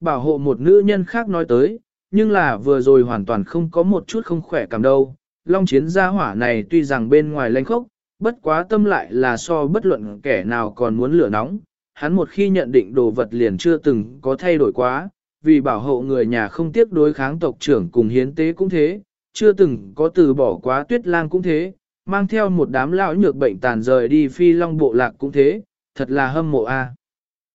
bảo hộ một nữ nhân khác nói tới, nhưng là vừa rồi hoàn toàn không có một chút không khỏe cảm đâu. Long chiến gia hỏa này tuy rằng bên ngoài lanh khốc, bất quá tâm lại là so bất luận kẻ nào còn muốn lửa nóng. Hắn một khi nhận định đồ vật liền chưa từng có thay đổi quá, vì bảo hộ người nhà không tiếc đối kháng tộc trưởng cùng hiến tế cũng thế, chưa từng có từ bỏ quá tuyết lang cũng thế, mang theo một đám lão nhược bệnh tàn rời đi phi long bộ lạc cũng thế, thật là hâm mộ a.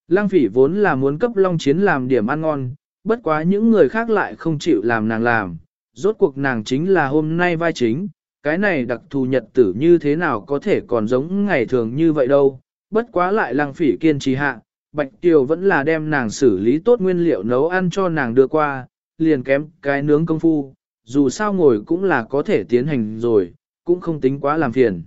Lang phỉ vốn là muốn cấp long chiến làm điểm ăn ngon, bất quá những người khác lại không chịu làm nàng làm, rốt cuộc nàng chính là hôm nay vai chính, cái này đặc thù nhật tử như thế nào có thể còn giống ngày thường như vậy đâu, bất quá lại lang phỉ kiên trì hạ, Bạch Kiều vẫn là đem nàng xử lý tốt nguyên liệu nấu ăn cho nàng đưa qua, liền kém cái nướng công phu, dù sao ngồi cũng là có thể tiến hành rồi, cũng không tính quá làm phiền.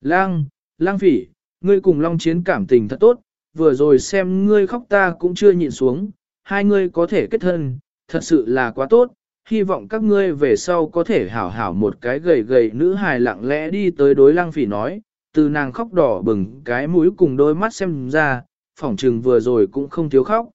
Lang, lang phỉ, ngươi cùng Long Chiến cảm tình thật tốt, vừa rồi xem ngươi khóc ta cũng chưa nhịn xuống, hai ngươi có thể kết thân, thật sự là quá tốt, hy vọng các ngươi về sau có thể hảo hảo một cái gầy gầy nữ hài lặng lẽ đi tới đối lang phỉ nói, từ nàng khóc đỏ bừng cái mũi cùng đôi mắt xem ra, phỏng trừng vừa rồi cũng không thiếu khóc.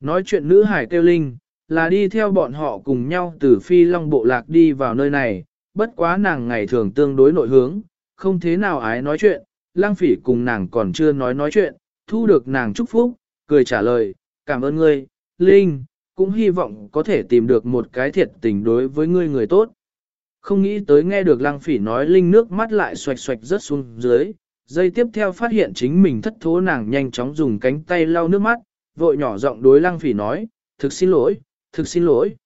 Nói chuyện nữ hải kêu linh, là đi theo bọn họ cùng nhau từ phi long bộ lạc đi vào nơi này, bất quá nàng ngày thường tương đối nội hướng, không thế nào ái nói chuyện, lang phỉ cùng nàng còn chưa nói nói chuyện, thu được nàng chúc phúc, cười trả lời, cảm ơn ngươi, Linh, cũng hy vọng có thể tìm được một cái thiệt tình đối với ngươi người tốt. Không nghĩ tới nghe được lang phỉ nói Linh nước mắt lại xoạch xoạch rớt xuống dưới, Giây tiếp theo phát hiện chính mình thất thố nàng nhanh chóng dùng cánh tay lau nước mắt, vội nhỏ giọng đối lăng phỉ nói, thực xin lỗi, thực xin lỗi.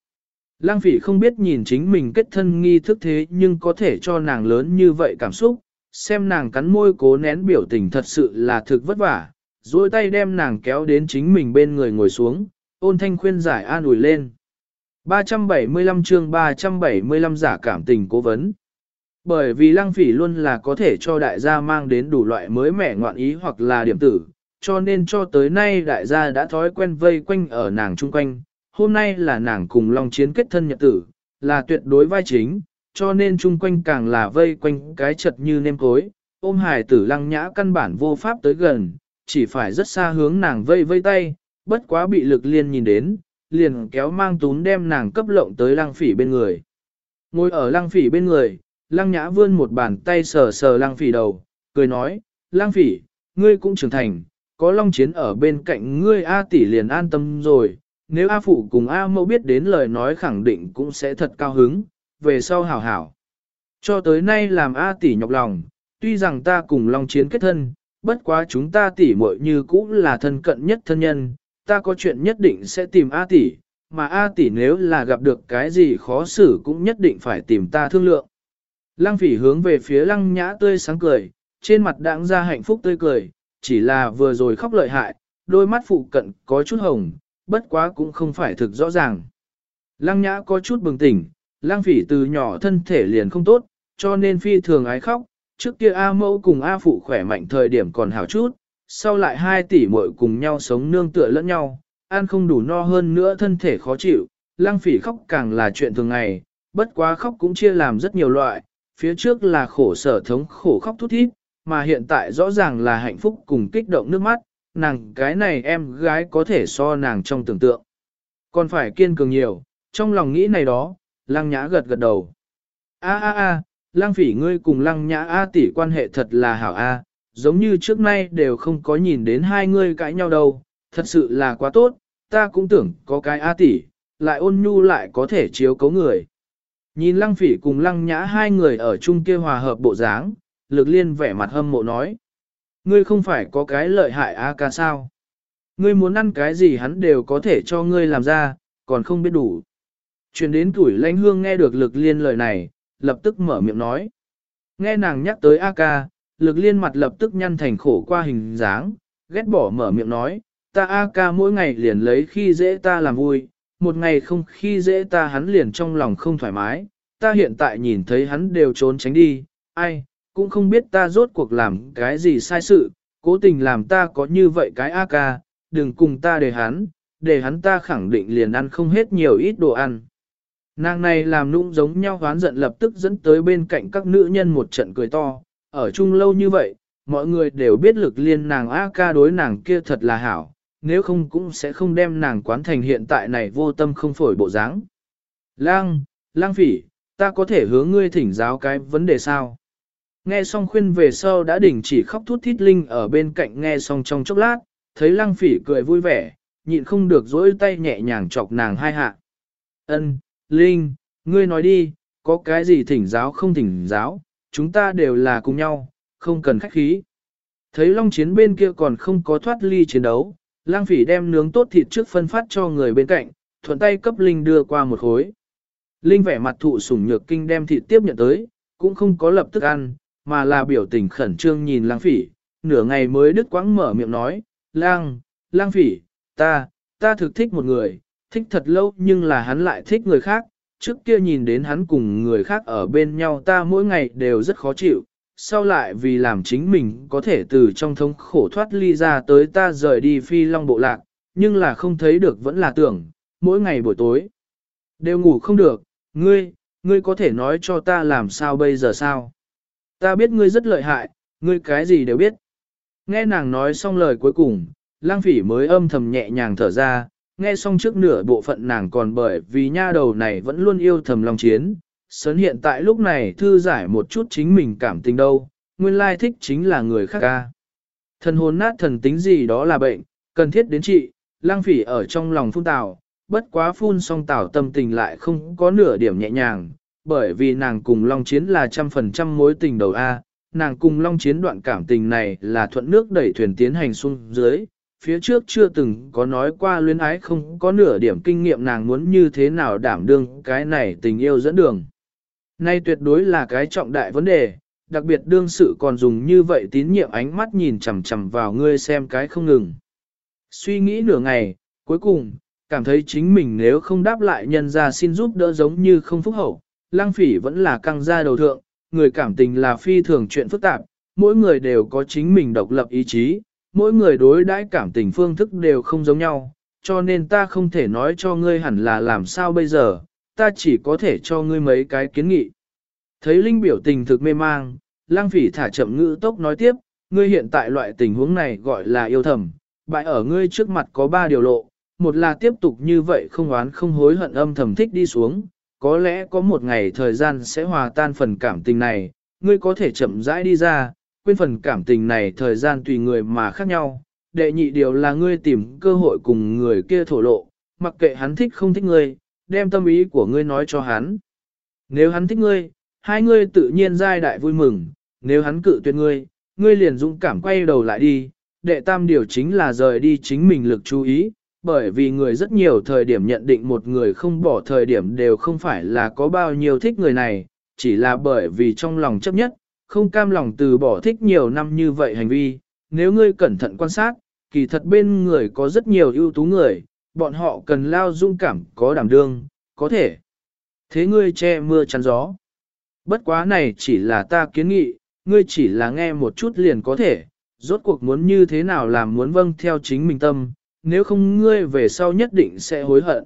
Lăng phỉ không biết nhìn chính mình kết thân nghi thức thế nhưng có thể cho nàng lớn như vậy cảm xúc, xem nàng cắn môi cố nén biểu tình thật sự là thực vất vả, duỗi tay đem nàng kéo đến chính mình bên người ngồi xuống, ôn thanh khuyên giải an ủi lên. 375 chương 375 giả cảm tình cố vấn. Bởi vì lăng phỉ luôn là có thể cho đại gia mang đến đủ loại mới mẻ ngoạn ý hoặc là điểm tử, cho nên cho tới nay đại gia đã thói quen vây quanh ở nàng chung quanh. Hôm nay là nàng cùng Long Chiến kết thân nhật tử, là tuyệt đối vai chính, cho nên chung quanh càng là vây quanh cái chật như nêm cối. Ôm hải tử lăng nhã căn bản vô pháp tới gần, chỉ phải rất xa hướng nàng vây vây tay, bất quá bị lực liên nhìn đến, liền kéo mang tún đem nàng cấp lộng tới lăng phỉ bên người. Ngồi ở lăng phỉ bên người, lăng nhã vươn một bàn tay sờ sờ lăng phỉ đầu, cười nói, lăng phỉ, ngươi cũng trưởng thành, có long chiến ở bên cạnh ngươi A tỷ liền an tâm rồi, nếu A phụ cùng A mẫu biết đến lời nói khẳng định cũng sẽ thật cao hứng, về sau hảo hảo. Cho tới nay làm A tỷ nhọc lòng, tuy rằng ta cùng long chiến kết thân, bất quá chúng ta tỷ muội như cũ là thân cận nhất thân nhân, ta có chuyện nhất định sẽ tìm A tỷ, mà A tỷ nếu là gặp được cái gì khó xử cũng nhất định phải tìm ta thương lượng. Lăng phỉ hướng về phía lăng nhã tươi sáng cười, trên mặt đãng ra hạnh phúc tươi cười, chỉ là vừa rồi khóc lợi hại, đôi mắt phụ cận có chút hồng, bất quá cũng không phải thực rõ ràng. Lăng nhã có chút bừng tỉnh, lăng phỉ từ nhỏ thân thể liền không tốt, cho nên phi thường ái khóc, trước kia A mẫu cùng A phụ khỏe mạnh thời điểm còn hảo chút, sau lại hai tỷ muội cùng nhau sống nương tựa lẫn nhau, ăn không đủ no hơn nữa thân thể khó chịu, lăng phỉ khóc càng là chuyện thường ngày, bất quá khóc cũng chia làm rất nhiều loại, phía trước là khổ sở thống khổ khóc thút thít, mà hiện tại rõ ràng là hạnh phúc cùng kích động nước mắt, nàng cái này em gái có thể so nàng trong tưởng tượng. Còn phải kiên cường nhiều, trong lòng nghĩ này đó, lăng nhã gật gật đầu. A a a, Lang phỉ ngươi cùng lăng nhã A tỷ quan hệ thật là hảo A, giống như trước nay đều không có nhìn đến hai ngươi cãi nhau đâu, thật sự là quá tốt, ta cũng tưởng có cái A tỷ, lại ôn nhu lại có thể chiếu cấu người. Nhìn lăng phỉ cùng lăng nhã hai người ở chung kia hòa hợp bộ dáng, lực liên vẻ mặt hâm mộ nói. Ngươi không phải có cái lợi hại a ca sao? Ngươi muốn ăn cái gì hắn đều có thể cho ngươi làm ra, còn không biết đủ. Chuyển đến tuổi lãnh hương nghe được lực liên lời này, lập tức mở miệng nói. Nghe nàng nhắc tới A ca, lực liên mặt lập tức nhăn thành khổ qua hình dáng, ghét bỏ mở miệng nói, ta A ca mỗi ngày liền lấy khi dễ ta làm vui, một ngày không khi dễ ta hắn liền trong lòng không thoải mái, ta hiện tại nhìn thấy hắn đều trốn tránh đi, ai, cũng không biết ta rốt cuộc làm cái gì sai sự, cố tình làm ta có như vậy cái a ca, đừng cùng ta để hắn, để hắn ta khẳng định liền ăn không hết nhiều ít đồ ăn. Nàng này làm nũng giống nhau hoán giận lập tức dẫn tới bên cạnh các nữ nhân một trận cười to, ở chung lâu như vậy, mọi người đều biết lực liên nàng A ca đối nàng kia thật là hảo, nếu không cũng sẽ không đem nàng quán thành hiện tại này vô tâm không phổi bộ dáng. Lang, lang phỉ, ta có thể hướng ngươi thỉnh giáo cái vấn đề sao? Nghe xong khuyên về sau đã đình chỉ khóc thút thít linh ở bên cạnh nghe xong trong chốc lát, thấy lang phỉ cười vui vẻ, nhịn không được dỗi tay nhẹ nhàng chọc nàng hai hạ. Ân, Linh, ngươi nói đi, có cái gì thỉnh giáo không thỉnh giáo, chúng ta đều là cùng nhau, không cần khách khí. Thấy long chiến bên kia còn không có thoát ly chiến đấu, lang phỉ đem nướng tốt thịt trước phân phát cho người bên cạnh, thuận tay cấp Linh đưa qua một khối. Linh vẻ mặt thụ sủng nhược kinh đem thịt tiếp nhận tới, cũng không có lập tức ăn, mà là biểu tình khẩn trương nhìn lang phỉ, nửa ngày mới đứt quãng mở miệng nói, lang, lang phỉ, ta, ta thực thích một người, thích thật lâu nhưng là hắn lại thích người khác, trước kia nhìn đến hắn cùng người khác ở bên nhau ta mỗi ngày đều rất khó chịu, sau lại vì làm chính mình có thể từ trong thống khổ thoát ly ra tới ta rời đi phi long bộ lạc, nhưng là không thấy được vẫn là tưởng, mỗi ngày buổi tối, đều ngủ không được, ngươi, ngươi có thể nói cho ta làm sao bây giờ sao? Ta biết ngươi rất lợi hại, ngươi cái gì đều biết. Nghe nàng nói xong lời cuối cùng, lang phỉ mới âm thầm nhẹ nhàng thở ra, nghe xong trước nửa bộ phận nàng còn bởi vì nha đầu này vẫn luôn yêu thầm lòng chiến. Sớn hiện tại lúc này thư giải một chút chính mình cảm tình đâu, nguyên lai thích chính là người khác ca. Thần hồn nát thần tính gì đó là bệnh, cần thiết đến trị, lang phỉ ở trong lòng phun tào, bất quá phun xong tào tâm tình lại không có nửa điểm nhẹ nhàng, bởi vì nàng cùng Long Chiến là trăm phần trăm mối tình đầu A, nàng cùng Long Chiến đoạn cảm tình này là thuận nước đẩy thuyền tiến hành xuống dưới, phía trước chưa từng có nói qua luyến ái không có nửa điểm kinh nghiệm nàng muốn như thế nào đảm đương cái này tình yêu dẫn đường. Nay tuyệt đối là cái trọng đại vấn đề, đặc biệt đương sự còn dùng như vậy tín nhiệm ánh mắt nhìn chằm chằm vào ngươi xem cái không ngừng. Suy nghĩ nửa ngày, cuối cùng, cảm thấy chính mình nếu không đáp lại nhân ra xin giúp đỡ giống như không phúc hậu, lang phỉ vẫn là căng ra đầu thượng, người cảm tình là phi thường chuyện phức tạp, mỗi người đều có chính mình độc lập ý chí, mỗi người đối đãi cảm tình phương thức đều không giống nhau, cho nên ta không thể nói cho ngươi hẳn là làm sao bây giờ, ta chỉ có thể cho ngươi mấy cái kiến nghị. Thấy Linh biểu tình thực mê mang, lang phỉ thả chậm ngữ tốc nói tiếp, ngươi hiện tại loại tình huống này gọi là yêu thầm, bại ở ngươi trước mặt có ba điều lộ, một là tiếp tục như vậy không oán không hối hận âm thầm thích đi xuống, có lẽ có một ngày thời gian sẽ hòa tan phần cảm tình này, ngươi có thể chậm rãi đi ra, quên phần cảm tình này thời gian tùy người mà khác nhau. Đệ nhị điều là ngươi tìm cơ hội cùng người kia thổ lộ, mặc kệ hắn thích không thích ngươi, đem tâm ý của ngươi nói cho hắn. Nếu hắn thích ngươi, hai ngươi tự nhiên giai đại vui mừng, nếu hắn cự tuyệt ngươi, ngươi liền dũng cảm quay đầu lại đi. Đệ tam điều chính là rời đi chính mình lực chú ý, bởi vì người rất nhiều thời điểm nhận định một người không bỏ thời điểm đều không phải là có bao nhiêu thích người này, chỉ là bởi vì trong lòng chấp nhất, không cam lòng từ bỏ thích nhiều năm như vậy hành vi, nếu ngươi cẩn thận quan sát, kỳ thật bên người có rất nhiều ưu tú người, bọn họ cần lao dung cảm, có đảm đương, có thể. Thế ngươi che mưa chắn gió. Bất quá này chỉ là ta kiến nghị, ngươi chỉ là nghe một chút liền có thể, rốt cuộc muốn như thế nào làm muốn vâng theo chính mình tâm, nếu không ngươi về sau nhất định sẽ hối hận.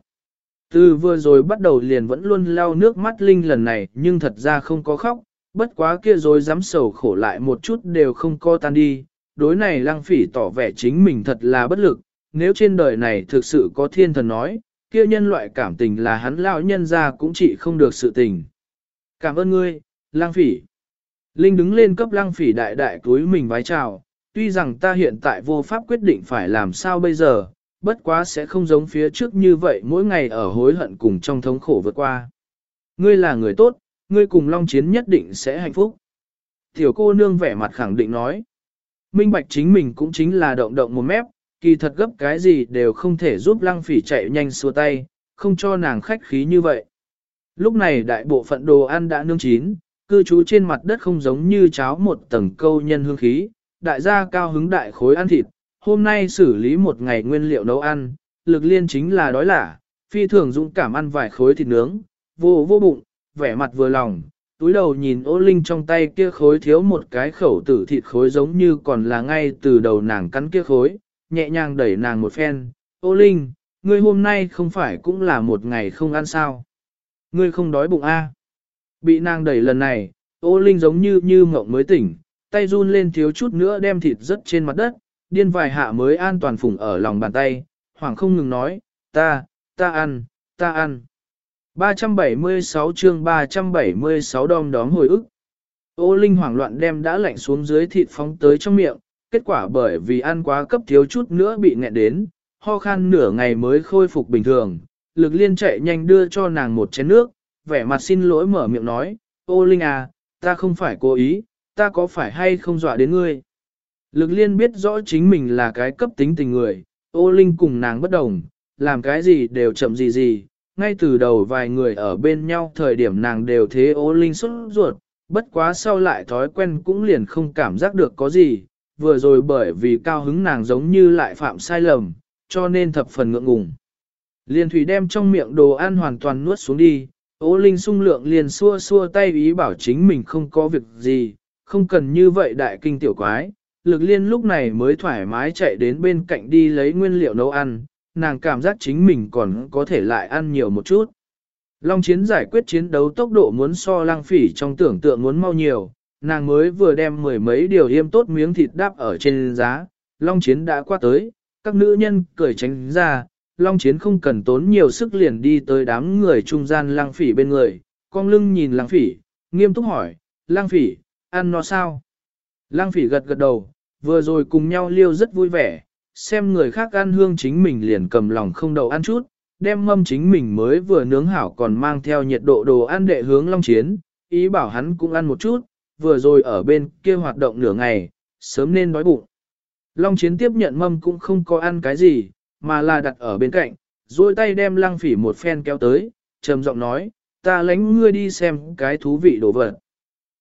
Từ vừa rồi bắt đầu liền vẫn luôn lau nước mắt Linh lần này nhưng thật ra không có khóc, bất quá kia rồi dám sầu khổ lại một chút đều không co tan đi. Đối này lăng phỉ tỏ vẻ chính mình thật là bất lực, nếu trên đời này thực sự có thiên thần nói, kia nhân loại cảm tình là hắn lão nhân ra cũng chỉ không được sự tình. Cảm ơn ngươi, lăng phỉ. Linh đứng lên cấp lăng phỉ đại đại túi mình vái chào, tuy rằng ta hiện tại vô pháp quyết định phải làm sao bây giờ, bất quá sẽ không giống phía trước như vậy mỗi ngày ở hối hận cùng trong thống khổ vượt qua. Ngươi là người tốt, ngươi cùng Long Chiến nhất định sẽ hạnh phúc. Tiểu cô nương vẻ mặt khẳng định nói. Minh bạch chính mình cũng chính là động động một mép, kỳ thật gấp cái gì đều không thể giúp lăng phỉ chạy nhanh xua tay, không cho nàng khách khí như vậy. Lúc này đại bộ phận đồ ăn đã nương chín, cư trú trên mặt đất không giống như cháo một tầng câu nhân hương khí, đại gia cao hứng đại khối ăn thịt, hôm nay xử lý một ngày nguyên liệu nấu ăn, lực liên chính là đói lả, phi thường dũng cảm ăn vài khối thịt nướng, vô vô bụng, vẻ mặt vừa lòng, túi đầu nhìn ô linh trong tay kia khối thiếu một cái khẩu tử thịt khối giống như còn là ngay từ đầu nàng cắn kia khối, nhẹ nhàng đẩy nàng một phen, ô linh, ngươi hôm nay không phải cũng là một ngày không ăn sao. Ngươi không đói bụng a? À? Bị nàng đẩy lần này, ô linh giống như như mộng mới tỉnh, tay run lên thiếu chút nữa đem thịt rớt trên mặt đất, điên vài hạ mới an toàn phủng ở lòng bàn tay, hoàng không ngừng nói, ta, ta ăn, ta ăn. 376 chương 376 đom đóm hồi ức. Ô Linh hoảng loạn đem đã lạnh xuống dưới thịt phóng tới trong miệng, kết quả bởi vì ăn quá cấp thiếu chút nữa bị nghẹn đến, ho khan nửa ngày mới khôi phục bình thường. Lực liên chạy nhanh đưa cho nàng một chén nước, vẻ mặt xin lỗi mở miệng nói, ô Linh à, ta không phải cố ý, ta có phải hay không dọa đến ngươi. Lực liên biết rõ chính mình là cái cấp tính tình người, ô Linh cùng nàng bất đồng, làm cái gì đều chậm gì gì, ngay từ đầu vài người ở bên nhau thời điểm nàng đều thế ô Linh xuất ruột, bất quá sau lại thói quen cũng liền không cảm giác được có gì, vừa rồi bởi vì cao hứng nàng giống như lại phạm sai lầm, cho nên thập phần ngượng ngùng. Liên thủy đem trong miệng đồ ăn hoàn toàn nuốt xuống đi, ô linh sung lượng liền xua xua tay ý bảo chính mình không có việc gì, không cần như vậy đại kinh tiểu quái. Lực liên lúc này mới thoải mái chạy đến bên cạnh đi lấy nguyên liệu nấu ăn, nàng cảm giác chính mình còn có thể lại ăn nhiều một chút. Long chiến giải quyết chiến đấu tốc độ muốn so lang phỉ trong tưởng tượng muốn mau nhiều, nàng mới vừa đem mười mấy điều yêm tốt miếng thịt đáp ở trên giá, Long chiến đã qua tới, các nữ nhân cười tránh ra, Long chiến không cần tốn nhiều sức liền đi tới đám người trung gian lang phỉ bên người, con lưng nhìn lang phỉ, nghiêm túc hỏi, lang phỉ, ăn nó sao? Lang phỉ gật gật đầu, vừa rồi cùng nhau liêu rất vui vẻ, xem người khác ăn hương chính mình liền cầm lòng không đầu ăn chút, đem mâm chính mình mới vừa nướng hảo còn mang theo nhiệt độ đồ ăn đệ hướng Long Chiến, ý bảo hắn cũng ăn một chút, vừa rồi ở bên kia hoạt động nửa ngày, sớm nên đói bụng. Long Chiến tiếp nhận mâm cũng không có ăn cái gì, mà là đặt ở bên cạnh, rồi tay đem lăng phỉ một phen kéo tới, trầm giọng nói, ta lánh ngươi đi xem cái thú vị đồ vật.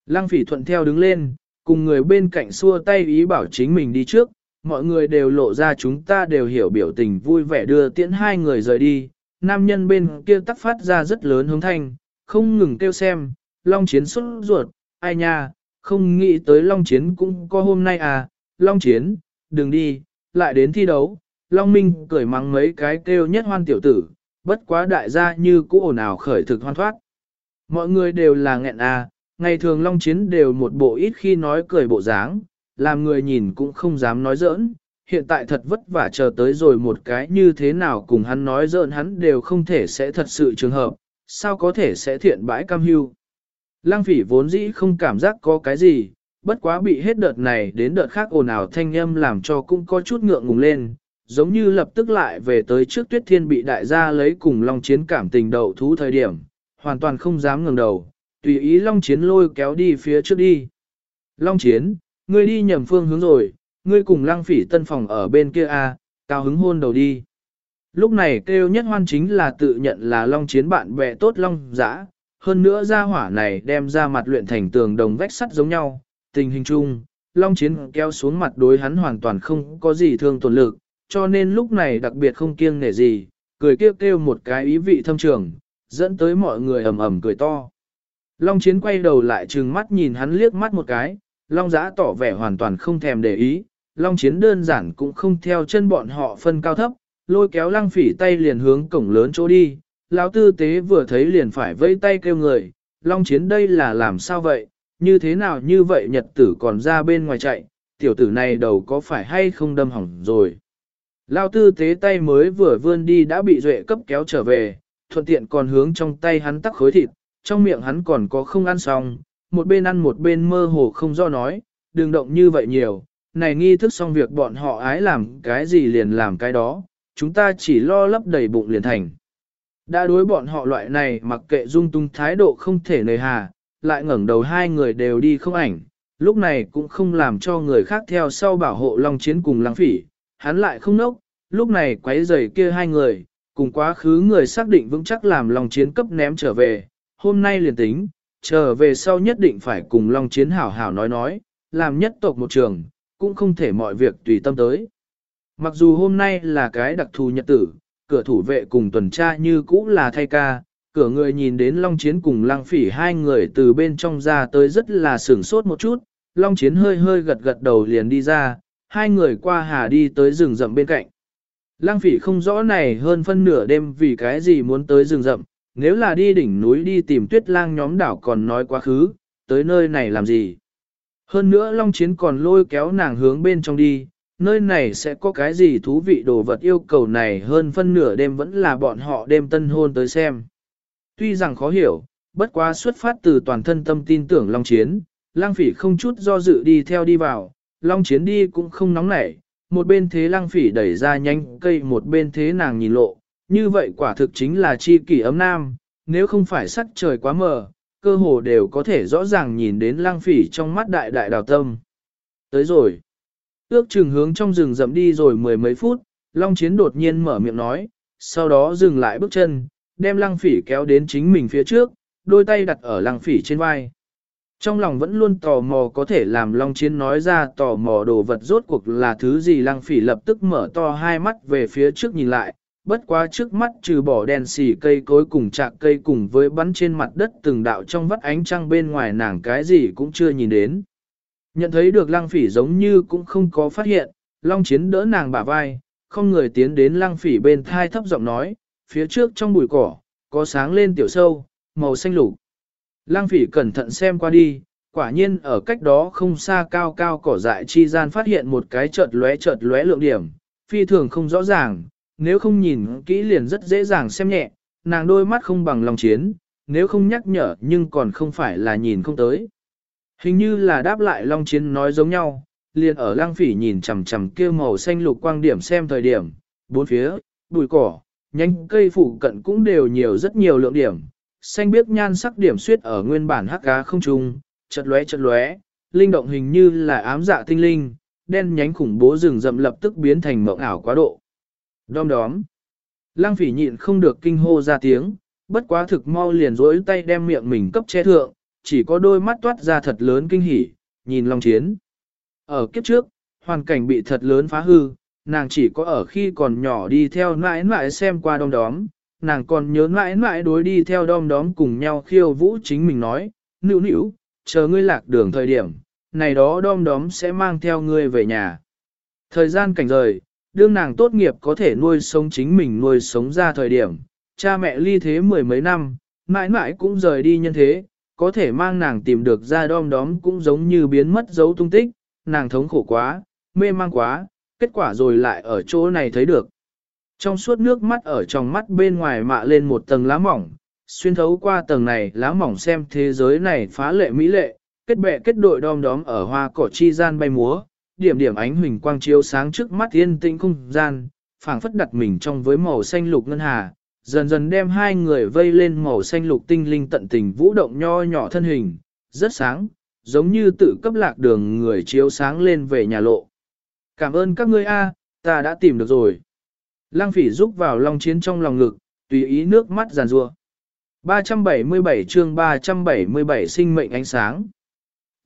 Lăng phỉ thuận theo đứng lên, cùng người bên cạnh xua tay ý bảo chính mình đi trước, mọi người đều lộ ra chúng ta đều hiểu biểu tình vui vẻ đưa tiễn hai người rời đi, nam nhân bên kia tắc phát ra rất lớn hướng thanh, không ngừng kêu xem, Long Chiến xuất ruột, ai nha, không nghĩ tới Long Chiến cũng có hôm nay à, Long Chiến, đừng đi, lại đến thi đấu, Long Minh cười mắng mấy cái kêu nhất hoan tiểu tử, bất quá đại gia như cũ ồn ào khởi thực hoan thoát. Mọi người đều là nghẹn à, ngày thường Long Chiến đều một bộ ít khi nói cười bộ dáng, làm người nhìn cũng không dám nói giỡn, hiện tại thật vất vả chờ tới rồi một cái như thế nào cùng hắn nói giỡn hắn đều không thể sẽ thật sự trường hợp, sao có thể sẽ thiện bãi cam hưu. Lăng phỉ vốn dĩ không cảm giác có cái gì, bất quá bị hết đợt này đến đợt khác ồn ào thanh âm làm cho cũng có chút ngượng ngùng lên, giống như lập tức lại về tới trước tuyết thiên bị đại gia lấy cùng long chiến cảm tình đậu thú thời điểm, hoàn toàn không dám ngừng đầu, tùy ý long chiến lôi kéo đi phía trước đi. Long chiến, ngươi đi nhầm phương hướng rồi, ngươi cùng lăng phỉ tân phòng ở bên kia a, à, cao hứng hôn đầu đi. Lúc này kêu nhất hoan chính là tự nhận là long chiến bạn bè tốt long dã, hơn nữa ra hỏa này đem ra mặt luyện thành tường đồng vách sắt giống nhau, tình hình chung, long chiến kéo xuống mặt đối hắn hoàn toàn không có gì thương tổn lực, cho nên lúc này đặc biệt không kiêng nể gì, cười kêu kêu một cái ý vị thâm trường, dẫn tới mọi người ầm ầm cười to. Long chiến quay đầu lại trừng mắt nhìn hắn liếc mắt một cái, Long giã tỏ vẻ hoàn toàn không thèm để ý, Long chiến đơn giản cũng không theo chân bọn họ phân cao thấp, lôi kéo lăng phỉ tay liền hướng cổng lớn chỗ đi, lão tư tế vừa thấy liền phải vẫy tay kêu người, Long chiến đây là làm sao vậy, như thế nào như vậy nhật tử còn ra bên ngoài chạy, tiểu tử này đầu có phải hay không đâm hỏng rồi. Lão tư tế tay mới vừa vươn đi đã bị duệ cấp kéo trở về, thuận tiện còn hướng trong tay hắn tắc khối thịt, trong miệng hắn còn có không ăn xong, một bên ăn một bên mơ hồ không do nói, đừng động như vậy nhiều, này nghi thức xong việc bọn họ ái làm cái gì liền làm cái đó, chúng ta chỉ lo lấp đầy bụng liền thành. Đã đối bọn họ loại này mặc kệ dung tung thái độ không thể nề hà, lại ngẩng đầu hai người đều đi không ảnh, lúc này cũng không làm cho người khác theo sau bảo hộ Long Chiến cùng Lăng Phỉ, hắn lại không nốc, lúc này quấy rầy kia hai người, cùng quá khứ người xác định vững chắc làm Long Chiến cấp ném trở về, hôm nay liền tính, trở về sau nhất định phải cùng Long Chiến hảo hảo nói nói, làm nhất tộc một trường, cũng không thể mọi việc tùy tâm tới. Mặc dù hôm nay là cái đặc thù nhật tử, cửa thủ vệ cùng tuần tra như cũ là thay ca, cửa người nhìn đến Long Chiến cùng Lăng Phỉ hai người từ bên trong ra tới rất là sửng sốt một chút, Long Chiến hơi hơi gật gật đầu liền đi ra, hai người qua hà đi tới rừng rậm bên cạnh. Lăng Phỉ không rõ này hơn phân nửa đêm vì cái gì muốn tới rừng rậm, nếu là đi đỉnh núi đi tìm tuyết lang nhóm đảo còn nói quá khứ, tới nơi này làm gì. Hơn nữa Long Chiến còn lôi kéo nàng hướng bên trong đi, nơi này sẽ có cái gì thú vị đồ vật yêu cầu này hơn phân nửa đêm vẫn là bọn họ đêm tân hôn tới xem. Tuy rằng khó hiểu, bất quá xuất phát từ toàn thân tâm tin tưởng Long Chiến, Lang Phỉ không chút do dự đi theo đi vào, Long Chiến đi cũng không nóng nảy, một bên thế Lang Phỉ đẩy ra nhanh cây một bên thế nàng nhìn lộ, như vậy quả thực chính là chi kỷ ấm nam, nếu không phải sắc trời quá mờ, cơ hồ đều có thể rõ ràng nhìn đến Lang Phỉ trong mắt đại đại đào tâm. Tới rồi. Ước chừng hướng trong rừng rậm đi rồi mười mấy phút, Long Chiến đột nhiên mở miệng nói, sau đó dừng lại bước chân, đem Lăng Phỉ kéo đến chính mình phía trước, đôi tay đặt ở Lăng Phỉ trên vai. Trong lòng vẫn luôn tò mò có thể làm Long Chiến nói ra tò mò đồ vật rốt cuộc là thứ gì Lăng Phỉ lập tức mở to hai mắt về phía trước nhìn lại, bất quá trước mắt trừ bỏ đèn xì cây cối cùng chạc cây cùng với bắn trên mặt đất từng đạo trong vắt ánh trăng bên ngoài nàng cái gì cũng chưa nhìn đến. Nhận thấy được lăng phỉ giống như cũng không có phát hiện, long chiến đỡ nàng bả vai, không người tiến đến lăng phỉ bên thai thấp giọng nói, phía trước trong bụi cỏ, có sáng lên tiểu sâu, màu xanh lục. Lăng phỉ cẩn thận xem qua đi, quả nhiên ở cách đó không xa cao cao cỏ dại chi gian phát hiện một cái chợt lóe chợt lóe lượng điểm, phi thường không rõ ràng, nếu không nhìn kỹ liền rất dễ dàng xem nhẹ, nàng đôi mắt không bằng lòng chiến, nếu không nhắc nhở nhưng còn không phải là nhìn không tới. Hình như là đáp lại Long Chiến nói giống nhau, liền ở lăng phỉ nhìn chằm chằm kia màu xanh lục quang điểm xem thời điểm, bốn phía, bụi cỏ, nhánh cây phụ cận cũng đều nhiều rất nhiều lượng điểm, xanh biếc nhan sắc điểm suyết ở nguyên bản hắc cá không trung, chật lóe chật lóe, linh động hình như là ám dạ tinh linh, đen nhánh khủng bố rừng rậm lập tức biến thành mộng ảo quá độ. Đom đóm. Lăng phỉ nhịn không được kinh hô ra tiếng, bất quá thực mau liền rối tay đem miệng mình cấp che thượng, chỉ có đôi mắt toát ra thật lớn kinh hỉ, nhìn Long Chiến. Ở kiếp trước, hoàn cảnh bị thật lớn phá hư, nàng chỉ có ở khi còn nhỏ đi theo mãi mãi xem qua đom đóm, nàng còn nhớ mãi mãi đối đi theo đom đóm cùng nhau khiêu vũ chính mình nói, nữ nữ, chờ ngươi lạc đường thời điểm, này đó đom đóm sẽ mang theo ngươi về nhà. Thời gian cảnh rời, đương nàng tốt nghiệp có thể nuôi sống chính mình nuôi sống ra thời điểm, cha mẹ ly thế mười mấy năm, mãi mãi cũng rời đi nhân thế, có thể mang nàng tìm được ra đom đóm cũng giống như biến mất dấu tung tích, nàng thống khổ quá, mê mang quá, kết quả rồi lại ở chỗ này thấy được. Trong suốt nước mắt ở trong mắt bên ngoài mạ lên một tầng lá mỏng, xuyên thấu qua tầng này lá mỏng xem thế giới này phá lệ mỹ lệ, kết bè kết đội đom đóm ở hoa cỏ chi gian bay múa, điểm điểm ánh huỳnh quang chiếu sáng trước mắt yên tĩnh không gian, phảng phất đặt mình trong với màu xanh lục ngân hà, dần dần đem hai người vây lên màu xanh lục tinh linh tận tình vũ động nho nhỏ thân hình, rất sáng, giống như tự cấp lạc đường người chiếu sáng lên về nhà lộ. Cảm ơn các ngươi a, ta đã tìm được rồi. Lăng phỉ rúc vào long chiến trong lòng ngực, tùy ý nước mắt giàn rua. 377 chương 377 sinh mệnh ánh sáng.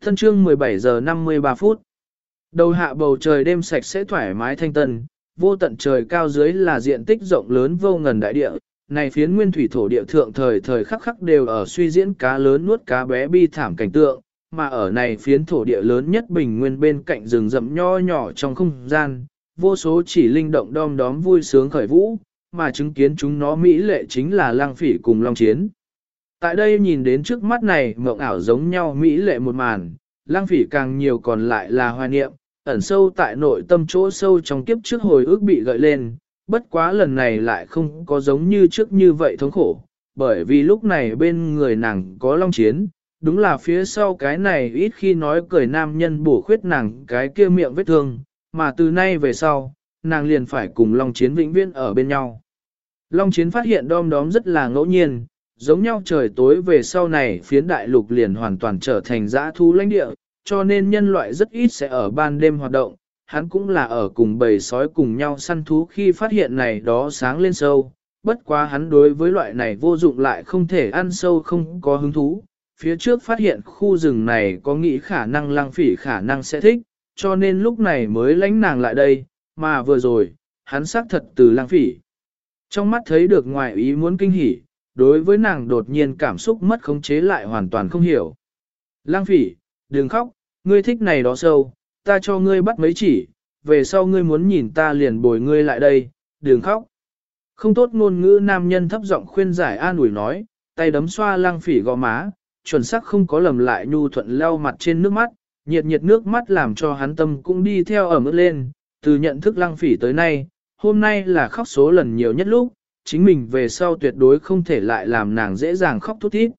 Thân chương 17 giờ 53 phút. Đầu hạ bầu trời đêm sạch sẽ thoải mái thanh tân, vô tận trời cao dưới là diện tích rộng lớn vô ngần đại địa, này phiến nguyên thủy thổ địa thượng thời thời khắc khắc đều ở suy diễn cá lớn nuốt cá bé bi thảm cảnh tượng, mà ở này phiến thổ địa lớn nhất bình nguyên bên cạnh rừng rậm nho nhỏ trong không gian, vô số chỉ linh động đom đóm vui sướng khởi vũ, mà chứng kiến chúng nó mỹ lệ chính là lang phỉ cùng long chiến. Tại đây nhìn đến trước mắt này mộng ảo giống nhau mỹ lệ một màn, lang phỉ càng nhiều còn lại là hoài niệm, ẩn sâu tại nội tâm chỗ sâu trong kiếp trước hồi ước bị gợi lên, bất quá lần này lại không có giống như trước như vậy thống khổ, bởi vì lúc này bên người nàng có long chiến, đúng là phía sau cái này ít khi nói cười nam nhân bổ khuyết nàng cái kia miệng vết thương, mà từ nay về sau, nàng liền phải cùng long chiến vĩnh viễn ở bên nhau. Long chiến phát hiện đom đóm rất là ngẫu nhiên, giống nhau trời tối về sau này phiến đại lục liền hoàn toàn trở thành dã thú lãnh địa, cho nên nhân loại rất ít sẽ ở ban đêm hoạt động, hắn cũng là ở cùng bầy sói cùng nhau săn thú khi phát hiện này đó sáng lên sâu, bất quá hắn đối với loại này vô dụng lại không thể ăn sâu không có hứng thú. Phía trước phát hiện khu rừng này có nghĩ khả năng lang phỉ khả năng sẽ thích, cho nên lúc này mới lánh nàng lại đây, mà vừa rồi, hắn xác thật từ lang phỉ. Trong mắt thấy được ngoài ý muốn kinh hỉ, đối với nàng đột nhiên cảm xúc mất khống chế lại hoàn toàn không hiểu. Lang phỉ, đừng khóc, ngươi thích này đó sâu, ta cho ngươi bắt mấy chỉ, về sau ngươi muốn nhìn ta liền bồi ngươi lại đây, đừng khóc. Không tốt ngôn ngữ nam nhân thấp giọng khuyên giải an ủi nói, tay đấm xoa lăng phỉ gò má, chuẩn xác không có lầm lại nhu thuận leo mặt trên nước mắt, nhiệt nhiệt nước mắt làm cho hắn tâm cũng đi theo ở mức lên, từ nhận thức lăng phỉ tới nay, hôm nay là khóc số lần nhiều nhất lúc, chính mình về sau tuyệt đối không thể lại làm nàng dễ dàng khóc thút thít.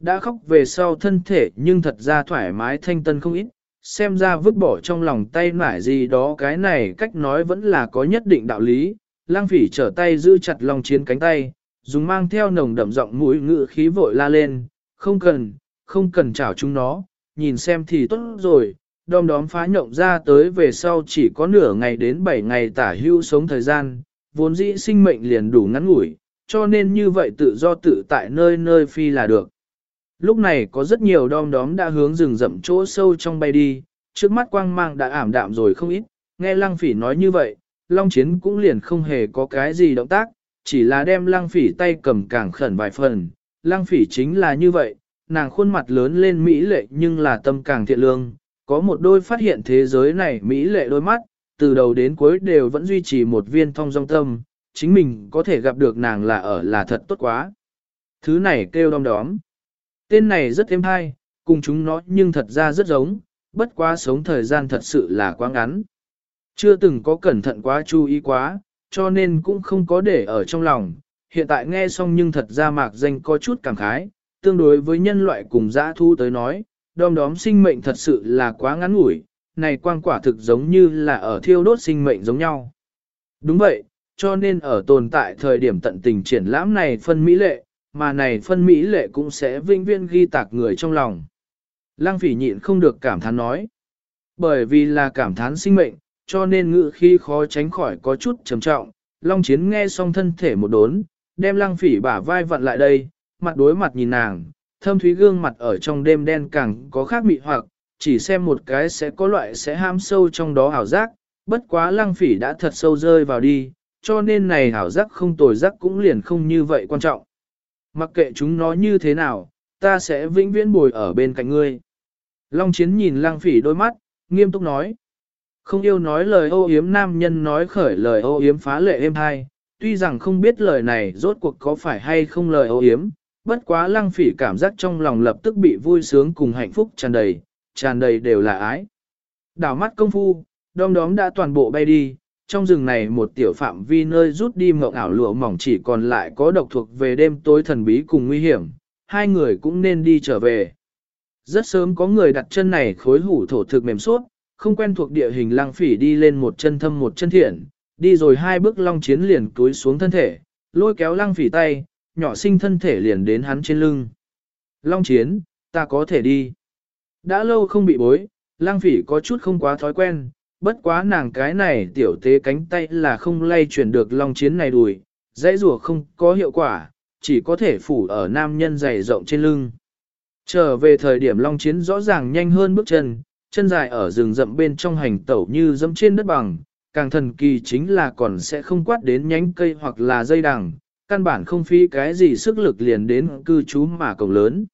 Đã khóc về sau thân thể nhưng thật ra thoải mái thanh tân không ít, xem ra vứt bỏ trong lòng tay nải gì đó cái này cách nói vẫn là có nhất định đạo lý. Lang phỉ trở tay giữ chặt lòng chiến cánh tay, dùng mang theo nồng đậm giọng mũi ngự khí vội la lên, không cần, không cần chảo chúng nó, nhìn xem thì tốt rồi, đom đóm phá nhộng ra tới về sau chỉ có nửa ngày đến 7 ngày tả hưu sống thời gian, vốn dĩ sinh mệnh liền đủ ngắn ngủi, cho nên như vậy tự do tự tại nơi nơi phi là được. Lúc này có rất nhiều đom đóm đã hướng rừng rậm chỗ sâu trong bay đi, trước mắt quang mang đã ảm đạm rồi không ít, nghe lăng phỉ nói như vậy, long chiến cũng liền không hề có cái gì động tác, chỉ là đem lăng phỉ tay cầm càng khẩn vài phần, lăng phỉ chính là như vậy, nàng khuôn mặt lớn lên mỹ lệ nhưng là tâm càng thiện lương, có một đôi phát hiện thế giới này mỹ lệ đôi mắt, từ đầu đến cuối đều vẫn duy trì một viên thông dong tâm, chính mình có thể gặp được nàng là ở là thật tốt quá. Thứ này kêu đom đóm. Tên này rất êm hay, cùng chúng nó nhưng thật ra rất giống, bất quá sống thời gian thật sự là quá ngắn. Chưa từng có cẩn thận quá chú ý quá, cho nên cũng không có để ở trong lòng. Hiện tại nghe xong nhưng thật ra mạc danh có chút cảm khái, tương đối với nhân loại cùng dã thu tới nói, đom đóm sinh mệnh thật sự là quá ngắn ngủi, này quang quả thực giống như là ở thiêu đốt sinh mệnh giống nhau. Đúng vậy, cho nên ở tồn tại thời điểm tận tình triển lãm này phân mỹ lệ, mà này phân mỹ lệ cũng sẽ vinh viên ghi tạc người trong lòng. Lăng phỉ nhịn không được cảm thán nói. Bởi vì là cảm thán sinh mệnh, cho nên ngự khi khó tránh khỏi có chút trầm trọng. Long chiến nghe xong thân thể một đốn, đem lăng phỉ bả vai vặn lại đây, mặt đối mặt nhìn nàng, thâm thúy gương mặt ở trong đêm đen càng có khác mị hoặc, chỉ xem một cái sẽ có loại sẽ ham sâu trong đó ảo giác, bất quá lăng phỉ đã thật sâu rơi vào đi, cho nên này ảo giác không tồi giác cũng liền không như vậy quan trọng. Mặc kệ chúng nó như thế nào, ta sẽ vĩnh viễn bồi ở bên cạnh ngươi. Long chiến nhìn lăng phỉ đôi mắt, nghiêm túc nói. Không yêu nói lời ô yếm nam nhân nói khởi lời ô yếm phá lệ êm hai, tuy rằng không biết lời này rốt cuộc có phải hay không lời ô yếm, bất quá lăng phỉ cảm giác trong lòng lập tức bị vui sướng cùng hạnh phúc tràn đầy, tràn đầy đều là ái. Đảo mắt công phu, đom đóm đã toàn bộ bay đi, trong rừng này một tiểu phạm vi nơi rút đi mộng ảo lụa mỏng chỉ còn lại có độc thuộc về đêm tối thần bí cùng nguy hiểm, hai người cũng nên đi trở về. Rất sớm có người đặt chân này khối hủ thổ thực mềm suốt, không quen thuộc địa hình lăng phỉ đi lên một chân thâm một chân thiện, đi rồi hai bước long chiến liền túi xuống thân thể, lôi kéo lăng phỉ tay, nhỏ sinh thân thể liền đến hắn trên lưng. Long chiến, ta có thể đi. Đã lâu không bị bối, lang phỉ có chút không quá thói quen, bất quá nàng cái này tiểu tế cánh tay là không lay chuyển được long chiến này đùi, dãy rùa không có hiệu quả, chỉ có thể phủ ở nam nhân dày rộng trên lưng. Trở về thời điểm long chiến rõ ràng nhanh hơn bước chân, chân dài ở rừng rậm bên trong hành tẩu như dẫm trên đất bằng, càng thần kỳ chính là còn sẽ không quát đến nhánh cây hoặc là dây đằng, căn bản không phí cái gì sức lực liền đến cư trú mà cổng lớn.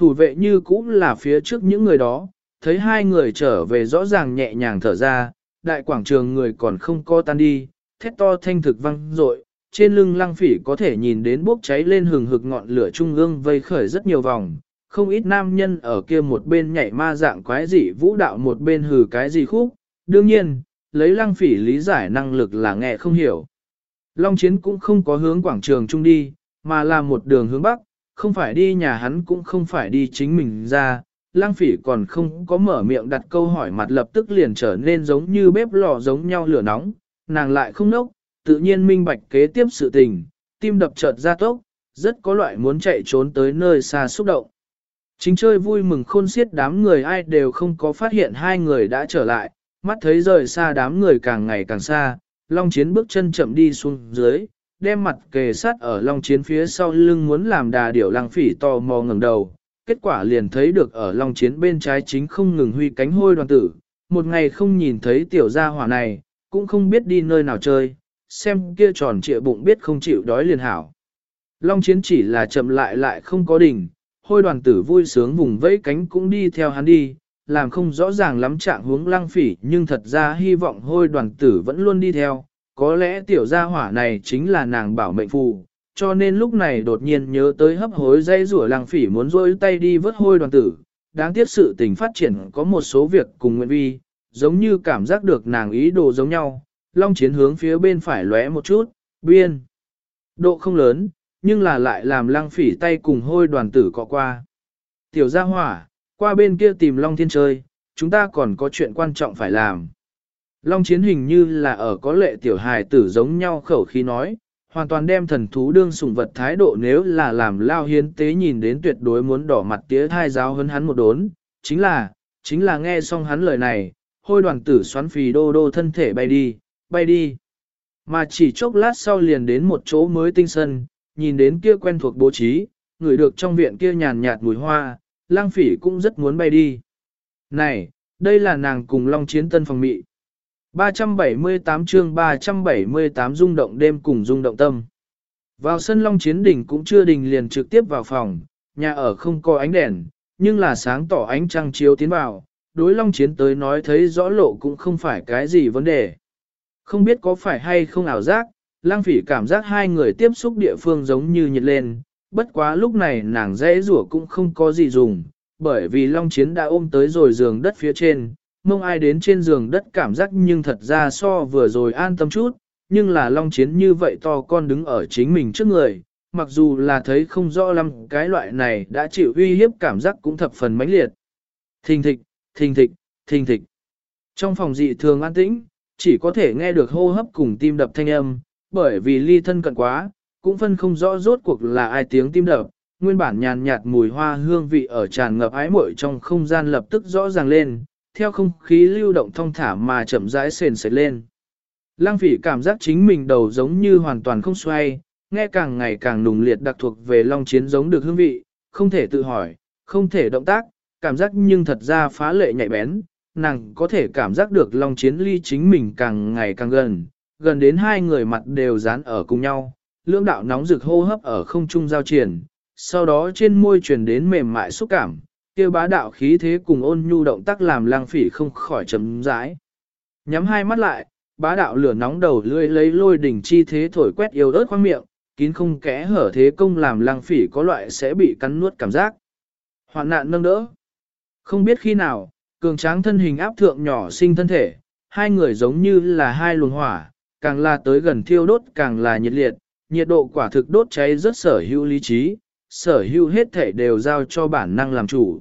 Thủ vệ như cũng là phía trước những người đó, thấy hai người trở về rõ ràng nhẹ nhàng thở ra, đại quảng trường người còn không co tan đi, thét to thanh thực văng rội, trên lưng lăng phỉ có thể nhìn đến bốc cháy lên hừng hực ngọn lửa trung ương vây khởi rất nhiều vòng, không ít nam nhân ở kia một bên nhảy ma dạng quái dị vũ đạo một bên hừ cái gì khúc, đương nhiên, lấy lăng phỉ lý giải năng lực là nghe không hiểu. Long chiến cũng không có hướng quảng trường trung đi, mà là một đường hướng bắc, không phải đi nhà hắn cũng không phải đi chính mình ra. Lang phỉ còn không có mở miệng đặt câu hỏi mặt lập tức liền trở nên giống như bếp lò giống nhau lửa nóng, nàng lại không nốc, tự nhiên minh bạch kế tiếp sự tình, tim đập chợt ra tốc, rất có loại muốn chạy trốn tới nơi xa xúc động. Chính chơi vui mừng khôn xiết đám người ai đều không có phát hiện hai người đã trở lại, mắt thấy rời xa đám người càng ngày càng xa, Long Chiến bước chân chậm đi xuống dưới, đem mặt kề sát ở Long Chiến phía sau lưng muốn làm đà điểu lăng phỉ to mò ngẩng đầu. Kết quả liền thấy được ở Long Chiến bên trái chính không ngừng huy cánh hôi đoàn tử, một ngày không nhìn thấy tiểu gia hỏa này, cũng không biết đi nơi nào chơi, xem kia tròn trịa bụng biết không chịu đói liền hảo. Long Chiến chỉ là chậm lại lại không có đỉnh, hôi đoàn tử vui sướng vùng vẫy cánh cũng đi theo hắn đi, làm không rõ ràng lắm trạng hướng lăng phỉ nhưng thật ra hy vọng hôi đoàn tử vẫn luôn đi theo, có lẽ tiểu gia hỏa này chính là nàng bảo mệnh phù, cho nên lúc này đột nhiên nhớ tới hấp hối dây rủa lăng phỉ muốn rôi tay đi vớt hôi đoàn tử, đáng tiếc sự tình phát triển có một số việc cùng nguyện vi, giống như cảm giác được nàng ý đồ giống nhau, long chiến hướng phía bên phải lóe một chút, biên. Độ không lớn, nhưng là lại làm lăng phỉ tay cùng hôi đoàn tử cọ qua. Tiểu gia hỏa, qua bên kia tìm long thiên chơi, chúng ta còn có chuyện quan trọng phải làm. Long chiến hình như là ở có lệ tiểu hài tử giống nhau khẩu khí nói, hoàn toàn đem thần thú đương sủng vật thái độ nếu là làm lao hiến tế nhìn đến tuyệt đối muốn đỏ mặt tía thai giáo hơn hắn một đốn, chính là, chính là nghe xong hắn lời này, hôi đoàn tử xoắn phì đô đô thân thể bay đi, bay đi. Mà chỉ chốc lát sau liền đến một chỗ mới tinh sân, nhìn đến kia quen thuộc bố trí, người được trong viện kia nhàn nhạt mùi hoa, lang phỉ cũng rất muốn bay đi. Này, đây là nàng cùng Long Chiến Tân phòng mị. 378 chương 378 rung động đêm cùng rung động tâm. Vào sân Long Chiến Đỉnh cũng chưa đình liền trực tiếp vào phòng, nhà ở không có ánh đèn, nhưng là sáng tỏ ánh trăng chiếu tiến vào, đối Long Chiến tới nói thấy rõ lộ cũng không phải cái gì vấn đề. Không biết có phải hay không ảo giác, lang phỉ cảm giác hai người tiếp xúc địa phương giống như nhiệt lên, bất quá lúc này nàng dễ rủa cũng không có gì dùng, bởi vì Long Chiến đã ôm tới rồi giường đất phía trên, mông ai đến trên giường đất cảm giác nhưng thật ra so vừa rồi an tâm chút, nhưng là Long Chiến như vậy to con đứng ở chính mình trước người, mặc dù là thấy không rõ lắm cái loại này đã chịu uy hiếp cảm giác cũng thập phần mãnh liệt. Thình thịch, thình thịch, thình thịch. Trong phòng dị thường an tĩnh, chỉ có thể nghe được hô hấp cùng tim đập thanh âm, bởi vì ly thân cận quá, cũng phân không rõ rốt cuộc là ai tiếng tim đập, nguyên bản nhàn nhạt mùi hoa hương vị ở tràn ngập ái muội trong không gian lập tức rõ ràng lên, theo không khí lưu động thong thả mà chậm rãi sền sệt lên. Lăng phỉ cảm giác chính mình đầu giống như hoàn toàn không xoay, nghe càng ngày càng nùng liệt đặc thuộc về long chiến giống được hương vị, không thể tự hỏi, không thể động tác, cảm giác nhưng thật ra phá lệ nhạy bén, nàng có thể cảm giác được long chiến ly chính mình càng ngày càng gần, gần đến hai người mặt đều dán ở cùng nhau, lưỡng đạo nóng rực hô hấp ở không trung giao triển, sau đó trên môi truyền đến mềm mại xúc cảm, kia bá đạo khí thế cùng ôn nhu động tác làm lang phỉ không khỏi chấm rãi. Nhắm hai mắt lại, bá đạo lửa nóng đầu lưỡi lấy lôi đỉnh chi thế thổi quét yêu ớt khoang miệng, kín không kẽ hở thế công làm lang phỉ có loại sẽ bị cắn nuốt cảm giác. Hoạn nạn nâng đỡ. Không biết khi nào, cường tráng thân hình áp thượng nhỏ sinh thân thể, hai người giống như là hai luồng hỏa, càng là tới gần thiêu đốt càng là nhiệt liệt, nhiệt độ quả thực đốt cháy rất sở hữu lý trí, sở hữu hết thể đều giao cho bản năng làm chủ.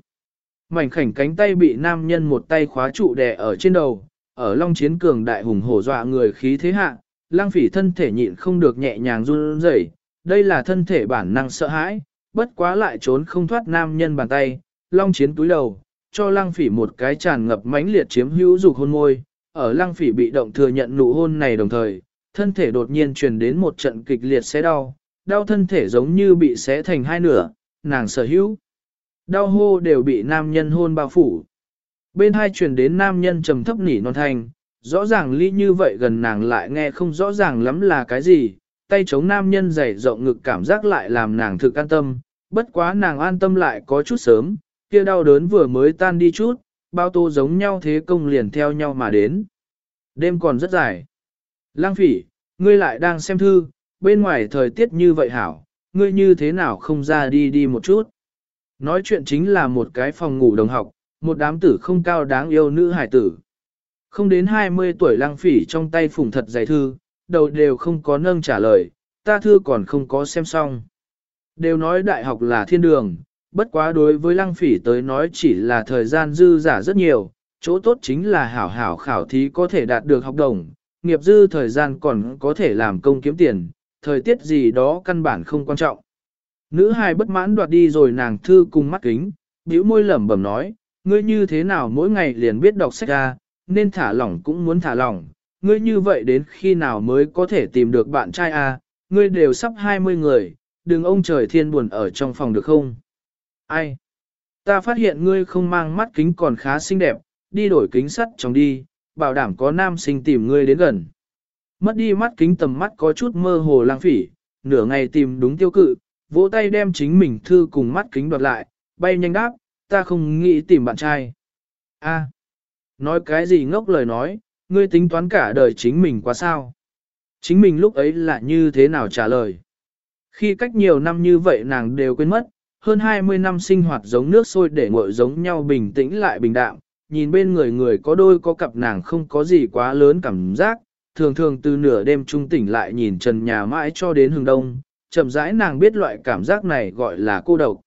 Mảnh khảnh cánh tay bị nam nhân một tay khóa trụ đè ở trên đầu, ở long chiến cường đại hùng hổ dọa người khí thế hạ, lang phỉ thân thể nhịn không được nhẹ nhàng run rẩy, đây là thân thể bản năng sợ hãi, bất quá lại trốn không thoát nam nhân bàn tay, long chiến túi đầu, cho lang phỉ một cái tràn ngập mãnh liệt chiếm hữu dục hôn môi, ở lang phỉ bị động thừa nhận nụ hôn này đồng thời, thân thể đột nhiên truyền đến một trận kịch liệt xé đau, đau thân thể giống như bị xé thành hai nửa, nàng sở hữu. Đau hô đều bị nam nhân hôn bao phủ. Bên hai truyền đến nam nhân trầm thấp nỉ non thanh, rõ ràng ly như vậy gần nàng lại nghe không rõ ràng lắm là cái gì, tay chống nam nhân dày rộng ngực cảm giác lại làm nàng thực an tâm, bất quá nàng an tâm lại có chút sớm, kia đau đớn vừa mới tan đi chút, bao tô giống nhau thế công liền theo nhau mà đến. Đêm còn rất dài. Lang phỉ, ngươi lại đang xem thư, bên ngoài thời tiết như vậy hảo, ngươi như thế nào không ra đi đi một chút. Nói chuyện chính là một cái phòng ngủ đồng học, một đám tử không cao đáng yêu nữ hải tử. Không đến 20 tuổi lang phỉ trong tay phủng thật dày thư, đầu đều không có nâng trả lời, ta thư còn không có xem xong. Đều nói đại học là thiên đường, bất quá đối với lăng phỉ tới nói chỉ là thời gian dư giả rất nhiều, chỗ tốt chính là hảo hảo khảo thí có thể đạt được học đồng, nghiệp dư thời gian còn có thể làm công kiếm tiền, thời tiết gì đó căn bản không quan trọng. Nữ hài bất mãn đoạt đi rồi nàng thư cùng mắt kính, bĩu môi lẩm bẩm nói, ngươi như thế nào mỗi ngày liền biết đọc sách ra, nên thả lỏng cũng muốn thả lỏng, ngươi như vậy đến khi nào mới có thể tìm được bạn trai a? À? ngươi đều sắp 20 người, đừng ông trời thiên buồn ở trong phòng được không? Ai? Ta phát hiện ngươi không mang mắt kính còn khá xinh đẹp, đi đổi kính sắt trong đi, bảo đảm có nam sinh tìm ngươi đến gần. Mất đi mắt kính tầm mắt có chút mơ hồ lang phỉ, nửa ngày tìm đúng tiêu cự, vỗ tay đem chính mình thư cùng mắt kính đoạt lại, bay nhanh đáp, ta không nghĩ tìm bạn trai. A, nói cái gì ngốc lời nói, ngươi tính toán cả đời chính mình quá sao? Chính mình lúc ấy là như thế nào trả lời? Khi cách nhiều năm như vậy nàng đều quên mất, hơn 20 năm sinh hoạt giống nước sôi để nguội giống nhau bình tĩnh lại bình đạm, nhìn bên người người có đôi có cặp nàng không có gì quá lớn cảm giác, thường thường từ nửa đêm trung tỉnh lại nhìn trần nhà mãi cho đến hừng đông, chậm rãi nàng biết loại cảm giác này gọi là cô độc.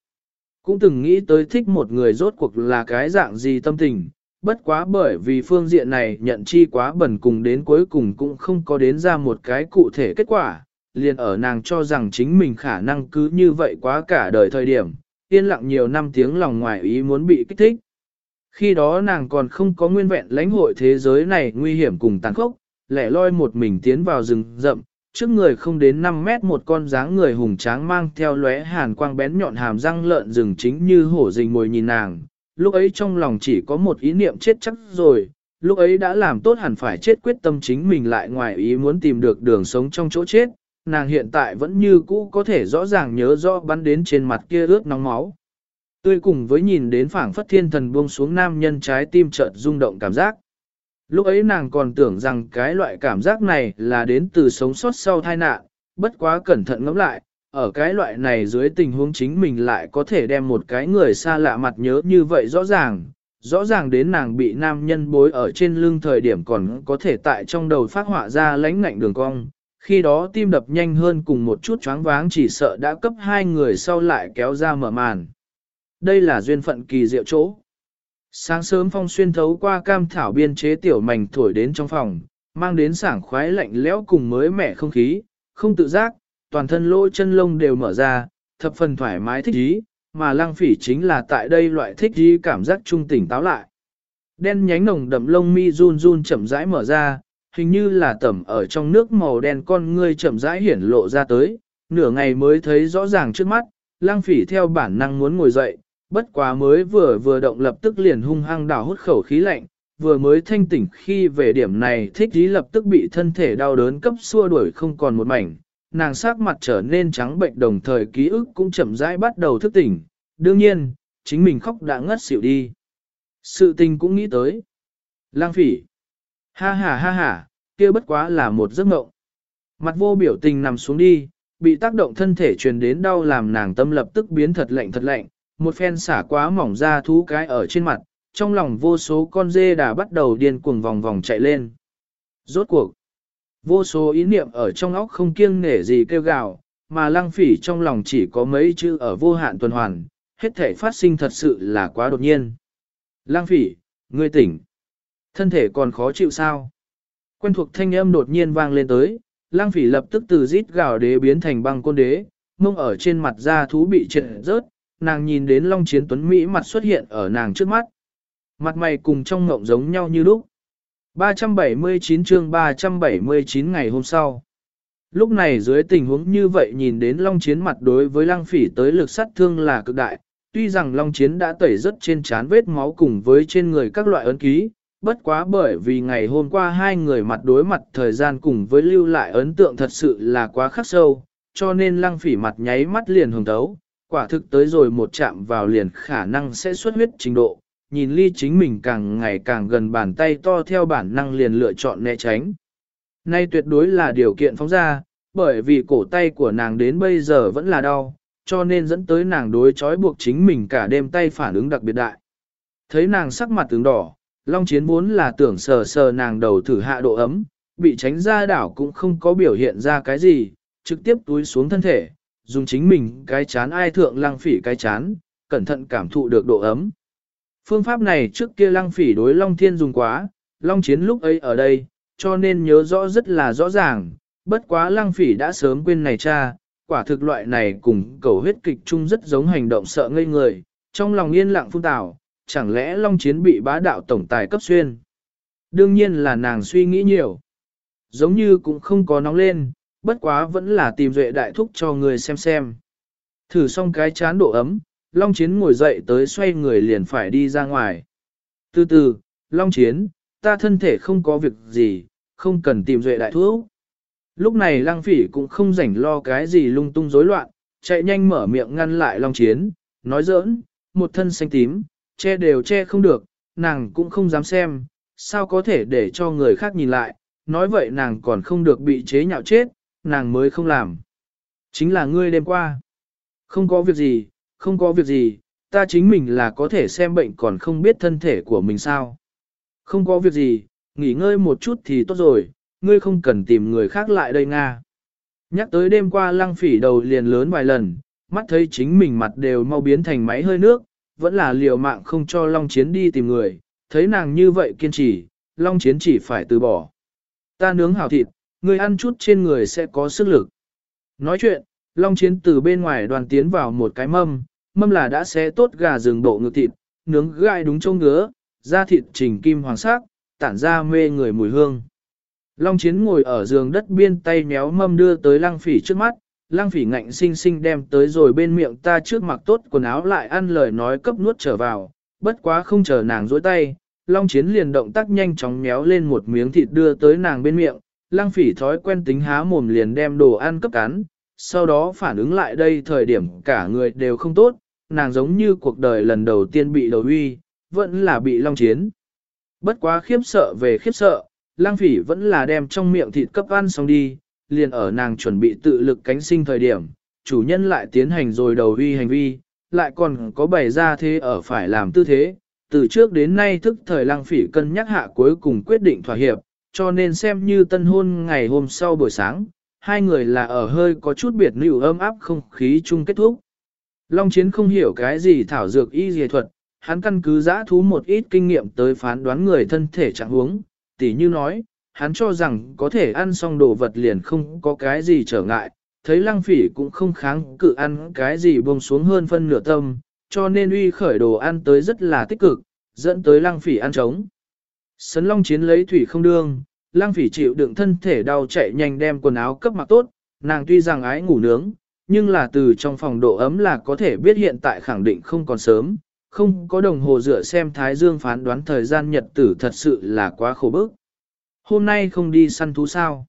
Cũng từng nghĩ tới thích một người rốt cuộc là cái dạng gì tâm tình, bất quá bởi vì phương diện này nhận chi quá bẩn cùng đến cuối cùng cũng không có đến ra một cái cụ thể kết quả, liền ở nàng cho rằng chính mình khả năng cứ như vậy quá cả đời thời điểm, yên lặng nhiều năm tiếng lòng ngoài ý muốn bị kích thích. Khi đó nàng còn không có nguyên vẹn lãnh hội thế giới này nguy hiểm cùng tàn khốc, lẻ loi một mình tiến vào rừng rậm, trước người không đến 5 mét một con dáng người hùng tráng mang theo lóe hàn quang bén nhọn hàm răng lợn rừng chính như hổ rình ngồi nhìn nàng. Lúc ấy trong lòng chỉ có một ý niệm chết chắc rồi, lúc ấy đã làm tốt hẳn phải chết quyết tâm chính mình lại ngoài ý muốn tìm được đường sống trong chỗ chết, nàng hiện tại vẫn như cũ có thể rõ ràng nhớ rõ bắn đến trên mặt kia ướt nóng máu. Tươi cùng với nhìn đến phảng phất thiên thần buông xuống nam nhân trái tim chợt rung động cảm giác. Lúc ấy nàng còn tưởng rằng cái loại cảm giác này là đến từ sống sót sau tai nạn, bất quá cẩn thận ngẫm lại, ở cái loại này dưới tình huống chính mình lại có thể đem một cái người xa lạ mặt nhớ như vậy rõ ràng, rõ ràng đến nàng bị nam nhân bối ở trên lưng thời điểm còn có thể tại trong đầu phát họa ra lãnh ngạnh đường cong, khi đó tim đập nhanh hơn cùng một chút choáng váng chỉ sợ đã cấp hai người sau lại kéo ra mở màn. Đây là duyên phận kỳ diệu chỗ. Sáng sớm phong xuyên thấu qua cam thảo biên chế tiểu mảnh thổi đến trong phòng, mang đến sảng khoái lạnh lẽo cùng mới mẻ không khí, không tự giác, toàn thân lỗ chân lông đều mở ra, thập phần thoải mái thích ý, mà lăng phỉ chính là tại đây loại thích ý cảm giác trung tỉnh táo lại. Đen nhánh nồng đậm lông mi run run chậm rãi mở ra, hình như là tẩm ở trong nước màu đen con ngươi chậm rãi hiển lộ ra tới, nửa ngày mới thấy rõ ràng trước mắt, lang phỉ theo bản năng muốn ngồi dậy, bất quá mới vừa vừa động lập tức liền hung hăng đào hút khẩu khí lạnh, vừa mới thanh tỉnh khi về điểm này thích ý lập tức bị thân thể đau đớn cấp xua đuổi không còn một mảnh, nàng sắc mặt trở nên trắng bệnh đồng thời ký ức cũng chậm rãi bắt đầu thức tỉnh, đương nhiên, chính mình khóc đã ngất xỉu đi. Sự tình cũng nghĩ tới. Lang phỉ. Ha ha ha ha, kia bất quá là một giấc mộng. Mặt vô biểu tình nằm xuống đi, bị tác động thân thể truyền đến đau làm nàng tâm lập tức biến thật lạnh thật lạnh, một phen xả quá mỏng ra thú cái ở trên mặt, trong lòng vô số con dê đã bắt đầu điên cuồng vòng vòng chạy lên. Rốt cuộc, vô số ý niệm ở trong óc không kiêng nể gì kêu gào, mà lăng phỉ trong lòng chỉ có mấy chữ ở vô hạn tuần hoàn, hết thể phát sinh thật sự là quá đột nhiên. Lăng phỉ, ngươi tỉnh. Thân thể còn khó chịu sao? Quen thuộc thanh âm đột nhiên vang lên tới, lang phỉ lập tức từ rít gào đế biến thành băng côn đế, mông ở trên mặt da thú bị trệ rớt, nàng nhìn đến Long Chiến Tuấn Mỹ mặt xuất hiện ở nàng trước mắt. Mặt mày cùng trong ngộng giống nhau như lúc. 379 chương 379 ngày hôm sau. Lúc này dưới tình huống như vậy nhìn đến Long Chiến mặt đối với Lăng Phỉ tới lực sát thương là cực đại, tuy rằng Long Chiến đã tẩy rất trên trán vết máu cùng với trên người các loại ấn ký, bất quá bởi vì ngày hôm qua hai người mặt đối mặt thời gian cùng với lưu lại ấn tượng thật sự là quá khắc sâu, cho nên lăng phỉ mặt nháy mắt liền hồng tấu, quả thực tới rồi một chạm vào liền khả năng sẽ xuất huyết trình độ, nhìn ly chính mình càng ngày càng gần bàn tay to theo bản năng liền lựa chọn né tránh. Nay tuyệt đối là điều kiện phóng ra, bởi vì cổ tay của nàng đến bây giờ vẫn là đau, cho nên dẫn tới nàng đối chói buộc chính mình cả đêm tay phản ứng đặc biệt đại. Thấy nàng sắc mặt tướng đỏ, Long Chiến muốn là tưởng sờ sờ nàng đầu thử hạ độ ấm, bị tránh ra đảo cũng không có biểu hiện ra cái gì, trực tiếp túi xuống thân thể, dùng chính mình cái chán ai thượng lăng phỉ cái chán, cẩn thận cảm thụ được độ ấm. Phương pháp này trước kia lăng phỉ đối Long Thiên dùng quá, Long Chiến lúc ấy ở đây, cho nên nhớ rõ rất là rõ ràng, bất quá lăng phỉ đã sớm quên này cha, quả thực loại này cùng cầu huyết kịch chung rất giống hành động sợ ngây người, trong lòng yên lặng phun tảo, chẳng lẽ Long Chiến bị bá đạo tổng tài cấp xuyên? Đương nhiên là nàng suy nghĩ nhiều. Giống như cũng không có nóng lên, bất quá vẫn là tìm duệ đại thúc cho người xem xem. Thử xong cái chán độ ấm, Long Chiến ngồi dậy tới xoay người liền phải đi ra ngoài. Từ từ, Long Chiến, ta thân thể không có việc gì, không cần tìm duệ đại thúc. Lúc này Lăng Phỉ cũng không rảnh lo cái gì lung tung rối loạn, chạy nhanh mở miệng ngăn lại Long Chiến, nói giỡn, một thân xanh tím, che đều che không được, nàng cũng không dám xem, sao có thể để cho người khác nhìn lại, nói vậy nàng còn không được bị chế nhạo chết, nàng mới không làm. Chính là ngươi đêm qua. Không có việc gì, không có việc gì, ta chính mình là có thể xem bệnh còn không biết thân thể của mình sao. Không có việc gì, nghỉ ngơi một chút thì tốt rồi, ngươi không cần tìm người khác lại đây Nga. Nhắc tới đêm qua lăng phỉ đầu liền lớn vài lần, mắt thấy chính mình mặt đều mau biến thành máy hơi nước, vẫn là liều mạng không cho Long Chiến đi tìm người, thấy nàng như vậy kiên trì, Long Chiến chỉ phải từ bỏ. Ta nướng hảo thịt, Người ăn chút trên người sẽ có sức lực. Nói chuyện, Long Chiến từ bên ngoài đoàn tiến vào một cái mâm, mâm là đã xé tốt gà rừng bộ ngực thịt, nướng gai đúng trông ngứa, da thịt trình kim hoàng sắc, tản ra mê người mùi hương. Long Chiến ngồi ở giường đất biên tay méo mâm đưa tới lăng phỉ trước mắt, lăng phỉ ngạnh sinh sinh đem tới rồi bên miệng ta trước mặc tốt quần áo lại ăn lời nói cấp nuốt trở vào, bất quá không chờ nàng dối tay, Long Chiến liền động tác nhanh chóng méo lên một miếng thịt đưa tới nàng bên miệng, Lang phỉ thói quen tính há mồm liền đem đồ ăn cấp cắn, sau đó phản ứng lại đây thời điểm cả người đều không tốt, nàng giống như cuộc đời lần đầu tiên bị đầu uy, vẫn là bị Long Chiến. Bất quá khiếp sợ về khiếp sợ, lang phỉ vẫn là đem trong miệng thịt cấp ăn xong đi, liền ở nàng chuẩn bị tự lực cánh sinh thời điểm, chủ nhân lại tiến hành rồi đầu uy hành vi, lại còn có bày ra thế ở phải làm tư thế. Từ trước đến nay thức thời lang phỉ cân nhắc hạ cuối cùng quyết định thỏa hiệp, cho nên xem như tân hôn ngày hôm sau buổi sáng, hai người là ở hơi có chút biệt nữ ấm áp không khí chung kết thúc. Long Chiến không hiểu cái gì thảo dược y dề thuật, hắn căn cứ giã thú một ít kinh nghiệm tới phán đoán người thân thể trạng huống, tỉ như nói, hắn cho rằng có thể ăn xong đồ vật liền không có cái gì trở ngại, thấy lăng phỉ cũng không kháng cự ăn cái gì buông xuống hơn phân nửa tâm, cho nên uy khởi đồ ăn tới rất là tích cực, dẫn tới lăng phỉ ăn trống. Sấn long chiến lấy thủy không đương, Lang phỉ chịu đựng thân thể đau chạy nhanh đem quần áo cấp mặc tốt, nàng tuy rằng ái ngủ nướng, nhưng là từ trong phòng độ ấm là có thể biết hiện tại khẳng định không còn sớm, không có đồng hồ dựa xem Thái Dương phán đoán thời gian nhật tử thật sự là quá khổ bức. Hôm nay không đi săn thú sao?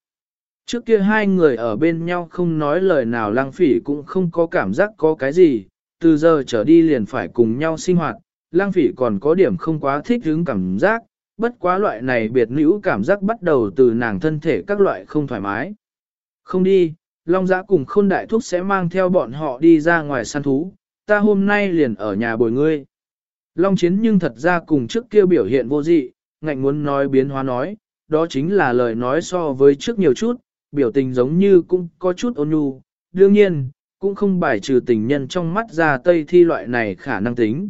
Trước kia hai người ở bên nhau không nói lời nào Lang phỉ cũng không có cảm giác có cái gì, từ giờ trở đi liền phải cùng nhau sinh hoạt, Lang phỉ còn có điểm không quá thích hứng cảm giác, bất quá loại này biệt nữ cảm giác bắt đầu từ nàng thân thể các loại không thoải mái. Không đi, Long Giã cùng khôn đại thúc sẽ mang theo bọn họ đi ra ngoài săn thú, ta hôm nay liền ở nhà bồi ngươi. Long chiến nhưng thật ra cùng trước kia biểu hiện vô dị, ngạnh muốn nói biến hóa nói, đó chính là lời nói so với trước nhiều chút, biểu tình giống như cũng có chút ôn nhu, đương nhiên, cũng không bài trừ tình nhân trong mắt ra tây thi loại này khả năng tính.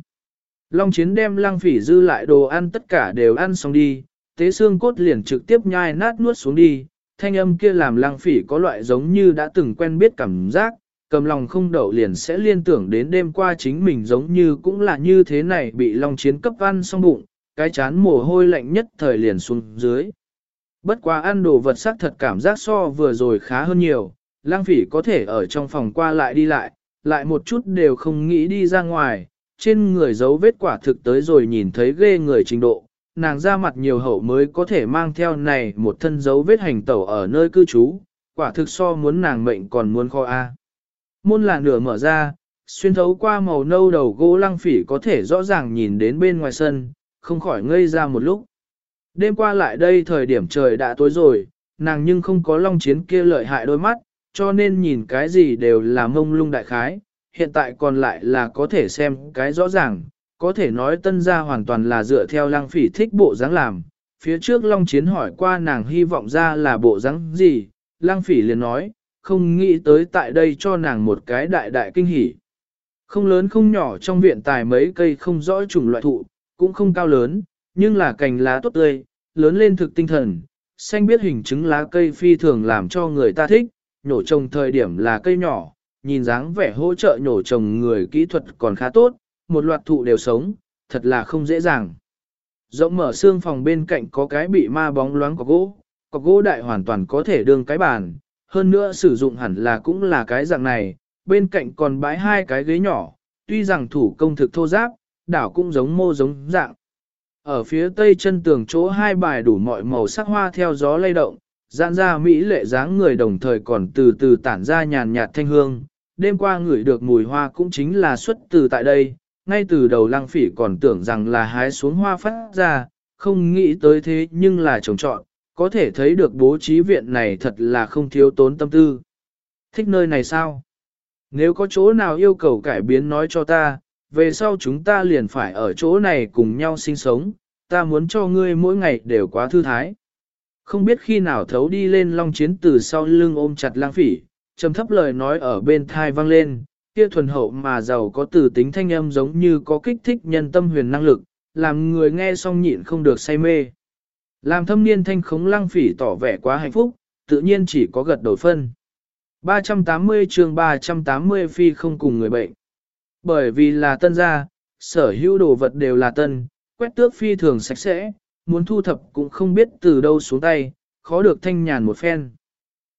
Long chiến đem lăng phỉ dư lại đồ ăn tất cả đều ăn xong đi, tế xương cốt liền trực tiếp nhai nát nuốt xuống đi, thanh âm kia làm lăng phỉ có loại giống như đã từng quen biết cảm giác, cầm lòng không đậu liền sẽ liên tưởng đến đêm qua chính mình giống như cũng là như thế này bị long chiến cấp ăn xong bụng, cái chán mồ hôi lạnh nhất thời liền xuống dưới. Bất quá ăn đồ vật sắc thật cảm giác so vừa rồi khá hơn nhiều, lang phỉ có thể ở trong phòng qua lại đi lại, lại một chút đều không nghĩ đi ra ngoài, trên người dấu vết quả thực tới rồi nhìn thấy ghê người trình độ, nàng ra mặt nhiều hậu mới có thể mang theo này một thân dấu vết hành tẩu ở nơi cư trú, quả thực so muốn nàng mệnh còn muốn kho A. Môn là nửa mở ra, xuyên thấu qua màu nâu đầu gỗ lăng phỉ có thể rõ ràng nhìn đến bên ngoài sân, không khỏi ngây ra một lúc. Đêm qua lại đây thời điểm trời đã tối rồi, nàng nhưng không có long chiến kia lợi hại đôi mắt, cho nên nhìn cái gì đều là mông lung đại khái, hiện tại còn lại là có thể xem cái rõ ràng, có thể nói tân gia hoàn toàn là dựa theo lăng phỉ thích bộ dáng làm. Phía trước Long Chiến hỏi qua nàng hy vọng ra là bộ dáng gì, lăng phỉ liền nói, không nghĩ tới tại đây cho nàng một cái đại đại kinh hỉ. Không lớn không nhỏ trong viện tài mấy cây không rõ chủng loại thụ, cũng không cao lớn, nhưng là cành lá tốt tươi, lớn lên thực tinh thần, xanh biết hình chứng lá cây phi thường làm cho người ta thích, nhổ trồng thời điểm là cây nhỏ, nhìn dáng vẻ hỗ trợ nhổ trồng người kỹ thuật còn khá tốt, một loạt thụ đều sống, thật là không dễ dàng. Rộng mở xương phòng bên cạnh có cái bị ma bóng loáng có gỗ, có gỗ đại hoàn toàn có thể đương cái bàn, hơn nữa sử dụng hẳn là cũng là cái dạng này, bên cạnh còn bãi hai cái ghế nhỏ, tuy rằng thủ công thực thô giáp, đảo cũng giống mô giống dạng. Ở phía tây chân tường chỗ hai bài đủ mọi màu sắc hoa theo gió lay động, giãn ra mỹ lệ dáng người đồng thời còn từ từ tản ra nhàn nhạt thanh hương. Đêm qua ngửi được mùi hoa cũng chính là xuất từ tại đây, ngay từ đầu lăng phỉ còn tưởng rằng là hái xuống hoa phát ra, không nghĩ tới thế nhưng là trồng trọn, có thể thấy được bố trí viện này thật là không thiếu tốn tâm tư. Thích nơi này sao? Nếu có chỗ nào yêu cầu cải biến nói cho ta, về sau chúng ta liền phải ở chỗ này cùng nhau sinh sống, ta muốn cho ngươi mỗi ngày đều quá thư thái. Không biết khi nào thấu đi lên long chiến từ sau lưng ôm chặt lang phỉ, trầm thấp lời nói ở bên thai vang lên, kia thuần hậu mà giàu có từ tính thanh âm giống như có kích thích nhân tâm huyền năng lực, làm người nghe xong nhịn không được say mê. Làm thâm niên thanh khống lang phỉ tỏ vẻ quá hạnh phúc, tự nhiên chỉ có gật đầu phân. 380 chương 380 phi không cùng người bệnh. Bởi vì là tân gia, sở hữu đồ vật đều là tân, quét tước phi thường sạch sẽ, muốn thu thập cũng không biết từ đâu xuống tay, khó được thanh nhàn một phen.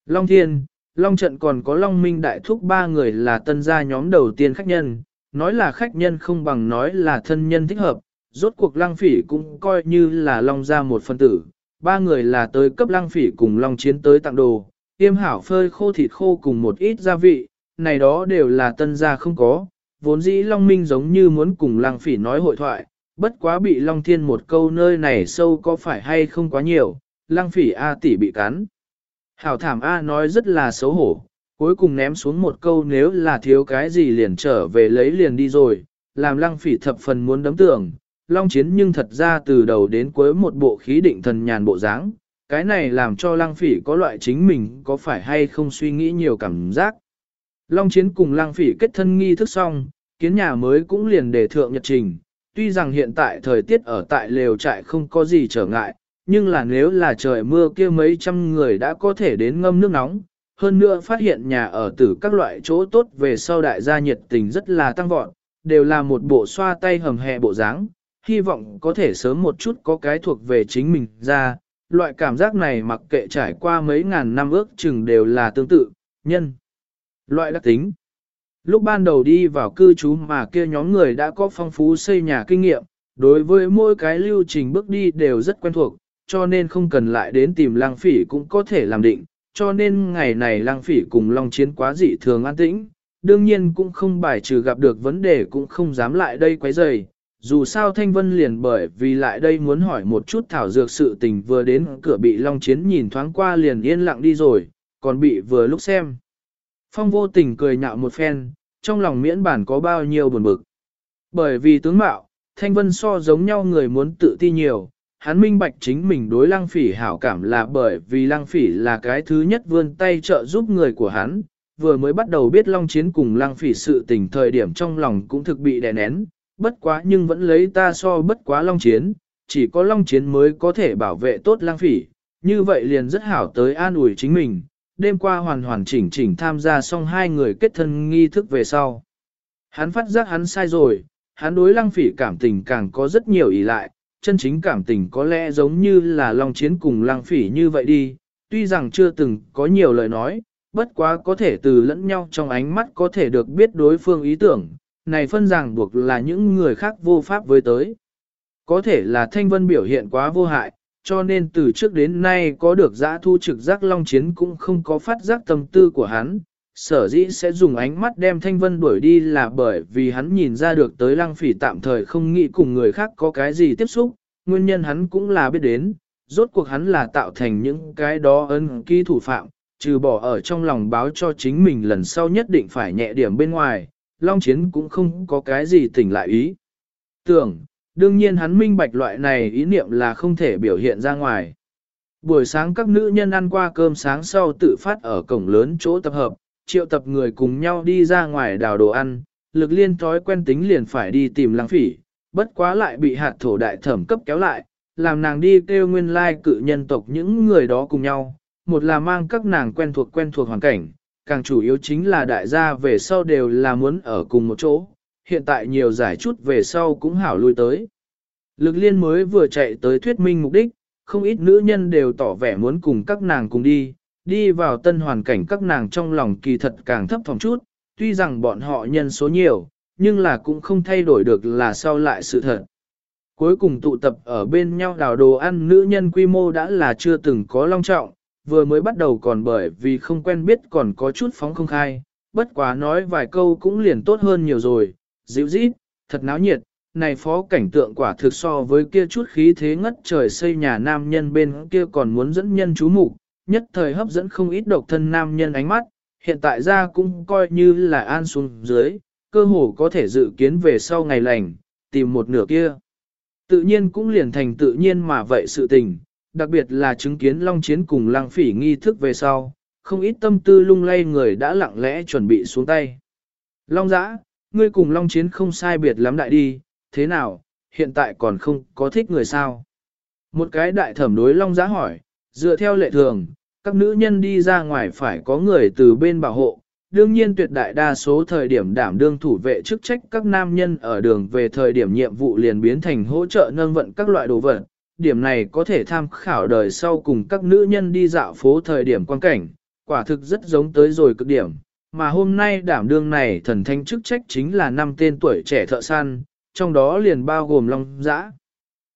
Long Thiên, Long Trận còn có Long Minh Đại Thúc ba người là tân gia nhóm đầu tiên khách nhân, nói là khách nhân không bằng nói là thân nhân thích hợp, rốt cuộc Lăng Phỉ cũng coi như là Long gia một phân tử, ba người là tới cấp Lăng Phỉ cùng Long Chiến tới tặng đồ, tiêm hảo phơi khô thịt khô cùng một ít gia vị, này đó đều là tân gia không có, vốn dĩ Long Minh giống như muốn cùng Lăng Phỉ nói hội thoại, bất quá bị Long Thiên một câu nơi này sâu có phải hay không quá nhiều, Lăng Phỉ A tỷ bị cắn. Hảo thảm A nói rất là xấu hổ, cuối cùng ném xuống một câu nếu là thiếu cái gì liền trở về lấy liền đi rồi, làm Lăng Phỉ thập phần muốn đấm tưởng. Long chiến nhưng thật ra từ đầu đến cuối một bộ khí định thần nhàn bộ dáng, cái này làm cho lăng phỉ có loại chính mình có phải hay không suy nghĩ nhiều cảm giác. Long chiến cùng lăng phỉ kết thân nghi thức xong, kiến nhà mới cũng liền đề thượng nhật trình, tuy rằng hiện tại thời tiết ở tại lều trại không có gì trở ngại, nhưng là nếu là trời mưa kia mấy trăm người đã có thể đến ngâm nước nóng, hơn nữa phát hiện nhà ở từ các loại chỗ tốt về sau đại gia nhiệt tình rất là tăng vọt, đều là một bộ xoa tay hầm hè bộ dáng, hy vọng có thể sớm một chút có cái thuộc về chính mình ra, loại cảm giác này mặc kệ trải qua mấy ngàn năm ước chừng đều là tương tự, nhân. Loại đặc tính. Lúc ban đầu đi vào cư trú mà kia nhóm người đã có phong phú xây nhà kinh nghiệm, đối với mỗi cái lưu trình bước đi đều rất quen thuộc, cho nên không cần lại đến tìm lang phỉ cũng có thể làm định, cho nên ngày này lang phỉ cùng long chiến quá dị thường an tĩnh, đương nhiên cũng không bài trừ gặp được vấn đề cũng không dám lại đây quấy rầy, dù sao Thanh Vân liền bởi vì lại đây muốn hỏi một chút thảo dược sự tình vừa đến cửa bị Long Chiến nhìn thoáng qua liền yên lặng đi rồi, còn bị vừa lúc xem. Phong vô tình cười nhạo một phen, trong lòng miễn bản có bao nhiêu buồn bực. Bởi vì tướng mạo, Thanh Vân so giống nhau người muốn tự ti nhiều, hắn minh bạch chính mình đối lăng phỉ hảo cảm là bởi vì lăng phỉ là cái thứ nhất vươn tay trợ giúp người của hắn, vừa mới bắt đầu biết Long Chiến cùng lăng phỉ sự tình thời điểm trong lòng cũng thực bị đè nén, bất quá nhưng vẫn lấy ta so bất quá long chiến, chỉ có long chiến mới có thể bảo vệ tốt lang phỉ, như vậy liền rất hảo tới an ủi chính mình, đêm qua hoàn hoàn chỉnh chỉnh tham gia xong hai người kết thân nghi thức về sau. Hắn phát giác hắn sai rồi, hắn đối lăng phỉ cảm tình càng có rất nhiều ý lại, chân chính cảm tình có lẽ giống như là long chiến cùng lăng phỉ như vậy đi, tuy rằng chưa từng có nhiều lời nói, bất quá có thể từ lẫn nhau trong ánh mắt có thể được biết đối phương ý tưởng, này phân ràng buộc là những người khác vô pháp với tới. Có thể là thanh vân biểu hiện quá vô hại, cho nên từ trước đến nay có được giã thu trực giác long chiến cũng không có phát giác tâm tư của hắn. Sở dĩ sẽ dùng ánh mắt đem thanh vân đuổi đi là bởi vì hắn nhìn ra được tới lăng phỉ tạm thời không nghĩ cùng người khác có cái gì tiếp xúc, nguyên nhân hắn cũng là biết đến, rốt cuộc hắn là tạo thành những cái đó ân ký thủ phạm, trừ bỏ ở trong lòng báo cho chính mình lần sau nhất định phải nhẹ điểm bên ngoài, Long Chiến cũng không có cái gì tỉnh lại ý. Tưởng, đương nhiên hắn minh bạch loại này ý niệm là không thể biểu hiện ra ngoài. Buổi sáng các nữ nhân ăn qua cơm sáng sau tự phát ở cổng lớn chỗ tập hợp, triệu tập người cùng nhau đi ra ngoài đào đồ ăn, lực liên thói quen tính liền phải đi tìm lăng phỉ, bất quá lại bị hạt thổ đại thẩm cấp kéo lại, làm nàng đi kêu nguyên lai cự nhân tộc những người đó cùng nhau, một là mang các nàng quen thuộc quen thuộc hoàn cảnh, càng chủ yếu chính là đại gia về sau đều là muốn ở cùng một chỗ, hiện tại nhiều giải chút về sau cũng hảo lui tới. Lực liên mới vừa chạy tới thuyết minh mục đích, không ít nữ nhân đều tỏ vẻ muốn cùng các nàng cùng đi, đi vào tân hoàn cảnh các nàng trong lòng kỳ thật càng thấp phòng chút, tuy rằng bọn họ nhân số nhiều, nhưng là cũng không thay đổi được là sau lại sự thật. Cuối cùng tụ tập ở bên nhau đào đồ ăn nữ nhân quy mô đã là chưa từng có long trọng, vừa mới bắt đầu còn bởi vì không quen biết còn có chút phóng không khai, bất quá nói vài câu cũng liền tốt hơn nhiều rồi, dịu dít, thật náo nhiệt, này phó cảnh tượng quả thực so với kia chút khí thế ngất trời xây nhà nam nhân bên kia còn muốn dẫn nhân chú mục nhất thời hấp dẫn không ít độc thân nam nhân ánh mắt, hiện tại ra cũng coi như là an xuống dưới, cơ hồ có thể dự kiến về sau ngày lành, tìm một nửa kia. Tự nhiên cũng liền thành tự nhiên mà vậy sự tình, đặc biệt là chứng kiến Long Chiến cùng lang Phỉ nghi thức về sau, không ít tâm tư lung lay người đã lặng lẽ chuẩn bị xuống tay. Long Giã, ngươi cùng Long Chiến không sai biệt lắm đại đi, thế nào, hiện tại còn không có thích người sao? Một cái đại thẩm đối Long Giã hỏi, dựa theo lệ thường, các nữ nhân đi ra ngoài phải có người từ bên bảo hộ, đương nhiên tuyệt đại đa số thời điểm đảm đương thủ vệ chức trách các nam nhân ở đường về thời điểm nhiệm vụ liền biến thành hỗ trợ nâng vận các loại đồ vật. Điểm này có thể tham khảo đời sau cùng các nữ nhân đi dạo phố thời điểm quan cảnh, quả thực rất giống tới rồi cực điểm. Mà hôm nay đảm đương này thần thanh chức trách chính là năm tên tuổi trẻ thợ săn, trong đó liền bao gồm Long Giã.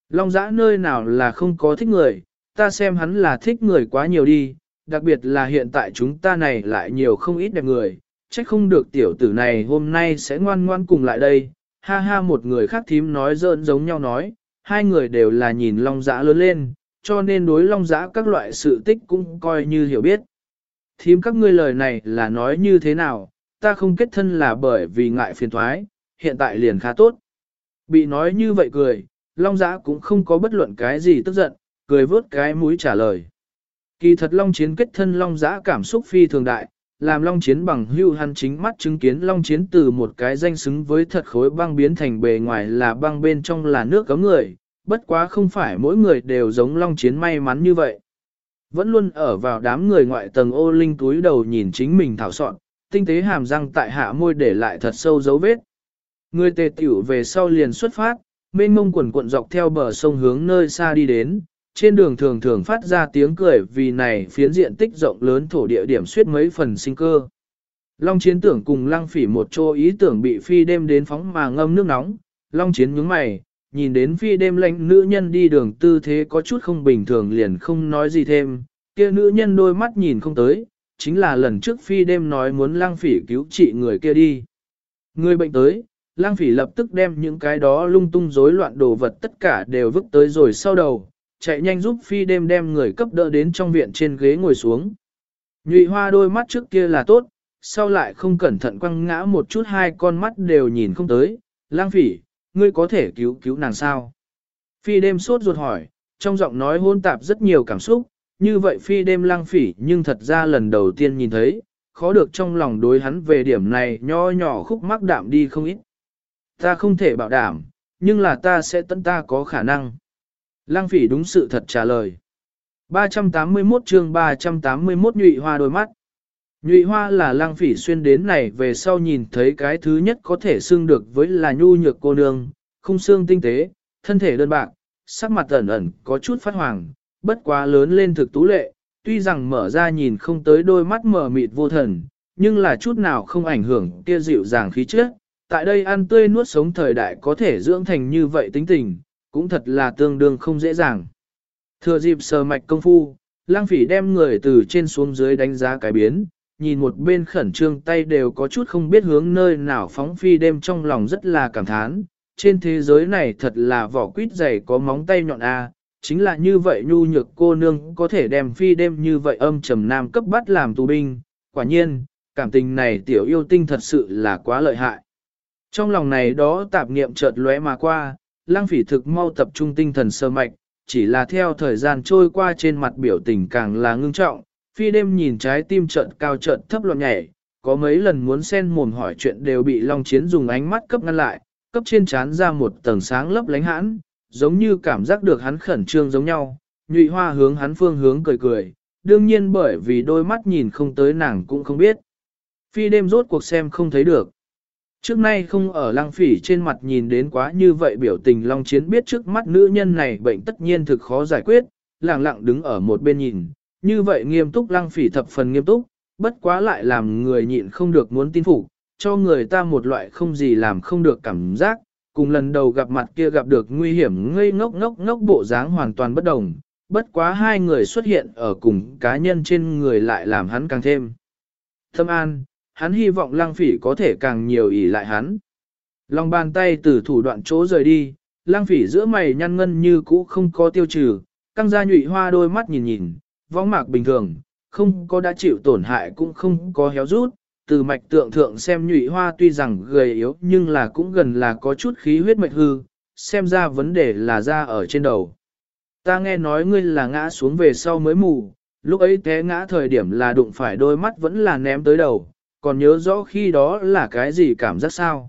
Long Giã nơi nào là không có thích người, ta xem hắn là thích người quá nhiều đi, đặc biệt là hiện tại chúng ta này lại nhiều không ít đẹp người, trách không được tiểu tử này hôm nay sẽ ngoan ngoan cùng lại đây. Ha ha một người khác thím nói dơn giống nhau nói, hai người đều là nhìn long giã lớn lên, cho nên đối long giã các loại sự tích cũng coi như hiểu biết. Thím các ngươi lời này là nói như thế nào, ta không kết thân là bởi vì ngại phiền thoái, hiện tại liền khá tốt. Bị nói như vậy cười, long giã cũng không có bất luận cái gì tức giận, cười vớt cái mũi trả lời. Kỳ thật Long Chiến kết thân Long Giã cảm xúc phi thường đại, làm Long Chiến bằng hưu hắn chính mắt chứng kiến Long Chiến từ một cái danh xứng với thật khối băng biến thành bề ngoài là băng bên trong là nước cấm người, bất quá không phải mỗi người đều giống Long Chiến may mắn như vậy. Vẫn luôn ở vào đám người ngoại tầng ô linh túi đầu nhìn chính mình thảo soạn, tinh tế hàm răng tại hạ môi để lại thật sâu dấu vết. Người tề tiểu về sau liền xuất phát, mênh mông quần cuộn dọc theo bờ sông hướng nơi xa đi đến, trên đường thường thường phát ra tiếng cười vì này phiến diện tích rộng lớn thổ địa điểm suyết mấy phần sinh cơ. Long chiến tưởng cùng lăng phỉ một chỗ ý tưởng bị phi đêm đến phóng mà ngâm nước nóng, long chiến nhướng mày, nhìn đến phi đêm lệnh nữ nhân đi đường tư thế có chút không bình thường liền không nói gì thêm, kia nữ nhân đôi mắt nhìn không tới, chính là lần trước phi đêm nói muốn lăng phỉ cứu trị người kia đi. Người bệnh tới, lăng phỉ lập tức đem những cái đó lung tung rối loạn đồ vật tất cả đều vứt tới rồi sau đầu, chạy nhanh giúp phi đêm đem người cấp đỡ đến trong viện trên ghế ngồi xuống. Nhụy hoa đôi mắt trước kia là tốt, sau lại không cẩn thận quăng ngã một chút hai con mắt đều nhìn không tới, lang phỉ, ngươi có thể cứu cứu nàng sao? Phi đêm sốt ruột hỏi, trong giọng nói hôn tạp rất nhiều cảm xúc, như vậy phi đêm lang phỉ nhưng thật ra lần đầu tiên nhìn thấy, khó được trong lòng đối hắn về điểm này nho nhỏ khúc mắc đạm đi không ít. Ta không thể bảo đảm, nhưng là ta sẽ tận ta có khả năng. Lăng phỉ đúng sự thật trả lời. 381 chương 381 nhụy hoa đôi mắt. Nhụy hoa là lăng phỉ xuyên đến này về sau nhìn thấy cái thứ nhất có thể xưng được với là nhu nhược cô nương, khung xương tinh tế, thân thể đơn bạc, sắc mặt ẩn ẩn có chút phát hoàng, bất quá lớn lên thực tú lệ, tuy rằng mở ra nhìn không tới đôi mắt mở mịt vô thần, nhưng là chút nào không ảnh hưởng kia dịu dàng khí chất. Tại đây ăn tươi nuốt sống thời đại có thể dưỡng thành như vậy tính tình, cũng thật là tương đương không dễ dàng. Thừa dịp sờ mạch công phu, lang phỉ đem người từ trên xuống dưới đánh giá cái biến, nhìn một bên khẩn trương tay đều có chút không biết hướng nơi nào phóng phi đêm trong lòng rất là cảm thán. Trên thế giới này thật là vỏ quýt dày có móng tay nhọn A, chính là như vậy nhu nhược cô nương có thể đem phi đêm như vậy âm trầm nam cấp bắt làm tù binh. Quả nhiên, cảm tình này tiểu yêu tinh thật sự là quá lợi hại. Trong lòng này đó tạp niệm chợt lóe mà qua, lang phỉ thực mau tập trung tinh thần sơ mạch, chỉ là theo thời gian trôi qua trên mặt biểu tình càng là ngưng trọng, phi đêm nhìn trái tim trận cao trận thấp loạn nhảy, có mấy lần muốn xen mồm hỏi chuyện đều bị Long Chiến dùng ánh mắt cấp ngăn lại, cấp trên chán ra một tầng sáng lấp lánh hãn, giống như cảm giác được hắn khẩn trương giống nhau, nhụy hoa hướng hắn phương hướng cười cười, đương nhiên bởi vì đôi mắt nhìn không tới nàng cũng không biết. Phi đêm rốt cuộc xem không thấy được. Trước nay không ở lăng phỉ trên mặt nhìn đến quá như vậy biểu tình Long Chiến biết trước mắt nữ nhân này bệnh tất nhiên thực khó giải quyết, lặng lặng đứng ở một bên nhìn, như vậy nghiêm túc lăng phỉ thập phần nghiêm túc, bất quá lại làm người nhịn không được muốn tin phục, cho người ta một loại không gì làm không được cảm giác, cùng lần đầu gặp mặt kia gặp được nguy hiểm ngây ngốc ngốc ngốc bộ dáng hoàn toàn bất đồng, bất quá hai người xuất hiện ở cùng cá nhân trên người lại làm hắn càng thêm. Thâm an, hắn hy vọng lăng phỉ có thể càng nhiều ỷ lại hắn. Lòng bàn tay từ thủ đoạn chỗ rời đi, lăng phỉ giữa mày nhăn ngân như cũ không có tiêu trừ, căng ra nhụy hoa đôi mắt nhìn nhìn, võng mạc bình thường, không có đã chịu tổn hại cũng không có héo rút, từ mạch tượng thượng xem nhụy hoa tuy rằng gầy yếu nhưng là cũng gần là có chút khí huyết mạch hư, xem ra vấn đề là ra ở trên đầu. Ta nghe nói ngươi là ngã xuống về sau mới mù, lúc ấy té ngã thời điểm là đụng phải đôi mắt vẫn là ném tới đầu, còn nhớ rõ khi đó là cái gì cảm giác sao.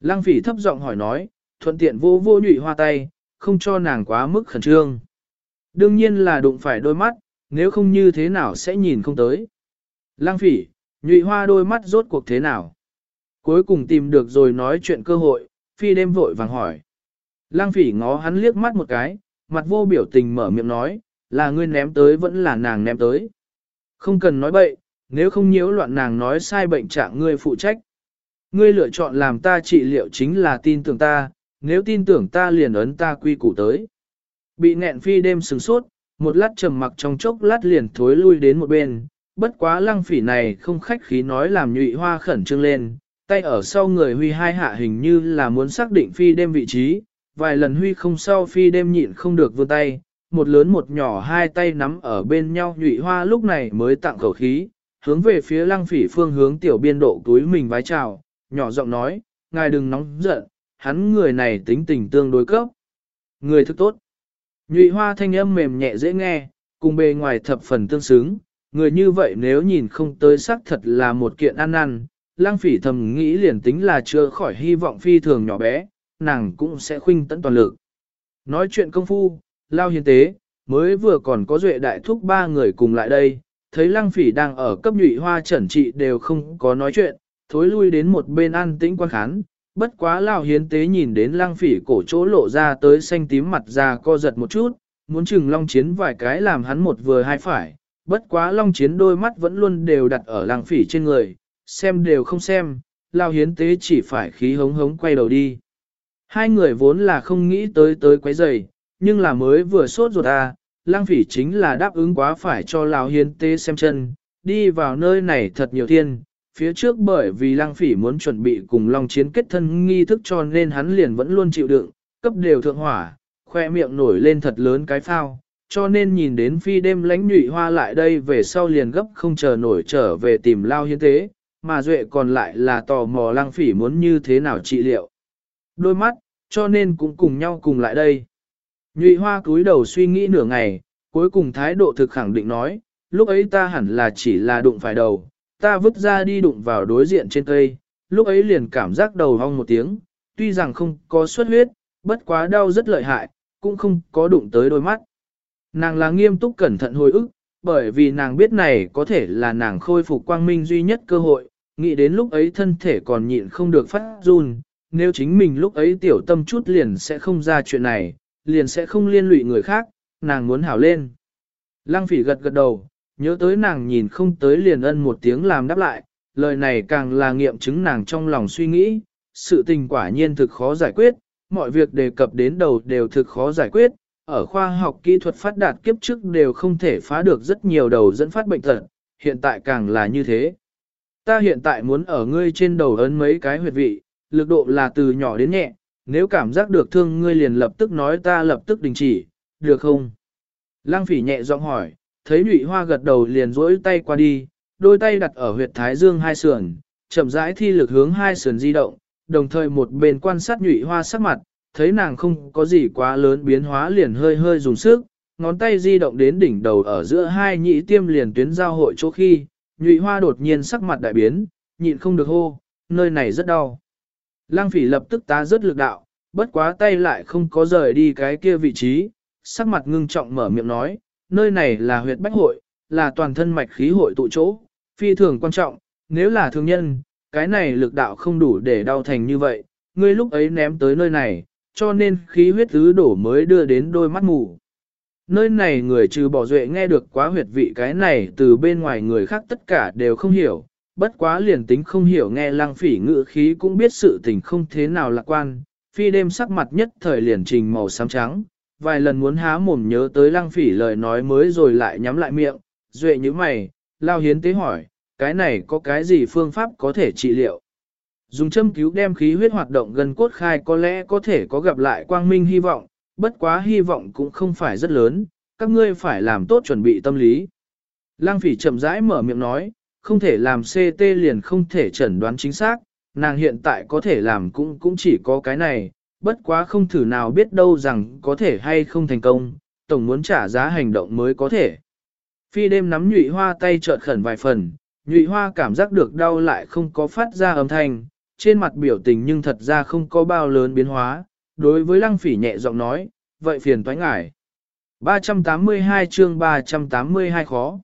Lăng phỉ thấp giọng hỏi nói, thuận tiện vô vô nhụy hoa tay, không cho nàng quá mức khẩn trương. Đương nhiên là đụng phải đôi mắt, nếu không như thế nào sẽ nhìn không tới. Lăng phỉ, nhụy hoa đôi mắt rốt cuộc thế nào? Cuối cùng tìm được rồi nói chuyện cơ hội, phi đêm vội vàng hỏi. Lăng phỉ ngó hắn liếc mắt một cái, mặt vô biểu tình mở miệng nói, là ngươi ném tới vẫn là nàng ném tới. Không cần nói bậy, nếu không nhiễu loạn nàng nói sai bệnh trạng ngươi phụ trách. Ngươi lựa chọn làm ta trị liệu chính là tin tưởng ta, nếu tin tưởng ta liền ấn ta quy củ tới. Bị nghẹn phi đêm sừng sốt, một lát trầm mặc trong chốc lát liền thối lui đến một bên, bất quá lăng phỉ này không khách khí nói làm nhụy hoa khẩn trương lên, tay ở sau người huy hai hạ hình như là muốn xác định phi đêm vị trí, vài lần huy không sau phi đêm nhịn không được vươn tay, một lớn một nhỏ hai tay nắm ở bên nhau nhụy hoa lúc này mới tặng khẩu khí, hướng về phía lăng phỉ phương hướng tiểu biên độ túi mình vái chào, nhỏ giọng nói, ngài đừng nóng giận, hắn người này tính tình tương đối cấp. Người thức tốt. Nhụy hoa thanh âm mềm nhẹ dễ nghe, cùng bề ngoài thập phần tương xứng, người như vậy nếu nhìn không tới sắc thật là một kiện ăn ăn, lang phỉ thầm nghĩ liền tính là chưa khỏi hy vọng phi thường nhỏ bé, nàng cũng sẽ khuynh tận toàn lực. Nói chuyện công phu, lao hiền tế, mới vừa còn có duệ đại thúc ba người cùng lại đây, thấy lăng phỉ đang ở cấp nhụy hoa trần trị đều không có nói chuyện, thối lui đến một bên ăn tĩnh quan khán, bất quá Lão hiến tế nhìn đến lăng phỉ cổ chỗ lộ ra tới xanh tím mặt ra co giật một chút, muốn chừng long chiến vài cái làm hắn một vừa hai phải, bất quá long chiến đôi mắt vẫn luôn đều đặt ở lăng phỉ trên người, xem đều không xem, Lão hiến tế chỉ phải khí hống hống quay đầu đi. Hai người vốn là không nghĩ tới tới quấy rầy, nhưng là mới vừa sốt ruột à, Lang phỉ chính là đáp ứng quá phải cho Lão hiến tế xem chân, đi vào nơi này thật nhiều thiên, phía trước bởi vì Lang phỉ muốn chuẩn bị cùng long chiến kết thân nghi thức cho nên hắn liền vẫn luôn chịu đựng, cấp đều thượng hỏa, khoe miệng nổi lên thật lớn cái phao, cho nên nhìn đến phi đêm lánh nhụy hoa lại đây về sau liền gấp không chờ nổi trở về tìm lao hiến tế, mà duệ còn lại là tò mò Lang phỉ muốn như thế nào trị liệu. Đôi mắt, cho nên cũng cùng nhau cùng lại đây. Nhụy hoa cúi đầu suy nghĩ nửa ngày, cuối cùng thái độ thực khẳng định nói, lúc ấy ta hẳn là chỉ là đụng phải đầu, ta vứt ra đi đụng vào đối diện trên cây, lúc ấy liền cảm giác đầu hong một tiếng, tuy rằng không có xuất huyết, bất quá đau rất lợi hại, cũng không có đụng tới đôi mắt. Nàng là nghiêm túc cẩn thận hồi ức, bởi vì nàng biết này có thể là nàng khôi phục quang minh duy nhất cơ hội, nghĩ đến lúc ấy thân thể còn nhịn không được phát run, nếu chính mình lúc ấy tiểu tâm chút liền sẽ không ra chuyện này, liền sẽ không liên lụy người khác, nàng muốn hảo lên. Lăng phỉ gật gật đầu, nhớ tới nàng nhìn không tới liền ân một tiếng làm đáp lại, lời này càng là nghiệm chứng nàng trong lòng suy nghĩ, sự tình quả nhiên thực khó giải quyết, mọi việc đề cập đến đầu đều thực khó giải quyết, ở khoa học kỹ thuật phát đạt kiếp trước đều không thể phá được rất nhiều đầu dẫn phát bệnh tật, hiện tại càng là như thế. Ta hiện tại muốn ở ngươi trên đầu ấn mấy cái huyệt vị, lực độ là từ nhỏ đến nhẹ, nếu cảm giác được thương ngươi liền lập tức nói ta lập tức đình chỉ, được không? Lăng phỉ nhẹ giọng hỏi, thấy nhụy hoa gật đầu liền rỗi tay qua đi, đôi tay đặt ở huyệt thái dương hai sườn, chậm rãi thi lực hướng hai sườn di động, đồng thời một bên quan sát nhụy hoa sắc mặt, thấy nàng không có gì quá lớn biến hóa liền hơi hơi dùng sức, ngón tay di động đến đỉnh đầu ở giữa hai nhị tiêm liền tuyến giao hội chỗ khi, nhụy hoa đột nhiên sắc mặt đại biến, nhịn không được hô, nơi này rất đau. Lăng phỉ lập tức tá rất lực đạo, bất quá tay lại không có rời đi cái kia vị trí, sắc mặt ngưng trọng mở miệng nói, nơi này là huyệt bách hội, là toàn thân mạch khí hội tụ chỗ, phi thường quan trọng, nếu là thương nhân, cái này lực đạo không đủ để đau thành như vậy, ngươi lúc ấy ném tới nơi này, cho nên khí huyết tứ đổ mới đưa đến đôi mắt mù. Nơi này người trừ bỏ duệ nghe được quá huyệt vị cái này từ bên ngoài người khác tất cả đều không hiểu, bất quá liền tính không hiểu nghe lăng phỉ ngữ khí cũng biết sự tình không thế nào lạc quan, phi đêm sắc mặt nhất thời liền trình màu xám trắng, vài lần muốn há mồm nhớ tới lăng phỉ lời nói mới rồi lại nhắm lại miệng, duệ như mày, lao hiến tế hỏi, cái này có cái gì phương pháp có thể trị liệu? Dùng châm cứu đem khí huyết hoạt động gần cốt khai có lẽ có thể có gặp lại quang minh hy vọng, bất quá hy vọng cũng không phải rất lớn, các ngươi phải làm tốt chuẩn bị tâm lý. Lăng phỉ chậm rãi mở miệng nói, không thể làm CT liền không thể chẩn đoán chính xác, nàng hiện tại có thể làm cũng cũng chỉ có cái này, bất quá không thử nào biết đâu rằng có thể hay không thành công, tổng muốn trả giá hành động mới có thể. Phi đêm nắm nhụy hoa tay chợt khẩn vài phần, nhụy hoa cảm giác được đau lại không có phát ra âm thanh, trên mặt biểu tình nhưng thật ra không có bao lớn biến hóa, đối với lăng phỉ nhẹ giọng nói, vậy phiền toái ngải. 382 chương 382 khó.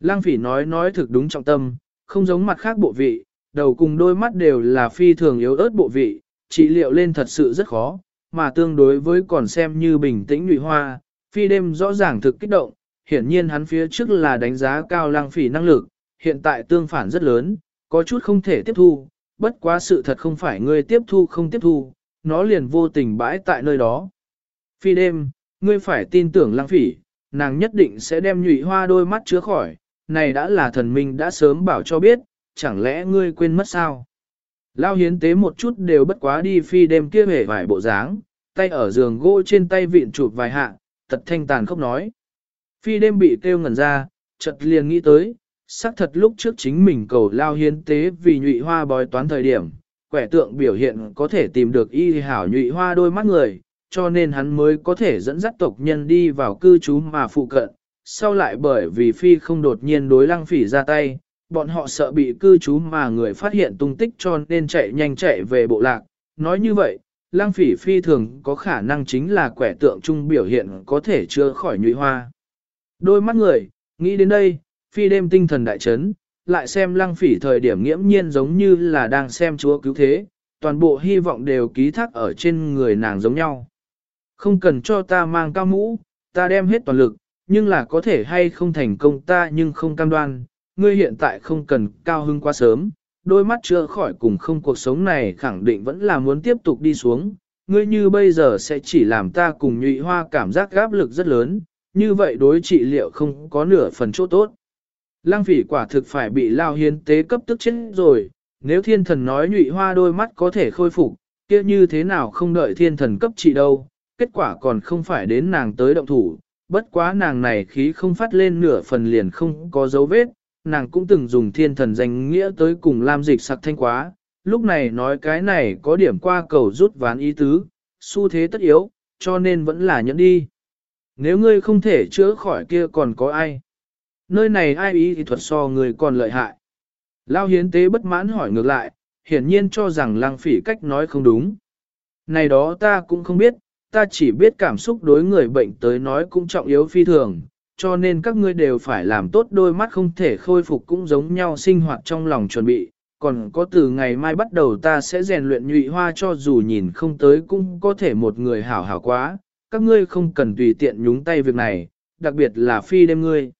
Lăng phỉ nói nói thực đúng trọng tâm, không giống mặt khác bộ vị, đầu cùng đôi mắt đều là phi thường yếu ớt bộ vị, trị liệu lên thật sự rất khó, mà tương đối với còn xem như bình tĩnh nhụy hoa, phi đêm rõ ràng thực kích động, hiển nhiên hắn phía trước là đánh giá cao lăng phỉ năng lực, hiện tại tương phản rất lớn, có chút không thể tiếp thu, bất quá sự thật không phải ngươi tiếp thu không tiếp thu, nó liền vô tình bãi tại nơi đó. Phi đêm, ngươi phải tin tưởng lăng phỉ, nàng nhất định sẽ đem nhụy hoa đôi mắt chứa khỏi, này đã là thần minh đã sớm bảo cho biết, chẳng lẽ ngươi quên mất sao? Lao hiến tế một chút đều bất quá đi phi đêm kia hề vài bộ dáng, tay ở giường gỗ trên tay vịn chụp vài hạ, tật thanh tàn khóc nói. Phi đêm bị kêu ngẩn ra, chợt liền nghĩ tới, xác thật lúc trước chính mình cầu lao hiến tế vì nhụy hoa bói toán thời điểm, quẻ tượng biểu hiện có thể tìm được y hảo nhụy hoa đôi mắt người, cho nên hắn mới có thể dẫn dắt tộc nhân đi vào cư trú mà phụ cận. Sau lại bởi vì phi không đột nhiên đối lăng phỉ ra tay, bọn họ sợ bị cư trú mà người phát hiện tung tích cho nên chạy nhanh chạy về bộ lạc. Nói như vậy, lang phỉ phi thường có khả năng chính là quẻ tượng trung biểu hiện có thể chưa khỏi nhụy hoa. Đôi mắt người, nghĩ đến đây, phi đêm tinh thần đại chấn, lại xem lăng phỉ thời điểm nghiễm nhiên giống như là đang xem chúa cứu thế, toàn bộ hy vọng đều ký thác ở trên người nàng giống nhau. Không cần cho ta mang cao mũ, ta đem hết toàn lực, nhưng là có thể hay không thành công ta nhưng không cam đoan, ngươi hiện tại không cần cao hưng quá sớm, đôi mắt chưa khỏi cùng không cuộc sống này khẳng định vẫn là muốn tiếp tục đi xuống, ngươi như bây giờ sẽ chỉ làm ta cùng nhụy hoa cảm giác gáp lực rất lớn, như vậy đối trị liệu không có nửa phần chỗ tốt. Lăng phỉ quả thực phải bị lao hiến tế cấp tức chết rồi, nếu thiên thần nói nhụy hoa đôi mắt có thể khôi phục, kia như thế nào không đợi thiên thần cấp trị đâu, kết quả còn không phải đến nàng tới động thủ, bất quá nàng này khí không phát lên nửa phần liền không có dấu vết, nàng cũng từng dùng thiên thần danh nghĩa tới cùng Lam dịch sặc thanh quá, lúc này nói cái này có điểm qua cầu rút ván ý tứ, xu thế tất yếu, cho nên vẫn là nhẫn đi. Nếu ngươi không thể chữa khỏi kia còn có ai? Nơi này ai ý thì thuật so người còn lợi hại. Lao hiến tế bất mãn hỏi ngược lại, hiển nhiên cho rằng lang phỉ cách nói không đúng. Này đó ta cũng không biết, ta chỉ biết cảm xúc đối người bệnh tới nói cũng trọng yếu phi thường, cho nên các ngươi đều phải làm tốt đôi mắt không thể khôi phục cũng giống nhau sinh hoạt trong lòng chuẩn bị. Còn có từ ngày mai bắt đầu ta sẽ rèn luyện nhụy hoa cho dù nhìn không tới cũng có thể một người hảo hảo quá, các ngươi không cần tùy tiện nhúng tay việc này, đặc biệt là phi đêm ngươi.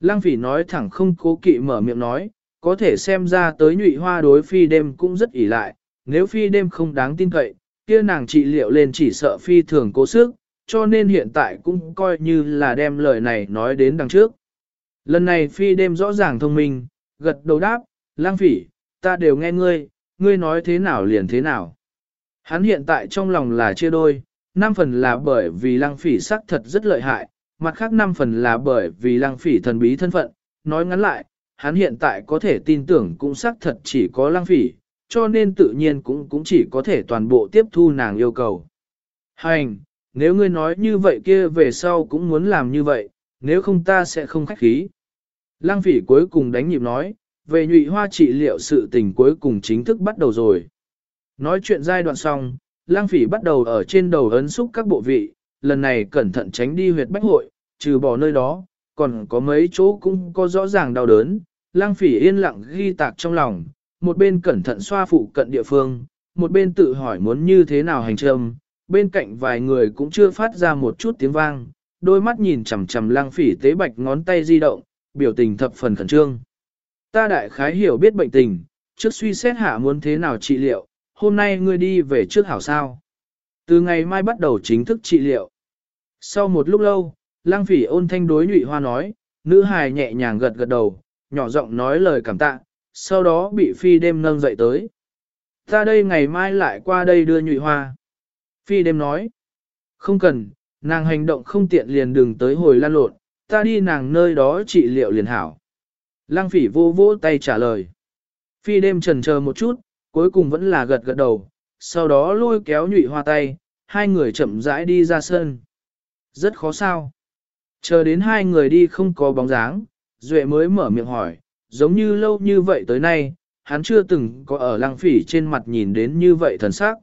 Lăng phỉ nói thẳng không cố kỵ mở miệng nói, có thể xem ra tới nhụy hoa đối phi đêm cũng rất ỷ lại, nếu phi đêm không đáng tin cậy, kia nàng trị liệu lên chỉ sợ phi thường cố sức, cho nên hiện tại cũng coi như là đem lời này nói đến đằng trước. Lần này phi đêm rõ ràng thông minh, gật đầu đáp, lang phỉ, ta đều nghe ngươi, ngươi nói thế nào liền thế nào. Hắn hiện tại trong lòng là chia đôi, năm phần là bởi vì lang phỉ sắc thật rất lợi hại, mặt khác năm phần là bởi vì lang phỉ thần bí thân phận, nói ngắn lại, hắn hiện tại có thể tin tưởng cũng xác thật chỉ có lang phỉ, cho nên tự nhiên cũng cũng chỉ có thể toàn bộ tiếp thu nàng yêu cầu. Hành, nếu ngươi nói như vậy kia về sau cũng muốn làm như vậy, nếu không ta sẽ không khách khí. Lăng phỉ cuối cùng đánh nhịp nói, về nhụy hoa trị liệu sự tình cuối cùng chính thức bắt đầu rồi. Nói chuyện giai đoạn xong, lang phỉ bắt đầu ở trên đầu ấn xúc các bộ vị, lần này cẩn thận tránh đi huyệt bách hội, trừ bỏ nơi đó, còn có mấy chỗ cũng có rõ ràng đau đớn. Lang phỉ yên lặng ghi tạc trong lòng, một bên cẩn thận xoa phụ cận địa phương, một bên tự hỏi muốn như thế nào hành trầm, bên cạnh vài người cũng chưa phát ra một chút tiếng vang, đôi mắt nhìn chằm chằm lang phỉ tế bạch ngón tay di động, biểu tình thập phần khẩn trương. Ta đại khái hiểu biết bệnh tình, trước suy xét hạ muốn thế nào trị liệu, hôm nay ngươi đi về trước hảo sao. Từ ngày mai bắt đầu chính thức trị liệu. Sau một lúc lâu, lang phỉ ôn thanh đối nhụy hoa nói, nữ hài nhẹ nhàng gật gật đầu, nhỏ giọng nói lời cảm tạ, sau đó bị phi đêm nâng dậy tới. Ta đây ngày mai lại qua đây đưa nhụy hoa. Phi đêm nói, không cần, nàng hành động không tiện liền đừng tới hồi lan lộn, ta đi nàng nơi đó trị liệu liền hảo. Lăng phỉ vô vô tay trả lời. Phi đêm trần chờ một chút, cuối cùng vẫn là gật gật đầu, sau đó lôi kéo nhụy hoa tay, hai người chậm rãi đi ra sân. Rất khó sao. Chờ đến hai người đi không có bóng dáng, Duệ mới mở miệng hỏi, giống như lâu như vậy tới nay, hắn chưa từng có ở lăng phỉ trên mặt nhìn đến như vậy thần sắc.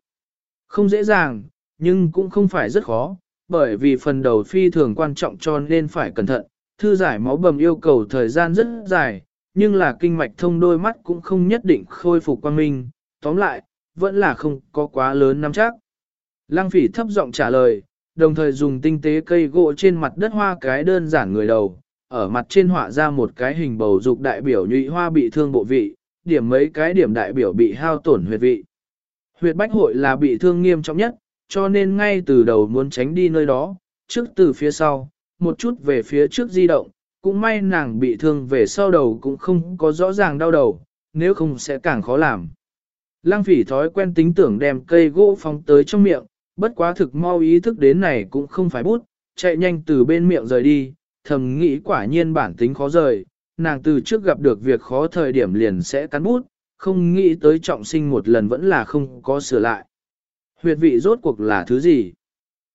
Không dễ dàng, nhưng cũng không phải rất khó, bởi vì phần đầu phi thường quan trọng cho nên phải cẩn thận, thư giải máu bầm yêu cầu thời gian rất dài, nhưng là kinh mạch thông đôi mắt cũng không nhất định khôi phục quan minh, tóm lại, vẫn là không có quá lớn nắm chắc. Lăng phỉ thấp giọng trả lời, đồng thời dùng tinh tế cây gỗ trên mặt đất hoa cái đơn giản người đầu, ở mặt trên họa ra một cái hình bầu dục đại biểu nhụy hoa bị thương bộ vị, điểm mấy cái điểm đại biểu bị hao tổn huyệt vị. Huyệt bách hội là bị thương nghiêm trọng nhất, cho nên ngay từ đầu muốn tránh đi nơi đó, trước từ phía sau, một chút về phía trước di động, cũng may nàng bị thương về sau đầu cũng không có rõ ràng đau đầu, nếu không sẽ càng khó làm. Lăng phỉ thói quen tính tưởng đem cây gỗ phóng tới trong miệng, bất quá thực mau ý thức đến này cũng không phải bút, chạy nhanh từ bên miệng rời đi, thầm nghĩ quả nhiên bản tính khó rời, nàng từ trước gặp được việc khó thời điểm liền sẽ cắn bút, không nghĩ tới trọng sinh một lần vẫn là không có sửa lại. Huyệt vị rốt cuộc là thứ gì?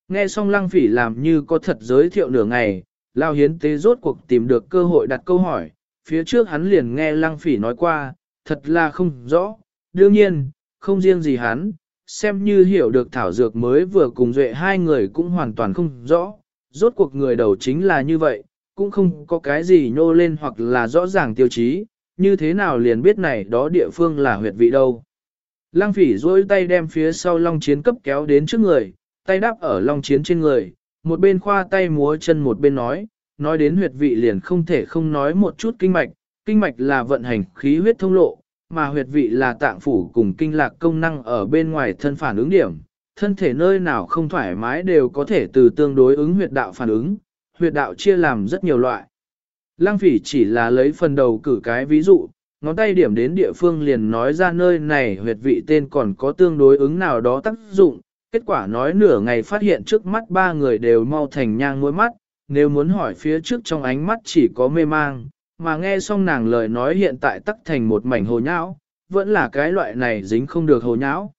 Nghe xong lăng phỉ làm như có thật giới thiệu nửa ngày, lao hiến tế rốt cuộc tìm được cơ hội đặt câu hỏi, phía trước hắn liền nghe lăng phỉ nói qua, thật là không rõ, đương nhiên, không riêng gì hắn, xem như hiểu được thảo dược mới vừa cùng duệ hai người cũng hoàn toàn không rõ, rốt cuộc người đầu chính là như vậy, cũng không có cái gì nhô lên hoặc là rõ ràng tiêu chí, như thế nào liền biết này đó địa phương là huyệt vị đâu. Lăng phỉ duỗi tay đem phía sau long chiến cấp kéo đến trước người, tay đáp ở long chiến trên người, một bên khoa tay múa chân một bên nói, nói đến huyệt vị liền không thể không nói một chút kinh mạch, kinh mạch là vận hành khí huyết thông lộ, mà huyệt vị là tạng phủ cùng kinh lạc công năng ở bên ngoài thân phản ứng điểm. Thân thể nơi nào không thoải mái đều có thể từ tương đối ứng huyệt đạo phản ứng, huyệt đạo chia làm rất nhiều loại. Lăng phỉ chỉ là lấy phần đầu cử cái ví dụ, ngón tay điểm đến địa phương liền nói ra nơi này huyệt vị tên còn có tương đối ứng nào đó tác dụng, kết quả nói nửa ngày phát hiện trước mắt ba người đều mau thành nhang mỗi mắt, nếu muốn hỏi phía trước trong ánh mắt chỉ có mê mang, mà nghe xong nàng lời nói hiện tại tắc thành một mảnh hồ nhão, vẫn là cái loại này dính không được hồ nhão.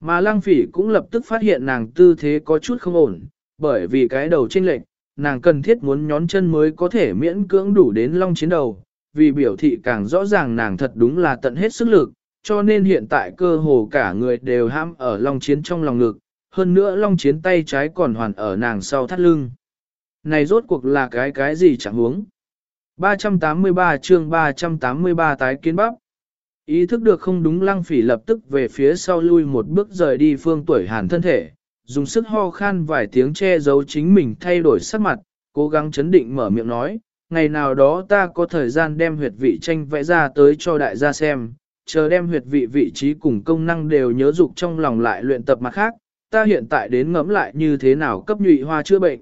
Mà lăng phỉ cũng lập tức phát hiện nàng tư thế có chút không ổn, bởi vì cái đầu trên lệch, nàng cần thiết muốn nhón chân mới có thể miễn cưỡng đủ đến long chiến đầu, vì biểu thị càng rõ ràng nàng thật đúng là tận hết sức lực, cho nên hiện tại cơ hồ cả người đều ham ở long chiến trong lòng ngực, hơn nữa long chiến tay trái còn hoàn ở nàng sau thắt lưng. Này rốt cuộc là cái cái gì chẳng huống. 383 chương 383 tái kiến bắp. Ý thức được không đúng lăng phỉ lập tức về phía sau lui một bước rời đi phương tuổi hàn thân thể, dùng sức ho khan vài tiếng che giấu chính mình thay đổi sắc mặt, cố gắng chấn định mở miệng nói, ngày nào đó ta có thời gian đem huyệt vị tranh vẽ ra tới cho đại gia xem, chờ đem huyệt vị vị trí cùng công năng đều nhớ dục trong lòng lại luyện tập mặt khác, ta hiện tại đến ngẫm lại như thế nào cấp nhụy hoa chữa bệnh.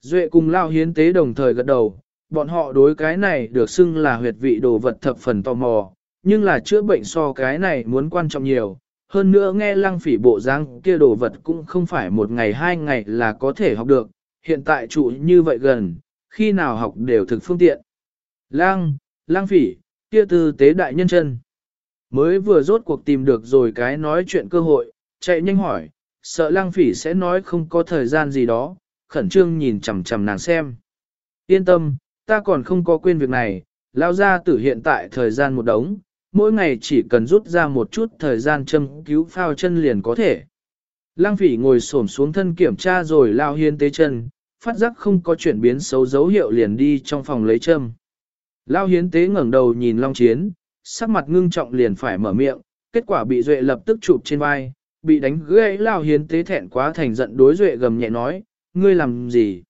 Duệ cùng lao hiến tế đồng thời gật đầu, bọn họ đối cái này được xưng là huyệt vị đồ vật thập phần tò mò, nhưng là chữa bệnh so cái này muốn quan trọng nhiều. Hơn nữa nghe lăng phỉ bộ dáng kia đồ vật cũng không phải một ngày hai ngày là có thể học được, hiện tại trụ như vậy gần, khi nào học đều thực phương tiện. Lăng, lăng phỉ, kia tư tế đại nhân chân. Mới vừa rốt cuộc tìm được rồi cái nói chuyện cơ hội, chạy nhanh hỏi, sợ lăng phỉ sẽ nói không có thời gian gì đó, khẩn trương nhìn chằm chằm nàng xem. Yên tâm, ta còn không có quên việc này, lao ra tử hiện tại thời gian một đống, mỗi ngày chỉ cần rút ra một chút thời gian châm cứu phao chân liền có thể. Lăng phỉ ngồi xổm xuống thân kiểm tra rồi lao hiên tế chân, phát giác không có chuyển biến xấu dấu hiệu liền đi trong phòng lấy châm. Lao hiến tế ngẩng đầu nhìn Long Chiến, sắc mặt ngưng trọng liền phải mở miệng, kết quả bị Duệ lập tức chụp trên vai, bị đánh gãy Lao hiến tế thẹn quá thành giận đối Duệ gầm nhẹ nói, ngươi làm gì?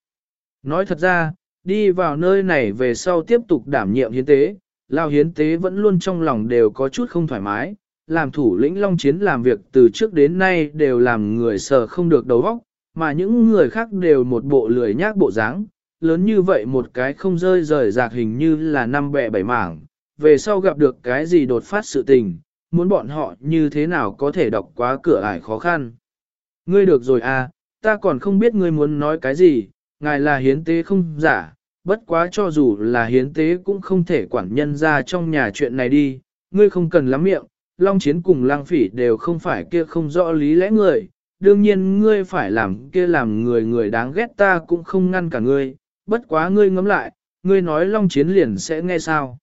Nói thật ra, đi vào nơi này về sau tiếp tục đảm nhiệm hiến tế, Lao hiến tế vẫn luôn trong lòng đều có chút không thoải mái, làm thủ lĩnh Long Chiến làm việc từ trước đến nay đều làm người sợ không được đầu óc, mà những người khác đều một bộ lười nhác bộ dáng, lớn như vậy một cái không rơi rời rạc hình như là năm bẹ bảy mảng, về sau gặp được cái gì đột phát sự tình, muốn bọn họ như thế nào có thể đọc quá cửa ải khó khăn. Ngươi được rồi à, ta còn không biết ngươi muốn nói cái gì, ngài là hiến tế không giả, bất quá cho dù là hiến tế cũng không thể quản nhân ra trong nhà chuyện này đi, ngươi không cần lắm miệng, Long Chiến cùng Lang Phỉ đều không phải kia không rõ lý lẽ người, đương nhiên ngươi phải làm kia làm người người đáng ghét ta cũng không ngăn cả ngươi, bất quá ngươi ngẫm lại, ngươi nói Long Chiến liền sẽ nghe sao.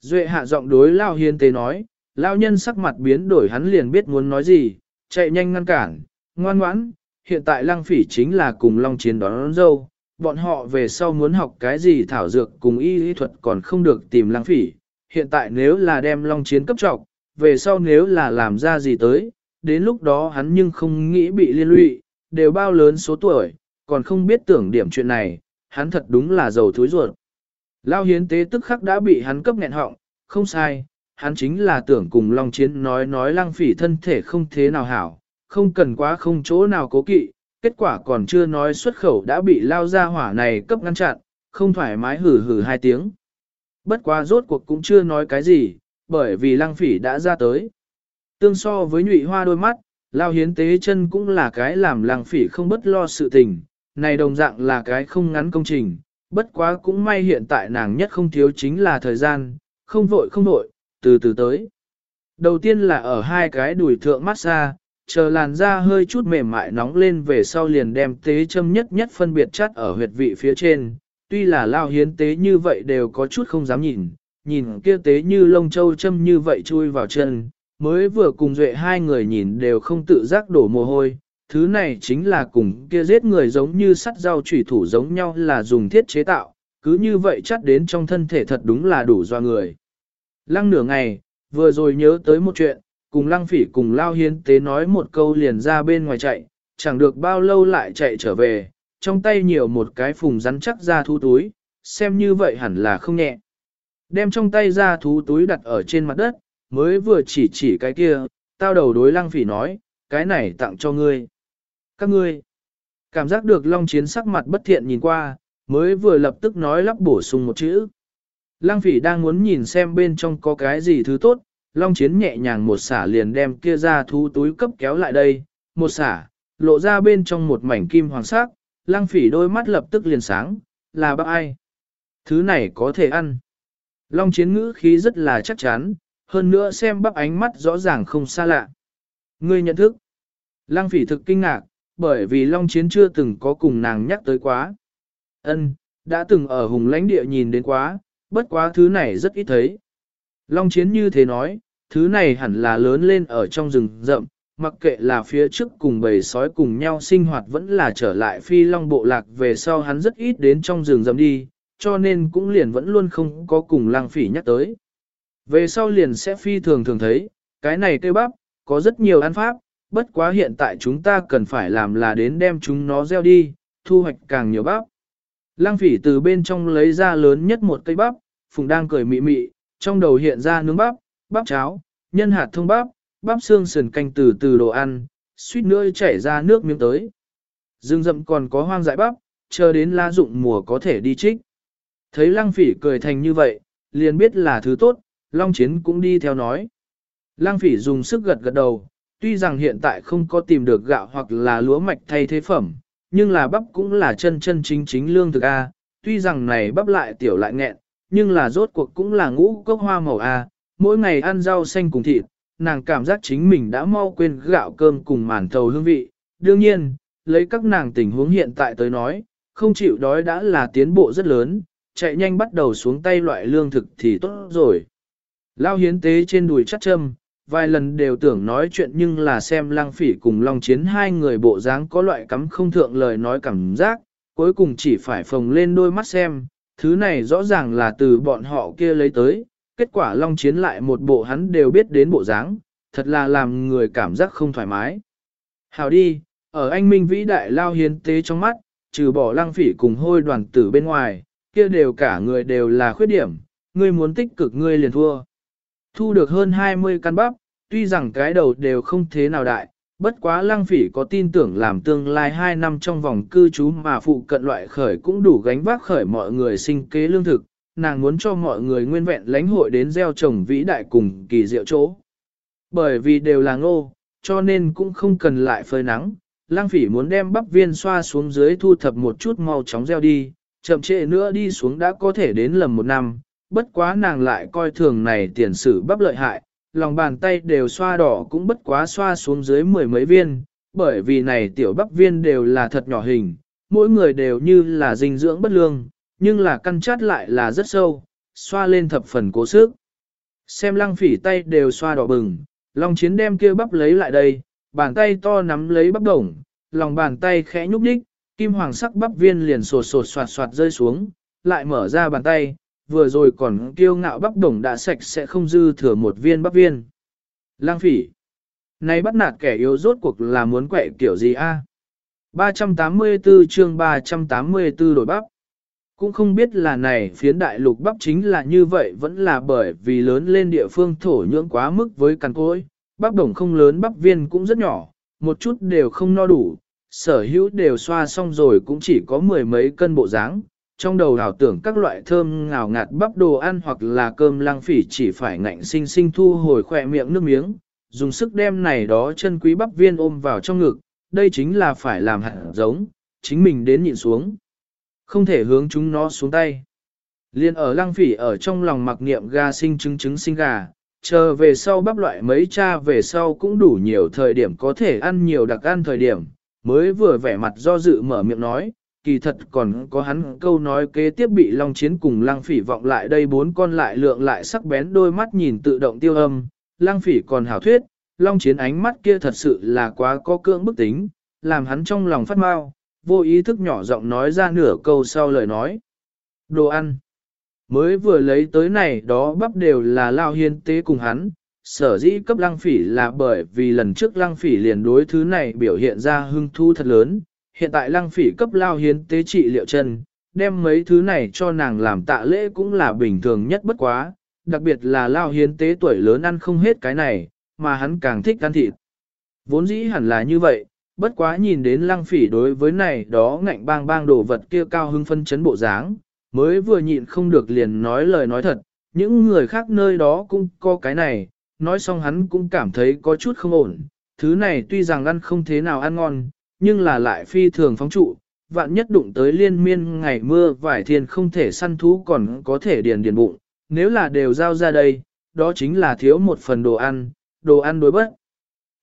Duệ hạ giọng đối Lao Hiến Tế nói, Lao nhân sắc mặt biến đổi hắn liền biết muốn nói gì, chạy nhanh ngăn cản, ngoan ngoãn, hiện tại Lang Phỉ chính là cùng Long Chiến đón, đón dâu, bọn họ về sau muốn học cái gì thảo dược cùng y lý thuật còn không được tìm lãng Phỉ, hiện tại nếu là đem Long Chiến cấp trọng, về sau nếu là làm ra gì tới, đến lúc đó hắn nhưng không nghĩ bị liên lụy, đều bao lớn số tuổi, còn không biết tưởng điểm chuyện này, hắn thật đúng là giàu thối ruột. Lao hiến tế tức khắc đã bị hắn cấp nghẹn họng, không sai, hắn chính là tưởng cùng Long Chiến nói nói lăng phỉ thân thể không thế nào hảo, không cần quá không chỗ nào cố kỵ, kết quả còn chưa nói xuất khẩu đã bị lao ra hỏa này cấp ngăn chặn, không thoải mái hử hử hai tiếng. Bất quá rốt cuộc cũng chưa nói cái gì, bởi vì lăng phỉ đã ra tới. Tương so với nhụy hoa đôi mắt, lao hiến tế chân cũng là cái làm lăng phỉ không bất lo sự tình, này đồng dạng là cái không ngắn công trình, bất quá cũng may hiện tại nàng nhất không thiếu chính là thời gian, không vội không vội, từ từ tới. Đầu tiên là ở hai cái đùi thượng massage, chờ làn da hơi chút mềm mại nóng lên về sau liền đem tế châm nhất nhất phân biệt chắt ở huyệt vị phía trên, tuy là lao hiến tế như vậy đều có chút không dám nhìn, nhìn kia tế như lông châu châm như vậy chui vào chân, mới vừa cùng duệ hai người nhìn đều không tự giác đổ mồ hôi, thứ này chính là cùng kia giết người giống như sắt dao chủy thủ giống nhau là dùng thiết chế tạo, cứ như vậy chắt đến trong thân thể thật đúng là đủ do người. Lăng nửa ngày, vừa rồi nhớ tới một chuyện, cùng lăng phỉ cùng lao hiến tế nói một câu liền ra bên ngoài chạy, chẳng được bao lâu lại chạy trở về, trong tay nhiều một cái phùng rắn chắc ra thú túi, xem như vậy hẳn là không nhẹ. Đem trong tay ra thú túi đặt ở trên mặt đất, mới vừa chỉ chỉ cái kia, tao đầu đối lăng phỉ nói, cái này tặng cho ngươi. Các ngươi, cảm giác được Long Chiến sắc mặt bất thiện nhìn qua, mới vừa lập tức nói lắp bổ sung một chữ. Lăng phỉ đang muốn nhìn xem bên trong có cái gì thứ tốt, Long Chiến nhẹ nhàng một xả liền đem kia ra thú túi cấp kéo lại đây, một xả, lộ ra bên trong một mảnh kim hoàng sắc, lăng phỉ đôi mắt lập tức liền sáng, là bác ai? Thứ này có thể ăn. Long Chiến ngữ khí rất là chắc chắn, hơn nữa xem bắp ánh mắt rõ ràng không xa lạ. Ngươi nhận thức. Lăng phỉ thực kinh ngạc, bởi vì Long Chiến chưa từng có cùng nàng nhắc tới quá. Ân, đã từng ở hùng lãnh địa nhìn đến quá, bất quá thứ này rất ít thấy. Long Chiến như thế nói, thứ này hẳn là lớn lên ở trong rừng rậm, mặc kệ là phía trước cùng bầy sói cùng nhau sinh hoạt vẫn là trở lại phi long bộ lạc về sau hắn rất ít đến trong rừng rậm đi, cho nên cũng liền vẫn luôn không có cùng lang phỉ nhắc tới. Về sau liền sẽ phi thường thường thấy, cái này cây bắp, có rất nhiều ăn pháp, bất quá hiện tại chúng ta cần phải làm là đến đem chúng nó gieo đi, thu hoạch càng nhiều bắp. Lăng phỉ từ bên trong lấy ra lớn nhất một cây bắp, Phùng đang cười mị mị, trong đầu hiện ra nướng bắp, bắp cháo, nhân hạt thông bắp, bắp xương sườn canh từ từ đồ ăn, suýt nữa chảy ra nước miếng tới. Dương rậm còn có hoang dại bắp, chờ đến la dụng mùa có thể đi trích. Thấy lăng phỉ cười thành như vậy, liền biết là thứ tốt, Long Chiến cũng đi theo nói. Lăng phỉ dùng sức gật gật đầu, tuy rằng hiện tại không có tìm được gạo hoặc là lúa mạch thay thế phẩm, nhưng là bắp cũng là chân chân chính chính lương thực A, tuy rằng này bắp lại tiểu lại nghẹn, nhưng là rốt cuộc cũng là ngũ cốc hoa màu A, mỗi ngày ăn rau xanh cùng thịt, nàng cảm giác chính mình đã mau quên gạo cơm cùng màn thầu hương vị. Đương nhiên, lấy các nàng tình huống hiện tại tới nói, không chịu đói đã là tiến bộ rất lớn, chạy nhanh bắt đầu xuống tay loại lương thực thì tốt rồi. Lao hiến tế trên đùi chắc châm, vài lần đều tưởng nói chuyện nhưng là xem lang phỉ cùng long chiến hai người bộ dáng có loại cắm không thượng lời nói cảm giác, cuối cùng chỉ phải phồng lên đôi mắt xem, thứ này rõ ràng là từ bọn họ kia lấy tới, kết quả long chiến lại một bộ hắn đều biết đến bộ dáng, thật là làm người cảm giác không thoải mái. Hào đi, ở anh Minh vĩ đại lao hiến tế trong mắt, trừ bỏ lăng phỉ cùng hôi đoàn tử bên ngoài, kia đều cả người đều là khuyết điểm, ngươi muốn tích cực ngươi liền thua. Thu được hơn 20 căn bắp, tuy rằng cái đầu đều không thế nào đại, bất quá lăng phỉ có tin tưởng làm tương lai 2 năm trong vòng cư trú mà phụ cận loại khởi cũng đủ gánh vác khởi mọi người sinh kế lương thực, nàng muốn cho mọi người nguyên vẹn lãnh hội đến gieo trồng vĩ đại cùng kỳ diệu chỗ. Bởi vì đều là ngô, cho nên cũng không cần lại phơi nắng, lăng phỉ muốn đem bắp viên xoa xuống dưới thu thập một chút mau chóng gieo đi, chậm trễ nữa đi xuống đã có thể đến lầm một năm, bất quá nàng lại coi thường này tiền sử bắp lợi hại, lòng bàn tay đều xoa đỏ cũng bất quá xoa xuống dưới mười mấy viên, bởi vì này tiểu bắp viên đều là thật nhỏ hình, mỗi người đều như là dinh dưỡng bất lương, nhưng là căn chát lại là rất sâu, xoa lên thập phần cố sức. Xem lăng phỉ tay đều xoa đỏ bừng, lòng Chiến đem kia bắp lấy lại đây, bàn tay to nắm lấy bắp đồng, lòng bàn tay khẽ nhúc nhích, kim hoàng sắc bắp viên liền sột sột soạt soạt rơi xuống, lại mở ra bàn tay, vừa rồi còn kiêu ngạo bắp đồng đã sạch sẽ không dư thừa một viên bắp viên. Lang phỉ. Này bắt nạt kẻ yếu rốt cuộc là muốn quậy kiểu gì a? 384 chương 384 đổi bắp. Cũng không biết là này phiến đại lục bắp chính là như vậy vẫn là bởi vì lớn lên địa phương thổ nhưỡng quá mức với cằn cối, bắp đồng không lớn bắp viên cũng rất nhỏ, một chút đều không no đủ, sở hữu đều xoa xong rồi cũng chỉ có mười mấy cân bộ dáng. Trong đầu ảo tưởng các loại thơm ngào ngạt bắp đồ ăn hoặc là cơm lang phỉ chỉ phải ngạnh sinh sinh thu hồi khỏe miệng nước miếng, dùng sức đem này đó chân quý bắp viên ôm vào trong ngực, đây chính là phải làm hạt giống, chính mình đến nhịn xuống. Không thể hướng chúng nó xuống tay. Liên ở lăng phỉ ở trong lòng mặc niệm gà sinh trứng trứng sinh gà, chờ về sau bắp loại mấy cha về sau cũng đủ nhiều thời điểm có thể ăn nhiều đặc ăn thời điểm, mới vừa vẻ mặt do dự mở miệng nói, kỳ thật còn có hắn câu nói kế tiếp bị Long Chiến cùng Lăng Phỉ vọng lại đây bốn con lại lượng lại sắc bén đôi mắt nhìn tự động tiêu âm, Lăng Phỉ còn hảo thuyết, Long Chiến ánh mắt kia thật sự là quá có cưỡng bức tính, làm hắn trong lòng phát mau, vô ý thức nhỏ giọng nói ra nửa câu sau lời nói. Đồ ăn. Mới vừa lấy tới này đó bắp đều là lao hiên tế cùng hắn, sở dĩ cấp lăng phỉ là bởi vì lần trước lăng phỉ liền đối thứ này biểu hiện ra hưng thu thật lớn, hiện tại lăng phỉ cấp lao hiến tế trị liệu chân, đem mấy thứ này cho nàng làm tạ lễ cũng là bình thường nhất bất quá, đặc biệt là lao hiến tế tuổi lớn ăn không hết cái này, mà hắn càng thích ăn thịt. Vốn dĩ hẳn là như vậy, bất quá nhìn đến lăng phỉ đối với này đó ngạnh bang bang đồ vật kia cao hưng phân chấn bộ dáng, mới vừa nhịn không được liền nói lời nói thật, những người khác nơi đó cũng có cái này, nói xong hắn cũng cảm thấy có chút không ổn, thứ này tuy rằng ăn không thế nào ăn ngon, nhưng là lại phi thường phóng trụ, vạn nhất đụng tới liên miên ngày mưa vải thiên không thể săn thú còn có thể điền điền bụng, nếu là đều giao ra đây, đó chính là thiếu một phần đồ ăn, đồ ăn đối bất.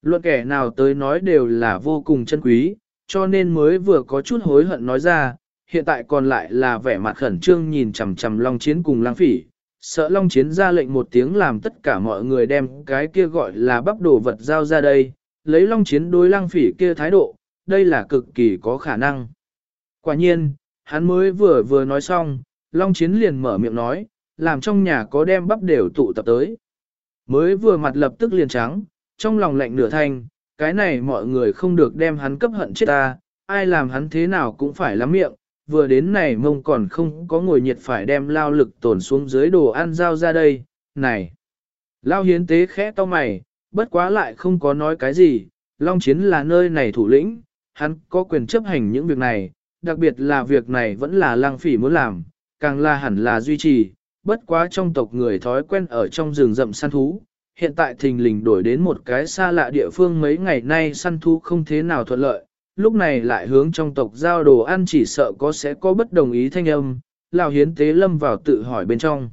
Luận kẻ nào tới nói đều là vô cùng chân quý, cho nên mới vừa có chút hối hận nói ra, hiện tại còn lại là vẻ mặt khẩn trương nhìn chằm chằm Long Chiến cùng Lang Phỉ. Sợ Long Chiến ra lệnh một tiếng làm tất cả mọi người đem cái kia gọi là bắp đồ vật giao ra đây, lấy Long Chiến đối Lang Phỉ kia thái độ, đây là cực kỳ có khả năng. Quả nhiên, hắn mới vừa vừa nói xong, Long Chiến liền mở miệng nói, làm trong nhà có đem bắp đều tụ tập tới. Mới vừa mặt lập tức liền trắng, trong lòng lạnh nửa thanh, cái này mọi người không được đem hắn cấp hận chết ta, ai làm hắn thế nào cũng phải lắm miệng, vừa đến này mông còn không có ngồi nhiệt phải đem lao lực tổn xuống dưới đồ ăn giao ra đây, này. Lao hiến tế khẽ to mày, bất quá lại không có nói cái gì, Long Chiến là nơi này thủ lĩnh, hắn có quyền chấp hành những việc này, đặc biệt là việc này vẫn là lang phỉ muốn làm, càng là hẳn là duy trì, bất quá trong tộc người thói quen ở trong rừng rậm săn thú, hiện tại thình lình đổi đến một cái xa lạ địa phương mấy ngày nay săn thú không thế nào thuận lợi, lúc này lại hướng trong tộc giao đồ ăn chỉ sợ có sẽ có bất đồng ý thanh âm, Lão Hiến Tế lâm vào tự hỏi bên trong.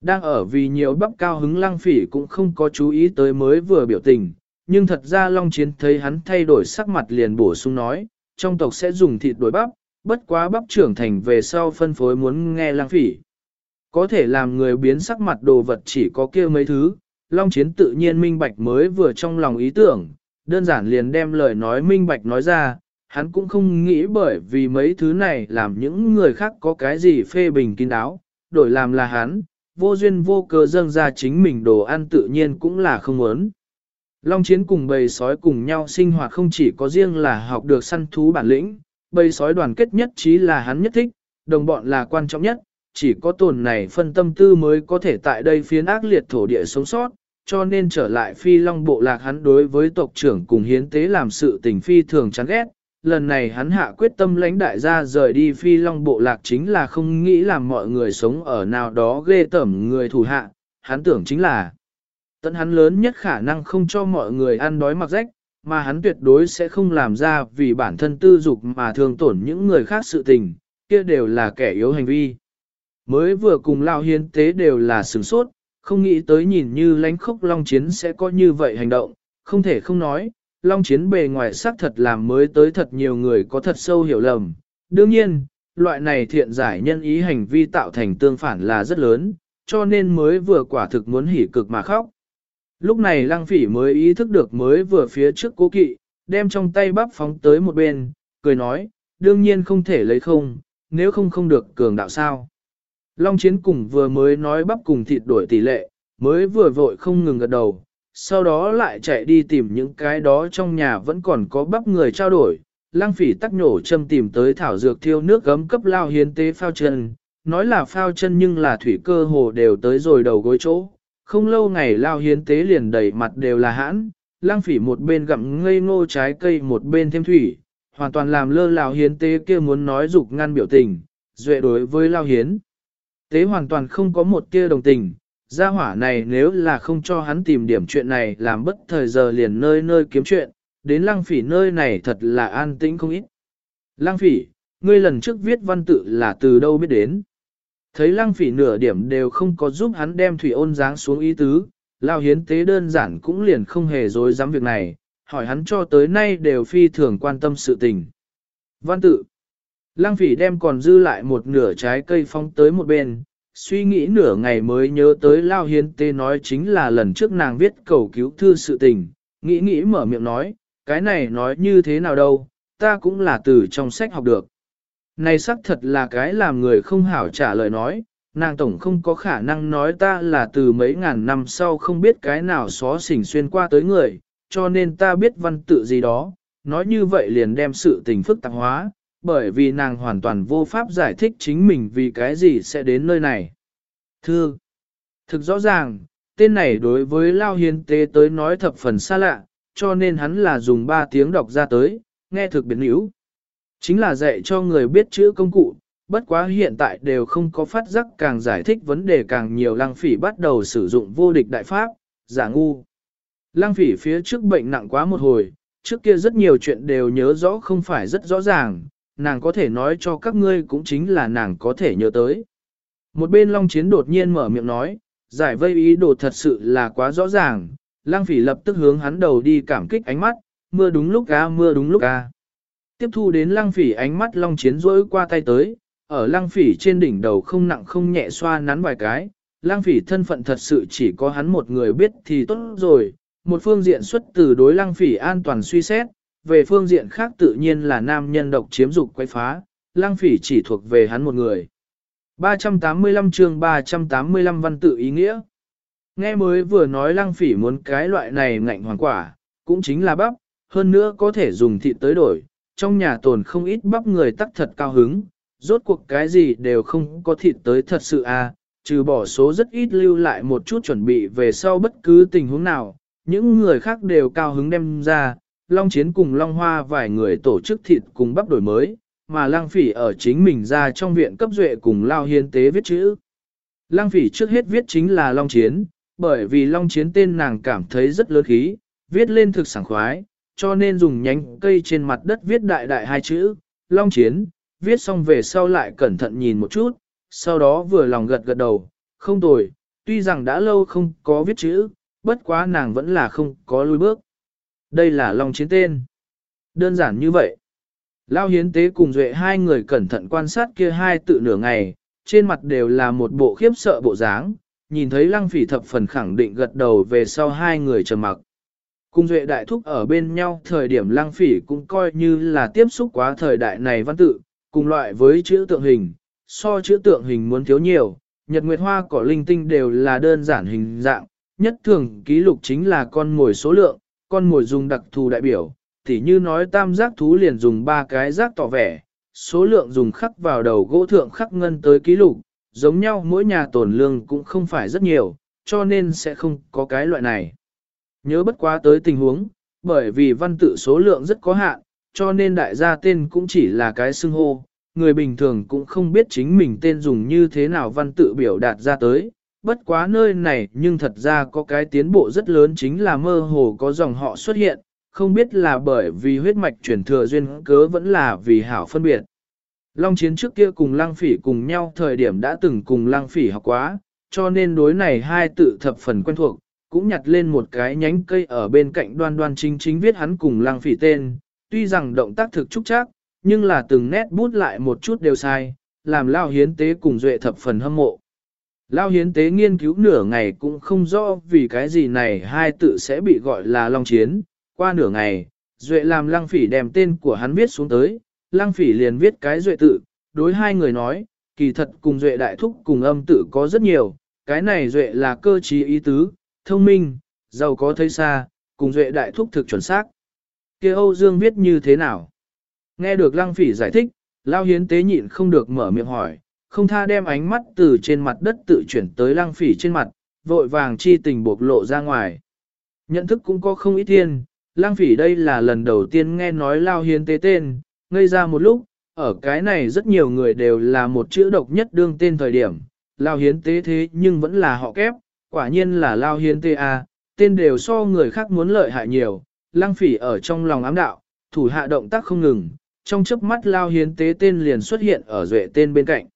Đang ở vì nhiều bắp cao hứng lăng phỉ cũng không có chú ý tới mới vừa biểu tình, nhưng thật ra Long Chiến thấy hắn thay đổi sắc mặt liền bổ sung nói, trong tộc sẽ dùng thịt đổi bắp, bất quá bắp trưởng thành về sau phân phối muốn nghe lang phỉ. Có thể làm người biến sắc mặt đồ vật chỉ có kia mấy thứ, Long Chiến tự nhiên minh bạch mới vừa trong lòng ý tưởng, đơn giản liền đem lời nói minh bạch nói ra, hắn cũng không nghĩ bởi vì mấy thứ này làm những người khác có cái gì phê bình kín đáo, đổi làm là hắn, vô duyên vô cớ dâng ra chính mình đồ ăn tự nhiên cũng là không muốn. Long chiến cùng bầy sói cùng nhau sinh hoạt không chỉ có riêng là học được săn thú bản lĩnh, bầy sói đoàn kết nhất trí là hắn nhất thích, đồng bọn là quan trọng nhất, chỉ có tồn này phân tâm tư mới có thể tại đây phiến ác liệt thổ địa sống sót, cho nên trở lại phi long bộ lạc hắn đối với tộc trưởng cùng hiến tế làm sự tình phi thường chán ghét. Lần này hắn hạ quyết tâm lãnh đại gia rời đi phi long bộ lạc chính là không nghĩ làm mọi người sống ở nào đó ghê tẩm người thủ hạ, hắn tưởng chính là tận hắn lớn nhất khả năng không cho mọi người ăn đói mặc rách, mà hắn tuyệt đối sẽ không làm ra vì bản thân tư dục mà thường tổn những người khác sự tình, kia đều là kẻ yếu hành vi. Mới vừa cùng lao hiến tế đều là sửng sốt, Không nghĩ tới nhìn như lánh khốc long chiến sẽ có như vậy hành động, không thể không nói, long chiến bề ngoài sắc thật làm mới tới thật nhiều người có thật sâu hiểu lầm. Đương nhiên, loại này thiện giải nhân ý hành vi tạo thành tương phản là rất lớn, cho nên mới vừa quả thực muốn hỉ cực mà khóc. Lúc này lăng phỉ mới ý thức được mới vừa phía trước cố kỵ, đem trong tay bắp phóng tới một bên, cười nói, đương nhiên không thể lấy không, nếu không không được cường đạo sao. Long chiến cùng vừa mới nói bắp cùng thịt đổi tỷ lệ, mới vừa vội không ngừng gật đầu, sau đó lại chạy đi tìm những cái đó trong nhà vẫn còn có bắp người trao đổi. Lăng phỉ tắc nhổ châm tìm tới thảo dược thiêu nước gấm cấp lao hiến tế phao chân, nói là phao chân nhưng là thủy cơ hồ đều tới rồi đầu gối chỗ. Không lâu ngày lao hiến tế liền đầy mặt đều là hãn, Lang phỉ một bên gặm ngây ngô trái cây một bên thêm thủy, hoàn toàn làm lơ lao hiến tế kia muốn nói dục ngăn biểu tình, duệ đối với lao hiến. Tế hoàn toàn không có một kia đồng tình, gia hỏa này nếu là không cho hắn tìm điểm chuyện này làm bất thời giờ liền nơi nơi kiếm chuyện, đến Lang phỉ nơi này thật là an tĩnh không ít. Lang phỉ, ngươi lần trước viết văn tự là từ đâu biết đến. Thấy lăng phỉ nửa điểm đều không có giúp hắn đem thủy ôn dáng xuống ý tứ, lao hiến tế đơn giản cũng liền không hề dối dám việc này, hỏi hắn cho tới nay đều phi thường quan tâm sự tình. Văn tự Lăng phỉ đem còn dư lại một nửa trái cây phong tới một bên, suy nghĩ nửa ngày mới nhớ tới Lao Hiến Tế nói chính là lần trước nàng viết cầu cứu thư sự tình, nghĩ nghĩ mở miệng nói, cái này nói như thế nào đâu, ta cũng là từ trong sách học được. Này xác thật là cái làm người không hảo trả lời nói, nàng tổng không có khả năng nói ta là từ mấy ngàn năm sau không biết cái nào xó xỉnh xuyên qua tới người, cho nên ta biết văn tự gì đó, nói như vậy liền đem sự tình phức tạp hóa, bởi vì nàng hoàn toàn vô pháp giải thích chính mình vì cái gì sẽ đến nơi này. Thư, thực rõ ràng, tên này đối với Lao Hiến Tế tới nói thập phần xa lạ, cho nên hắn là dùng 3 tiếng đọc ra tới, nghe thực biến hữu. Chính là dạy cho người biết chữ công cụ, bất quá hiện tại đều không có phát giác càng giải thích vấn đề càng nhiều lăng phỉ bắt đầu sử dụng vô địch đại pháp, giả ngu. Lăng phỉ phía trước bệnh nặng quá một hồi, trước kia rất nhiều chuyện đều nhớ rõ không phải rất rõ ràng, nàng có thể nói cho các ngươi cũng chính là nàng có thể nhớ tới. Một bên Long Chiến đột nhiên mở miệng nói, giải vây ý đồ thật sự là quá rõ ràng, lang phỉ lập tức hướng hắn đầu đi cảm kích ánh mắt, mưa đúng lúc ca mưa đúng lúc ca. Tiếp thu đến lang phỉ ánh mắt Long Chiến rỗi qua tay tới, ở lang phỉ trên đỉnh đầu không nặng không nhẹ xoa nắn vài cái, lang phỉ thân phận thật sự chỉ có hắn một người biết thì tốt rồi, một phương diện xuất từ đối lang phỉ an toàn suy xét, về phương diện khác tự nhiên là nam nhân độc chiếm dục quay phá, lang phỉ chỉ thuộc về hắn một người. 385 chương 385 văn tự ý nghĩa. Nghe mới vừa nói lăng phỉ muốn cái loại này ngạnh hoàng quả, cũng chính là bắp, hơn nữa có thể dùng thịt tới đổi, trong nhà tồn không ít bắp người tắc thật cao hứng, rốt cuộc cái gì đều không có thịt tới thật sự à, trừ bỏ số rất ít lưu lại một chút chuẩn bị về sau bất cứ tình huống nào, những người khác đều cao hứng đem ra, Long Chiến cùng Long Hoa vài người tổ chức thịt cùng bắp đổi mới, mà Lang Phỉ ở chính mình ra trong viện cấp duệ cùng Lao Hiên Tế viết chữ. Lang Phỉ trước hết viết chính là Long Chiến, bởi vì Long Chiến tên nàng cảm thấy rất lớn khí, viết lên thực sảng khoái, cho nên dùng nhánh cây trên mặt đất viết đại đại hai chữ, Long Chiến, viết xong về sau lại cẩn thận nhìn một chút, sau đó vừa lòng gật gật đầu, không tồi, tuy rằng đã lâu không có viết chữ, bất quá nàng vẫn là không có lùi bước. Đây là Long Chiến tên. Đơn giản như vậy. Lao hiến tế cùng duệ hai người cẩn thận quan sát kia hai tự nửa ngày, trên mặt đều là một bộ khiếp sợ bộ dáng, nhìn thấy lăng phỉ thập phần khẳng định gật đầu về sau hai người trầm mặc. Cùng duệ đại thúc ở bên nhau thời điểm lăng phỉ cũng coi như là tiếp xúc quá thời đại này văn tự, cùng loại với chữ tượng hình, so chữ tượng hình muốn thiếu nhiều, nhật nguyệt hoa cỏ linh tinh đều là đơn giản hình dạng, nhất thường ký lục chính là con ngồi số lượng, con mồi dùng đặc thù đại biểu, tỉ như nói tam giác thú liền dùng ba cái giác tỏ vẻ, số lượng dùng khắc vào đầu gỗ thượng khắc ngân tới ký lục, giống nhau mỗi nhà tổn lương cũng không phải rất nhiều, cho nên sẽ không có cái loại này. Nhớ bất quá tới tình huống, bởi vì văn tự số lượng rất có hạn, cho nên đại gia tên cũng chỉ là cái xưng hô, người bình thường cũng không biết chính mình tên dùng như thế nào văn tự biểu đạt ra tới, bất quá nơi này nhưng thật ra có cái tiến bộ rất lớn chính là mơ hồ có dòng họ xuất hiện, không biết là bởi vì huyết mạch chuyển thừa duyên cớ vẫn là vì hảo phân biệt. Long chiến trước kia cùng lăng phỉ cùng nhau thời điểm đã từng cùng lăng phỉ học quá, cho nên đối này hai tự thập phần quen thuộc, cũng nhặt lên một cái nhánh cây ở bên cạnh đoan đoan chính chính viết hắn cùng Lang phỉ tên, tuy rằng động tác thực trúc chắc, nhưng là từng nét bút lại một chút đều sai, làm lao hiến tế cùng duệ thập phần hâm mộ. Lao hiến tế nghiên cứu nửa ngày cũng không rõ vì cái gì này hai tự sẽ bị gọi là long chiến, qua nửa ngày, duệ làm Lang phỉ đem tên của hắn viết xuống tới, Lang phỉ liền viết cái duệ tự, đối hai người nói, kỳ thật cùng duệ đại thúc cùng âm tự có rất nhiều, cái này duệ là cơ trí ý tứ, thông minh, giàu có thấy xa, cùng duệ đại thúc thực chuẩn xác. kia Âu Dương viết như thế nào? Nghe được lăng phỉ giải thích, lao hiến tế nhịn không được mở miệng hỏi, không tha đem ánh mắt từ trên mặt đất tự chuyển tới lăng phỉ trên mặt, vội vàng chi tình bộc lộ ra ngoài. Nhận thức cũng có không ít thiên, lăng phỉ đây là lần đầu tiên nghe nói lao hiến tế tên, ngây ra một lúc, ở cái này rất nhiều người đều là một chữ độc nhất đương tên thời điểm, lao hiến tế thế nhưng vẫn là họ kép, quả nhiên là lao hiến tế a, tên đều so người khác muốn lợi hại nhiều, lăng phỉ ở trong lòng ám đạo, thủ hạ động tác không ngừng, trong chớp mắt lao hiến tế tên liền xuất hiện ở duệ tên bên cạnh.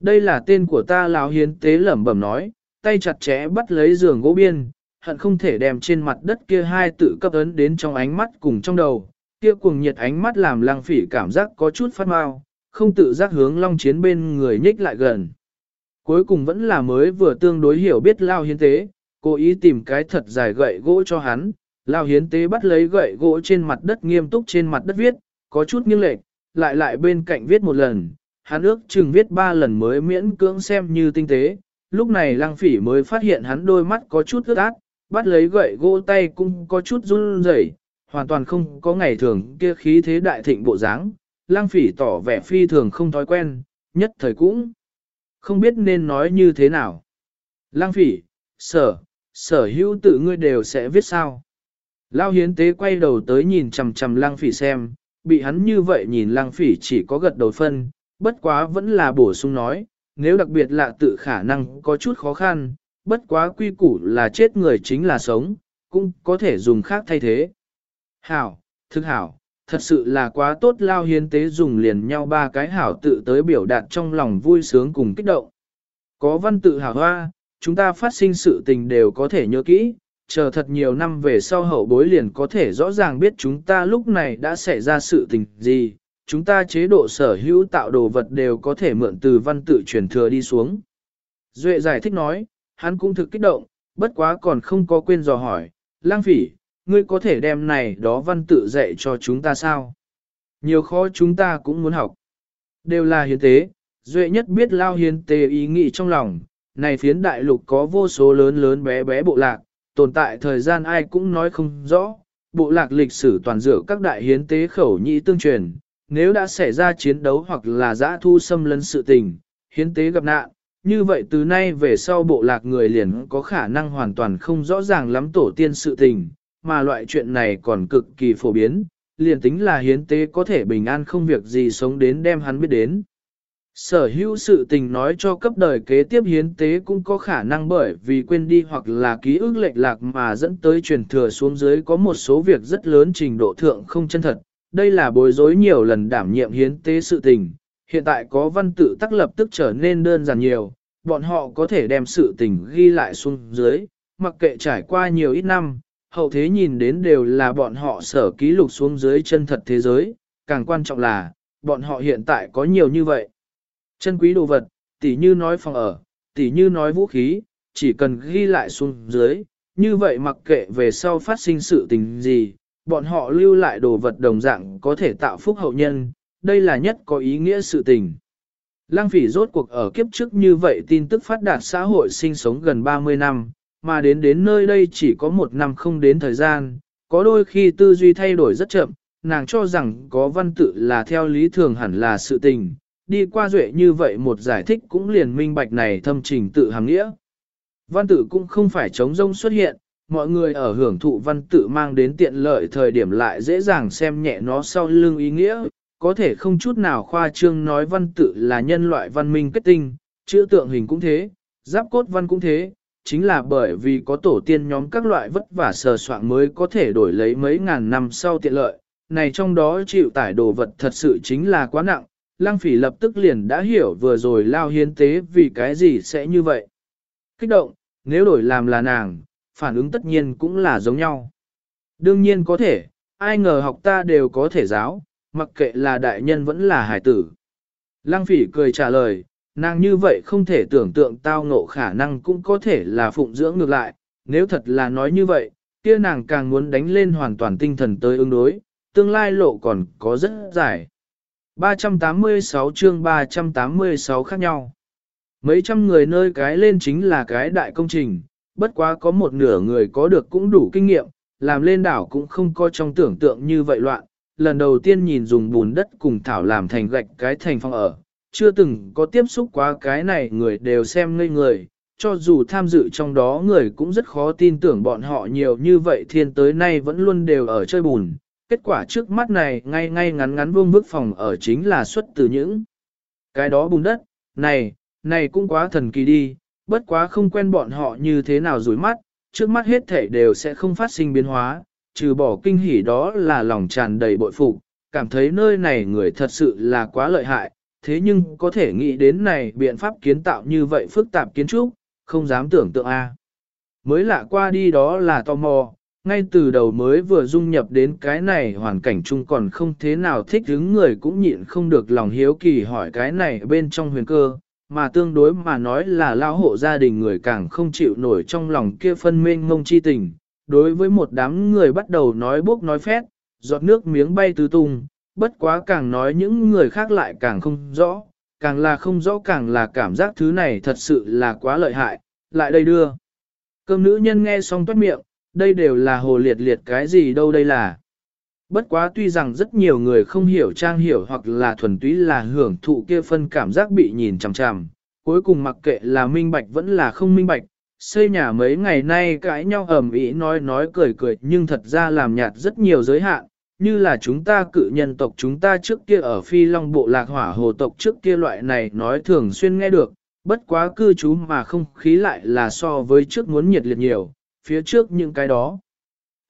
Đây là tên của ta lao hiến tế lẩm bẩm nói, tay chặt chẽ bắt lấy giường gỗ biên, hận không thể đem trên mặt đất kia hai tự cấp ấn đến trong ánh mắt cùng trong đầu, kia cuồng nhiệt ánh mắt làm lăng phỉ cảm giác có chút phát mau, không tự giác hướng long chiến bên người nhích lại gần. Cuối cùng vẫn là mới vừa tương đối hiểu biết lao hiến tế, cố ý tìm cái thật dài gậy gỗ cho hắn, lao hiến tế bắt lấy gậy gỗ trên mặt đất nghiêm túc trên mặt đất viết, có chút nghiêng lệch, lại lại bên cạnh viết một lần, hắn ước chừng viết ba lần mới miễn cưỡng xem như tinh tế, lúc này lăng phỉ mới phát hiện hắn đôi mắt có chút ướt át, bắt lấy gậy gỗ tay cũng có chút run rẩy, hoàn toàn không có ngày thường kia khí thế đại thịnh bộ dáng. Lăng phỉ tỏ vẻ phi thường không thói quen, nhất thời cũng không biết nên nói như thế nào. Lăng phỉ, sở, sở hữu tự ngươi đều sẽ viết sao. Lao hiến tế quay đầu tới nhìn chầm chầm lăng phỉ xem, bị hắn như vậy nhìn lăng phỉ chỉ có gật đầu phân, bất quá vẫn là bổ sung nói, nếu đặc biệt lạ tự khả năng có chút khó khăn, bất quá quy củ là chết người chính là sống, cũng có thể dùng khác thay thế. Hảo, thực hảo, thật sự là quá tốt lao hiến tế dùng liền nhau ba cái hảo tự tới biểu đạt trong lòng vui sướng cùng kích động. Có văn tự hảo hoa, chúng ta phát sinh sự tình đều có thể nhớ kỹ, chờ thật nhiều năm về sau hậu bối liền có thể rõ ràng biết chúng ta lúc này đã xảy ra sự tình gì, chúng ta chế độ sở hữu tạo đồ vật đều có thể mượn từ văn tự truyền thừa đi xuống. Duệ giải thích nói, hắn cũng thực kích động, bất quá còn không có quên dò hỏi, lang phỉ, ngươi có thể đem này đó văn tự dạy cho chúng ta sao? Nhiều khó chúng ta cũng muốn học. Đều là hiến tế, Duệ nhất biết lao hiến tế ý nghĩ trong lòng, này phiến đại lục có vô số lớn lớn bé bé bộ lạc, tồn tại thời gian ai cũng nói không rõ, bộ lạc lịch sử toàn dựa các đại hiến tế khẩu nhị tương truyền, nếu đã xảy ra chiến đấu hoặc là giã thu xâm lấn sự tình, hiến tế gặp nạn, như vậy từ nay về sau bộ lạc người liền có khả năng hoàn toàn không rõ ràng lắm tổ tiên sự tình, mà loại chuyện này còn cực kỳ phổ biến, liền tính là hiến tế có thể bình an không việc gì sống đến đem hắn biết đến. Sở hữu sự tình nói cho cấp đời kế tiếp hiến tế cũng có khả năng bởi vì quên đi hoặc là ký ức lệch lạc mà dẫn tới truyền thừa xuống dưới có một số việc rất lớn trình độ thượng không chân thật. Đây là bối rối nhiều lần đảm nhiệm hiến tế sự tình, hiện tại có văn tự tác lập tức trở nên đơn giản nhiều, bọn họ có thể đem sự tình ghi lại xuống dưới, mặc kệ trải qua nhiều ít năm, hậu thế nhìn đến đều là bọn họ sở ký lục xuống dưới chân thật thế giới, càng quan trọng là, bọn họ hiện tại có nhiều như vậy. Chân quý đồ vật, tỉ như nói phòng ở, tỉ như nói vũ khí, chỉ cần ghi lại xuống dưới, như vậy mặc kệ về sau phát sinh sự tình gì, bọn họ lưu lại đồ vật đồng dạng có thể tạo phúc hậu nhân, đây là nhất có ý nghĩa sự tình. Lăng phỉ rốt cuộc ở kiếp trước như vậy tin tức phát đạt xã hội sinh sống gần 30 năm, mà đến đến nơi đây chỉ có một năm không đến thời gian, có đôi khi tư duy thay đổi rất chậm, nàng cho rằng có văn tự là theo lý thường hẳn là sự tình, đi qua duệ như vậy một giải thích cũng liền minh bạch này thâm trình tự hàng nghĩa. Văn tự cũng không phải chống rông xuất hiện, mọi người ở hưởng thụ văn tự mang đến tiện lợi thời điểm lại dễ dàng xem nhẹ nó sau lưng ý nghĩa, có thể không chút nào khoa trương nói văn tự là nhân loại văn minh kết tinh, chữ tượng hình cũng thế, giáp cốt văn cũng thế, chính là bởi vì có tổ tiên nhóm các loại vất vả sờ soạn mới có thể đổi lấy mấy ngàn năm sau tiện lợi, này trong đó chịu tải đồ vật thật sự chính là quá nặng, Lăng Phỉ lập tức liền đã hiểu vừa rồi lao hiến tế vì cái gì sẽ như vậy. Kích động, nếu đổi làm là nàng, phản ứng tất nhiên cũng là giống nhau. Đương nhiên có thể, ai ngờ học ta đều có thể giáo, mặc kệ là đại nhân vẫn là hải tử. Lăng phỉ cười trả lời, nàng như vậy không thể tưởng tượng tao ngộ khả năng cũng có thể là phụng dưỡng ngược lại, nếu thật là nói như vậy, kia nàng càng muốn đánh lên hoàn toàn tinh thần tới ứng đối, tương lai lộ còn có rất dài. 386 chương 386 khác nhau. Mấy trăm người nơi cái lên chính là cái đại công trình, bất quá có một nửa người có được cũng đủ kinh nghiệm, làm lên đảo cũng không có trong tưởng tượng như vậy loạn. Lần đầu tiên nhìn dùng bùn đất cùng thảo làm thành gạch cái thành phòng ở, chưa từng có tiếp xúc quá cái này người đều xem ngây người, cho dù tham dự trong đó người cũng rất khó tin tưởng bọn họ nhiều như vậy thiên tới nay vẫn luôn đều ở chơi bùn. Kết quả trước mắt này ngay ngay ngắn ngắn vương bức phòng ở chính là xuất từ những cái đó bùn đất, này, này cũng quá thần kỳ đi, bất quá không quen bọn họ như thế nào rủi mắt, trước mắt hết thể đều sẽ không phát sinh biến hóa, trừ bỏ kinh hỉ đó là lòng tràn đầy bội phục, cảm thấy nơi này người thật sự là quá lợi hại, thế nhưng có thể nghĩ đến này biện pháp kiến tạo như vậy phức tạp kiến trúc, không dám tưởng tượng a. Mới lạ qua đi đó là tò mò, ngay từ đầu mới vừa dung nhập đến cái này hoàn cảnh chung còn không thế nào thích hứng người cũng nhịn không được lòng hiếu kỳ hỏi cái này bên trong huyền cơ, mà tương đối mà nói là lao hộ gia đình người càng không chịu nổi trong lòng kia phân mênh ngông chi tình. Đối với một đám người bắt đầu nói bốc nói phét, giọt nước miếng bay tứ tung, bất quá càng nói những người khác lại càng không rõ, càng là không rõ càng là cảm giác thứ này thật sự là quá lợi hại, lại đây đưa. Cơm nữ nhân nghe xong toát miệng, đây đều là hồ liệt liệt cái gì đâu đây là. Bất quá tuy rằng rất nhiều người không hiểu trang hiểu hoặc là thuần túy là hưởng thụ kia phân cảm giác bị nhìn chằm chằm, cuối cùng mặc kệ là minh bạch vẫn là không minh bạch, xây nhà mấy ngày nay cãi nhau ầm ĩ nói nói cười cười nhưng thật ra làm nhạt rất nhiều giới hạn, như là chúng ta cự nhân tộc chúng ta trước kia ở phi long bộ lạc hỏa hồ tộc trước kia loại này nói thường xuyên nghe được, bất quá cư trú mà không khí lại là so với trước muốn nhiệt liệt nhiều, phía trước những cái đó.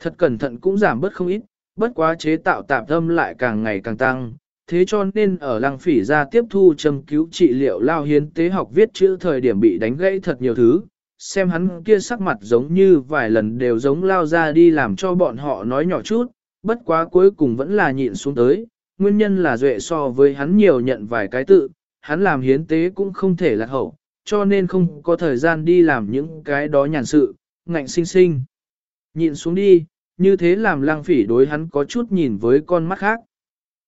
Thật cẩn thận cũng giảm bớt không ít, bất quá chế tạo tạp âm lại càng ngày càng tăng, thế cho nên ở lăng phỉ ra tiếp thu châm cứu trị liệu lao hiến tế học viết chữ thời điểm bị đánh gãy thật nhiều thứ, xem hắn kia sắc mặt giống như vài lần đều giống lao ra đi làm cho bọn họ nói nhỏ chút, bất quá cuối cùng vẫn là nhịn xuống tới, nguyên nhân là duệ so với hắn nhiều nhận vài cái tự, hắn làm hiến tế cũng không thể lạc hậu, cho nên không có thời gian đi làm những cái đó nhàn sự, ngạnh sinh sinh. Nhịn xuống đi, như thế làm lang phỉ đối hắn có chút nhìn với con mắt khác.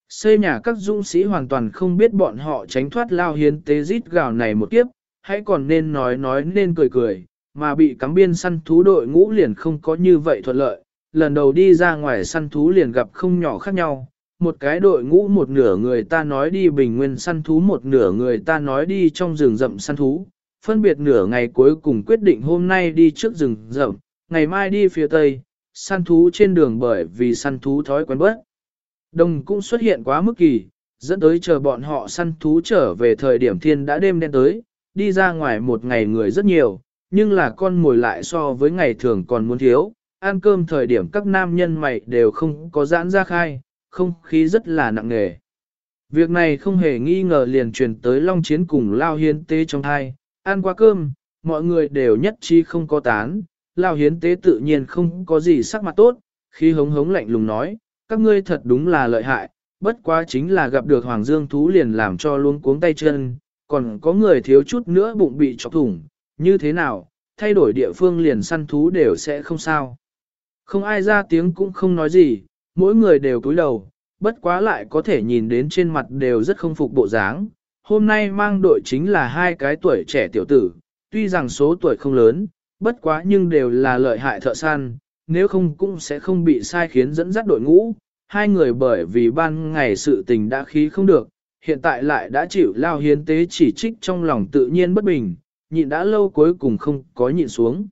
Xây nhà các dũng sĩ hoàn toàn không biết bọn họ tránh thoát lao hiến tế rít gào này một kiếp, hãy còn nên nói nói nên cười cười, mà bị cắm biên săn thú đội ngũ liền không có như vậy thuận lợi. Lần đầu đi ra ngoài săn thú liền gặp không nhỏ khác nhau, một cái đội ngũ một nửa người ta nói đi bình nguyên săn thú một nửa người ta nói đi trong rừng rậm săn thú, phân biệt nửa ngày cuối cùng quyết định hôm nay đi trước rừng rậm, ngày mai đi phía tây, săn thú trên đường bởi vì săn thú thói quen bớt. Đồng cũng xuất hiện quá mức kỳ, dẫn tới chờ bọn họ săn thú trở về thời điểm thiên đã đêm đen tới, đi ra ngoài một ngày người rất nhiều, nhưng là con mồi lại so với ngày thường còn muốn thiếu, ăn cơm thời điểm các nam nhân mày đều không có giãn ra khai, không khí rất là nặng nề. Việc này không hề nghi ngờ liền truyền tới Long Chiến cùng Lao Hiến Tế trong hai, ăn qua cơm, mọi người đều nhất trí không có tán, Lao Hiến Tế tự nhiên không có gì sắc mặt tốt, khi hống hống lạnh lùng nói, các ngươi thật đúng là lợi hại, bất quá chính là gặp được Hoàng Dương thú liền làm cho luôn cuống tay chân, còn có người thiếu chút nữa bụng bị chọc thủng, như thế nào, thay đổi địa phương liền săn thú đều sẽ không sao. Không ai ra tiếng cũng không nói gì, mỗi người đều cúi đầu, bất quá lại có thể nhìn đến trên mặt đều rất không phục bộ dáng. Hôm nay mang đội chính là hai cái tuổi trẻ tiểu tử, tuy rằng số tuổi không lớn, bất quá nhưng đều là lợi hại thợ săn, nếu không cũng sẽ không bị sai khiến dẫn dắt đội ngũ. Hai người bởi vì ban ngày sự tình đã khí không được, hiện tại lại đã chịu lao hiến tế chỉ trích trong lòng tự nhiên bất bình, nhịn đã lâu cuối cùng không có nhịn xuống.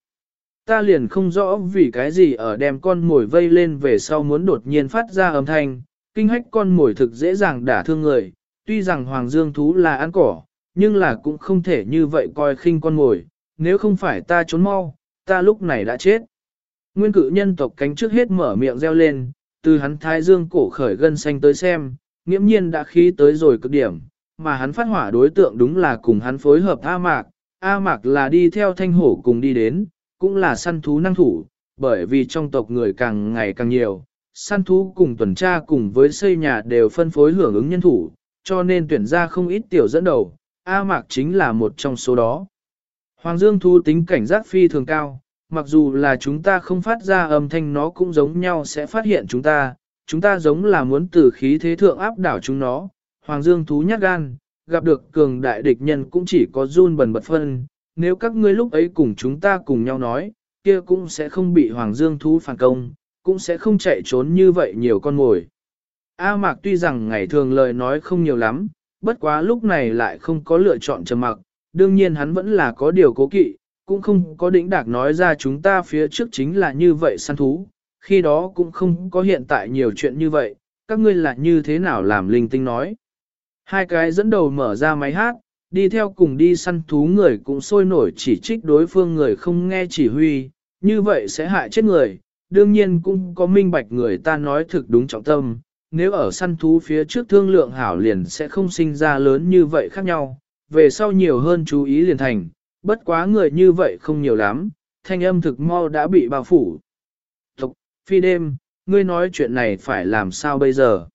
Ta liền không rõ vì cái gì ở đem con mồi vây lên về sau muốn đột nhiên phát ra âm thanh, kinh hách con mồi thực dễ dàng đả thương người, tuy rằng hoàng dương thú là ăn cỏ, nhưng là cũng không thể như vậy coi khinh con mồi, nếu không phải ta trốn mau, ta lúc này đã chết. Nguyên cự nhân tộc cánh trước hết mở miệng reo lên, từ hắn thái dương cổ khởi gân xanh tới xem, nghiễm nhiên đã khí tới rồi cực điểm, mà hắn phát hỏa đối tượng đúng là cùng hắn phối hợp A Mạc, A Mạc là đi theo thanh hổ cùng đi đến, cũng là săn thú năng thủ, bởi vì trong tộc người càng ngày càng nhiều, săn thú cùng tuần tra cùng với xây nhà đều phân phối hưởng ứng nhân thủ, cho nên tuyển ra không ít tiểu dẫn đầu, A Mạc chính là một trong số đó. Hoàng Dương thú tính cảnh giác phi thường cao, mặc dù là chúng ta không phát ra âm thanh nó cũng giống nhau sẽ phát hiện chúng ta, chúng ta giống là muốn từ khí thế thượng áp đảo chúng nó. Hoàng Dương thú nhát gan, gặp được cường đại địch nhân cũng chỉ có run bần bật phân, nếu các ngươi lúc ấy cùng chúng ta cùng nhau nói, kia cũng sẽ không bị Hoàng Dương thú phản công, cũng sẽ không chạy trốn như vậy nhiều con ngồi. A Mạc tuy rằng ngày thường lời nói không nhiều lắm, bất quá lúc này lại không có lựa chọn trầm mặc, đương nhiên hắn vẫn là có điều cố kỵ, cũng không có đỉnh đạc nói ra chúng ta phía trước chính là như vậy săn thú, khi đó cũng không có hiện tại nhiều chuyện như vậy, các ngươi là như thế nào làm linh tinh nói. Hai cái dẫn đầu mở ra máy hát, đi theo cùng đi săn thú người cũng sôi nổi chỉ trích đối phương người không nghe chỉ huy, như vậy sẽ hại chết người, đương nhiên cũng có minh bạch người ta nói thực đúng trọng tâm, nếu ở săn thú phía trước thương lượng hảo liền sẽ không sinh ra lớn như vậy khác nhau, về sau nhiều hơn chú ý liền thành, bất quá người như vậy không nhiều lắm, thanh âm thực mau đã bị bao phủ. Tộc, phi đêm, ngươi nói chuyện này phải làm sao bây giờ?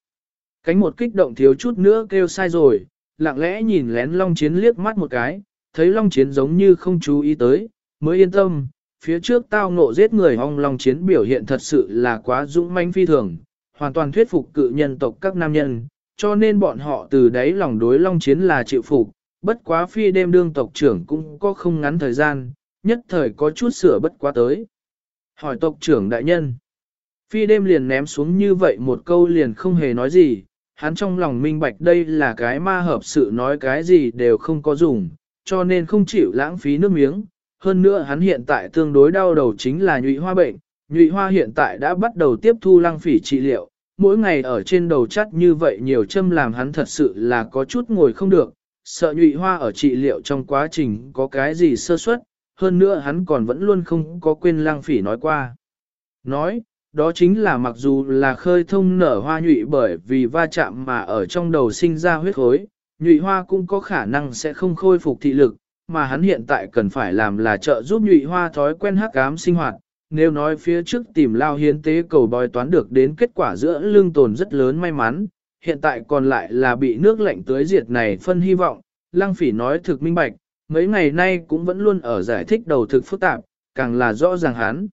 Cánh một kích động thiếu chút nữa kêu sai rồi, lặng lẽ nhìn lén Long Chiến liếc mắt một cái, thấy Long Chiến giống như không chú ý tới, mới yên tâm, phía trước tao ngộ giết người hong Long Chiến biểu hiện thật sự là quá dũng manh phi thường, hoàn toàn thuyết phục cự nhân tộc các nam nhân, cho nên bọn họ từ đấy lòng đối Long Chiến là chịu phục, bất quá phi đêm đương tộc trưởng cũng có không ngắn thời gian, nhất thời có chút sửa bất quá tới. Hỏi tộc trưởng đại nhân. Phi đêm liền ném xuống như vậy một câu liền không hề nói gì, hắn trong lòng minh bạch đây là cái ma hợp sự nói cái gì đều không có dùng, cho nên không chịu lãng phí nước miếng. Hơn nữa hắn hiện tại tương đối đau đầu chính là nhụy hoa bệnh, nhụy hoa hiện tại đã bắt đầu tiếp thu lăng phỉ trị liệu, mỗi ngày ở trên đầu chắt như vậy nhiều châm làm hắn thật sự là có chút ngồi không được, sợ nhụy hoa ở trị liệu trong quá trình có cái gì sơ suất, hơn nữa hắn còn vẫn luôn không có quên lăng phỉ nói qua. Nói, đó chính là mặc dù là khơi thông nở hoa nhụy bởi vì va chạm mà ở trong đầu sinh ra huyết khối, nhụy hoa cũng có khả năng sẽ không khôi phục thị lực, mà hắn hiện tại cần phải làm là trợ giúp nhụy hoa thói quen hắc ám sinh hoạt. Nếu nói phía trước tìm lao hiến tế cầu bòi toán được đến kết quả giữa lương tồn rất lớn may mắn, hiện tại còn lại là bị nước lạnh tưới diệt này phân hy vọng, lăng phỉ nói thực minh bạch, mấy ngày nay cũng vẫn luôn ở giải thích đầu thực phức tạp, càng là rõ ràng hắn.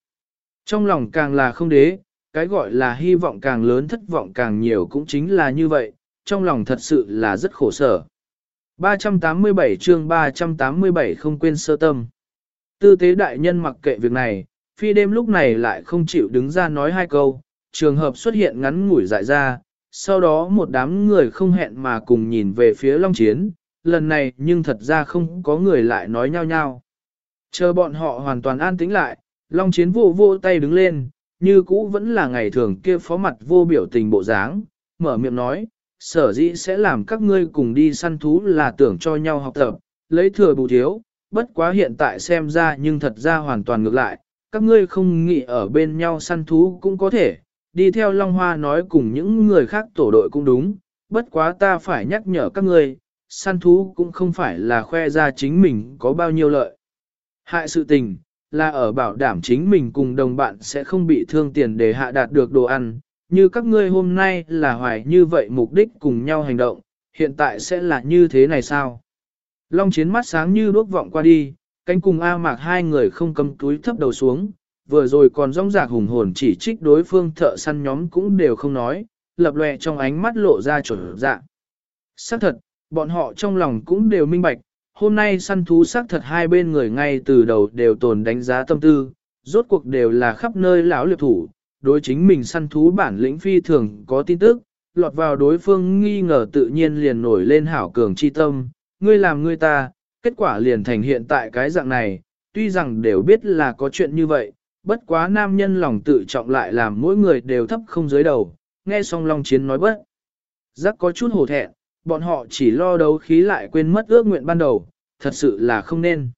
Trong lòng càng là không đế, cái gọi là hy vọng càng lớn thất vọng càng nhiều cũng chính là như vậy, trong lòng thật sự là rất khổ sở. 387 chương 387 không quên sơ tâm. Tư tế đại nhân mặc kệ việc này, phi đêm lúc này lại không chịu đứng ra nói hai câu, trường hợp xuất hiện ngắn ngủi dại ra, sau đó một đám người không hẹn mà cùng nhìn về phía Long Chiến, lần này nhưng thật ra không có người lại nói nhau nhau. Chờ bọn họ hoàn toàn an tĩnh lại, Long Chiến vô vô tay đứng lên, như cũ vẫn là ngày thường kia phó mặt vô biểu tình bộ dáng, mở miệng nói, sở dĩ sẽ làm các ngươi cùng đi săn thú là tưởng cho nhau học tập, lấy thừa bù thiếu, bất quá hiện tại xem ra nhưng thật ra hoàn toàn ngược lại, các ngươi không nghĩ ở bên nhau săn thú cũng có thể, đi theo Long Hoa nói cùng những người khác tổ đội cũng đúng, bất quá ta phải nhắc nhở các ngươi, săn thú cũng không phải là khoe ra chính mình có bao nhiêu lợi. Hại sự tình, là ở bảo đảm chính mình cùng đồng bạn sẽ không bị thương tiền để hạ đạt được đồ ăn, như các ngươi hôm nay là hoài như vậy mục đích cùng nhau hành động, hiện tại sẽ là như thế này sao? Long chiến mắt sáng như đuốc vọng qua đi, cánh cùng A mạc hai người không cầm túi thấp đầu xuống, vừa rồi còn rong rạc hùng hồn chỉ trích đối phương thợ săn nhóm cũng đều không nói, lập lòe trong ánh mắt lộ ra trở dạng. Xác thật, bọn họ trong lòng cũng đều minh bạch, hôm nay săn thú xác thật hai bên người ngay từ đầu đều tồn đánh giá tâm tư, rốt cuộc đều là khắp nơi lão liệp thủ, đối chính mình săn thú bản lĩnh phi thường có tin tức, lọt vào đối phương nghi ngờ tự nhiên liền nổi lên hảo cường chi tâm, ngươi làm ngươi ta, kết quả liền thành hiện tại cái dạng này, tuy rằng đều biết là có chuyện như vậy, bất quá nam nhân lòng tự trọng lại làm mỗi người đều thấp không dưới đầu, nghe xong Long Chiến nói bất. Giác có chút hổ thẹn, bọn họ chỉ lo đấu khí lại quên mất ước nguyện ban đầu, thật sự là không nên.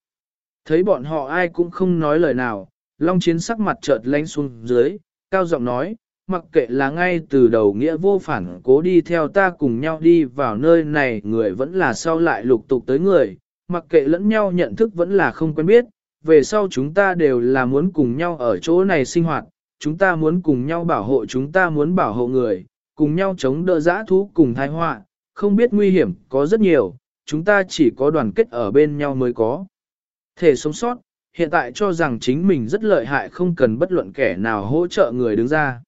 Thấy bọn họ ai cũng không nói lời nào, Long Chiến sắc mặt chợt lánh xuống dưới, cao giọng nói, mặc kệ là ngay từ đầu nghĩa vô phản cố đi theo ta cùng nhau đi vào nơi này người vẫn là sau lại lục tục tới người, mặc kệ lẫn nhau nhận thức vẫn là không quen biết, về sau chúng ta đều là muốn cùng nhau ở chỗ này sinh hoạt, chúng ta muốn cùng nhau bảo hộ chúng ta muốn bảo hộ người, cùng nhau chống đỡ giã thú cùng thái họa, không biết nguy hiểm có rất nhiều, chúng ta chỉ có đoàn kết ở bên nhau mới có. Thể sống sót, hiện tại cho rằng chính mình rất lợi hại không cần bất luận kẻ nào hỗ trợ người đứng ra.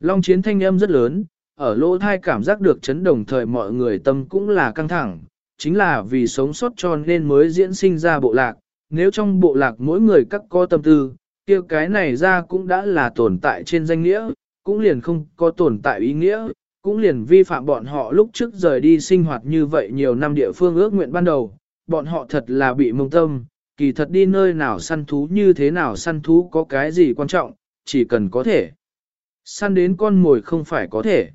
Long chiến thanh âm rất lớn, ở lỗ thai cảm giác được chấn đồng thời mọi người tâm cũng là căng thẳng, chính là vì sống sót cho nên mới diễn sinh ra bộ lạc. Nếu trong bộ lạc mỗi người các có tâm tư, kia cái này ra cũng đã là tồn tại trên danh nghĩa, cũng liền không có tồn tại ý nghĩa, cũng liền vi phạm bọn họ lúc trước rời đi sinh hoạt như vậy nhiều năm địa phương ước nguyện ban đầu, bọn họ thật là bị mông tâm, kỳ thật đi nơi nào săn thú như thế nào săn thú có cái gì quan trọng, chỉ cần có thể. Săn đến con mồi không phải có thể.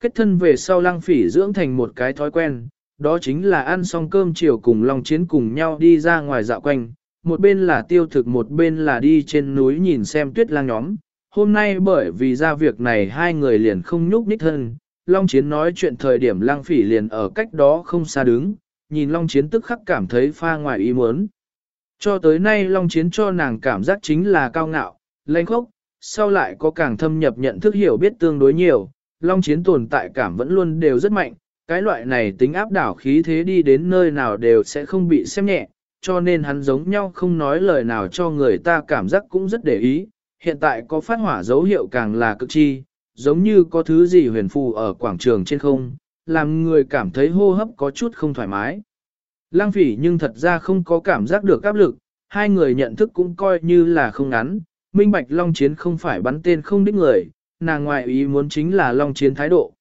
Kết thân về sau lăng phỉ dưỡng thành một cái thói quen, đó chính là ăn xong cơm chiều cùng Long Chiến cùng nhau đi ra ngoài dạo quanh, một bên là tiêu thực một bên là đi trên núi nhìn xem tuyết lang nhóm. Hôm nay bởi vì ra việc này hai người liền không nhúc nhích thân, Long Chiến nói chuyện thời điểm lang phỉ liền ở cách đó không xa đứng, nhìn Long Chiến tức khắc cảm thấy pha ngoài ý muốn. Cho tới nay Long Chiến cho nàng cảm giác chính là cao ngạo, lãnh khốc, sau lại có càng thâm nhập nhận thức hiểu biết tương đối nhiều, Long Chiến tồn tại cảm vẫn luôn đều rất mạnh, cái loại này tính áp đảo khí thế đi đến nơi nào đều sẽ không bị xem nhẹ, cho nên hắn giống nhau không nói lời nào cho người ta cảm giác cũng rất để ý, hiện tại có phát hỏa dấu hiệu càng là cực chi, giống như có thứ gì huyền phù ở quảng trường trên không, làm người cảm thấy hô hấp có chút không thoải mái. Lăng phỉ nhưng thật ra không có cảm giác được áp lực, hai người nhận thức cũng coi như là không ngắn, minh bạch long chiến không phải bắn tên không đích người, nàng ngoại ý muốn chính là long chiến thái độ.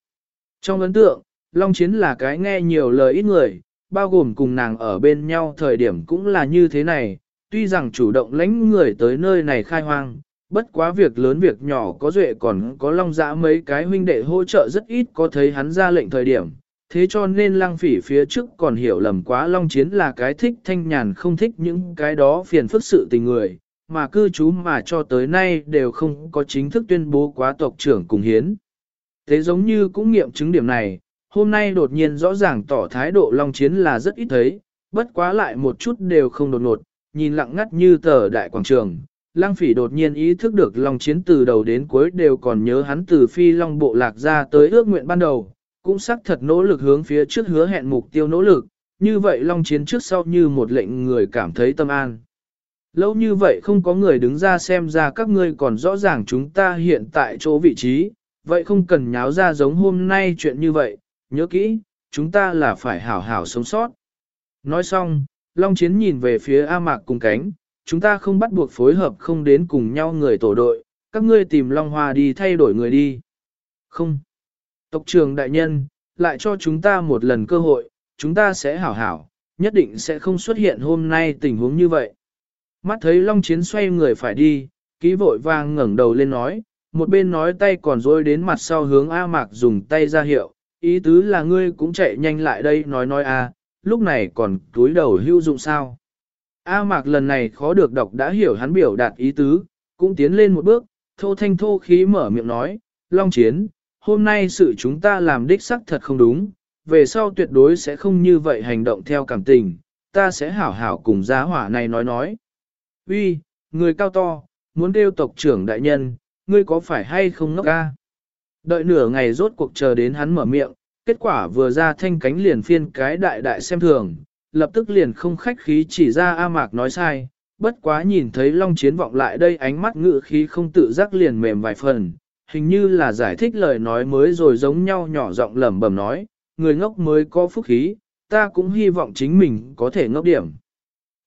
Trong ấn tượng, long chiến là cái nghe nhiều lời ít người, bao gồm cùng nàng ở bên nhau thời điểm cũng là như thế này, tuy rằng chủ động lãnh người tới nơi này khai hoang, bất quá việc lớn việc nhỏ có duệ còn có long dã mấy cái huynh đệ hỗ trợ rất ít có thấy hắn ra lệnh thời điểm. Thế cho nên lăng phỉ phía trước còn hiểu lầm quá long chiến là cái thích thanh nhàn không thích những cái đó phiền phức sự tình người, mà cư trú mà cho tới nay đều không có chính thức tuyên bố quá tộc trưởng cùng hiến. Thế giống như cũng nghiệm chứng điểm này, hôm nay đột nhiên rõ ràng tỏ thái độ long chiến là rất ít thấy, bất quá lại một chút đều không đột ngột, nhìn lặng ngắt như tờ đại quảng trường. Lăng phỉ đột nhiên ý thức được long chiến từ đầu đến cuối đều còn nhớ hắn từ phi long bộ lạc ra tới ước nguyện ban đầu, cũng xác thật nỗ lực hướng phía trước hứa hẹn mục tiêu nỗ lực, như vậy long chiến trước sau như một lệnh người cảm thấy tâm an. Lâu như vậy không có người đứng ra xem ra các ngươi còn rõ ràng chúng ta hiện tại chỗ vị trí, vậy không cần nháo ra giống hôm nay chuyện như vậy, nhớ kỹ, chúng ta là phải hảo hảo sống sót. Nói xong, Long Chiến nhìn về phía A Mạc cùng cánh, chúng ta không bắt buộc phối hợp không đến cùng nhau người tổ đội, các ngươi tìm Long Hoa đi thay đổi người đi. Không. Tộc trưởng đại nhân, lại cho chúng ta một lần cơ hội, chúng ta sẽ hảo hảo, nhất định sẽ không xuất hiện hôm nay tình huống như vậy. Mắt thấy Long Chiến xoay người phải đi, ký vội vang ngẩng đầu lên nói, một bên nói tay còn dối đến mặt sau hướng A Mạc dùng tay ra hiệu, ý tứ là ngươi cũng chạy nhanh lại đây nói nói a, lúc này còn túi đầu hưu dụng sao. A Mạc lần này khó được đọc đã hiểu hắn biểu đạt ý tứ, cũng tiến lên một bước, thô thanh thô khí mở miệng nói, Long Chiến, hôm nay sự chúng ta làm đích sắc thật không đúng, về sau tuyệt đối sẽ không như vậy hành động theo cảm tình, ta sẽ hảo hảo cùng giá hỏa này nói nói uy, người cao to, muốn kêu tộc trưởng đại nhân, ngươi có phải hay không ngốc ca? Đợi nửa ngày rốt cuộc chờ đến hắn mở miệng, kết quả vừa ra thanh cánh liền phiên cái đại đại xem thường, lập tức liền không khách khí chỉ ra A Mạc nói sai, bất quá nhìn thấy Long Chiến vọng lại đây ánh mắt ngự khí không tự giác liền mềm vài phần, hình như là giải thích lời nói mới rồi giống nhau nhỏ giọng lẩm bẩm nói, người ngốc mới có phúc khí, ta cũng hy vọng chính mình có thể ngốc điểm.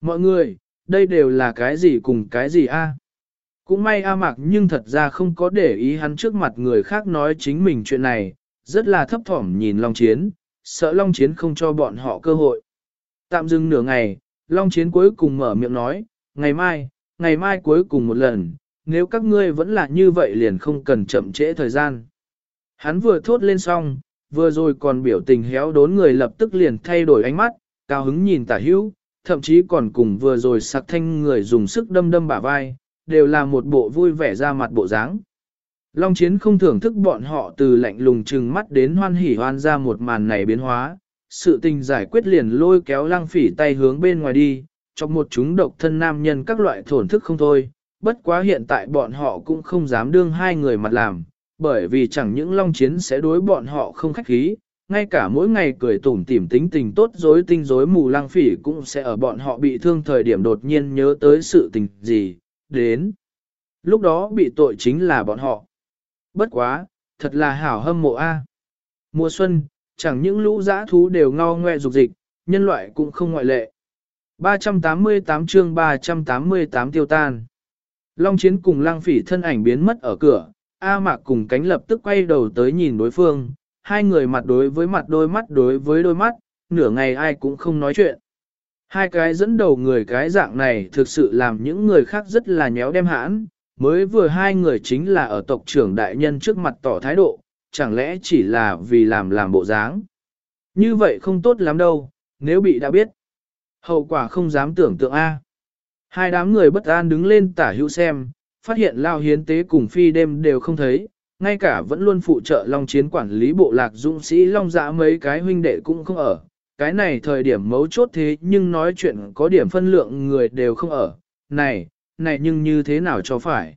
Mọi người, đây đều là cái gì cùng cái gì a? Cũng may A Mạc nhưng thật ra không có để ý hắn trước mặt người khác nói chính mình chuyện này, rất là thấp thỏm nhìn Long Chiến, sợ Long Chiến không cho bọn họ cơ hội. Tạm dừng nửa ngày, Long Chiến cuối cùng mở miệng nói, ngày mai, ngày mai cuối cùng một lần, nếu các ngươi vẫn là như vậy liền không cần chậm trễ thời gian. Hắn vừa thốt lên xong, vừa rồi còn biểu tình héo đốn người lập tức liền thay đổi ánh mắt, cao hứng nhìn tả hữu, thậm chí còn cùng vừa rồi sặc thanh người dùng sức đâm đâm bả vai, đều là một bộ vui vẻ ra mặt bộ dáng. Long chiến không thưởng thức bọn họ từ lạnh lùng trừng mắt đến hoan hỉ hoan ra một màn này biến hóa, sự tình giải quyết liền lôi kéo lăng phỉ tay hướng bên ngoài đi, trong một chúng độc thân nam nhân các loại thổn thức không thôi, bất quá hiện tại bọn họ cũng không dám đương hai người mặt làm, bởi vì chẳng những long chiến sẽ đối bọn họ không khách khí, ngay cả mỗi ngày cười tủm tỉm tính tình tốt dối tinh dối mù lăng phỉ cũng sẽ ở bọn họ bị thương thời điểm đột nhiên nhớ tới sự tình gì, đến. Lúc đó bị tội chính là bọn họ. Bất quá, thật là hảo hâm mộ a. Mùa xuân, chẳng những lũ dã thú đều ngao ngoe dục dịch, nhân loại cũng không ngoại lệ. 388 chương 388 tiêu tan. Long chiến cùng lang phỉ thân ảnh biến mất ở cửa, A Mạc cùng cánh lập tức quay đầu tới nhìn đối phương, hai người mặt đối với mặt đôi mắt đối với đôi mắt, nửa ngày ai cũng không nói chuyện. Hai cái dẫn đầu người cái dạng này thực sự làm những người khác rất là nhéo đem hãn, mới vừa hai người chính là ở tộc trưởng đại nhân trước mặt tỏ thái độ, chẳng lẽ chỉ là vì làm làm bộ dáng. Như vậy không tốt lắm đâu, nếu bị đã biết. Hậu quả không dám tưởng tượng A. Hai đám người bất an đứng lên tả hữu xem, phát hiện lao hiến tế cùng phi đêm đều không thấy, ngay cả vẫn luôn phụ trợ Long chiến quản lý bộ lạc dũng sĩ Long giã mấy cái huynh đệ cũng không ở. Cái này thời điểm mấu chốt thế nhưng nói chuyện có điểm phân lượng người đều không ở. Này, này nhưng như thế nào cho phải?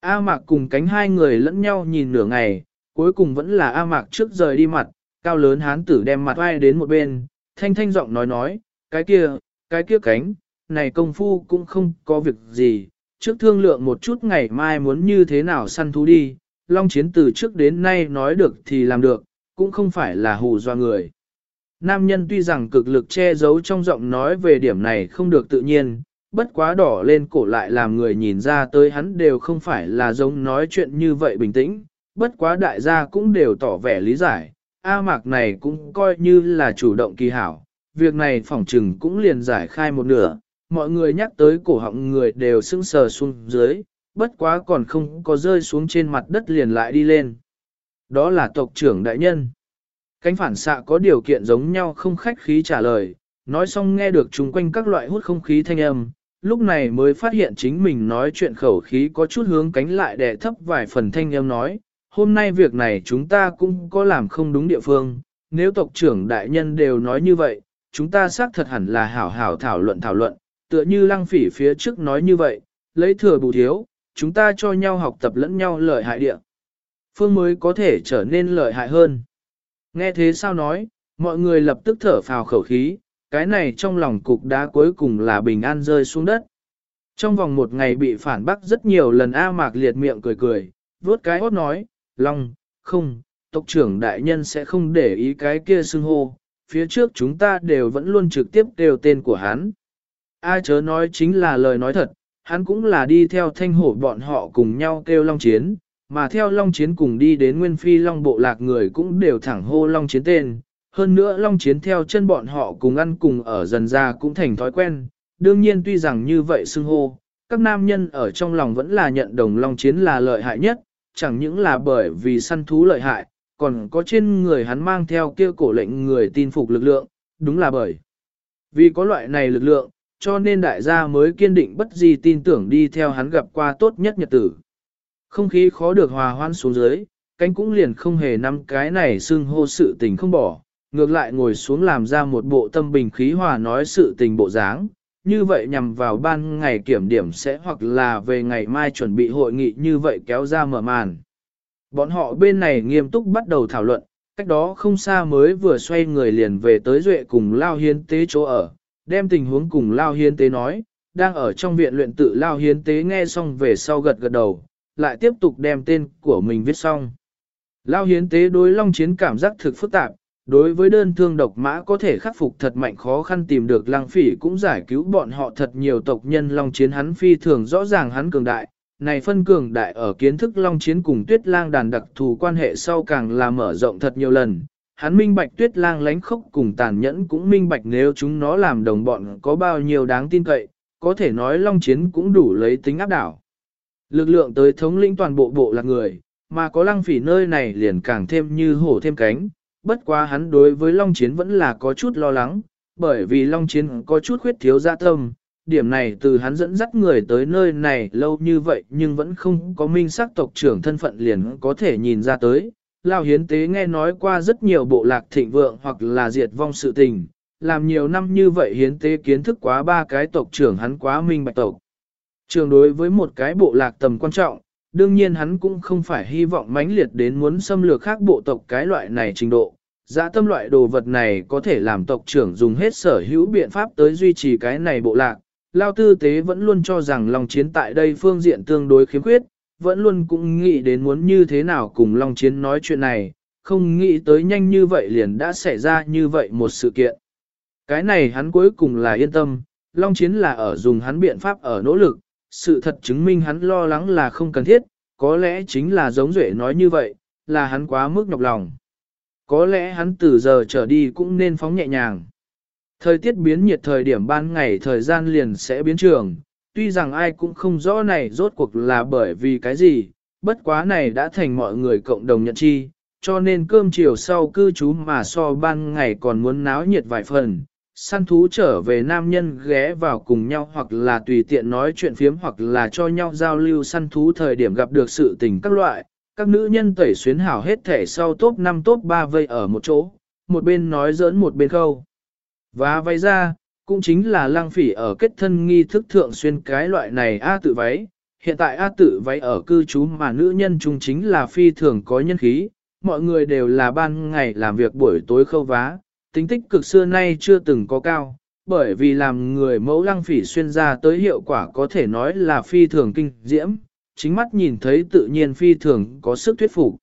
A Mạc cùng cánh hai người lẫn nhau nhìn nửa ngày, cuối cùng vẫn là A Mạc trước rời đi mặt, cao lớn hán tử đem mặt vai đến một bên, thanh thanh giọng nói nói, cái kia, cái kia cánh, này công phu cũng không có việc gì, trước thương lượng một chút ngày mai muốn như thế nào săn thú đi, Long Chiến từ trước đến nay nói được thì làm được, cũng không phải là hù doa người. Nam nhân tuy rằng cực lực che giấu trong giọng nói về điểm này không được tự nhiên, bất quá đỏ lên cổ lại làm người nhìn ra tới hắn đều không phải là giống nói chuyện như vậy bình tĩnh, bất quá đại gia cũng đều tỏ vẻ lý giải, A mạc này cũng coi như là chủ động kỳ hảo, việc này phỏng trừng cũng liền giải khai một nửa, mọi người nhắc tới cổ họng người đều sững sờ xuống dưới, bất quá còn không có rơi xuống trên mặt đất liền lại đi lên. Đó là tộc trưởng đại nhân. Cánh phản xạ có điều kiện giống nhau không khách khí trả lời, nói xong nghe được chung quanh các loại hút không khí thanh âm, lúc này mới phát hiện chính mình nói chuyện khẩu khí có chút hướng cánh lại để thấp vài phần thanh âm nói, hôm nay việc này chúng ta cũng có làm không đúng địa phương, nếu tộc trưởng đại nhân đều nói như vậy, chúng ta xác thật hẳn là hảo hảo thảo luận thảo luận, tựa như lăng phỉ phía trước nói như vậy, lấy thừa bù thiếu, chúng ta cho nhau học tập lẫn nhau lợi hại địa. Phương mới có thể trở nên lợi hại hơn. Nghe thế sao nói, mọi người lập tức thở phào khẩu khí, cái này trong lòng cục đá cuối cùng là bình an rơi xuống đất. Trong vòng một ngày bị phản bác rất nhiều lần A Mạc liệt miệng cười cười, vuốt cái hốt nói, Long, không, tộc trưởng đại nhân sẽ không để ý cái kia xưng hô, phía trước chúng ta đều vẫn luôn trực tiếp đều tên của hắn. Ai chớ nói chính là lời nói thật, hắn cũng là đi theo thanh hổ bọn họ cùng nhau kêu Long Chiến, mà theo Long Chiến cùng đi đến Nguyên Phi Long bộ lạc người cũng đều thẳng hô Long Chiến tên. Hơn nữa Long Chiến theo chân bọn họ cùng ăn cùng ở dần ra cũng thành thói quen, đương nhiên tuy rằng như vậy xưng hô, các nam nhân ở trong lòng vẫn là nhận đồng Long Chiến là lợi hại nhất, chẳng những là bởi vì săn thú lợi hại, còn có trên người hắn mang theo kia cổ lệnh người tin phục lực lượng, đúng là bởi. Vì có loại này lực lượng, cho nên đại gia mới kiên định bất di tin tưởng đi theo hắn gặp qua tốt nhất nhật tử. Không khí khó được hòa hoan xuống dưới, cánh cũng liền không hề nắm cái này xưng hô sự tình không bỏ, ngược lại ngồi xuống làm ra một bộ tâm bình khí hòa nói sự tình bộ dáng, như vậy nhằm vào ban ngày kiểm điểm sẽ hoặc là về ngày mai chuẩn bị hội nghị như vậy kéo ra mở màn. Bọn họ bên này nghiêm túc bắt đầu thảo luận, cách đó không xa mới vừa xoay người liền về tới Duệ cùng Lao Hiến Tế chỗ ở, đem tình huống cùng Lao Hiến Tế nói, đang ở trong viện luyện tự Lao Hiến Tế nghe xong về sau gật gật đầu, lại tiếp tục đem tên của mình viết xong. Lao Hiến Tế đối Long Chiến cảm giác thực phức tạp, đối với đơn thương độc mã có thể khắc phục thật mạnh khó khăn tìm được Lang Phỉ cũng giải cứu bọn họ thật nhiều tộc nhân Long Chiến hắn phi thường rõ ràng hắn cường đại, này phân cường đại ở kiến thức long chiến cùng tuyết lang đàn đặc thù quan hệ sau càng là mở rộng thật nhiều lần. Hắn minh bạch tuyết lang lánh khốc cùng tàn nhẫn cũng minh bạch nếu chúng nó làm đồng bọn có bao nhiêu đáng tin cậy, có thể nói long chiến cũng đủ lấy tính áp đảo. Lực lượng tới thống lĩnh toàn bộ bộ là người, mà có lăng phỉ nơi này liền càng thêm như hổ thêm cánh, bất quá hắn đối với long chiến vẫn là có chút lo lắng, bởi vì long chiến có chút khuyết thiếu dạ tâm, điểm này từ hắn dẫn dắt người tới nơi này lâu như vậy nhưng vẫn không có minh xác tộc trưởng thân phận liền có thể nhìn ra tới. Lao hiến tế nghe nói qua rất nhiều bộ lạc thịnh vượng hoặc là diệt vong sự tình, làm nhiều năm như vậy hiến tế kiến thức quá ba cái tộc trưởng hắn quá minh bạch tộc. Trường đối với một cái bộ lạc tầm quan trọng, đương nhiên hắn cũng không phải hy vọng mãnh liệt đến muốn xâm lược khác bộ tộc cái loại này trình độ. Dã tâm loại đồ vật này có thể làm tộc trưởng dùng hết sở hữu biện pháp tới duy trì cái này bộ lạc. Lao tư tế vẫn luôn cho rằng Long chiến tại đây phương diện tương đối khiếm khuyết, vẫn luôn cũng nghĩ đến muốn như thế nào cùng Long Chiến nói chuyện này, không nghĩ tới nhanh như vậy liền đã xảy ra như vậy một sự kiện. Cái này hắn cuối cùng là yên tâm, Long Chiến là ở dùng hắn biện pháp ở nỗ lực, sự thật chứng minh hắn lo lắng là không cần thiết, có lẽ chính là giống Duệ nói như vậy, là hắn quá mức nhọc lòng. Có lẽ hắn từ giờ trở đi cũng nên phóng nhẹ nhàng. Thời tiết biến nhiệt thời điểm ban ngày thời gian liền sẽ biến trường, tuy rằng ai cũng không rõ này rốt cuộc là bởi vì cái gì, bất quá này đã thành mọi người cộng đồng nhận chi, cho nên cơm chiều sau cư trú mà so ban ngày còn muốn náo nhiệt vài phần. Săn thú trở về nam nhân ghé vào cùng nhau hoặc là tùy tiện nói chuyện phiếm hoặc là cho nhau giao lưu săn thú thời điểm gặp được sự tình các loại. Các nữ nhân tẩy xuyến hảo hết thể sau top 5 top 3 vây ở một chỗ, một bên nói giỡn một bên khâu. Và vay ra, cũng chính là lang phỉ ở kết thân nghi thức thượng xuyên cái loại này A tự váy. Hiện tại A tự váy ở cư trú mà nữ nhân chung chính là phi thường có nhân khí, mọi người đều là ban ngày làm việc buổi tối khâu vá, tính tích cực xưa nay chưa từng có cao, bởi vì làm người mẫu lăng phỉ xuyên ra tới hiệu quả có thể nói là phi thường kinh diễm, chính mắt nhìn thấy tự nhiên phi thường có sức thuyết phục.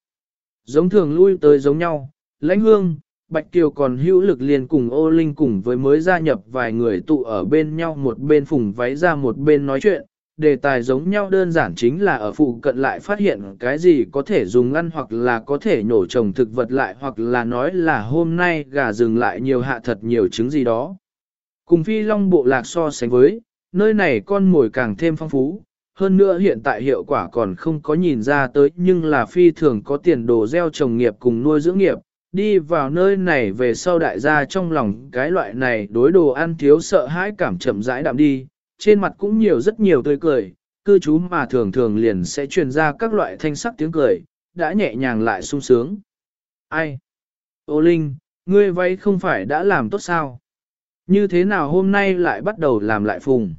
Giống thường lui tới giống nhau, lãnh hương, Bạch Kiều còn hữu lực liền cùng ô linh cùng với mới gia nhập vài người tụ ở bên nhau một bên phùng váy ra một bên nói chuyện. Đề tài giống nhau đơn giản chính là ở phụ cận lại phát hiện cái gì có thể dùng ăn hoặc là có thể nhổ trồng thực vật lại hoặc là nói là hôm nay gà rừng lại nhiều hạ thật nhiều trứng gì đó. Cùng phi long bộ lạc so sánh với, nơi này con mồi càng thêm phong phú, hơn nữa hiện tại hiệu quả còn không có nhìn ra tới nhưng là phi thường có tiền đồ gieo trồng nghiệp cùng nuôi dưỡng nghiệp, đi vào nơi này về sau đại gia trong lòng cái loại này đối đồ ăn thiếu sợ hãi cảm chậm rãi đạm đi, trên mặt cũng nhiều rất nhiều tươi cười, cư trú mà thường thường liền sẽ truyền ra các loại thanh sắc tiếng cười, đã nhẹ nhàng lại sung sướng. Ai? Ô Linh, ngươi vay không phải đã làm tốt sao? Như thế nào hôm nay lại bắt đầu làm lại phùng?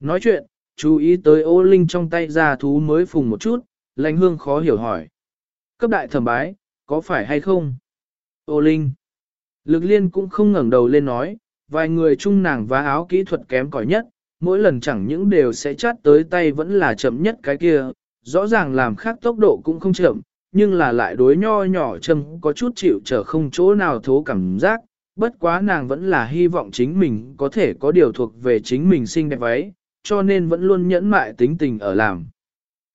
Nói chuyện, chú ý tới ô Linh trong tay ra thú mới phùng một chút, lãnh hương khó hiểu hỏi. Cấp đại thẩm bái, có phải hay không? Ô Linh. Lực liên cũng không ngẩng đầu lên nói, vài người chung nàng vá áo kỹ thuật kém cỏi nhất, mỗi lần chẳng những đều sẽ chát tới tay vẫn là chậm nhất cái kia, rõ ràng làm khác tốc độ cũng không chậm, nhưng là lại đối nho nhỏ châm có chút chịu trở không chỗ nào thố cảm giác, bất quá nàng vẫn là hy vọng chính mình có thể có điều thuộc về chính mình xinh đẹp váy, cho nên vẫn luôn nhẫn mại tính tình ở làm.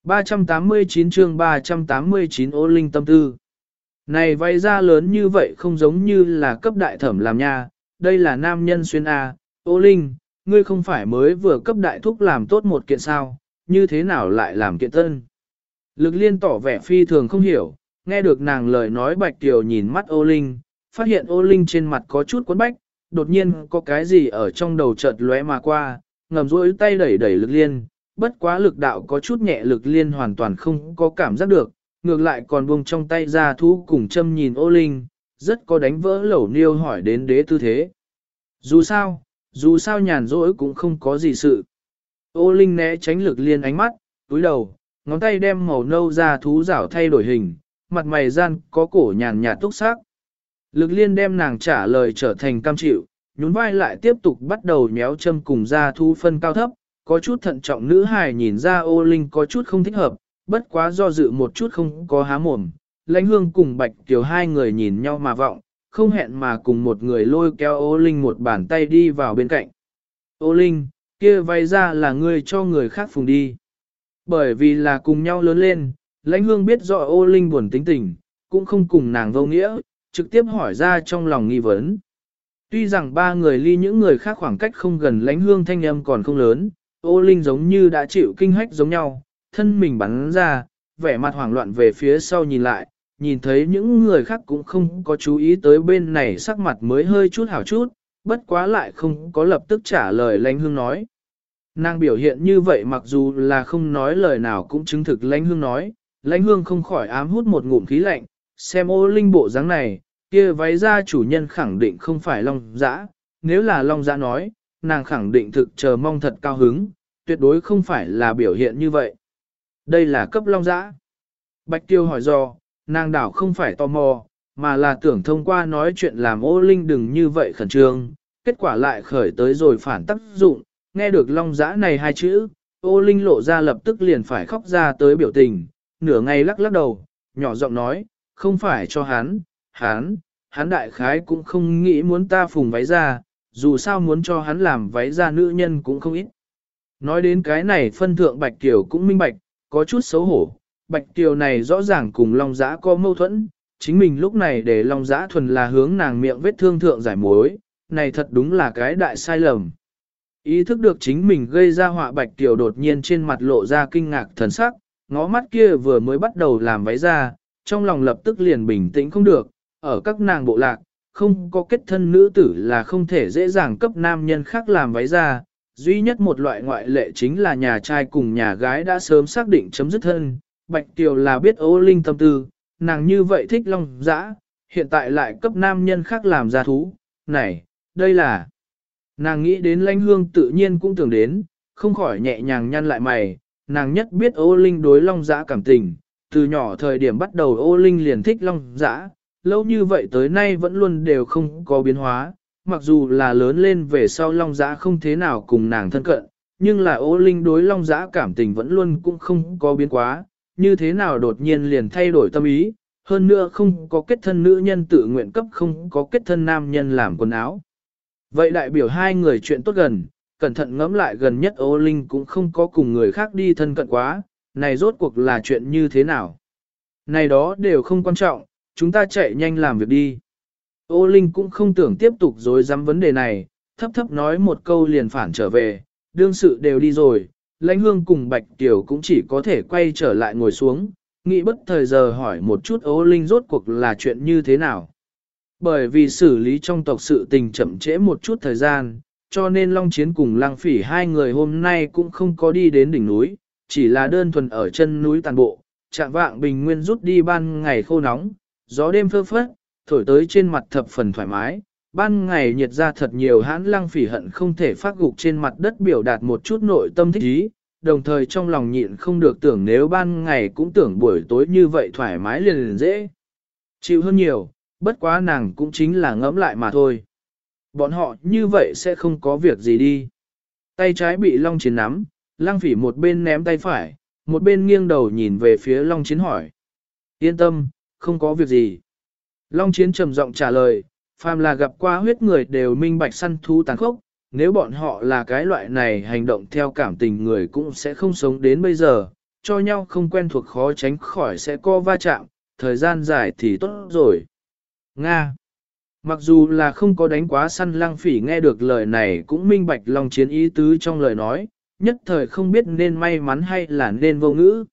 389 chương 389 ô linh tâm tư này váy da lớn như vậy không giống như là cấp đại thẩm làm nha, đây là nam nhân xuyên A, ô linh, ngươi không phải mới vừa cấp đại thúc làm tốt một kiện sao, như thế nào lại làm kiện tân. Lực liên tỏ vẻ phi thường không hiểu, nghe được nàng lời nói bạch tiểu nhìn mắt ô linh, phát hiện ô linh trên mặt có chút quấn bách, đột nhiên có cái gì ở trong đầu chợt lóe mà qua, ngầm rỗi tay đẩy đẩy lực liên, bất quá lực đạo có chút nhẹ lực liên hoàn toàn không có cảm giác được, ngược lại còn buông trong tay ra thú cùng châm nhìn ô linh, rất có đánh vỡ lẩu niêu hỏi đến đế tư thế. Dù sao, dù sao nhàn rỗi cũng không có gì sự. Ô linh né tránh lực liên ánh mắt, túi đầu, ngón tay đem màu nâu ra thú rảo thay đổi hình, mặt mày gian có cổ nhàn nhạt túc sắc. Lực liên đem nàng trả lời trở thành cam chịu, nhún vai lại tiếp tục bắt đầu nhéo châm cùng ra thu phân cao thấp, có chút thận trọng nữ hài nhìn ra ô linh có chút không thích hợp, bất quá do dự một chút không có há mồm, lãnh hương cùng bạch tiểu hai người nhìn nhau mà vọng, không hẹn mà cùng một người lôi kéo ô linh một bàn tay đi vào bên cạnh. Ô linh, kia vay ra là ngươi cho người khác phùng đi. Bởi vì là cùng nhau lớn lên, lãnh hương biết rõ ô linh buồn tính tình, cũng không cùng nàng vô nghĩa, trực tiếp hỏi ra trong lòng nghi vấn. Tuy rằng ba người ly những người khác khoảng cách không gần lãnh hương thanh âm còn không lớn, ô linh giống như đã chịu kinh hách giống nhau, thân mình bắn ra, vẻ mặt hoảng loạn về phía sau nhìn lại, nhìn thấy những người khác cũng không có chú ý tới bên này sắc mặt mới hơi chút hảo chút, bất quá lại không có lập tức trả lời lãnh hương nói. Nàng biểu hiện như vậy mặc dù là không nói lời nào cũng chứng thực lãnh hương nói, lãnh hương không khỏi ám hút một ngụm khí lạnh, xem ô linh bộ dáng này, kia váy ra chủ nhân khẳng định không phải long dã, nếu là long dã nói, nàng khẳng định thực chờ mong thật cao hứng, tuyệt đối không phải là biểu hiện như vậy. Đây là cấp long dã. Bạch tiêu hỏi do, nàng đảo không phải tò mò, mà là tưởng thông qua nói chuyện làm ô linh đừng như vậy khẩn trương, kết quả lại khởi tới rồi phản tác dụng, nghe được long dã này hai chữ, ô linh lộ ra lập tức liền phải khóc ra tới biểu tình, nửa ngày lắc lắc đầu, nhỏ giọng nói, không phải cho hắn, hắn, hắn đại khái cũng không nghĩ muốn ta phùng váy ra, dù sao muốn cho hắn làm váy ra nữ nhân cũng không ít. Nói đến cái này phân thượng Bạch Kiều cũng minh bạch, có chút xấu hổ, Bạch Kiều này rõ ràng cùng Long Giã có mâu thuẫn, chính mình lúc này để Long Giã thuần là hướng nàng miệng vết thương thượng giải mối, này thật đúng là cái đại sai lầm. Ý thức được chính mình gây ra họa Bạch Kiều đột nhiên trên mặt lộ ra kinh ngạc thần sắc, ngó mắt kia vừa mới bắt đầu làm váy ra, trong lòng lập tức liền bình tĩnh không được, ở các nàng bộ lạc, không có kết thân nữ tử là không thể dễ dàng cấp nam nhân khác làm váy ra, duy nhất một loại ngoại lệ chính là nhà trai cùng nhà gái đã sớm xác định chấm dứt thân, Bạch Kiều là biết ô linh tâm tư, nàng như vậy thích long dã, hiện tại lại cấp nam nhân khác làm ra thú, này, đây là... Nàng nghĩ đến lãnh hương tự nhiên cũng tưởng đến, không khỏi nhẹ nhàng nhăn lại mày, nàng nhất biết ô linh đối long dã cảm tình, từ nhỏ thời điểm bắt đầu ô linh liền thích long dã, lâu như vậy tới nay vẫn luôn đều không có biến hóa, mặc dù là lớn lên về sau long Giã không thế nào cùng nàng thân cận, nhưng là ô linh đối long Giã cảm tình vẫn luôn cũng không có biến quá, như thế nào đột nhiên liền thay đổi tâm ý, hơn nữa không có kết thân nữ nhân tự nguyện cấp không có kết thân nam nhân làm quần áo. Vậy đại biểu hai người chuyện tốt gần, cẩn thận ngẫm lại gần nhất ô linh cũng không có cùng người khác đi thân cận quá, này rốt cuộc là chuyện như thế nào. Này đó đều không quan trọng, chúng ta chạy nhanh làm việc đi. Ô Linh cũng không tưởng tiếp tục dối dám vấn đề này, thấp thấp nói một câu liền phản trở về, đương sự đều đi rồi, lãnh hương cùng Bạch Tiểu cũng chỉ có thể quay trở lại ngồi xuống, nghĩ bất thời giờ hỏi một chút ô Linh rốt cuộc là chuyện như thế nào. Bởi vì xử lý trong tộc sự tình chậm trễ một chút thời gian, cho nên Long Chiến cùng Lăng Phỉ hai người hôm nay cũng không có đi đến đỉnh núi, chỉ là đơn thuần ở chân núi tàn bộ, chạm vạng bình nguyên rút đi ban ngày khô nóng, gió đêm phơ phất, thổi tới trên mặt thập phần thoải mái, ban ngày nhiệt ra thật nhiều hãn lăng phỉ hận không thể phát gục trên mặt đất biểu đạt một chút nội tâm thích ý, đồng thời trong lòng nhịn không được tưởng nếu ban ngày cũng tưởng buổi tối như vậy thoải mái liền liền dễ. Chịu hơn nhiều, bất quá nàng cũng chính là ngẫm lại mà thôi. Bọn họ như vậy sẽ không có việc gì đi. Tay trái bị Long Chiến nắm, lăng phỉ một bên ném tay phải, một bên nghiêng đầu nhìn về phía Long Chiến hỏi. Yên tâm, không có việc gì. Long Chiến trầm giọng trả lời, phàm là gặp qua huyết người đều minh bạch săn thú tàn khốc, nếu bọn họ là cái loại này hành động theo cảm tình người cũng sẽ không sống đến bây giờ, cho nhau không quen thuộc khó tránh khỏi sẽ co va chạm, thời gian dài thì tốt rồi. Nga Mặc dù là không có đánh quá săn lăng phỉ nghe được lời này cũng minh bạch Long Chiến ý tứ trong lời nói, nhất thời không biết nên may mắn hay là nên vô ngữ.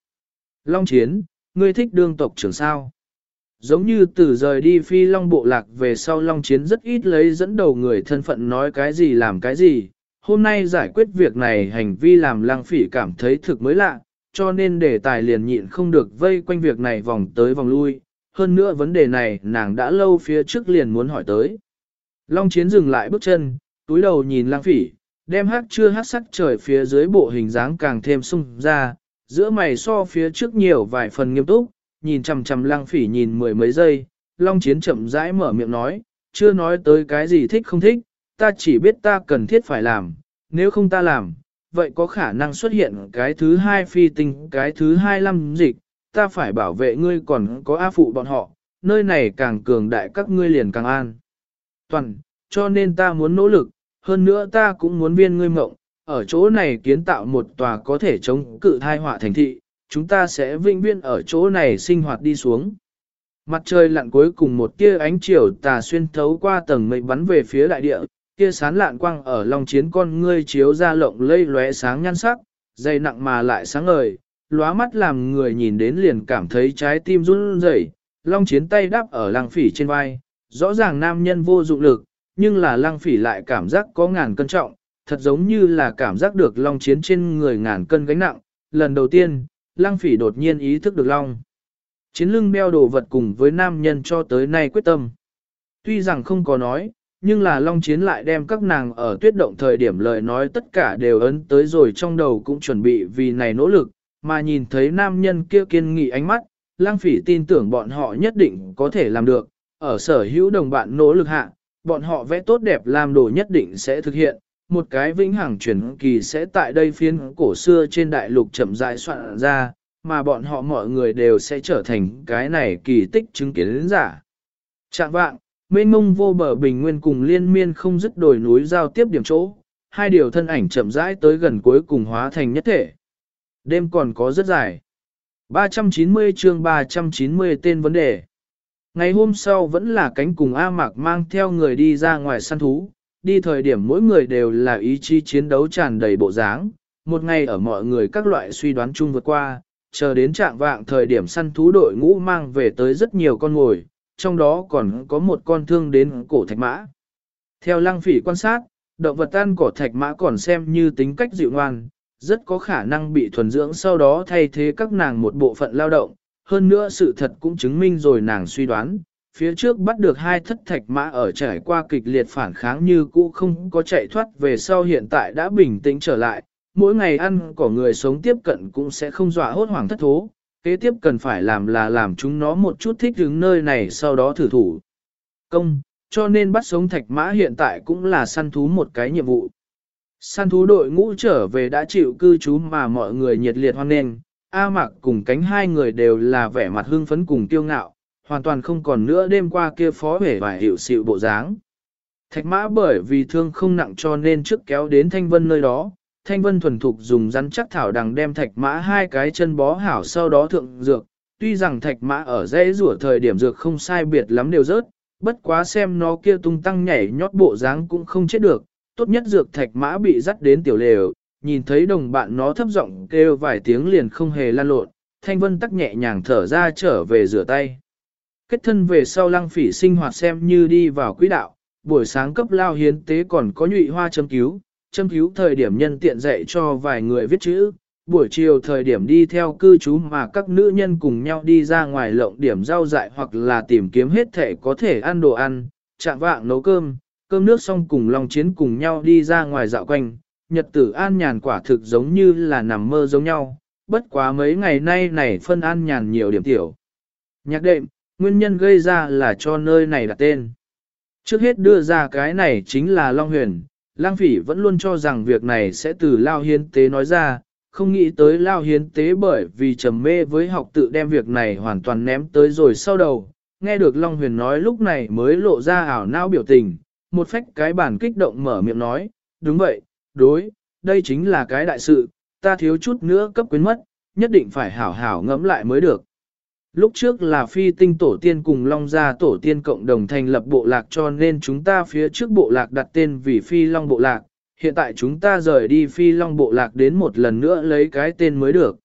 Long Chiến, ngươi thích đương tộc trưởng sao? Giống như từ rời đi phi long bộ lạc về sau long chiến rất ít lấy dẫn đầu người thân phận nói cái gì làm cái gì. Hôm nay giải quyết việc này hành vi làm lang phỉ cảm thấy thực mới lạ, cho nên đề tài liền nhịn không được vây quanh việc này vòng tới vòng lui. Hơn nữa vấn đề này nàng đã lâu phía trước liền muốn hỏi tới. Long chiến dừng lại bước chân, túi đầu nhìn lang phỉ, đem hát chưa hát sắc trời phía dưới bộ hình dáng càng thêm sung ra, giữa mày so phía trước nhiều vài phần nghiêm túc, nhìn chằm chằm lăng phỉ nhìn mười mấy giây, Long Chiến chậm rãi mở miệng nói, chưa nói tới cái gì thích không thích, ta chỉ biết ta cần thiết phải làm, nếu không ta làm, vậy có khả năng xuất hiện cái thứ hai phi tinh, cái thứ hai lâm dịch, ta phải bảo vệ ngươi còn có A phụ bọn họ, nơi này càng cường đại các ngươi liền càng an. Toàn, cho nên ta muốn nỗ lực, hơn nữa ta cũng muốn viên ngươi mộng, ở chỗ này kiến tạo một tòa có thể chống cự thai họa thành thị, chúng ta sẽ vinh viên ở chỗ này sinh hoạt đi xuống. Mặt trời lặn cuối cùng một tia ánh chiều tà xuyên thấu qua tầng mây bắn về phía đại địa, tia sán lạn quang ở lòng chiến con ngươi chiếu ra lộng lây lóe sáng nhan sắc, dày nặng mà lại sáng ngời, lóa mắt làm người nhìn đến liền cảm thấy trái tim run rẩy. Long chiến tay đáp ở lăng phỉ trên vai, rõ ràng nam nhân vô dụng lực, nhưng là lăng phỉ lại cảm giác có ngàn cân trọng, thật giống như là cảm giác được long chiến trên người ngàn cân gánh nặng. Lần đầu tiên, lăng phỉ đột nhiên ý thức được long. Chiến lưng đeo đồ vật cùng với nam nhân cho tới nay quyết tâm. Tuy rằng không có nói, nhưng là Long Chiến lại đem các nàng ở tuyết động thời điểm lời nói tất cả đều ấn tới rồi trong đầu cũng chuẩn bị vì này nỗ lực, mà nhìn thấy nam nhân kia kiên nghị ánh mắt, lang phỉ tin tưởng bọn họ nhất định có thể làm được, ở sở hữu đồng bạn nỗ lực hạ, bọn họ vẽ tốt đẹp làm đồ nhất định sẽ thực hiện, một cái vĩnh hằng truyền kỳ sẽ tại đây phiên cổ xưa trên đại lục chậm rãi soạn ra, mà bọn họ mọi người đều sẽ trở thành cái này kỳ tích chứng kiến giả. Trạng vạng, mênh mông vô bờ bình nguyên cùng liên miên không dứt đồi núi giao tiếp điểm chỗ, hai điều thân ảnh chậm rãi tới gần cuối cùng hóa thành nhất thể. Đêm còn có rất dài. 390 chương 390 tên vấn đề. Ngày hôm sau vẫn là cánh cùng A Mạc mang theo người đi ra ngoài săn thú, đi thời điểm mỗi người đều là ý chí chiến đấu tràn đầy bộ dáng, một ngày ở mọi người các loại suy đoán chung vượt qua, chờ đến trạng vạng thời điểm săn thú đội ngũ mang về tới rất nhiều con ngồi, trong đó còn có một con thương đến cổ thạch mã. Theo lăng phỉ quan sát, động vật ăn cỏ thạch mã còn xem như tính cách dịu ngoan, rất có khả năng bị thuần dưỡng sau đó thay thế các nàng một bộ phận lao động. Hơn nữa sự thật cũng chứng minh rồi nàng suy đoán, phía trước bắt được hai thất thạch mã ở trải qua kịch liệt phản kháng như cũ không có chạy thoát về sau hiện tại đã bình tĩnh trở lại, mỗi ngày ăn cỏ người sống tiếp cận cũng sẽ không dọa hốt hoảng thất thố, kế tiếp cần phải làm là làm chúng nó một chút thích đứng nơi này sau đó thử thủ. Công, cho nên bắt sống thạch mã hiện tại cũng là săn thú một cái nhiệm vụ. Săn thú đội ngũ trở về đã chịu cư trú mà mọi người nhiệt liệt hoan nghênh, A Mạc cùng cánh hai người đều là vẻ mặt hưng phấn cùng tiêu ngạo, hoàn toàn không còn nữa đêm qua kia phó vẻ vài hiệu xịu bộ dáng. Thạch mã bởi vì thương không nặng cho nên trước kéo đến Thanh Vân nơi đó, Thanh Vân thuần thục dùng rắn chắc thảo đằng đem thạch mã hai cái chân bó hảo sau đó thượng dược, tuy rằng thạch mã ở dãy rủa thời điểm dược không sai biệt lắm đều rớt, bất quá xem nó kia tung tăng nhảy nhót bộ dáng cũng không chết được, tốt nhất dược thạch mã bị dắt đến tiểu lều, nhìn thấy đồng bạn nó thấp giọng kêu vài tiếng liền không hề lan lộn, Thanh Vân tắc nhẹ nhàng thở ra trở về rửa tay. Kết thân về sau lăng phỉ sinh hoạt xem như đi vào quỹ đạo, buổi sáng cấp lao hiến tế còn có nhụy hoa châm cứu, châm cứu thời điểm nhân tiện dạy cho vài người viết chữ, buổi chiều thời điểm đi theo cư trú mà các nữ nhân cùng nhau đi ra ngoài lộng điểm rau dại hoặc là tìm kiếm hết thể có thể ăn đồ ăn, chạm vạng nấu cơm, cơm nước xong cùng lòng chiến cùng nhau đi ra ngoài dạo quanh, nhật tử an nhàn quả thực giống như là nằm mơ giống nhau, bất quá mấy ngày nay này phân an nhàn nhiều điểm tiểu. Nhạc đệm, nguyên nhân gây ra là cho nơi này đặt tên. Trước hết đưa ra cái này chính là Long Huyền, Lang Phỉ vẫn luôn cho rằng việc này sẽ từ Lao Hiến Tế nói ra, không nghĩ tới Lao Hiến Tế bởi vì trầm mê với học tự đem việc này hoàn toàn ném tới rồi sau đầu. Nghe được Long Huyền nói lúc này mới lộ ra ảo não biểu tình, một phách cái bản kích động mở miệng nói, đúng vậy, đối, đây chính là cái đại sự, ta thiếu chút nữa cấp quyến mất, nhất định phải hảo hảo ngẫm lại mới được. Lúc trước là phi tinh tổ tiên cùng Long gia tổ tiên cộng đồng thành lập bộ lạc cho nên chúng ta phía trước bộ lạc đặt tên vì phi Long bộ lạc, hiện tại chúng ta rời đi phi Long bộ lạc đến một lần nữa lấy cái tên mới được.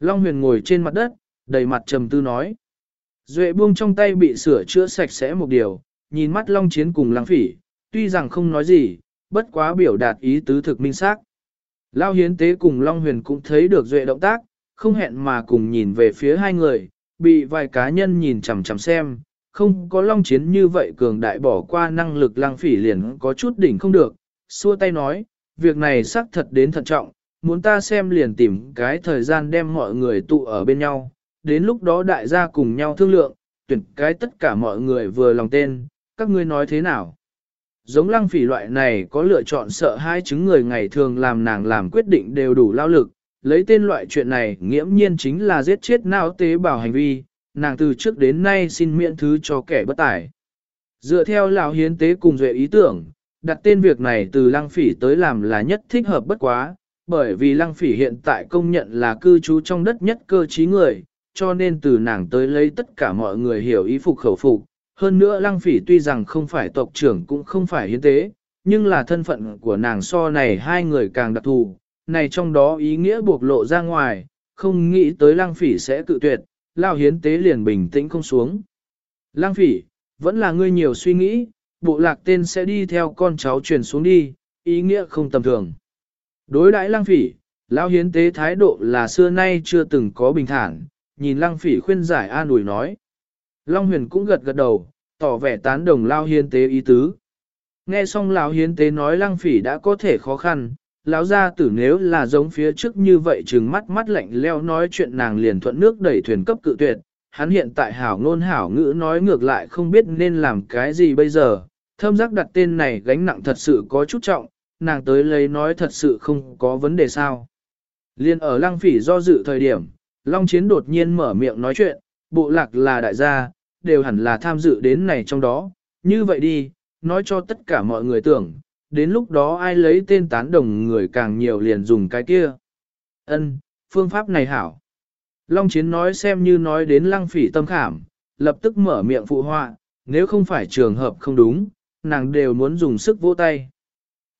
Long huyền ngồi trên mặt đất, đầy mặt trầm tư nói. Duệ buông trong tay bị sửa chữa sạch sẽ một điều, nhìn mắt Long chiến cùng lăng phỉ, tuy rằng không nói gì, bất quá biểu đạt ý tứ thực minh xác. Lao hiến tế cùng Long huyền cũng thấy được Duệ động tác, không hẹn mà cùng nhìn về phía hai người, bị vài cá nhân nhìn chằm chằm xem, không có long chiến như vậy cường đại bỏ qua năng lực lang phỉ liền có chút đỉnh không được, xua tay nói, việc này xác thật đến thận trọng, muốn ta xem liền tìm cái thời gian đem mọi người tụ ở bên nhau, đến lúc đó đại gia cùng nhau thương lượng, tuyển cái tất cả mọi người vừa lòng tên, các ngươi nói thế nào? Giống lăng phỉ loại này có lựa chọn sợ hai chứng người ngày thường làm nàng làm quyết định đều đủ lao lực, lấy tên loại chuyện này nghiễm nhiên chính là giết chết não tế bào hành vi, nàng từ trước đến nay xin miễn thứ cho kẻ bất tài. Dựa theo lão hiến tế cùng duệ ý tưởng, đặt tên việc này từ lăng phỉ tới làm là nhất thích hợp bất quá, bởi vì lăng phỉ hiện tại công nhận là cư trú trong đất nhất cơ trí người, cho nên từ nàng tới lấy tất cả mọi người hiểu ý phục khẩu phục. Hơn nữa lăng phỉ tuy rằng không phải tộc trưởng cũng không phải hiến tế, nhưng là thân phận của nàng so này hai người càng đặc thù, này trong đó ý nghĩa buộc lộ ra ngoài, không nghĩ tới lang phỉ sẽ tự tuyệt, lao hiến tế liền bình tĩnh không xuống. Lang phỉ, vẫn là ngươi nhiều suy nghĩ, bộ lạc tên sẽ đi theo con cháu truyền xuống đi, ý nghĩa không tầm thường. Đối đãi lang phỉ, lao hiến tế thái độ là xưa nay chưa từng có bình thản, nhìn Lang phỉ khuyên giải an ủi nói. Long huyền cũng gật gật đầu, tỏ vẻ tán đồng lao hiến tế ý tứ. Nghe xong lão hiến tế nói lăng phỉ đã có thể khó khăn, lão gia tử nếu là giống phía trước như vậy trừng mắt mắt lạnh leo nói chuyện nàng liền thuận nước đẩy thuyền cấp cự tuyệt, hắn hiện tại hảo ngôn hảo ngữ nói ngược lại không biết nên làm cái gì bây giờ, thâm giác đặt tên này gánh nặng thật sự có chút trọng, nàng tới lấy nói thật sự không có vấn đề sao. Liên ở lăng phỉ do dự thời điểm, Long Chiến đột nhiên mở miệng nói chuyện, bộ lạc là đại gia, đều hẳn là tham dự đến này trong đó, như vậy đi, nói cho tất cả mọi người tưởng, đến lúc đó ai lấy tên tán đồng người càng nhiều liền dùng cái kia. Ân, phương pháp này hảo. Long Chiến nói xem như nói đến lăng phỉ tâm khảm, lập tức mở miệng phụ họa, nếu không phải trường hợp không đúng, nàng đều muốn dùng sức vỗ tay.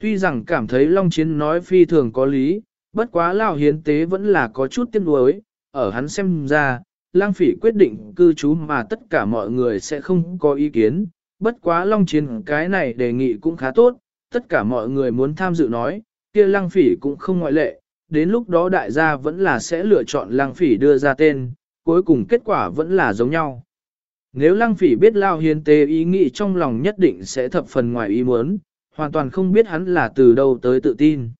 Tuy rằng cảm thấy Long Chiến nói phi thường có lý, bất quá Lão Hiến Tế vẫn là có chút tiếc nuối, ở hắn xem ra, lang phỉ quyết định cư trú mà tất cả mọi người sẽ không có ý kiến, bất quá Long Chiến cái này đề nghị cũng khá tốt, tất cả mọi người muốn tham dự nói, kia lang phỉ cũng không ngoại lệ, đến lúc đó đại gia vẫn là sẽ lựa chọn lang phỉ đưa ra tên, cuối cùng kết quả vẫn là giống nhau. Nếu lăng phỉ biết Lao Hiến Tế ý nghĩ trong lòng nhất định sẽ thập phần ngoài ý muốn, hoàn toàn không biết hắn là từ đâu tới tự tin.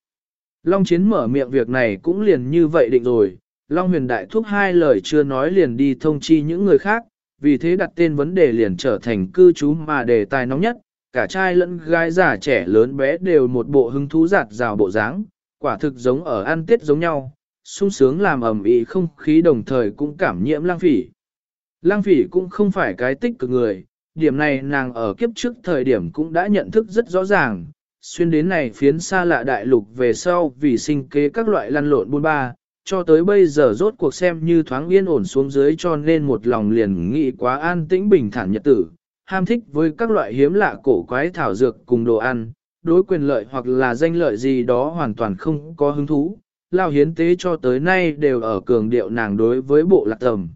Long Chiến mở miệng việc này cũng liền như vậy định rồi, Long huyền đại thúc hai lời chưa nói liền đi thông chi những người khác, vì thế đặt tên vấn đề liền trở thành cư trú mà đề tài nóng nhất, cả trai lẫn gái già trẻ lớn bé đều một bộ hứng thú giạt rào bộ dáng, quả thực giống ở ăn tiết giống nhau, sung sướng làm ẩm ý không khí đồng thời cũng cảm nhiễm lang phỉ. Lang phỉ cũng không phải cái tích cực người, điểm này nàng ở kiếp trước thời điểm cũng đã nhận thức rất rõ ràng, xuyên đến này phiến xa lạ đại lục về sau vì sinh kế các loại lăn lộn buôn ba, cho tới bây giờ rốt cuộc xem như thoáng yên ổn xuống dưới cho nên một lòng liền nghĩ quá an tĩnh bình thản nhật tử, ham thích với các loại hiếm lạ cổ quái thảo dược cùng đồ ăn, đối quyền lợi hoặc là danh lợi gì đó hoàn toàn không có hứng thú. Lao hiến tế cho tới nay đều ở cường điệu nàng đối với bộ lạc tầm.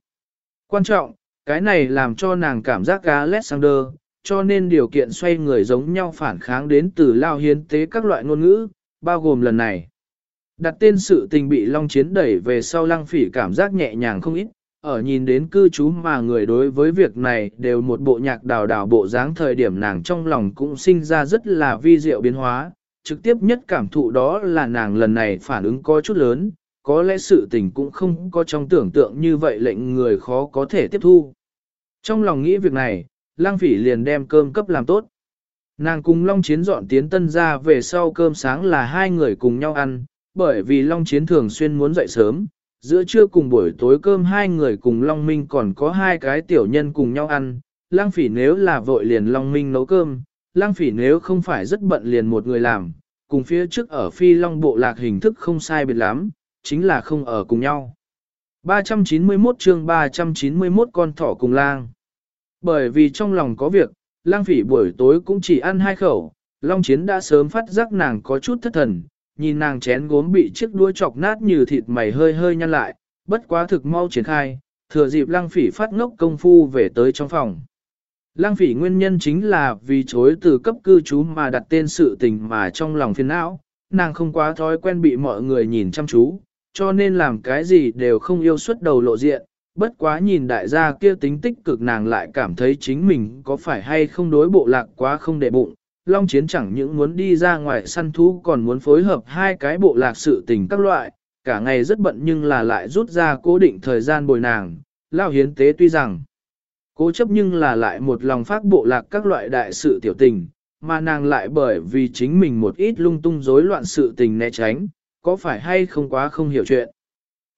Quan trọng, cái này làm cho nàng cảm giác Alexander, cho nên điều kiện xoay người giống nhau phản kháng đến từ Lao hiến tế các loại ngôn ngữ, bao gồm lần này. Đặt tên sự tình bị Long Chiến đẩy về sau lăng phỉ cảm giác nhẹ nhàng không ít, ở nhìn đến cư trú mà người đối với việc này đều một bộ nhạc đào đào bộ dáng thời điểm nàng trong lòng cũng sinh ra rất là vi diệu biến hóa, trực tiếp nhất cảm thụ đó là nàng lần này phản ứng có chút lớn, có lẽ sự tình cũng không có trong tưởng tượng như vậy lệnh người khó có thể tiếp thu. Trong lòng nghĩ việc này, lang phỉ liền đem cơm cấp làm tốt. Nàng cùng Long Chiến dọn tiến tân ra về sau cơm sáng là hai người cùng nhau ăn, bởi vì Long Chiến thường xuyên muốn dậy sớm, giữa trưa cùng buổi tối cơm hai người cùng Long Minh còn có hai cái tiểu nhân cùng nhau ăn, Lang Phỉ nếu là vội liền Long Minh nấu cơm, Lang Phỉ nếu không phải rất bận liền một người làm, cùng phía trước ở Phi Long bộ lạc hình thức không sai biệt lắm, chính là không ở cùng nhau. 391 chương 391 con thỏ cùng lang. Bởi vì trong lòng có việc, lang phỉ buổi tối cũng chỉ ăn hai khẩu, Long Chiến đã sớm phát giác nàng có chút thất thần, nhìn nàng chén gốm bị chiếc đuôi chọc nát như thịt mày hơi hơi nhăn lại, bất quá thực mau triển khai, thừa dịp lăng phỉ phát ngốc công phu về tới trong phòng. Lăng phỉ nguyên nhân chính là vì chối từ cấp cư trú mà đặt tên sự tình mà trong lòng phiền não, nàng không quá thói quen bị mọi người nhìn chăm chú, cho nên làm cái gì đều không yêu xuất đầu lộ diện, bất quá nhìn đại gia kia tính tích cực nàng lại cảm thấy chính mình có phải hay không đối bộ lạc quá không để bụng, Long Chiến chẳng những muốn đi ra ngoài săn thú còn muốn phối hợp hai cái bộ lạc sự tình các loại, cả ngày rất bận nhưng là lại rút ra cố định thời gian bồi nàng. Lao hiến tế tuy rằng cố chấp nhưng là lại một lòng phát bộ lạc các loại đại sự tiểu tình, mà nàng lại bởi vì chính mình một ít lung tung rối loạn sự tình né tránh, có phải hay không quá không hiểu chuyện.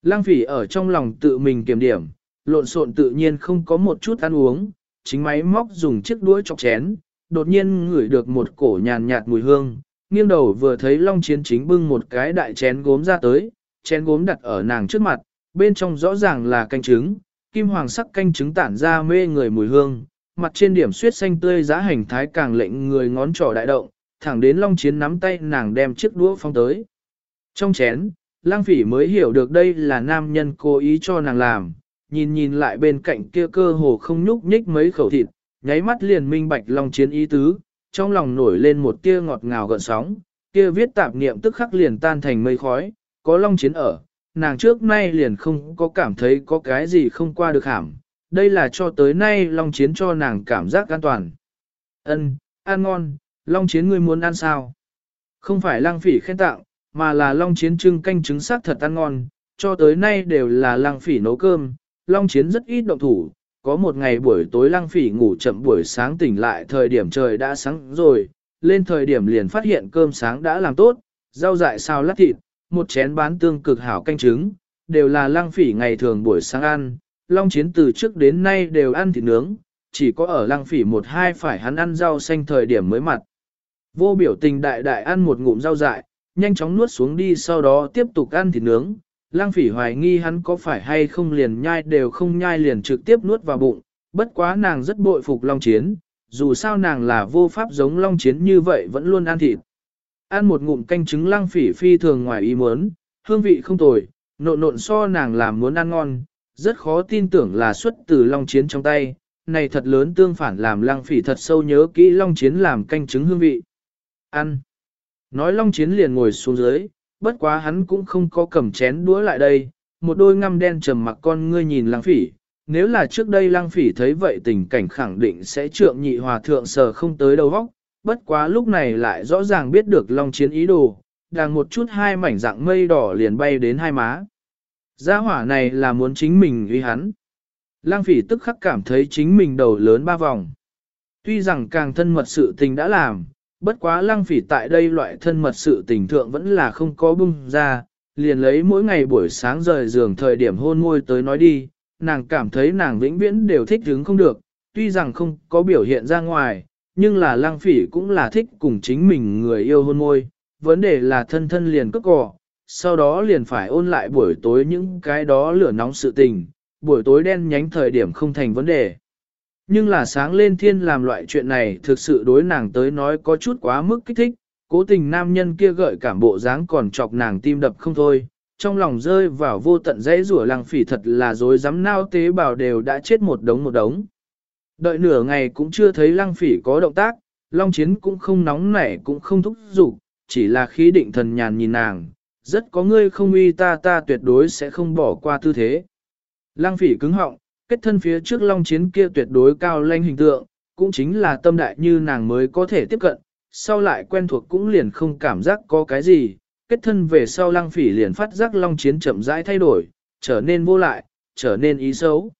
Lăng phỉ ở trong lòng tự mình kiểm điểm, lộn xộn tự nhiên không có một chút ăn uống, chính máy móc dùng chiếc đuôi chọc chén, đột nhiên ngửi được một cổ nhàn nhạt mùi hương, nghiêng đầu vừa thấy Long Chiến chính bưng một cái đại chén gốm ra tới, chén gốm đặt ở nàng trước mặt, bên trong rõ ràng là canh trứng, kim hoàng sắc canh trứng tản ra mê người mùi hương, mặt trên điểm suyết xanh tươi giá hành thái càng lệnh người ngón trỏ đại động, thẳng đến Long Chiến nắm tay nàng đem chiếc đũa phong tới. Trong chén, lang phỉ mới hiểu được đây là nam nhân cố ý cho nàng làm, nhìn nhìn lại bên cạnh kia cơ hồ không nhúc nhích mấy khẩu thịt, nháy mắt liền minh bạch long chiến ý tứ, trong lòng nổi lên một tia ngọt ngào gợn sóng, kia viết tạp niệm tức khắc liền tan thành mây khói, có long chiến ở, nàng trước nay liền không có cảm thấy có cái gì không qua được hàm, đây là cho tới nay Long Chiến cho nàng cảm giác an toàn. Ân, ăn ngon, Long Chiến ngươi muốn ăn sao? Không phải lang phỉ khen tặng, mà là Long Chiến trưng canh trứng sắc thật ăn ngon, cho tới nay đều là lang phỉ nấu cơm, Long Chiến rất ít động thủ, có một ngày buổi tối lang phỉ ngủ chậm buổi sáng tỉnh lại thời điểm trời đã sáng rồi, lên thời điểm liền phát hiện cơm sáng đã làm tốt, rau dại xào lát thịt, một chén bán tương cực hảo canh trứng, đều là lang phỉ ngày thường buổi sáng ăn, Long Chiến từ trước đến nay đều ăn thịt nướng, chỉ có ở lang phỉ một hai phải hắn ăn rau xanh thời điểm mới mặt. Vô biểu tình đại đại ăn một ngụm rau dại, nhanh chóng nuốt xuống đi sau đó tiếp tục ăn thịt nướng. Lang phỉ hoài nghi hắn có phải hay không liền nhai đều không nhai liền trực tiếp nuốt vào bụng, bất quá nàng rất bội phục Long Chiến, dù sao nàng là vô pháp giống Long Chiến như vậy vẫn luôn ăn thịt. Ăn một ngụm canh trứng lang phỉ phi thường ngoài ý muốn, hương vị không tồi, nộn nộn so nàng làm muốn ăn ngon, rất khó tin tưởng là xuất từ Long Chiến trong tay, này thật lớn tương phản làm lang phỉ thật sâu nhớ kỹ Long Chiến làm canh trứng hương vị. Ăn. Nói Long Chiến liền ngồi xuống dưới, bất quá hắn cũng không có cầm chén đũa lại đây, một đôi ngăm đen trầm mặc con ngươi nhìn lang phỉ. Nếu là trước đây lang phỉ thấy vậy tình cảnh khẳng định sẽ trượng nhị hòa thượng sờ không tới đầu góc, bất quá lúc này lại rõ ràng biết được Long Chiến ý đồ, đang một chút hai mảnh dạng mây đỏ liền bay đến hai má. Gia hỏa này là muốn chính mình uy hắn. Lang phỉ tức khắc cảm thấy chính mình đầu lớn ba vòng. Tuy rằng càng thân mật sự tình đã làm, bất quá lăng phỉ tại đây loại thân mật sự tình thượng vẫn là không có bung ra, liền lấy mỗi ngày buổi sáng rời giường thời điểm hôn môi tới nói đi, nàng cảm thấy nàng vĩnh viễn đều thích hứng không được, tuy rằng không có biểu hiện ra ngoài, nhưng là lăng phỉ cũng là thích cùng chính mình người yêu hôn môi, vấn đề là thân thân liền cất cỏ, sau đó liền phải ôn lại buổi tối những cái đó lửa nóng sự tình, buổi tối đen nhánh thời điểm không thành vấn đề. Nhưng là sáng lên thiên làm loại chuyện này thực sự đối nàng tới nói có chút quá mức kích thích, cố tình nam nhân kia gợi cảm bộ dáng còn chọc nàng tim đập không thôi, trong lòng rơi vào vô tận dãy rủa lăng phỉ thật là dối dám nao tế bào đều đã chết một đống một đống. Đợi nửa ngày cũng chưa thấy lăng phỉ có động tác, long chiến cũng không nóng nảy cũng không thúc giục, chỉ là khí định thần nhàn nhìn nàng, rất có ngươi không uy ta ta tuyệt đối sẽ không bỏ qua tư thế. Lăng phỉ cứng họng, kết thân phía trước long chiến kia tuyệt đối cao lanh hình tượng, cũng chính là tâm đại như nàng mới có thể tiếp cận, sau lại quen thuộc cũng liền không cảm giác có cái gì, kết thân về sau lăng phỉ liền phát giác long chiến chậm rãi thay đổi, trở nên vô lại, trở nên ý xấu.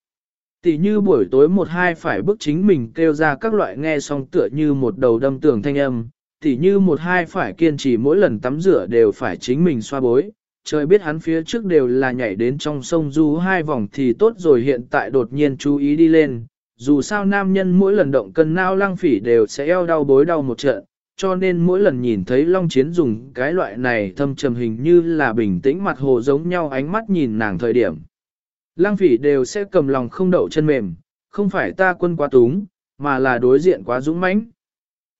Tỷ như buổi tối một hai phải bức chính mình kêu ra các loại nghe xong tựa như một đầu đâm tường thanh âm, tỷ như một hai phải kiên trì mỗi lần tắm rửa đều phải chính mình xoa bối, trời biết hắn phía trước đều là nhảy đến trong sông du hai vòng thì tốt rồi hiện tại đột nhiên chú ý đi lên, dù sao nam nhân mỗi lần động cân nao lăng phỉ đều sẽ eo đau bối đau một trận, cho nên mỗi lần nhìn thấy Long Chiến dùng cái loại này thâm trầm hình như là bình tĩnh mặt hồ giống nhau ánh mắt nhìn nàng thời điểm. Lăng phỉ đều sẽ cầm lòng không đậu chân mềm, không phải ta quân quá túng, mà là đối diện quá dũng mãnh.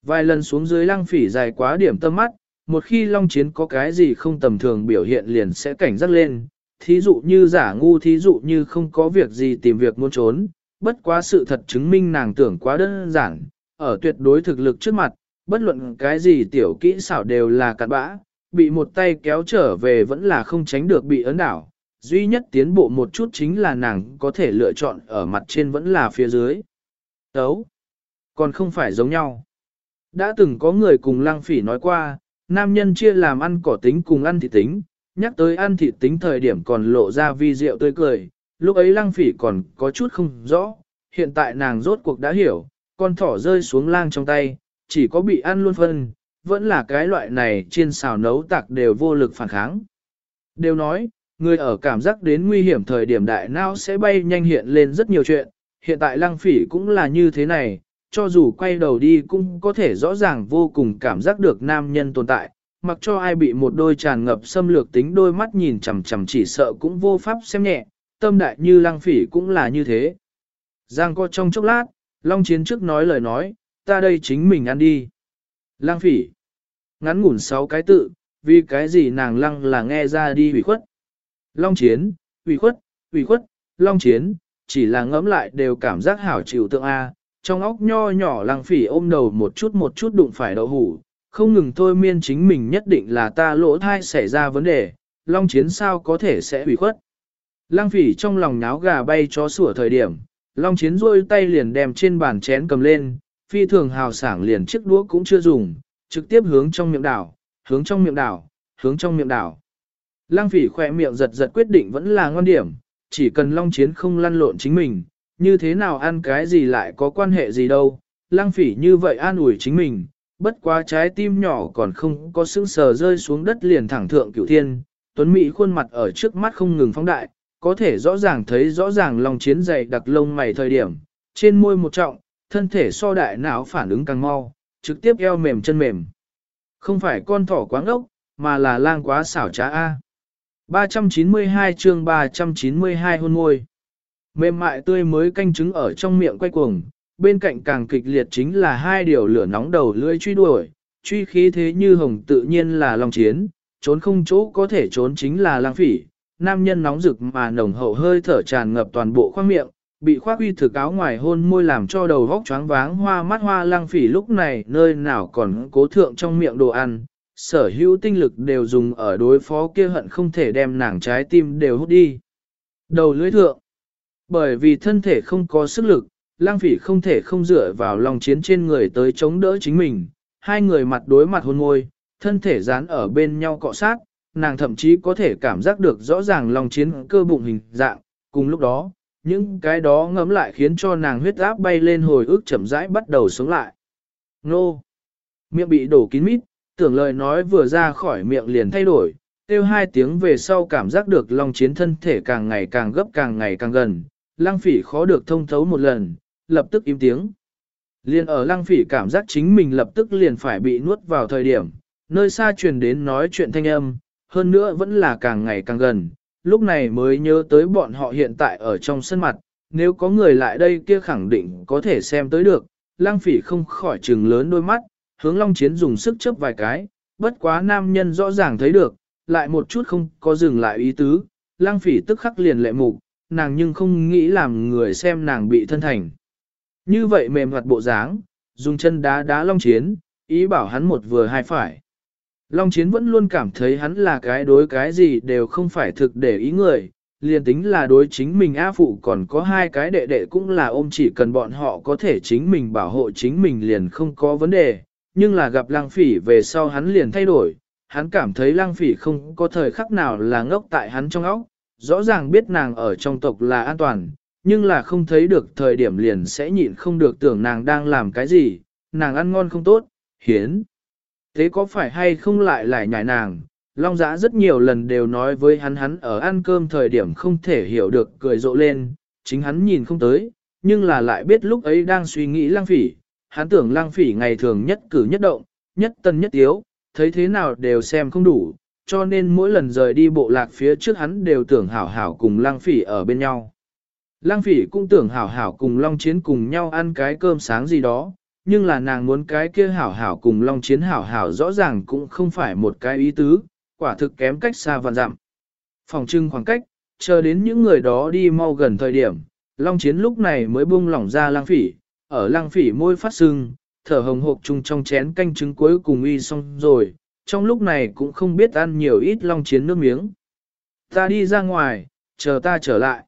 Vài lần xuống dưới lăng phỉ dài quá điểm tâm mắt, một khi long chiến có cái gì không tầm thường biểu hiện liền sẽ cảnh giác lên, thí dụ như giả ngu thí dụ như không có việc gì tìm việc muốn trốn, bất quá sự thật chứng minh nàng tưởng quá đơn giản, ở tuyệt đối thực lực trước mặt, bất luận cái gì tiểu kỹ xảo đều là cặn bã, bị một tay kéo trở về vẫn là không tránh được bị ấn đảo. Duy nhất tiến bộ một chút chính là nàng có thể lựa chọn ở mặt trên vẫn là phía dưới. Tấu. Còn không phải giống nhau. Đã từng có người cùng lăng phỉ nói qua, nam nhân chia làm ăn cỏ tính cùng ăn thịt tính, nhắc tới ăn thịt tính thời điểm còn lộ ra vi rượu tươi cười, lúc ấy Lang phỉ còn có chút không rõ, hiện tại nàng rốt cuộc đã hiểu, con thỏ rơi xuống lang trong tay, chỉ có bị ăn luôn phân, vẫn là cái loại này chiên xào nấu tạc đều vô lực phản kháng. Đều nói, người ở cảm giác đến nguy hiểm thời điểm đại não sẽ bay nhanh hiện lên rất nhiều chuyện, hiện tại lăng phỉ cũng là như thế này, cho dù quay đầu đi cũng có thể rõ ràng vô cùng cảm giác được nam nhân tồn tại, mặc cho ai bị một đôi tràn ngập xâm lược tính đôi mắt nhìn chằm chằm chỉ sợ cũng vô pháp xem nhẹ, tâm đại như lăng phỉ cũng là như thế. Giang co trong chốc lát, Long Chiến trước nói lời nói, ta đây chính mình ăn đi. Lăng phỉ, ngắn ngủn sáu cái tự, vì cái gì nàng lăng là nghe ra đi ủy khuất. Long Chiến, ủy khuất, ủy khuất, Long Chiến, chỉ là ngẫm lại đều cảm giác hảo chịu tượng A, trong óc nho nhỏ lăng phỉ ôm đầu một chút một chút đụng phải đậu hủ, không ngừng thôi miên chính mình nhất định là ta lỗ thai xảy ra vấn đề, long chiến sao có thể sẽ hủy khuất. Lang phỉ trong lòng nháo gà bay chó sủa thời điểm, long chiến rôi tay liền đem trên bàn chén cầm lên, phi thường hào sảng liền chiếc đũa cũng chưa dùng, trực tiếp hướng trong miệng đảo, hướng trong miệng đảo, hướng trong miệng đảo. Lang phỉ khỏe miệng giật giật quyết định vẫn là ngon điểm, chỉ cần long chiến không lăn lộn chính mình, như thế nào ăn cái gì lại có quan hệ gì đâu. Lang phỉ như vậy an ủi chính mình, bất quá trái tim nhỏ còn không có sững sờ rơi xuống đất liền thẳng thượng cửu thiên, tuấn mỹ khuôn mặt ở trước mắt không ngừng phóng đại, có thể rõ ràng thấy rõ ràng lòng chiến dày đặc lông mày thời điểm, trên môi một trọng, thân thể so đại não phản ứng càng mau, trực tiếp eo mềm chân mềm. Không phải con thỏ quá ngốc, mà là lang quá xảo trá A. 392 chương 392 hôn môi. Mềm mại tươi mới canh trứng ở trong miệng quay cuồng, bên cạnh càng kịch liệt chính là hai điều lửa nóng đầu lưỡi truy đuổi, truy khí thế như hồng tự nhiên là lòng chiến, trốn không chỗ có thể trốn chính là lang phỉ. Nam nhân nóng rực mà nồng hậu hơi thở tràn ngập toàn bộ khoang miệng, bị khoác uy thực áo ngoài hôn môi làm cho đầu vóc choáng váng hoa mắt hoa lang phỉ lúc này nơi nào còn cố thượng trong miệng đồ ăn, sở hữu tinh lực đều dùng ở đối phó kia hận không thể đem nàng trái tim đều hút đi. Đầu lưỡi thượng, bởi vì thân thể không có sức lực, lang phỉ không thể không dựa vào lòng chiến trên người tới chống đỡ chính mình, hai người mặt đối mặt hôn môi, thân thể dán ở bên nhau cọ sát, nàng thậm chí có thể cảm giác được rõ ràng lòng chiến cơ bụng hình dạng, cùng lúc đó, những cái đó ngấm lại khiến cho nàng huyết áp bay lên hồi ức chậm rãi bắt đầu sống lại. Nô! Miệng bị đổ kín mít, tưởng lời nói vừa ra khỏi miệng liền thay đổi, tiêu hai tiếng về sau cảm giác được lòng chiến thân thể càng ngày càng gấp càng ngày càng gần, lăng phỉ khó được thông thấu một lần, lập tức im tiếng. Liên ở lăng phỉ cảm giác chính mình lập tức liền phải bị nuốt vào thời điểm, nơi xa truyền đến nói chuyện thanh âm, hơn nữa vẫn là càng ngày càng gần, lúc này mới nhớ tới bọn họ hiện tại ở trong sân mặt, nếu có người lại đây kia khẳng định có thể xem tới được, lang phỉ không khỏi trừng lớn đôi mắt, hướng long chiến dùng sức chớp vài cái, bất quá nam nhân rõ ràng thấy được, lại một chút không có dừng lại ý tứ, lang phỉ tức khắc liền lệ mục, nàng nhưng không nghĩ làm người xem nàng bị thân thành. Như vậy mềm hoạt bộ dáng, dùng chân đá đá long chiến, ý bảo hắn một vừa hai phải. Long Chiến vẫn luôn cảm thấy hắn là cái đối cái gì đều không phải thực để ý người, liền tính là đối chính mình A Phụ còn có hai cái đệ đệ cũng là ôm chỉ cần bọn họ có thể chính mình bảo hộ chính mình liền không có vấn đề, nhưng là gặp Lăng Phỉ về sau hắn liền thay đổi, hắn cảm thấy Lang Phỉ không có thời khắc nào là ngốc tại hắn trong óc, rõ ràng biết nàng ở trong tộc là an toàn, nhưng là không thấy được thời điểm liền sẽ nhịn không được tưởng nàng đang làm cái gì, nàng ăn ngon không tốt, hiến. Thế có phải hay không lại lại nhảy nàng, Long Giã rất nhiều lần đều nói với hắn hắn ở ăn cơm thời điểm không thể hiểu được cười rộ lên, chính hắn nhìn không tới, nhưng là lại biết lúc ấy đang suy nghĩ lang phỉ, hắn tưởng lang phỉ ngày thường nhất cử nhất động, nhất tân nhất yếu, thấy thế nào đều xem không đủ, cho nên mỗi lần rời đi bộ lạc phía trước hắn đều tưởng hảo hảo cùng lang phỉ ở bên nhau. Lang phỉ cũng tưởng hảo hảo cùng Long Chiến cùng nhau ăn cái cơm sáng gì đó, nhưng là nàng muốn cái kia hảo hảo cùng Long Chiến hảo hảo rõ ràng cũng không phải một cái ý tứ, quả thực kém cách xa vạn dặm. Phòng trưng khoảng cách, chờ đến những người đó đi mau gần thời điểm, Long Chiến lúc này mới buông lỏng ra lang phỉ, ở lang phỉ môi phát sưng, thở hồng hộc chung trong chén canh trứng cuối cùng uy xong rồi, trong lúc này cũng không biết ăn nhiều ít Long Chiến nước miếng. Ta đi ra ngoài, chờ ta trở lại.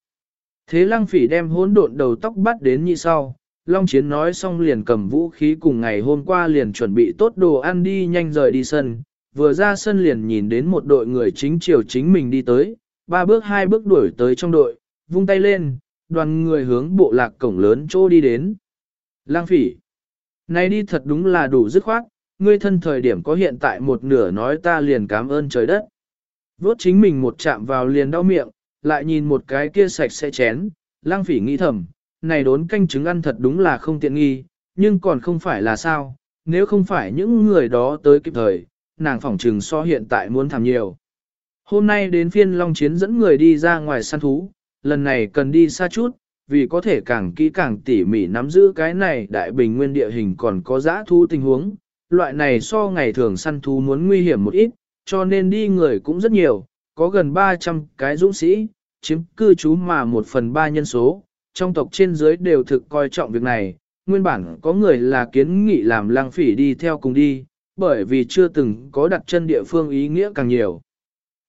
Thế lăng phỉ đem hỗn độn đầu tóc bắt đến như sau, Long Chiến nói xong liền cầm vũ khí cùng ngày hôm qua liền chuẩn bị tốt đồ ăn đi nhanh rời đi sân, vừa ra sân liền nhìn đến một đội người chính chiều chính mình đi tới, ba bước hai bước đuổi tới trong đội, vung tay lên, đoàn người hướng bộ lạc cổng lớn chỗ đi đến. Lang phỉ, này đi thật đúng là đủ dứt khoát, ngươi thân thời điểm có hiện tại một nửa nói ta liền cảm ơn trời đất. Vốt chính mình một chạm vào liền đau miệng, lại nhìn một cái kia sạch sẽ chén, lang phỉ nghĩ thầm, này đốn canh trứng ăn thật đúng là không tiện nghi, nhưng còn không phải là sao, nếu không phải những người đó tới kịp thời, nàng phỏng trừng so hiện tại muốn thảm nhiều. Hôm nay đến phiên Long Chiến dẫn người đi ra ngoài săn thú, lần này cần đi xa chút, vì có thể càng kỹ càng tỉ mỉ nắm giữ cái này đại bình nguyên địa hình còn có giã thú tình huống. Loại này so ngày thường săn thú muốn nguy hiểm một ít, cho nên đi người cũng rất nhiều, có gần 300 cái dũng sĩ, chiếm cư trú mà một phần ba nhân số, trong tộc trên dưới đều thực coi trọng việc này, nguyên bản có người là kiến nghị làm lang phỉ đi theo cùng đi, bởi vì chưa từng có đặt chân địa phương ý nghĩa càng nhiều.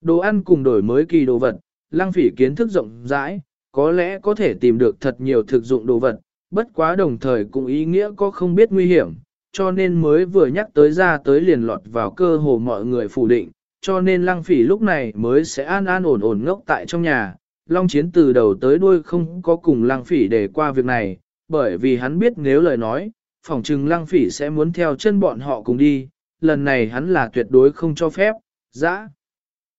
Đồ ăn cùng đổi mới kỳ đồ vật, lăng phỉ kiến thức rộng rãi, có lẽ có thể tìm được thật nhiều thực dụng đồ vật, bất quá đồng thời cũng ý nghĩa có không biết nguy hiểm, cho nên mới vừa nhắc tới ra tới liền lọt vào cơ hồ mọi người phủ định, cho nên lăng phỉ lúc này mới sẽ an an ổn ổn ngốc tại trong nhà. Long chiến từ đầu tới đuôi không có cùng lăng phỉ để qua việc này, bởi vì hắn biết nếu lời nói, phỏng chừng lăng phỉ sẽ muốn theo chân bọn họ cùng đi, lần này hắn là tuyệt đối không cho phép, dã.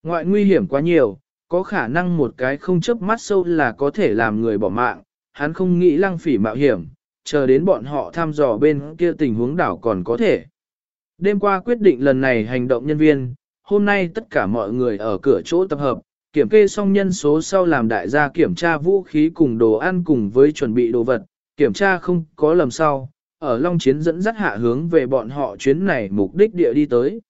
Ngoại nguy hiểm quá nhiều, có khả năng một cái không chớp mắt sâu là có thể làm người bỏ mạng, hắn không nghĩ lăng phỉ mạo hiểm, chờ đến bọn họ thăm dò bên kia tình huống đảo còn có thể. Đêm qua quyết định lần này hành động nhân viên, hôm nay tất cả mọi người ở cửa chỗ tập hợp, kiểm kê xong nhân số sau làm đại gia kiểm tra vũ khí cùng đồ ăn cùng với chuẩn bị đồ vật, kiểm tra không có lầm sau, ở Long Chiến dẫn dắt hạ hướng về bọn họ chuyến này mục đích địa đi tới.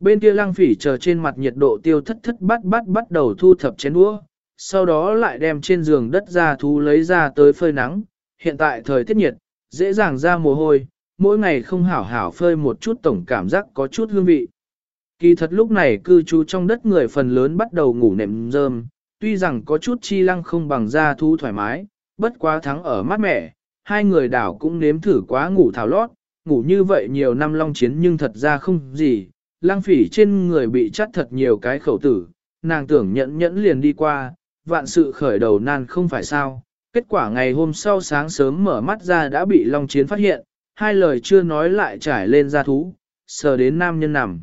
Bên kia Lang phỉ chờ trên mặt nhiệt độ tiêu thất thất bắt bắt bắt đầu thu thập chén đũa, sau đó lại đem trên giường đất ra thú lấy ra tới phơi nắng. Hiện tại thời tiết nhiệt, dễ dàng ra mồ hôi, mỗi ngày không hảo hảo phơi một chút tổng cảm giác có chút hương vị. Kỳ thật lúc này cư trú trong đất người phần lớn bắt đầu ngủ nệm rơm, tuy rằng có chút chi lăng không bằng da thú thoải mái, bất quá thắng ở mát mẻ, hai người đảo cũng nếm thử quá ngủ thảo lót, ngủ như vậy nhiều năm long chiến nhưng thật ra không gì, lang phỉ trên người bị chắt thật nhiều cái khẩu tử, nàng tưởng nhẫn nhẫn liền đi qua, vạn sự khởi đầu nan không phải sao. Kết quả ngày hôm sau sáng sớm mở mắt ra đã bị Long Chiến phát hiện, hai lời chưa nói lại trải lên ra thú, sờ đến nam nhân nằm.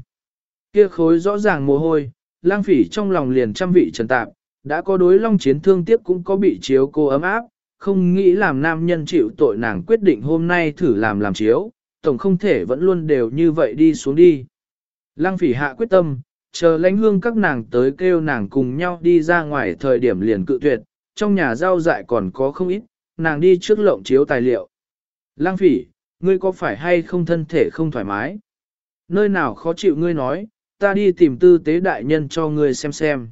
Kia khối rõ ràng mồ hôi, lang phỉ trong lòng liền trăm vị trần tạp, đã có đối Long Chiến thương tiếc cũng có bị chiếu cô ấm áp, không nghĩ làm nam nhân chịu tội nàng quyết định hôm nay thử làm làm chiếu, tổng không thể vẫn luôn đều như vậy đi xuống đi. Lăng phỉ hạ quyết tâm, chờ lãnh hương các nàng tới kêu nàng cùng nhau đi ra ngoài thời điểm liền cự tuyệt, trong nhà rau dại còn có không ít, nàng đi trước lộng chiếu tài liệu. Lăng phỉ, ngươi có phải hay không thân thể không thoải mái? Nơi nào khó chịu ngươi nói, ta đi tìm tư tế đại nhân cho ngươi xem xem.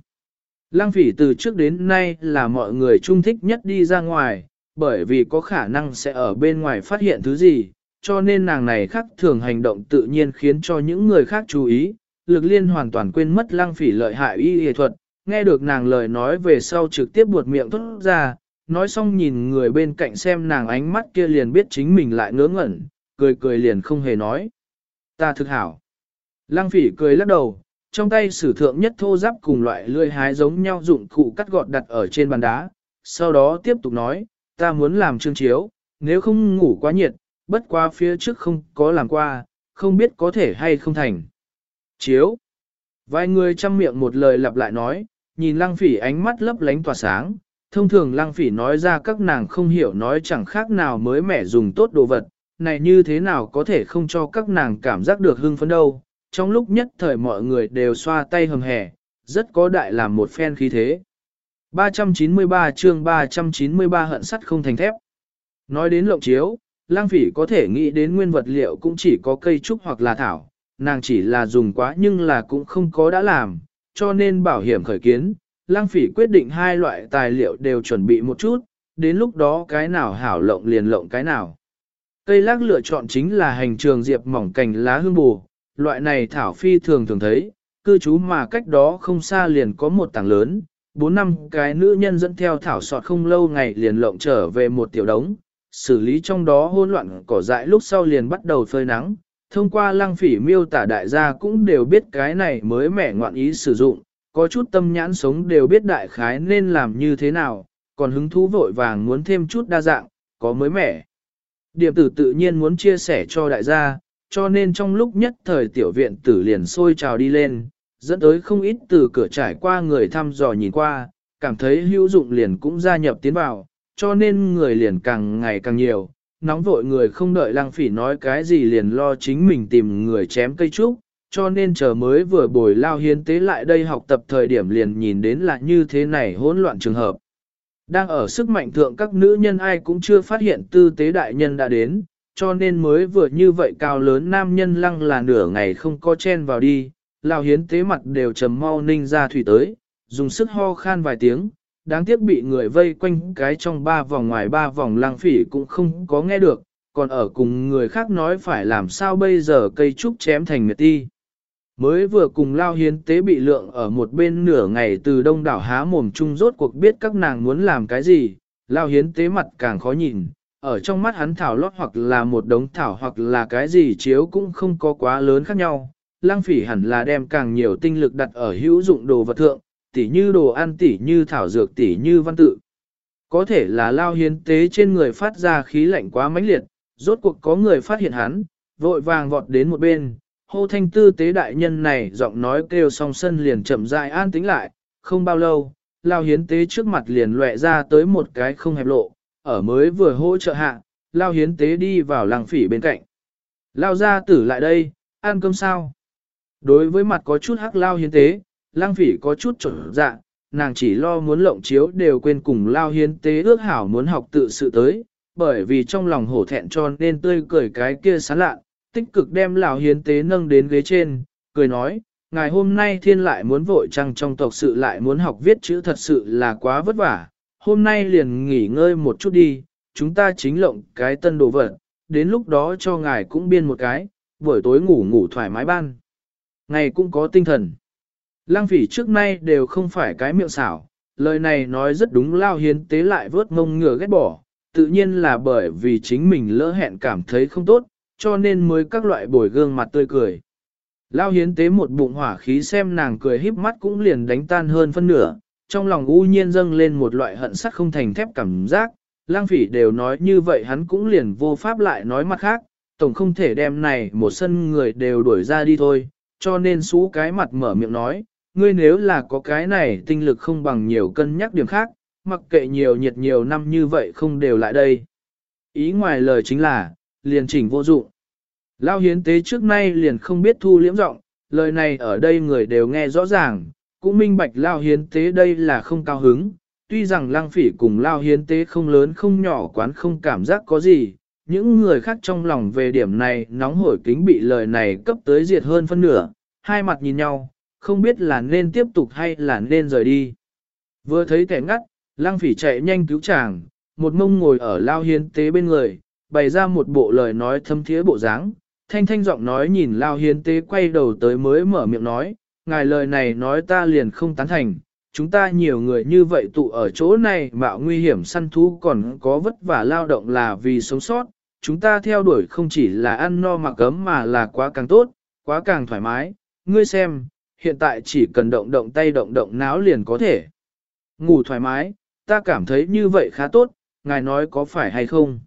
Lăng phỉ từ trước đến nay là mọi người trung thích nhất đi ra ngoài, bởi vì có khả năng sẽ ở bên ngoài phát hiện thứ gì, cho nên nàng này khác thường hành động tự nhiên khiến cho những người khác chú ý, lực liên hoàn toàn quên mất lăng phỉ lợi hại y y thuật, nghe được nàng lời nói về sau trực tiếp buột miệng thốt ra, nói xong nhìn người bên cạnh xem nàng ánh mắt kia liền biết chính mình lại ngớ ngẩn, cười cười liền không hề nói. Ta thực hảo. Lăng phỉ cười lắc đầu, trong tay sử thượng nhất thô giáp cùng loại lươi hái giống nhau dụng cụ cắt gọt đặt ở trên bàn đá, sau đó tiếp tục nói, ta muốn làm chương chiếu, nếu không ngủ quá nhiệt, bất qua phía trước không có làm qua, không biết có thể hay không thành. Chiếu. Vài người chăm miệng một lời lặp lại nói, nhìn lăng phỉ ánh mắt lấp lánh tỏa sáng, thông thường lăng phỉ nói ra các nàng không hiểu nói chẳng khác nào mới mẻ dùng tốt đồ vật, này như thế nào có thể không cho các nàng cảm giác được hưng phấn đâu. Trong lúc nhất thời mọi người đều xoa tay hầm hẻ, rất có đại làm một phen khí thế. 393 chương 393 hận sắt không thành thép. Nói đến lộng chiếu, lang phỉ có thể nghĩ đến nguyên vật liệu cũng chỉ có cây trúc hoặc là thảo, nàng chỉ là dùng quá nhưng là cũng không có đã làm, cho nên bảo hiểm khởi kiến, lang phỉ quyết định hai loại tài liệu đều chuẩn bị một chút, đến lúc đó cái nào hảo lộng liền lộng cái nào. Cây lác lựa chọn chính là hành trường diệp mỏng cành lá hương bù, loại này thảo phi thường thường thấy, cư trú mà cách đó không xa liền có một tảng lớn, bốn năm cái nữ nhân dẫn theo thảo sọt không lâu ngày liền lộng trở về một tiểu đống, xử lý trong đó hỗn loạn cỏ dại lúc sau liền bắt đầu phơi nắng. Thông qua lăng phỉ miêu tả đại gia cũng đều biết cái này mới mẻ ngoạn ý sử dụng, có chút tâm nhãn sống đều biết đại khái nên làm như thế nào, còn hứng thú vội vàng muốn thêm chút đa dạng, có mới mẻ. Điểm tử tự nhiên muốn chia sẻ cho đại gia, cho nên trong lúc nhất thời tiểu viện tử liền sôi trào đi lên, dẫn tới không ít từ cửa trải qua người thăm dò nhìn qua, cảm thấy hữu dụng liền cũng gia nhập tiến vào, cho nên người liền càng ngày càng nhiều, nóng vội người không đợi lăng phỉ nói cái gì liền lo chính mình tìm người chém cây trúc, cho nên chờ mới vừa bồi lao hiến tế lại đây học tập thời điểm liền nhìn đến là như thế này hỗn loạn trường hợp. Đang ở sức mạnh thượng các nữ nhân ai cũng chưa phát hiện tư tế đại nhân đã đến, cho nên mới vừa như vậy cao lớn nam nhân lăng là nửa ngày không có chen vào đi, lao hiến tế mặt đều trầm mau ninh ra thủy tới, dùng sức ho khan vài tiếng, đáng tiếc bị người vây quanh cái trong ba vòng ngoài ba vòng lang phỉ cũng không có nghe được, còn ở cùng người khác nói phải làm sao bây giờ cây trúc chém thành miệt ti. Mới vừa cùng lao hiến tế bị lượng ở một bên nửa ngày từ đông đảo há mồm chung rốt cuộc biết các nàng muốn làm cái gì, lao hiến tế mặt càng khó nhìn, ở trong mắt hắn thảo lót hoặc là một đống thảo hoặc là cái gì chiếu cũng không có quá lớn khác nhau. Lăng phỉ hẳn là đem càng nhiều tinh lực đặt ở hữu dụng đồ vật thượng, tỉ như đồ ăn tỉ như thảo dược tỉ như văn tự. Có thể là lao hiến tế trên người phát ra khí lạnh quá mãnh liệt, rốt cuộc có người phát hiện hắn, vội vàng vọt đến một bên, hô thanh tư tế đại nhân này giọng nói kêu song sân liền chậm rãi an tính lại, không bao lâu, lao hiến tế trước mặt liền lệ ra tới một cái không hẹp lộ, ở mới vừa hỗ trợ hạ, lao hiến tế đi vào làng phỉ bên cạnh. Lao ra tử lại đây, ăn cơm sao? Đối với mặt có chút hắc lao hiến tế, lang phỉ có chút trở dạ, nàng chỉ lo muốn lộng chiếu đều quên cùng lao hiến tế ước hảo muốn học tự sự tới, bởi vì trong lòng hổ thẹn cho nên tươi cười cái kia sán lạ, tích cực đem lão hiến tế nâng đến ghế trên, cười nói, ngày hôm nay thiên lại muốn vội trăng trong tộc sự lại muốn học viết chữ thật sự là quá vất vả, hôm nay liền nghỉ ngơi một chút đi, chúng ta chính lộng cái tân đồ vật, đến lúc đó cho ngài cũng biên một cái, buổi tối ngủ ngủ thoải mái ban. Ngày cũng có tinh thần. Lăng phỉ trước nay đều không phải cái miệng xảo, lời này nói rất đúng lao hiến tế lại vớt mông ngừa ghét bỏ, tự nhiên là bởi vì chính mình lỡ hẹn cảm thấy không tốt, cho nên mới các loại bồi gương mặt tươi cười. Lao hiến tế một bụng hỏa khí xem nàng cười híp mắt cũng liền đánh tan hơn phân nửa, trong lòng u nhiên dâng lên một loại hận sắt không thành thép cảm giác, lang phỉ đều nói như vậy hắn cũng liền vô pháp lại nói mặt khác, tổng không thể đem này một sân người đều đuổi ra đi thôi, cho nên xú cái mặt mở miệng nói, ngươi nếu là có cái này tinh lực không bằng nhiều cân nhắc điểm khác, mặc kệ nhiều nhiệt nhiều năm như vậy không đều lại đây. Ý ngoài lời chính là, liền chỉnh vô dụng. Lao hiến tế trước nay liền không biết thu liễm giọng, lời này ở đây người đều nghe rõ ràng, cũng minh bạch Lao hiến tế đây là không cao hứng, tuy rằng lang phỉ cùng Lao hiến tế không lớn không nhỏ quán không cảm giác có gì, những người khác trong lòng về điểm này nóng hổi kính bị lời này cấp tới diệt hơn phân nửa, hai mặt nhìn nhau, không biết là nên tiếp tục hay là nên rời đi. Vừa thấy kẻ ngắt, lang phỉ chạy nhanh cứu chàng, một mông ngồi ở Lao hiến tế bên người, bày ra một bộ lời nói thâm thiế bộ dáng, thanh thanh giọng nói nhìn Lao Hiến Tế quay đầu tới mới mở miệng nói, ngài lời này nói ta liền không tán thành, chúng ta nhiều người như vậy tụ ở chỗ này mạo nguy hiểm săn thú còn có vất vả lao động là vì sống sót, chúng ta theo đuổi không chỉ là ăn no mặc ấm mà là quá càng tốt, quá càng thoải mái, ngươi xem, hiện tại chỉ cần động động tay động động náo liền có thể. Ngủ thoải mái, ta cảm thấy như vậy khá tốt, ngài nói có phải hay không?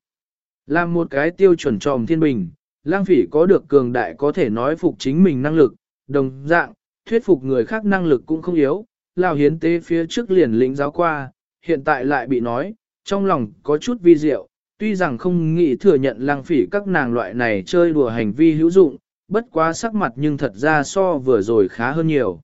Làm một cái tiêu chuẩn tròm thiên bình, lang phỉ có được cường đại có thể nói phục chính mình năng lực, đồng dạng, thuyết phục người khác năng lực cũng không yếu, lao hiến tế phía trước liền lĩnh giáo qua, hiện tại lại bị nói, trong lòng có chút vi diệu, tuy rằng không nghĩ thừa nhận lang phỉ các nàng loại này chơi đùa hành vi hữu dụng, bất quá sắc mặt nhưng thật ra so vừa rồi khá hơn nhiều.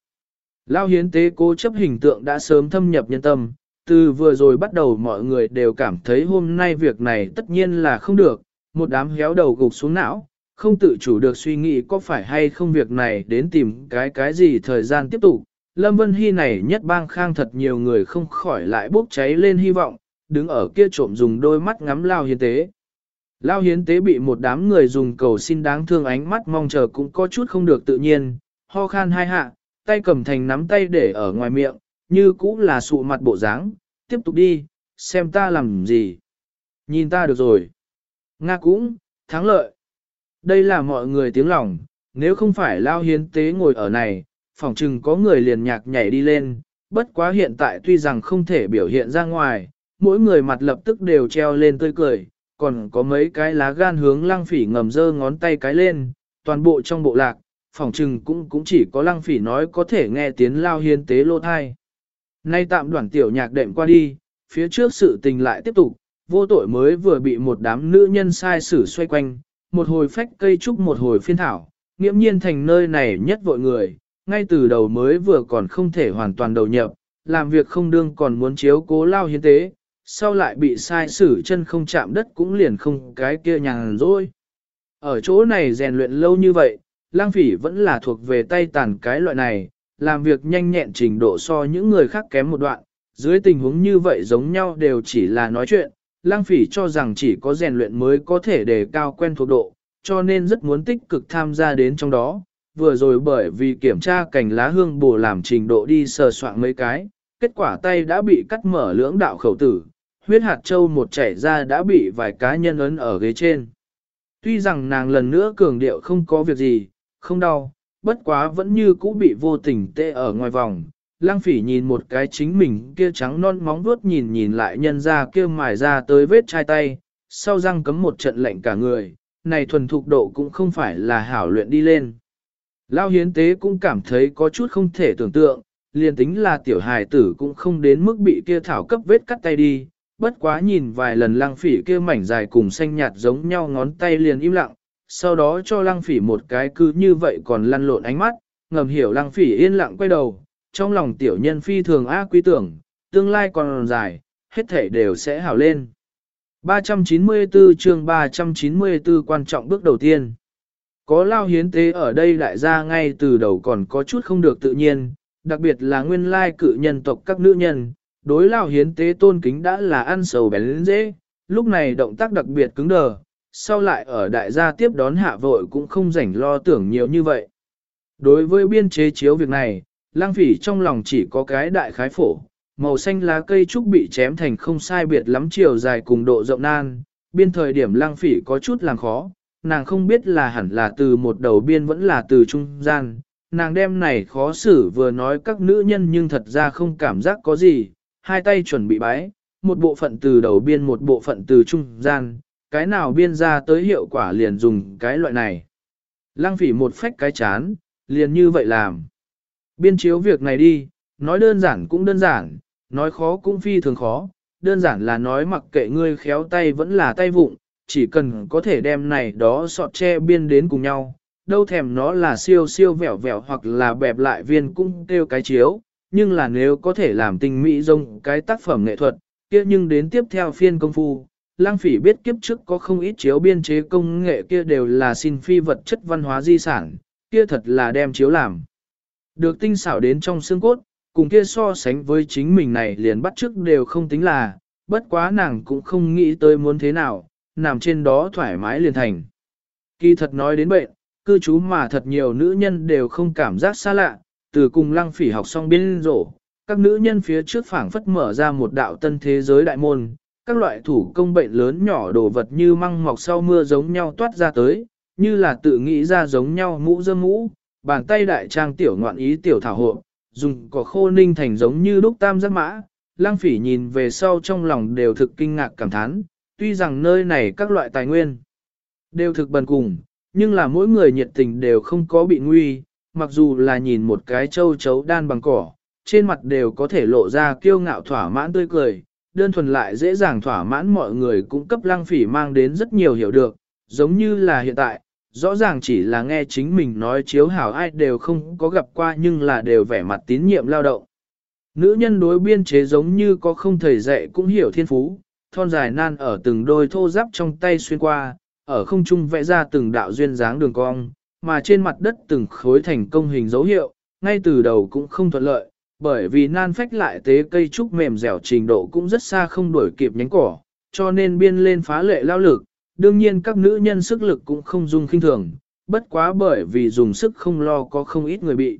Lao hiến tế cố chấp hình tượng đã sớm thâm nhập nhân tâm, từ vừa rồi bắt đầu mọi người đều cảm thấy hôm nay việc này tất nhiên là không được, một đám héo đầu gục xuống não, không tự chủ được suy nghĩ có phải hay không việc này đến tìm cái cái gì thời gian tiếp tục. Lâm Vân Hy này nhất bang khang thật nhiều người không khỏi lại bốc cháy lên hy vọng, đứng ở kia trộm dùng đôi mắt ngắm Lao Hiến Tế. Lao Hiến Tế bị một đám người dùng cầu xin đáng thương ánh mắt mong chờ cũng có chút không được tự nhiên, ho khan hai hạ, tay cầm thành nắm tay để ở ngoài miệng, như cũng là sụ mặt bộ dáng, tiếp tục đi, xem ta làm gì. Nhìn ta được rồi. Nga cũng, thắng lợi. Đây là mọi người tiếng lòng, nếu không phải lao hiến tế ngồi ở này, phỏng chừng có người liền nhạc nhảy đi lên, bất quá hiện tại tuy rằng không thể biểu hiện ra ngoài, mỗi người mặt lập tức đều treo lên tươi cười, còn có mấy cái lá gan hướng lăng phỉ ngầm dơ ngón tay cái lên, toàn bộ trong bộ lạc, phỏng chừng cũng cũng chỉ có lăng phỉ nói có thể nghe tiếng lao hiên tế lô thai. Nay tạm đoạn tiểu nhạc đệm qua đi, phía trước sự tình lại tiếp tục, vô tội mới vừa bị một đám nữ nhân sai xử xoay quanh, một hồi phách cây trúc một hồi phiên thảo, nghiễm nhiên thành nơi này nhất vội người, ngay từ đầu mới vừa còn không thể hoàn toàn đầu nhập, làm việc không đương còn muốn chiếu cố lao hiến tế, sau lại bị sai xử chân không chạm đất cũng liền không cái kia nhàng rồi. Ở chỗ này rèn luyện lâu như vậy, lang phỉ vẫn là thuộc về tay tàn cái loại này, làm việc nhanh nhẹn trình độ so những người khác kém một đoạn, dưới tình huống như vậy giống nhau đều chỉ là nói chuyện, lang phỉ cho rằng chỉ có rèn luyện mới có thể đề cao quen thuộc độ, cho nên rất muốn tích cực tham gia đến trong đó. vừa rồi bởi vì kiểm tra cành lá hương bổ làm trình độ đi sờ soạn mấy cái, kết quả tay đã bị cắt mở lưỡng đạo khẩu tử, huyết hạt châu một chảy ra đã bị vài cá nhân ấn ở ghế trên. Tuy rằng nàng lần nữa cường điệu không có việc gì, không đau, bất quá vẫn như cũ bị vô tình tê ở ngoài vòng. Lăng phỉ nhìn một cái chính mình kia trắng non móng vuốt nhìn nhìn lại nhân ra kia mài ra tới vết chai tay, sau răng cấm một trận lệnh cả người, này thuần thục độ cũng không phải là hảo luyện đi lên. Lao hiến tế cũng cảm thấy có chút không thể tưởng tượng, liền tính là tiểu hài tử cũng không đến mức bị kia thảo cấp vết cắt tay đi, bất quá nhìn vài lần lăng phỉ kia mảnh dài cùng xanh nhạt giống nhau ngón tay liền im lặng, sau đó cho lăng phỉ một cái cứ như vậy còn lăn lộn ánh mắt, ngầm hiểu lăng phỉ yên lặng quay đầu, trong lòng tiểu nhân phi thường á quý tưởng, tương lai còn dài, hết thể đều sẽ hảo lên. 394 chương 394 quan trọng bước đầu tiên. Có lao hiến tế ở đây đại gia ngay từ đầu còn có chút không được tự nhiên, đặc biệt là nguyên lai cự nhân tộc các nữ nhân, đối lao hiến tế tôn kính đã là ăn sầu bén dễ, lúc này động tác đặc biệt cứng đờ, sau lại ở đại gia tiếp đón hạ vội cũng không rảnh lo tưởng nhiều như vậy. Đối với biên chế chiếu việc này, lang phỉ trong lòng chỉ có cái đại khái phổ, màu xanh lá cây trúc bị chém thành không sai biệt lắm chiều dài cùng độ rộng nan, biên thời điểm lang phỉ có chút làng khó, nàng không biết là hẳn là từ một đầu biên vẫn là từ trung gian, nàng đem này khó xử vừa nói các nữ nhân nhưng thật ra không cảm giác có gì, hai tay chuẩn bị bái, một bộ phận từ đầu biên một bộ phận từ trung gian, cái nào biên ra tới hiệu quả liền dùng cái loại này. Lăng phỉ một phách cái chán, liền như vậy làm. Biên chiếu việc này đi, nói đơn giản cũng đơn giản, nói khó cũng phi thường khó, đơn giản là nói mặc kệ ngươi khéo tay vẫn là tay vụng, chỉ cần có thể đem này đó sọt che biên đến cùng nhau, đâu thèm nó là siêu siêu vẹo vẹo hoặc là bẹp lại viên cũng kêu cái chiếu, nhưng là nếu có thể làm tinh mỹ rông cái tác phẩm nghệ thuật, kia nhưng đến tiếp theo phiên công phu, lang phỉ biết kiếp trước có không ít chiếu biên chế công nghệ kia đều là xin phi vật chất văn hóa di sản, kia thật là đem chiếu làm. Được tinh xảo đến trong xương cốt, cùng kia so sánh với chính mình này liền bắt trước đều không tính là, bất quá nàng cũng không nghĩ tới muốn thế nào, nằm trên đó thoải mái liền thành. Kỳ thật nói đến bệnh, cư trú mà thật nhiều nữ nhân đều không cảm giác xa lạ, từ cùng lăng phỉ học xong biên rổ, các nữ nhân phía trước phảng phất mở ra một đạo tân thế giới đại môn, các loại thủ công bệnh lớn nhỏ đồ vật như măng mọc sau mưa giống nhau toát ra tới, như là tự nghĩ ra giống nhau mũ dơ mũ, bàn tay đại trang tiểu ngoạn ý tiểu thảo hộ, dùng cỏ khô ninh thành giống như đúc tam giác mã, lang phỉ nhìn về sau trong lòng đều thực kinh ngạc cảm thán, tuy rằng nơi này các loại tài nguyên đều thực bần cùng, nhưng là mỗi người nhiệt tình đều không có bị nguy, mặc dù là nhìn một cái châu chấu đan bằng cỏ, trên mặt đều có thể lộ ra kiêu ngạo thỏa mãn tươi cười, đơn thuần lại dễ dàng thỏa mãn mọi người cũng cấp lăng phỉ mang đến rất nhiều hiểu được, giống như là hiện tại, rõ ràng chỉ là nghe chính mình nói chiếu hảo ai đều không có gặp qua nhưng là đều vẻ mặt tín nhiệm lao động. Nữ nhân đối biên chế giống như có không thầy dạy cũng hiểu thiên phú, thon dài nan ở từng đôi thô giáp trong tay xuyên qua, ở không trung vẽ ra từng đạo duyên dáng đường cong, mà trên mặt đất từng khối thành công hình dấu hiệu, ngay từ đầu cũng không thuận lợi, bởi vì nan phách lại tế cây trúc mềm dẻo trình độ cũng rất xa không đuổi kịp nhánh cỏ, cho nên biên lên phá lệ lao lực, đương nhiên các nữ nhân sức lực cũng không dùng khinh thường, bất quá bởi vì dùng sức không lo có không ít người bị.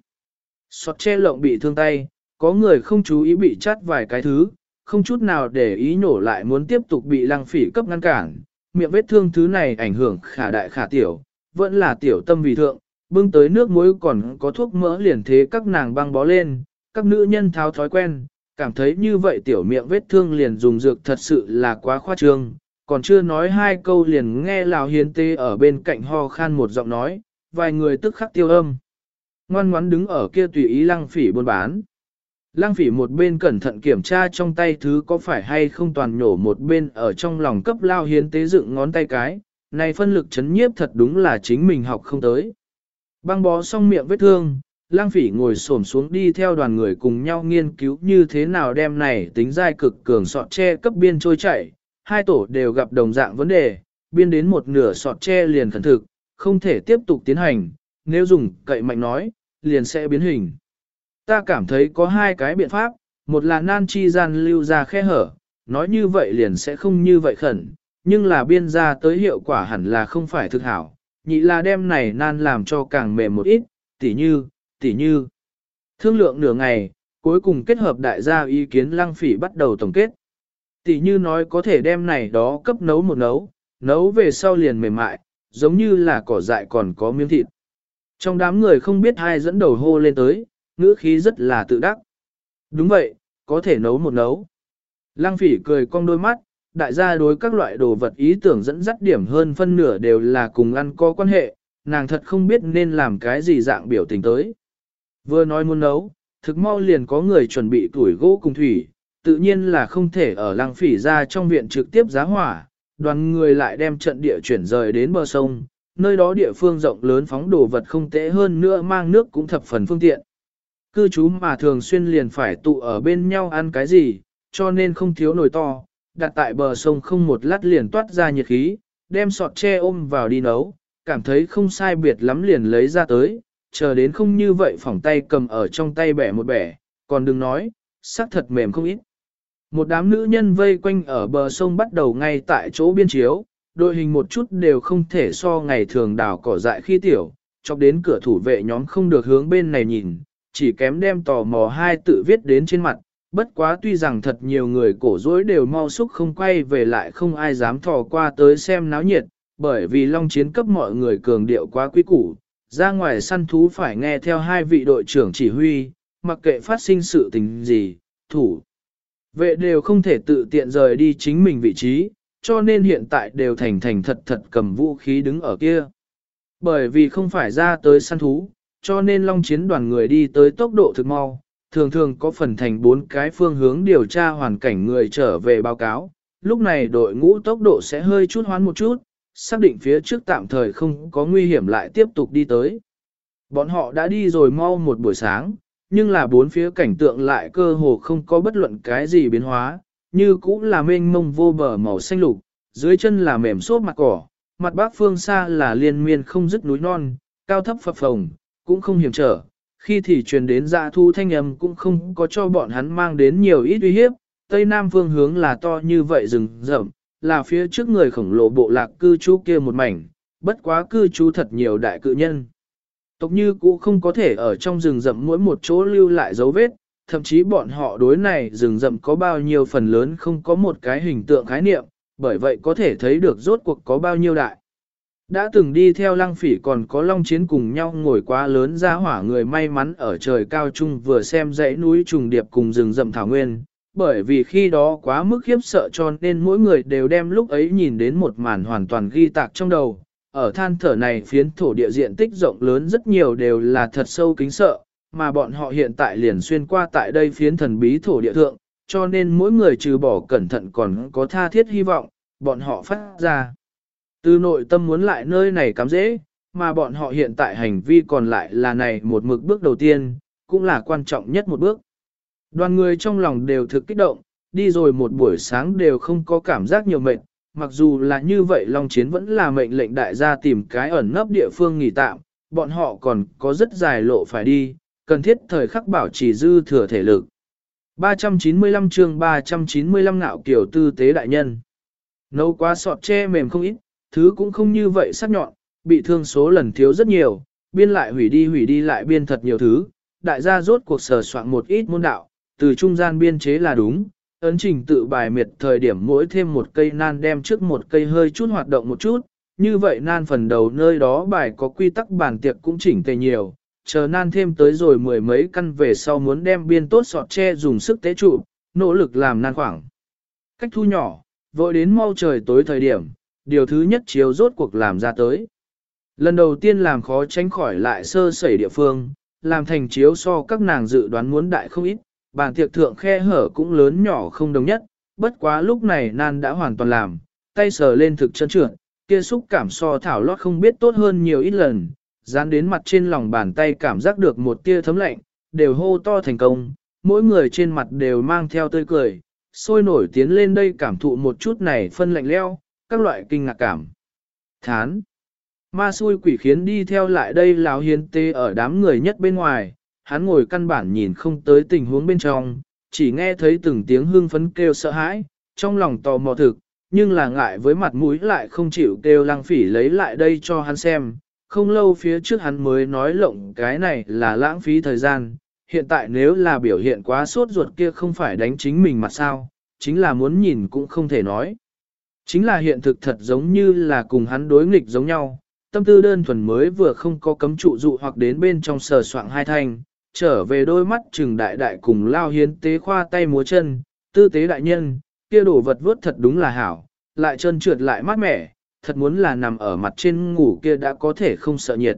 Sọt che lộng bị thương tay, có người không chú ý bị chát vài cái thứ, không chút nào để ý nổ lại muốn tiếp tục bị lăng phỉ cấp ngăn cản, miệng vết thương thứ này ảnh hưởng khả đại khả tiểu, vẫn là tiểu tâm vì thượng, bưng tới nước muối còn có thuốc mỡ liền thế các nàng băng bó lên, các nữ nhân tháo thói quen, cảm thấy như vậy tiểu miệng vết thương liền dùng dược thật sự là quá khoa trương, còn chưa nói hai câu liền nghe Lào Hiến Tê ở bên cạnh ho khan một giọng nói, vài người tức khắc tiêu âm. Ngoan ngoắn đứng ở kia tùy ý lăng phỉ buôn bán. Lăng phỉ một bên cẩn thận kiểm tra trong tay thứ có phải hay không toàn nhổ một bên ở trong lòng cấp lao hiến tế dựng ngón tay cái, này phân lực chấn nhiếp thật đúng là chính mình học không tới. Băng bó xong miệng vết thương, lang phỉ ngồi xổm xuống đi theo đoàn người cùng nhau nghiên cứu như thế nào đem này tính dai cực cường sọt tre cấp biên trôi chảy. Hai tổ đều gặp đồng dạng vấn đề, biên đến một nửa sọt tre liền khẩn thực, không thể tiếp tục tiến hành, nếu dùng cậy mạnh nói, liền sẽ biến hình. Ta cảm thấy có hai cái biện pháp, một là nan chi gian lưu ra khe hở, nói như vậy liền sẽ không như vậy khẩn, nhưng là biên ra tới hiệu quả hẳn là không phải thực hảo, nhị là đem này nan làm cho càng mềm một ít, tỉ như, tỉ như. Thương lượng nửa ngày, cuối cùng kết hợp đại gia ý kiến lăng phỉ bắt đầu tổng kết. Tỉ như nói có thể đem này đó cấp nấu một nấu, nấu về sau liền mềm mại, giống như là cỏ dại còn có miếng thịt. Trong đám người không biết ai dẫn đầu hô lên tới, ngữ khí rất là tự đắc. Đúng vậy, có thể nấu một nấu. Lăng phỉ cười cong đôi mắt, đại gia đối các loại đồ vật ý tưởng dẫn dắt điểm hơn phân nửa đều là cùng ăn có quan hệ, nàng thật không biết nên làm cái gì dạng biểu tình tới. Vừa nói muốn nấu, thực mau liền có người chuẩn bị tuổi gỗ cùng thủy, tự nhiên là không thể ở lăng phỉ ra trong viện trực tiếp giá hỏa, đoàn người lại đem trận địa chuyển rời đến bờ sông, nơi đó địa phương rộng lớn phóng đồ vật không tệ hơn nữa mang nước cũng thập phần phương tiện. Cư trú mà thường xuyên liền phải tụ ở bên nhau ăn cái gì, cho nên không thiếu nồi to, đặt tại bờ sông không một lát liền toát ra nhiệt khí, đem sọt tre ôm vào đi nấu, cảm thấy không sai biệt lắm liền lấy ra tới, chờ đến không như vậy phỏng tay cầm ở trong tay bẻ một bẻ, còn đừng nói, sắc thật mềm không ít. Một đám nữ nhân vây quanh ở bờ sông bắt đầu ngay tại chỗ biên chiếu, đội hình một chút đều không thể so ngày thường đào cỏ dại khi tiểu, chọc đến cửa thủ vệ nhóm không được hướng bên này nhìn, chỉ kém đem tò mò hai tự viết đến trên mặt, bất quá tuy rằng thật nhiều người cổ dối đều mau xúc không quay về lại không ai dám thò qua tới xem náo nhiệt, bởi vì long chiến cấp mọi người cường điệu quá quý củ, ra ngoài săn thú phải nghe theo hai vị đội trưởng chỉ huy, mặc kệ phát sinh sự tình gì, thủ. Vệ đều không thể tự tiện rời đi chính mình vị trí, cho nên hiện tại đều thành thành thật thật cầm vũ khí đứng ở kia. Bởi vì không phải ra tới săn thú, cho nên long chiến đoàn người đi tới tốc độ thực mau, thường thường có phần thành bốn cái phương hướng điều tra hoàn cảnh người trở về báo cáo. Lúc này đội ngũ tốc độ sẽ hơi chút hoán một chút, xác định phía trước tạm thời không có nguy hiểm lại tiếp tục đi tới. Bọn họ đã đi rồi mau một buổi sáng, nhưng là bốn phía cảnh tượng lại cơ hồ không có bất luận cái gì biến hóa, như cũ là mênh mông vô bờ màu xanh lục, dưới chân là mềm xốp mặt cỏ, mặt bắc phương xa là liên miên không dứt núi non, cao thấp phập phồng, cũng không hiểm trở. Khi thì truyền đến dạ thu thanh âm cũng không có cho bọn hắn mang đến nhiều ít uy hiếp, tây nam phương hướng là to như vậy rừng rậm, là phía trước người khổng lồ bộ lạc cư trú kia một mảnh, bất quá cư trú thật nhiều đại cự nhân. Tộc như cũ không có thể ở trong rừng rậm mỗi một chỗ lưu lại dấu vết, thậm chí bọn họ đối này rừng rậm có bao nhiêu phần lớn không có một cái hình tượng khái niệm, bởi vậy có thể thấy được rốt cuộc có bao nhiêu đại. Đã từng đi theo lăng phỉ còn có long chiến cùng nhau ngồi quá lớn ra hỏa người may mắn ở trời cao trung vừa xem dãy núi trùng điệp cùng rừng rậm thảo nguyên, bởi vì khi đó quá mức khiếp sợ cho nên mỗi người đều đem lúc ấy nhìn đến một màn hoàn toàn ghi tạc trong đầu. Ở than thở này phiến thổ địa diện tích rộng lớn rất nhiều đều là thật sâu kính sợ, mà bọn họ hiện tại liền xuyên qua tại đây phiến thần bí thổ địa thượng, cho nên mỗi người trừ bỏ cẩn thận còn có tha thiết hy vọng, bọn họ phát ra. Từ nội tâm muốn lại nơi này cắm dễ, mà bọn họ hiện tại hành vi còn lại là này một mực bước đầu tiên, cũng là quan trọng nhất một bước. Đoàn người trong lòng đều thực kích động, đi rồi một buổi sáng đều không có cảm giác nhiều mệt, mặc dù là như vậy Long Chiến vẫn là mệnh lệnh đại gia tìm cái ẩn nấp địa phương nghỉ tạm, bọn họ còn có rất dài lộ phải đi, cần thiết thời khắc bảo trì dư thừa thể lực. 395 chương 395 ngạo kiểu tư tế đại nhân. Nấu quá sọt che mềm không ít, thứ cũng không như vậy sắc nhọn, bị thương số lần thiếu rất nhiều, biên lại hủy đi hủy đi lại biên thật nhiều thứ, đại gia rốt cuộc sở soạn một ít môn đạo, từ trung gian biên chế là đúng, ấn trình tự bài miệt thời điểm mỗi thêm một cây nan đem trước một cây hơi chút hoạt động một chút, như vậy nan phần đầu nơi đó bài có quy tắc bản tiệc cũng chỉnh tề nhiều, chờ nan thêm tới rồi mười mấy căn về sau muốn đem biên tốt sọt tre dùng sức tế trụ, nỗ lực làm nan khoảng. Cách thu nhỏ, vội đến mau trời tối thời điểm, điều thứ nhất chiếu rốt cuộc làm ra tới. Lần đầu tiên làm khó tránh khỏi lại sơ sẩy địa phương, làm thành chiếu so các nàng dự đoán muốn đại không ít, bàn tiệc thượng khe hở cũng lớn nhỏ không đồng nhất, bất quá lúc này nan đã hoàn toàn làm, tay sờ lên thực chân trượt, kia xúc cảm so thảo lót không biết tốt hơn nhiều ít lần, dán đến mặt trên lòng bàn tay cảm giác được một tia thấm lạnh, đều hô to thành công, mỗi người trên mặt đều mang theo tươi cười, sôi nổi tiến lên đây cảm thụ một chút này phân lạnh leo, các loại kinh ngạc cảm. Thán. Ma xui quỷ khiến đi theo lại đây lão hiến tê ở đám người nhất bên ngoài, hắn ngồi căn bản nhìn không tới tình huống bên trong, chỉ nghe thấy từng tiếng hương phấn kêu sợ hãi, trong lòng tò mò thực, nhưng là ngại với mặt mũi lại không chịu kêu lăng phỉ lấy lại đây cho hắn xem, không lâu phía trước hắn mới nói lộng cái này là lãng phí thời gian, hiện tại nếu là biểu hiện quá sốt ruột kia không phải đánh chính mình mà sao, chính là muốn nhìn cũng không thể nói. Chính là hiện thực thật giống như là cùng hắn đối nghịch giống nhau, tâm tư đơn thuần mới vừa không có cấm trụ dụ hoặc đến bên trong sờ soạng hai thanh, trở về đôi mắt trừng đại đại cùng lao hiến tế khoa tay múa chân, tư tế đại nhân, kia đổ vật vớt thật đúng là hảo, lại chân trượt lại mát mẻ, thật muốn là nằm ở mặt trên ngủ kia đã có thể không sợ nhiệt.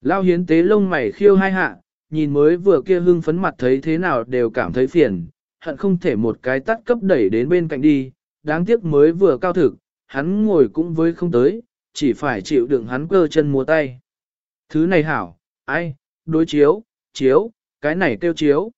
Lao hiến tế lông mày khiêu hai hạ, nhìn mới vừa kia hưng phấn mặt thấy thế nào đều cảm thấy phiền, hận không thể một cái tắt cấp đẩy đến bên cạnh đi, đáng tiếc mới vừa cao thực, hắn ngồi cũng với không tới, chỉ phải chịu đựng hắn cơ chân múa tay. Thứ này hảo, ai, đối chiếu, chiếu, cái này kêu chiếu.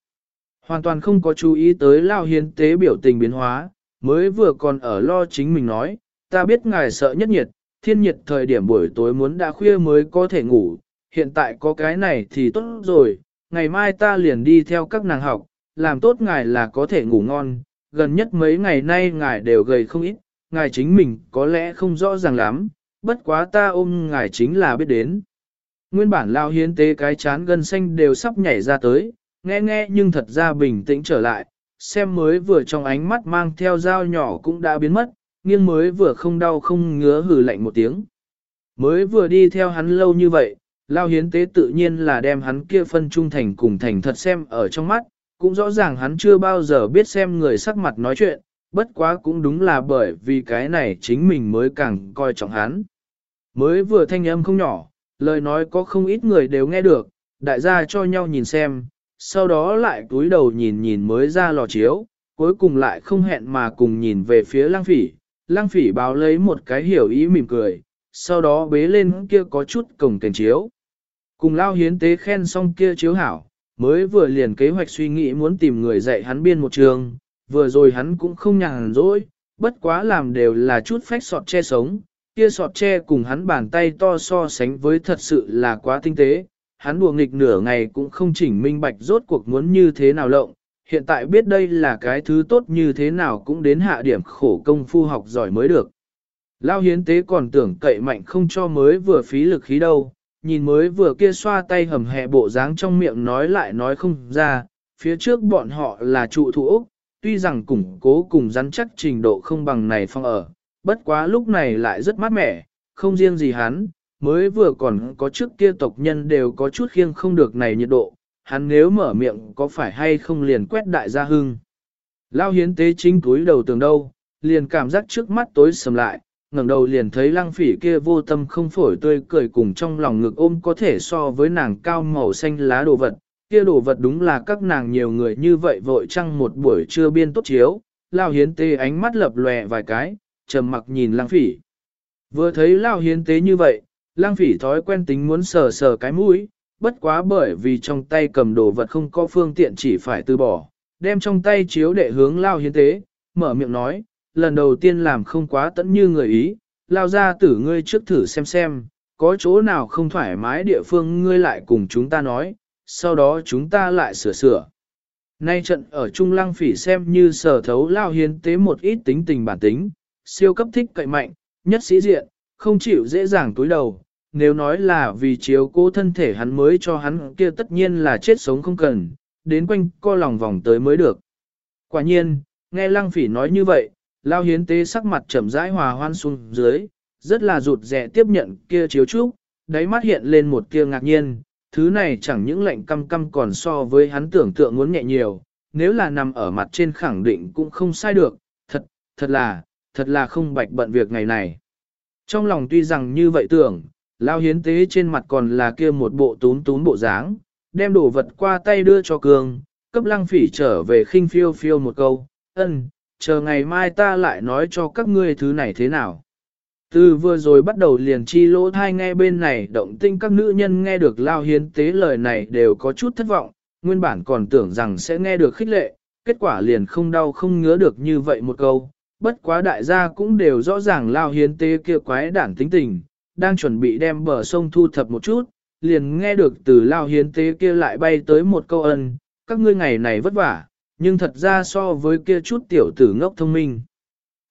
Hoàn toàn không có chú ý tới lao hiến tế biểu tình biến hóa, mới vừa còn ở lo chính mình nói, ta biết ngài sợ nhất nhiệt, thiên nhiệt thời điểm buổi tối muốn đã khuya mới có thể ngủ, hiện tại có cái này thì tốt rồi, ngày mai ta liền đi theo các nàng học, làm tốt ngài là có thể ngủ ngon, gần nhất mấy ngày nay ngài đều gầy không ít, ngài chính mình có lẽ không rõ ràng lắm, bất quá ta ôm ngài chính là biết đến. Nguyên bản lao hiến tế cái chán gân xanh đều sắp nhảy ra tới, nghe nghe nhưng thật ra bình tĩnh trở lại, xem mới vừa trong ánh mắt mang theo dao nhỏ cũng đã biến mất, nghiêng mới vừa không đau không ngứa hử lạnh một tiếng. Mới vừa đi theo hắn lâu như vậy, lao hiến tế tự nhiên là đem hắn kia phân trung thành cùng thành thật xem ở trong mắt, cũng rõ ràng hắn chưa bao giờ biết xem người sắc mặt nói chuyện, bất quá cũng đúng là bởi vì cái này chính mình mới càng coi trọng hắn. Mới vừa thanh âm không nhỏ, lời nói có không ít người đều nghe được, đại gia cho nhau nhìn xem, sau đó lại túi đầu nhìn nhìn mới ra lò chiếu, cuối cùng lại không hẹn mà cùng nhìn về phía lang phỉ, lang phỉ báo lấy một cái hiểu ý mỉm cười, sau đó bế lên kia có chút cổng tiền chiếu. Cùng lao hiến tế khen xong kia chiếu hảo, mới vừa liền kế hoạch suy nghĩ muốn tìm người dạy hắn biên một trường, vừa rồi hắn cũng không nhàn rỗi, bất quá làm đều là chút phách sọt che sống, kia sọt che cùng hắn bàn tay to so sánh với thật sự là quá tinh tế, hắn đùa nghịch nửa ngày cũng không chỉnh minh bạch rốt cuộc muốn như thế nào lộng, hiện tại biết đây là cái thứ tốt như thế nào cũng đến hạ điểm khổ công phu học giỏi mới được. Lao hiến tế còn tưởng cậy mạnh không cho mới vừa phí lực khí đâu, nhìn mới vừa kia xoa tay hầm hẹ bộ dáng trong miệng nói lại nói không ra, phía trước bọn họ là trụ thủ Úc, tuy rằng củng cố cùng rắn chắc trình độ không bằng này phong ở, bất quá lúc này lại rất mát mẻ, không riêng gì hắn, mới vừa còn có trước kia tộc nhân đều có chút khiêng không được này nhiệt độ, hắn nếu mở miệng có phải hay không liền quét đại gia hưng. Lao hiến tế chính túi đầu tường đâu, liền cảm giác trước mắt tối sầm lại, ngẩng đầu liền thấy lăng phỉ kia vô tâm không phổi tươi cười cùng trong lòng ngực ôm có thể so với nàng cao màu xanh lá đồ vật. Kia đồ vật đúng là các nàng nhiều người như vậy vội trăng một buổi trưa biên tốt chiếu, lao hiến tế ánh mắt lập lòe vài cái, trầm mặc nhìn lăng phỉ. Vừa thấy lao hiến tế như vậy, lăng phỉ thói quen tính muốn sờ sờ cái mũi, bất quá bởi vì trong tay cầm đồ vật không có phương tiện chỉ phải từ bỏ, đem trong tay chiếu để hướng lao hiến tế, mở miệng nói, lần đầu tiên làm không quá tẫn như người ý, lao ra tử ngươi trước thử xem xem, có chỗ nào không thoải mái địa phương ngươi lại cùng chúng ta nói, sau đó chúng ta lại sửa sửa. Nay trận ở Trung Lăng Phỉ xem như sở thấu lao hiến tế một ít tính tình bản tính, siêu cấp thích cậy mạnh, nhất sĩ diện, không chịu dễ dàng túi đầu. Nếu nói là vì chiếu cố thân thể hắn mới cho hắn kia tất nhiên là chết sống không cần, đến quanh co lòng vòng tới mới được. Quả nhiên, nghe Lăng Phỉ nói như vậy, Lao hiến tế sắc mặt trầm rãi hòa hoan xuống dưới, rất là rụt rẻ tiếp nhận kia chiếu trúc, đáy mắt hiện lên một kia ngạc nhiên, thứ này chẳng những lạnh căm căm còn so với hắn tưởng tượng muốn nhẹ nhiều, nếu là nằm ở mặt trên khẳng định cũng không sai được, thật, thật là, thật là không bạch bận việc ngày này. Trong lòng tuy rằng như vậy tưởng, lao hiến tế trên mặt còn là kia một bộ tún tún bộ dáng, đem đồ vật qua tay đưa cho cường, cấp lăng phỉ trở về khinh phiêu phiêu một câu, ân, chờ ngày mai ta lại nói cho các ngươi thứ này thế nào. Từ vừa rồi bắt đầu liền chi lỗ thai nghe bên này động tinh các nữ nhân nghe được lao hiến tế lời này đều có chút thất vọng, nguyên bản còn tưởng rằng sẽ nghe được khích lệ, kết quả liền không đau không ngứa được như vậy một câu. Bất quá đại gia cũng đều rõ ràng lao hiến tế kia quái đản tính tình, đang chuẩn bị đem bờ sông thu thập một chút, liền nghe được từ lao hiến tế kia lại bay tới một câu ân, các ngươi ngày này vất vả, nhưng thật ra so với kia chút tiểu tử ngốc thông minh.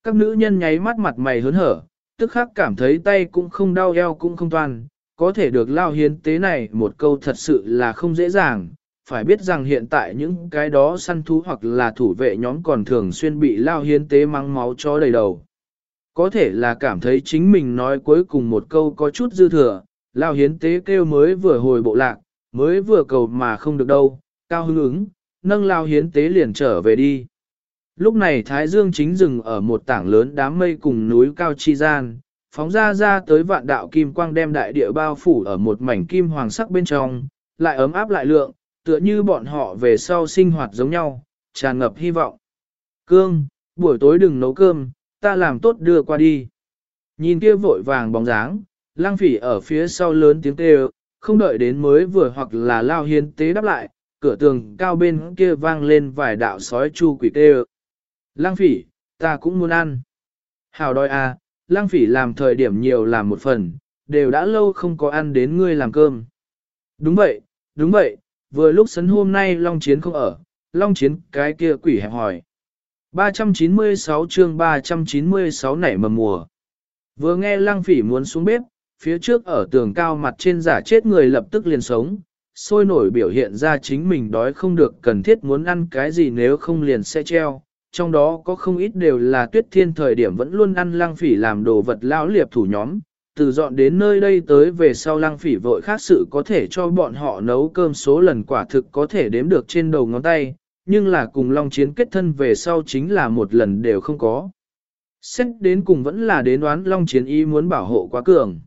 Các nữ nhân nháy mắt mặt mày hớn hở, tức khắc cảm thấy tay cũng không đau eo cũng không toan, có thể được lao hiến tế này một câu thật sự là không dễ dàng, phải biết rằng hiện tại những cái đó săn thú hoặc là thủ vệ nhóm còn thường xuyên bị lao hiến tế mang máu cho đầy đầu. Có thể là cảm thấy chính mình nói cuối cùng một câu có chút dư thừa, lao hiến tế kêu mới vừa hồi bộ lạc, mới vừa cầu mà không được đâu, cao hứng ứng, nâng lao hiến tế liền trở về đi. Lúc này Thái Dương chính dừng ở một tảng lớn đám mây cùng núi cao chi gian, phóng ra ra tới vạn đạo kim quang đem đại địa bao phủ ở một mảnh kim hoàng sắc bên trong, lại ấm áp lại lượng, tựa như bọn họ về sau sinh hoạt giống nhau, tràn ngập hy vọng. Cương, buổi tối đừng nấu cơm, ta làm tốt đưa qua đi. Nhìn kia vội vàng bóng dáng, lang phỉ ở phía sau lớn tiếng kêu, không đợi đến mới vừa hoặc là lao hiến tế đáp lại, cửa tường cao bên kia vang lên vài đạo sói chu quỷ kêu. Lang phỉ, ta cũng muốn ăn. Hào đòi à, lang phỉ làm thời điểm nhiều làm một phần, đều đã lâu không có ăn đến ngươi làm cơm. Đúng vậy, đúng vậy, vừa lúc sấn hôm nay Long Chiến không ở, Long Chiến cái kia quỷ hẹp hỏi. 396 chương 396 nảy mầm mùa. Vừa nghe lang phỉ muốn xuống bếp, phía trước ở tường cao mặt trên giả chết người lập tức liền sống, sôi nổi biểu hiện ra chính mình đói không được cần thiết muốn ăn cái gì nếu không liền sẽ treo. Trong đó có không ít đều là tuyết thiên thời điểm vẫn luôn ăn lang phỉ làm đồ vật lão liệp thủ nhóm, từ dọn đến nơi đây tới về sau lang phỉ vội khác sự có thể cho bọn họ nấu cơm số lần quả thực có thể đếm được trên đầu ngón tay, nhưng là cùng long chiến kết thân về sau chính là một lần đều không có. Xét đến cùng vẫn là đến đoán long chiến ý muốn bảo hộ quá cường.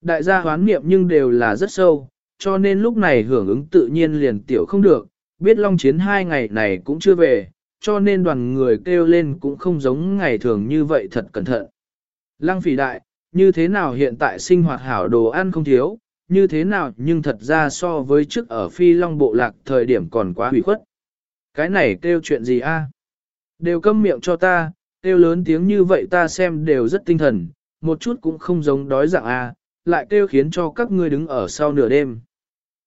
Đại gia hoán niệm nhưng đều là rất sâu, cho nên lúc này hưởng ứng tự nhiên liền tiểu không được, biết long chiến hai ngày này cũng chưa về, cho nên đoàn người kêu lên cũng không giống ngày thường như vậy thật cẩn thận. Lăng phỉ đại, như thế nào hiện tại sinh hoạt hảo đồ ăn không thiếu, như thế nào nhưng thật ra so với trước ở phi long bộ lạc thời điểm còn quá hủy khuất. Cái này kêu chuyện gì a? Đều câm miệng cho ta, kêu lớn tiếng như vậy ta xem đều rất tinh thần, một chút cũng không giống đói dạng a, lại kêu khiến cho các ngươi đứng ở sau nửa đêm.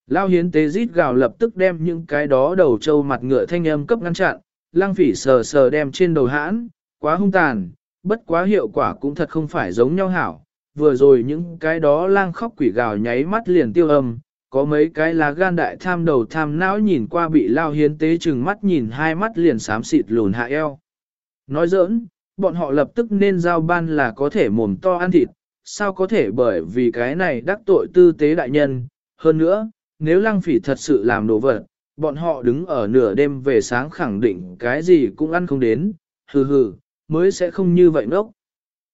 Lao hiến tế rít gào lập tức đem những cái đó đầu trâu mặt ngựa thanh âm cấp ngăn chặn, lang phỉ sờ sờ đem trên đầu hãn, quá hung tàn, bất quá hiệu quả cũng thật không phải giống nhau hảo. Vừa rồi những cái đó lang khóc quỷ gào nháy mắt liền tiêu âm, có mấy cái là gan đại tham đầu tham não nhìn qua bị lao hiến tế chừng mắt nhìn hai mắt liền xám xịt lùn hạ eo. Nói giỡn, bọn họ lập tức nên giao ban là có thể mồm to ăn thịt, sao có thể bởi vì cái này đắc tội tư tế đại nhân. Hơn nữa, nếu lăng phỉ thật sự làm đồ vật, bọn họ đứng ở nửa đêm về sáng khẳng định cái gì cũng ăn không đến, hừ hừ, mới sẽ không như vậy nốc.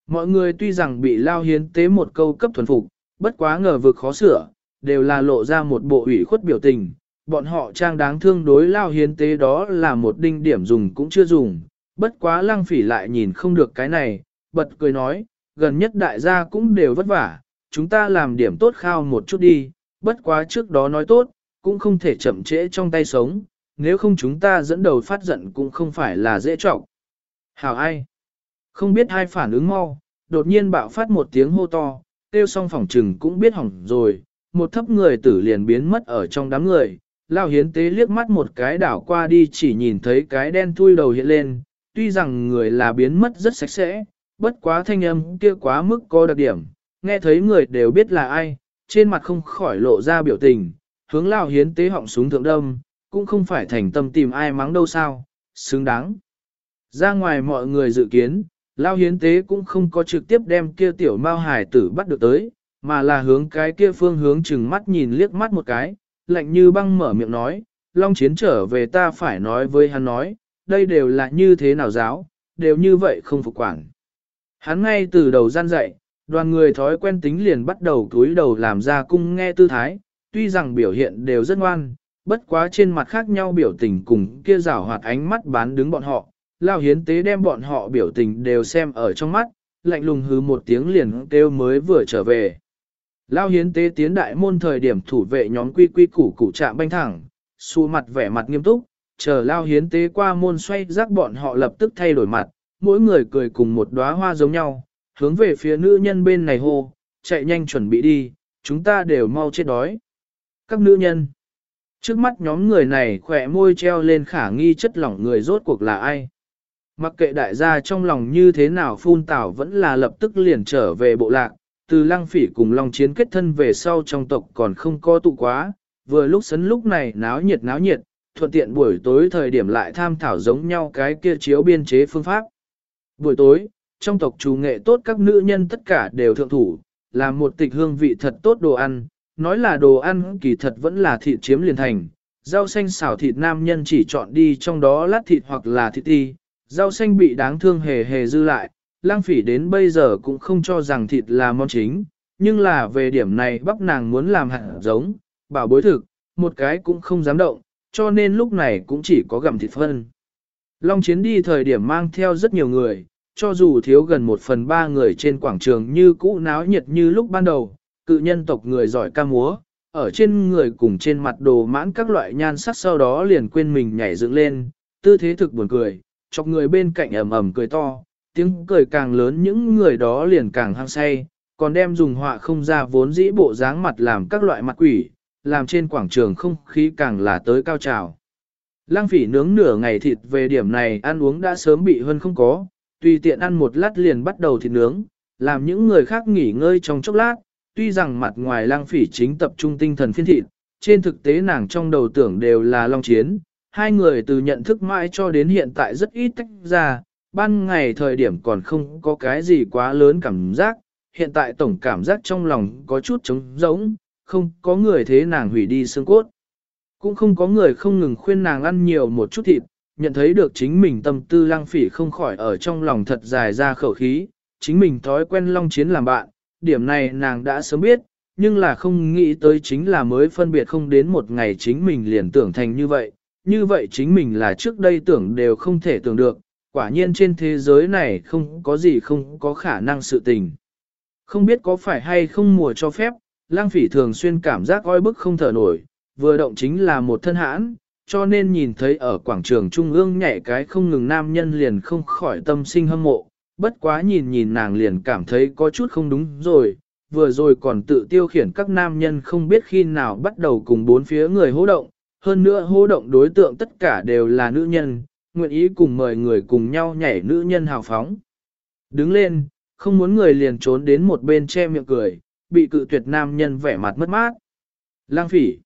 Mọi người tuy rằng bị lao hiến tế một câu cấp thuần phục, bất quá ngờ vực khó sửa, đều là lộ ra một bộ ủy khuất biểu tình. Bọn họ trang đáng thương đối lao hiến tế đó là một đinh điểm dùng cũng chưa dùng, bất quá lăng phỉ lại nhìn không được cái này, bật cười nói, gần nhất đại gia cũng đều vất vả, chúng ta làm điểm tốt khao một chút đi, bất quá trước đó nói tốt, cũng không thể chậm trễ trong tay sống, nếu không chúng ta dẫn đầu phát giận cũng không phải là dễ trọng. Hảo ai? Không biết ai phản ứng mau, đột nhiên bạo phát một tiếng hô to, tiêu xong phòng trừng cũng biết hỏng rồi, một thấp người tử liền biến mất ở trong đám người. Lao hiến tế liếc mắt một cái đảo qua đi chỉ nhìn thấy cái đen thui đầu hiện lên, tuy rằng người là biến mất rất sạch sẽ, bất quá thanh âm kia quá mức có đặc điểm, nghe thấy người đều biết là ai, trên mặt không khỏi lộ ra biểu tình, hướng lao hiến tế họng súng thượng đâm, cũng không phải thành tâm tìm ai mắng đâu sao, xứng đáng. Ra ngoài mọi người dự kiến, lao hiến tế cũng không có trực tiếp đem kia tiểu mao hải tử bắt được tới, mà là hướng cái kia phương hướng chừng mắt nhìn liếc mắt một cái, lạnh như băng mở miệng nói, long chiến trở về ta phải nói với hắn nói, đây đều là như thế nào giáo, đều như vậy không phục quản. Hắn ngay từ đầu gian dạy, đoàn người thói quen tính liền bắt đầu túi đầu làm ra cung nghe tư thái, tuy rằng biểu hiện đều rất ngoan, bất quá trên mặt khác nhau biểu tình cùng kia rảo hoạt ánh mắt bán đứng bọn họ, lao hiến tế đem bọn họ biểu tình đều xem ở trong mắt, lạnh lùng hứ một tiếng liền kêu mới vừa trở về. Lao hiến tế tiến đại môn thời điểm thủ vệ nhóm quy quy củ củ chạm banh thẳng, xu mặt vẻ mặt nghiêm túc, chờ lao hiến tế qua môn xoay rắc bọn họ lập tức thay đổi mặt, mỗi người cười cùng một đóa hoa giống nhau, hướng về phía nữ nhân bên này hô, chạy nhanh chuẩn bị đi, chúng ta đều mau chết đói. Các nữ nhân, trước mắt nhóm người này khỏe môi treo lên khả nghi chất lỏng người rốt cuộc là ai. Mặc kệ đại gia trong lòng như thế nào phun tảo vẫn là lập tức liền trở về bộ lạc, từ lăng phỉ cùng long chiến kết thân về sau trong tộc còn không có tụ quá, vừa lúc sấn lúc này náo nhiệt náo nhiệt, thuận tiện buổi tối thời điểm lại tham thảo giống nhau cái kia chiếu biên chế phương pháp. Buổi tối, trong tộc chủ nghệ tốt các nữ nhân tất cả đều thượng thủ, làm một tịch hương vị thật tốt đồ ăn, nói là đồ ăn kỳ thật vẫn là thịt chiếm liền thành, rau xanh xào thịt nam nhân chỉ chọn đi trong đó lát thịt hoặc là thịt ti, rau xanh bị đáng thương hề hề dư lại, lang phỉ đến bây giờ cũng không cho rằng thịt là món chính, nhưng là về điểm này bắp nàng muốn làm hạt giống, bảo bối thực, một cái cũng không dám động, cho nên lúc này cũng chỉ có gặm thịt phân. Long chiến đi thời điểm mang theo rất nhiều người, cho dù thiếu gần một phần ba người trên quảng trường như cũ náo nhiệt như lúc ban đầu, cự nhân tộc người giỏi ca múa, ở trên người cùng trên mặt đồ mãn các loại nhan sắc sau đó liền quên mình nhảy dựng lên, tư thế thực buồn cười, chọc người bên cạnh ầm ầm cười to, tiếng cười càng lớn những người đó liền càng hăng say, còn đem dùng họa không ra vốn dĩ bộ dáng mặt làm các loại mặt quỷ, làm trên quảng trường không khí càng là tới cao trào. Lăng phỉ nướng nửa ngày thịt về điểm này ăn uống đã sớm bị hơn không có, tùy tiện ăn một lát liền bắt đầu thịt nướng, làm những người khác nghỉ ngơi trong chốc lát, tuy rằng mặt ngoài lang phỉ chính tập trung tinh thần phiên thịt, trên thực tế nàng trong đầu tưởng đều là long chiến, hai người từ nhận thức mãi cho đến hiện tại rất ít tách ra, ban ngày thời điểm còn không có cái gì quá lớn cảm giác, hiện tại tổng cảm giác trong lòng có chút trống rỗng, không có người thế nàng hủy đi xương cốt. Cũng không có người không ngừng khuyên nàng ăn nhiều một chút thịt, nhận thấy được chính mình tâm tư lang phỉ không khỏi ở trong lòng thật dài ra khẩu khí, chính mình thói quen long chiến làm bạn, điểm này nàng đã sớm biết, nhưng là không nghĩ tới chính là mới phân biệt không đến một ngày chính mình liền tưởng thành như vậy, như vậy chính mình là trước đây tưởng đều không thể tưởng được, quả nhiên trên thế giới này không có gì không có khả năng sự tình. Không biết có phải hay không mùa cho phép, lang phỉ thường xuyên cảm giác oi bức không thở nổi, vừa động chính là một thân hãn, cho nên nhìn thấy ở quảng trường trung ương nhảy cái không ngừng nam nhân liền không khỏi tâm sinh hâm mộ, bất quá nhìn nhìn nàng liền cảm thấy có chút không đúng rồi, vừa rồi còn tự tiêu khiển các nam nhân không biết khi nào bắt đầu cùng bốn phía người hô động, hơn nữa hô động đối tượng tất cả đều là nữ nhân, nguyện ý cùng mời người cùng nhau nhảy nữ nhân hào phóng. Đứng lên, không muốn người liền trốn đến một bên che miệng cười, bị cự tuyệt nam nhân vẻ mặt mất mát. Lang phỉ.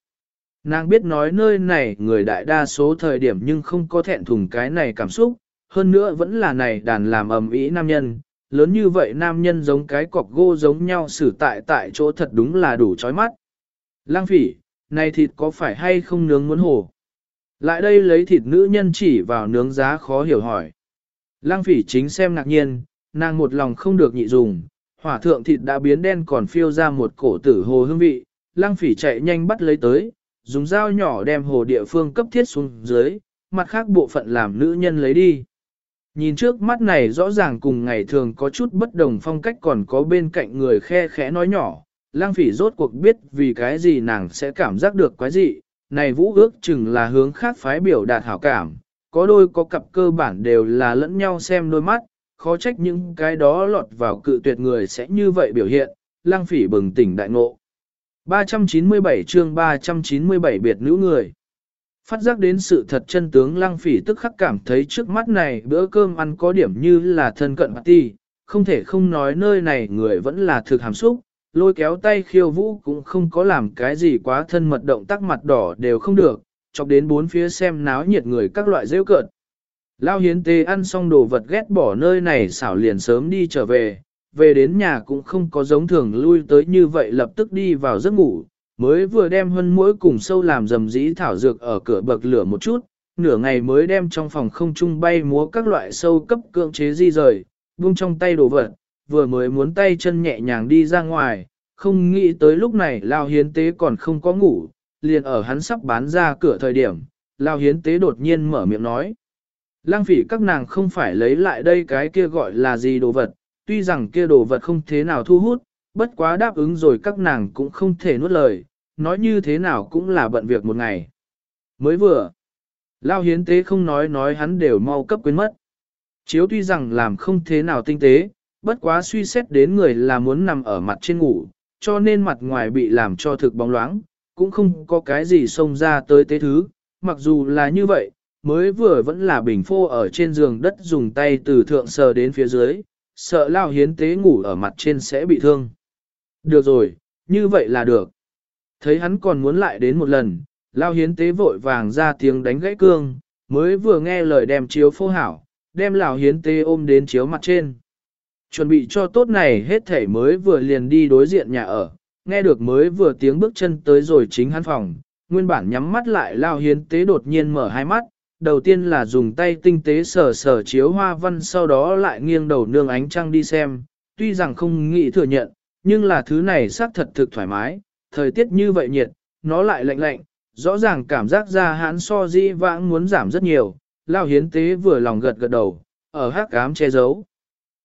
Nàng biết nói nơi này người đại đa số thời điểm nhưng không có thẹn thùng cái này cảm xúc, hơn nữa vẫn là này đàn làm ầm ĩ nam nhân, lớn như vậy nam nhân giống cái cọc gô giống nhau xử tại tại chỗ thật đúng là đủ chói mắt. Lang phỉ, này thịt có phải hay không nướng muốn hổ? Lại đây lấy thịt nữ nhân chỉ vào nướng giá khó hiểu hỏi. Lang phỉ chính xem ngạc nhiên, nàng một lòng không được nhị dùng, hỏa thượng thịt đã biến đen còn phiêu ra một cổ tử hồ hương vị, lang phỉ chạy nhanh bắt lấy tới, dùng dao nhỏ đem hồ địa phương cấp thiết xuống dưới, mặt khác bộ phận làm nữ nhân lấy đi. Nhìn trước mắt này rõ ràng cùng ngày thường có chút bất đồng phong cách còn có bên cạnh người khe khẽ nói nhỏ, lang phỉ rốt cuộc biết vì cái gì nàng sẽ cảm giác được quái gì, này vũ ước chừng là hướng khác phái biểu đạt hảo cảm, có đôi có cặp cơ bản đều là lẫn nhau xem đôi mắt, khó trách những cái đó lọt vào cự tuyệt người sẽ như vậy biểu hiện, lang phỉ bừng tỉnh đại ngộ. 397 chương 397 biệt nữ người Phát giác đến sự thật chân tướng lăng phỉ tức khắc cảm thấy trước mắt này bữa cơm ăn có điểm như là thân cận ti, không thể không nói nơi này người vẫn là thực hàm xúc, lôi kéo tay khiêu vũ cũng không có làm cái gì quá thân mật động tác mặt đỏ đều không được, chọc đến bốn phía xem náo nhiệt người các loại rêu cợt. Lao hiến tê ăn xong đồ vật ghét bỏ nơi này xảo liền sớm đi trở về, về đến nhà cũng không có giống thường lui tới như vậy lập tức đi vào giấc ngủ, mới vừa đem hân mũi cùng sâu làm dầm dĩ thảo dược ở cửa bậc lửa một chút, nửa ngày mới đem trong phòng không trung bay múa các loại sâu cấp cưỡng chế di rời, buông trong tay đồ vật, vừa mới muốn tay chân nhẹ nhàng đi ra ngoài, không nghĩ tới lúc này Lao Hiến Tế còn không có ngủ, liền ở hắn sắp bán ra cửa thời điểm, Lao Hiến Tế đột nhiên mở miệng nói. Lang phỉ các nàng không phải lấy lại đây cái kia gọi là gì đồ vật, tuy rằng kia đồ vật không thế nào thu hút, bất quá đáp ứng rồi các nàng cũng không thể nuốt lời, nói như thế nào cũng là bận việc một ngày. Mới vừa, Lao hiến tế không nói nói hắn đều mau cấp quên mất. Chiếu tuy rằng làm không thế nào tinh tế, bất quá suy xét đến người là muốn nằm ở mặt trên ngủ, cho nên mặt ngoài bị làm cho thực bóng loáng, cũng không có cái gì xông ra tới tế thứ, mặc dù là như vậy, mới vừa vẫn là bình phô ở trên giường đất dùng tay từ thượng sờ đến phía dưới, sợ lao hiến tế ngủ ở mặt trên sẽ bị thương. Được rồi, như vậy là được. Thấy hắn còn muốn lại đến một lần, lao hiến tế vội vàng ra tiếng đánh gãy cương, mới vừa nghe lời đem chiếu phô hảo, đem lão hiến tế ôm đến chiếu mặt trên. Chuẩn bị cho tốt này hết thể mới vừa liền đi đối diện nhà ở, nghe được mới vừa tiếng bước chân tới rồi chính hắn phòng, nguyên bản nhắm mắt lại lao hiến tế đột nhiên mở hai mắt, đầu tiên là dùng tay tinh tế sờ sờ chiếu hoa văn sau đó lại nghiêng đầu nương ánh trăng đi xem, tuy rằng không nghĩ thừa nhận, nhưng là thứ này xác thật thực thoải mái, thời tiết như vậy nhiệt, nó lại lạnh lạnh, rõ ràng cảm giác ra hãn so di vãng muốn giảm rất nhiều, lao hiến tế vừa lòng gật gật đầu, ở hát cám che giấu.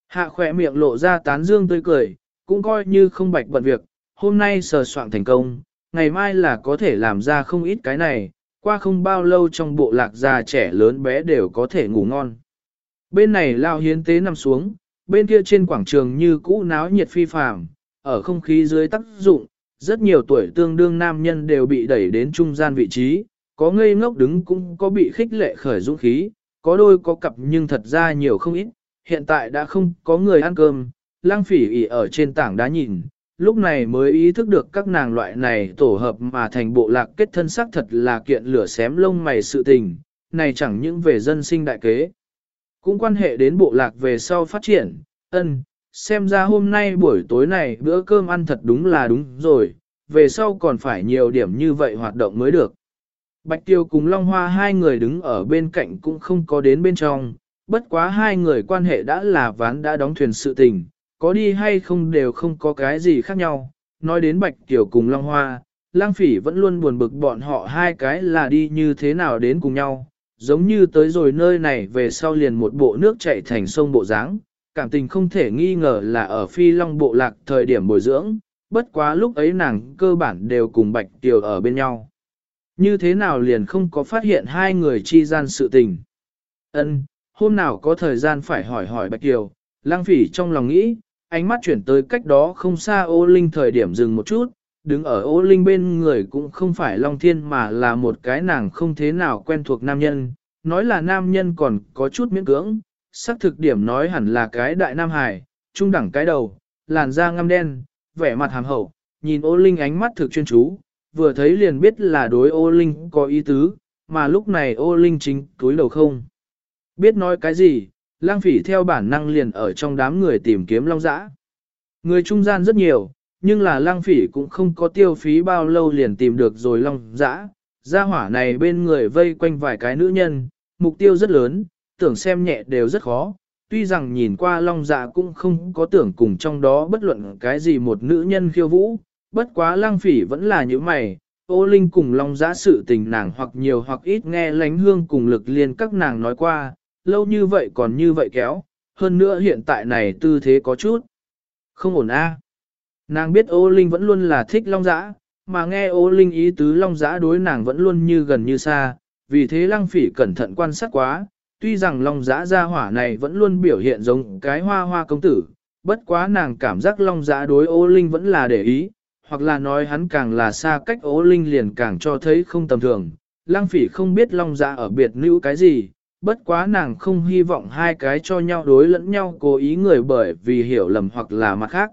Hạ khỏe miệng lộ ra tán dương tươi cười, cũng coi như không bạch bận việc, hôm nay sờ soạn thành công, ngày mai là có thể làm ra không ít cái này, qua không bao lâu trong bộ lạc già trẻ lớn bé đều có thể ngủ ngon. Bên này lao hiến tế nằm xuống, bên kia trên quảng trường như cũ náo nhiệt phi phàm, ở không khí dưới tác dụng, rất nhiều tuổi tương đương nam nhân đều bị đẩy đến trung gian vị trí, có ngây ngốc đứng cũng có bị khích lệ khởi dũng khí, có đôi có cặp nhưng thật ra nhiều không ít, hiện tại đã không có người ăn cơm, lang phỉ ỉ ở trên tảng đá nhìn, lúc này mới ý thức được các nàng loại này tổ hợp mà thành bộ lạc kết thân xác thật là kiện lửa xém lông mày sự tình, này chẳng những về dân sinh đại kế, cũng quan hệ đến bộ lạc về sau phát triển, ân, xem ra hôm nay buổi tối này bữa cơm ăn thật đúng là đúng rồi, về sau còn phải nhiều điểm như vậy hoạt động mới được. Bạch Tiêu cùng Long Hoa hai người đứng ở bên cạnh cũng không có đến bên trong, bất quá hai người quan hệ đã là ván đã đóng thuyền sự tình, có đi hay không đều không có cái gì khác nhau. Nói đến Bạch tiểu cùng Long Hoa, Lang Phỉ vẫn luôn buồn bực bọn họ hai cái là đi như thế nào đến cùng nhau, giống như tới rồi nơi này về sau liền một bộ nước chảy thành sông bộ dáng, cảm tình không thể nghi ngờ là ở phi long bộ lạc thời điểm bồi dưỡng, bất quá lúc ấy nàng cơ bản đều cùng Bạch Kiều ở bên nhau. Như thế nào liền không có phát hiện hai người chi gian sự tình. Ân, hôm nào có thời gian phải hỏi hỏi Bạch Kiều, lang phỉ trong lòng nghĩ, ánh mắt chuyển tới cách đó không xa ô linh thời điểm dừng một chút, đứng ở ô linh bên người cũng không phải Long Thiên mà là một cái nàng không thế nào quen thuộc nam nhân, nói là nam nhân còn có chút miễn cưỡng, xác thực điểm nói hẳn là cái đại nam hải, trung đẳng cái đầu, làn da ngăm đen, vẻ mặt hàm hậu, nhìn ô linh ánh mắt thực chuyên chú, vừa thấy liền biết là đối ô linh có ý tứ, mà lúc này ô linh chính túi đầu không. Biết nói cái gì, lang phỉ theo bản năng liền ở trong đám người tìm kiếm long dã. Người trung gian rất nhiều, nhưng là lang phỉ cũng không có tiêu phí bao lâu liền tìm được rồi long dã. Gia hỏa này bên người vây quanh vài cái nữ nhân, mục tiêu rất lớn, tưởng xem nhẹ đều rất khó, tuy rằng nhìn qua long dạ cũng không có tưởng cùng trong đó bất luận cái gì một nữ nhân khiêu vũ, bất quá lang phỉ vẫn là như mày, ô linh cùng long dạ sự tình nàng hoặc nhiều hoặc ít nghe lánh hương cùng lực liên các nàng nói qua, lâu như vậy còn như vậy kéo, hơn nữa hiện tại này tư thế có chút không ổn a. Nàng biết ô linh vẫn luôn là thích long dã, mà nghe ô linh ý tứ long dã đối nàng vẫn luôn như gần như xa, vì thế lăng phỉ cẩn thận quan sát quá, tuy rằng long dã gia hỏa này vẫn luôn biểu hiện giống cái hoa hoa công tử, bất quá nàng cảm giác long dã đối ô linh vẫn là để ý, hoặc là nói hắn càng là xa cách ô linh liền càng cho thấy không tầm thường. Lăng phỉ không biết long dã ở biệt nữ cái gì, bất quá nàng không hy vọng hai cái cho nhau đối lẫn nhau cố ý người bởi vì hiểu lầm hoặc là mặt khác.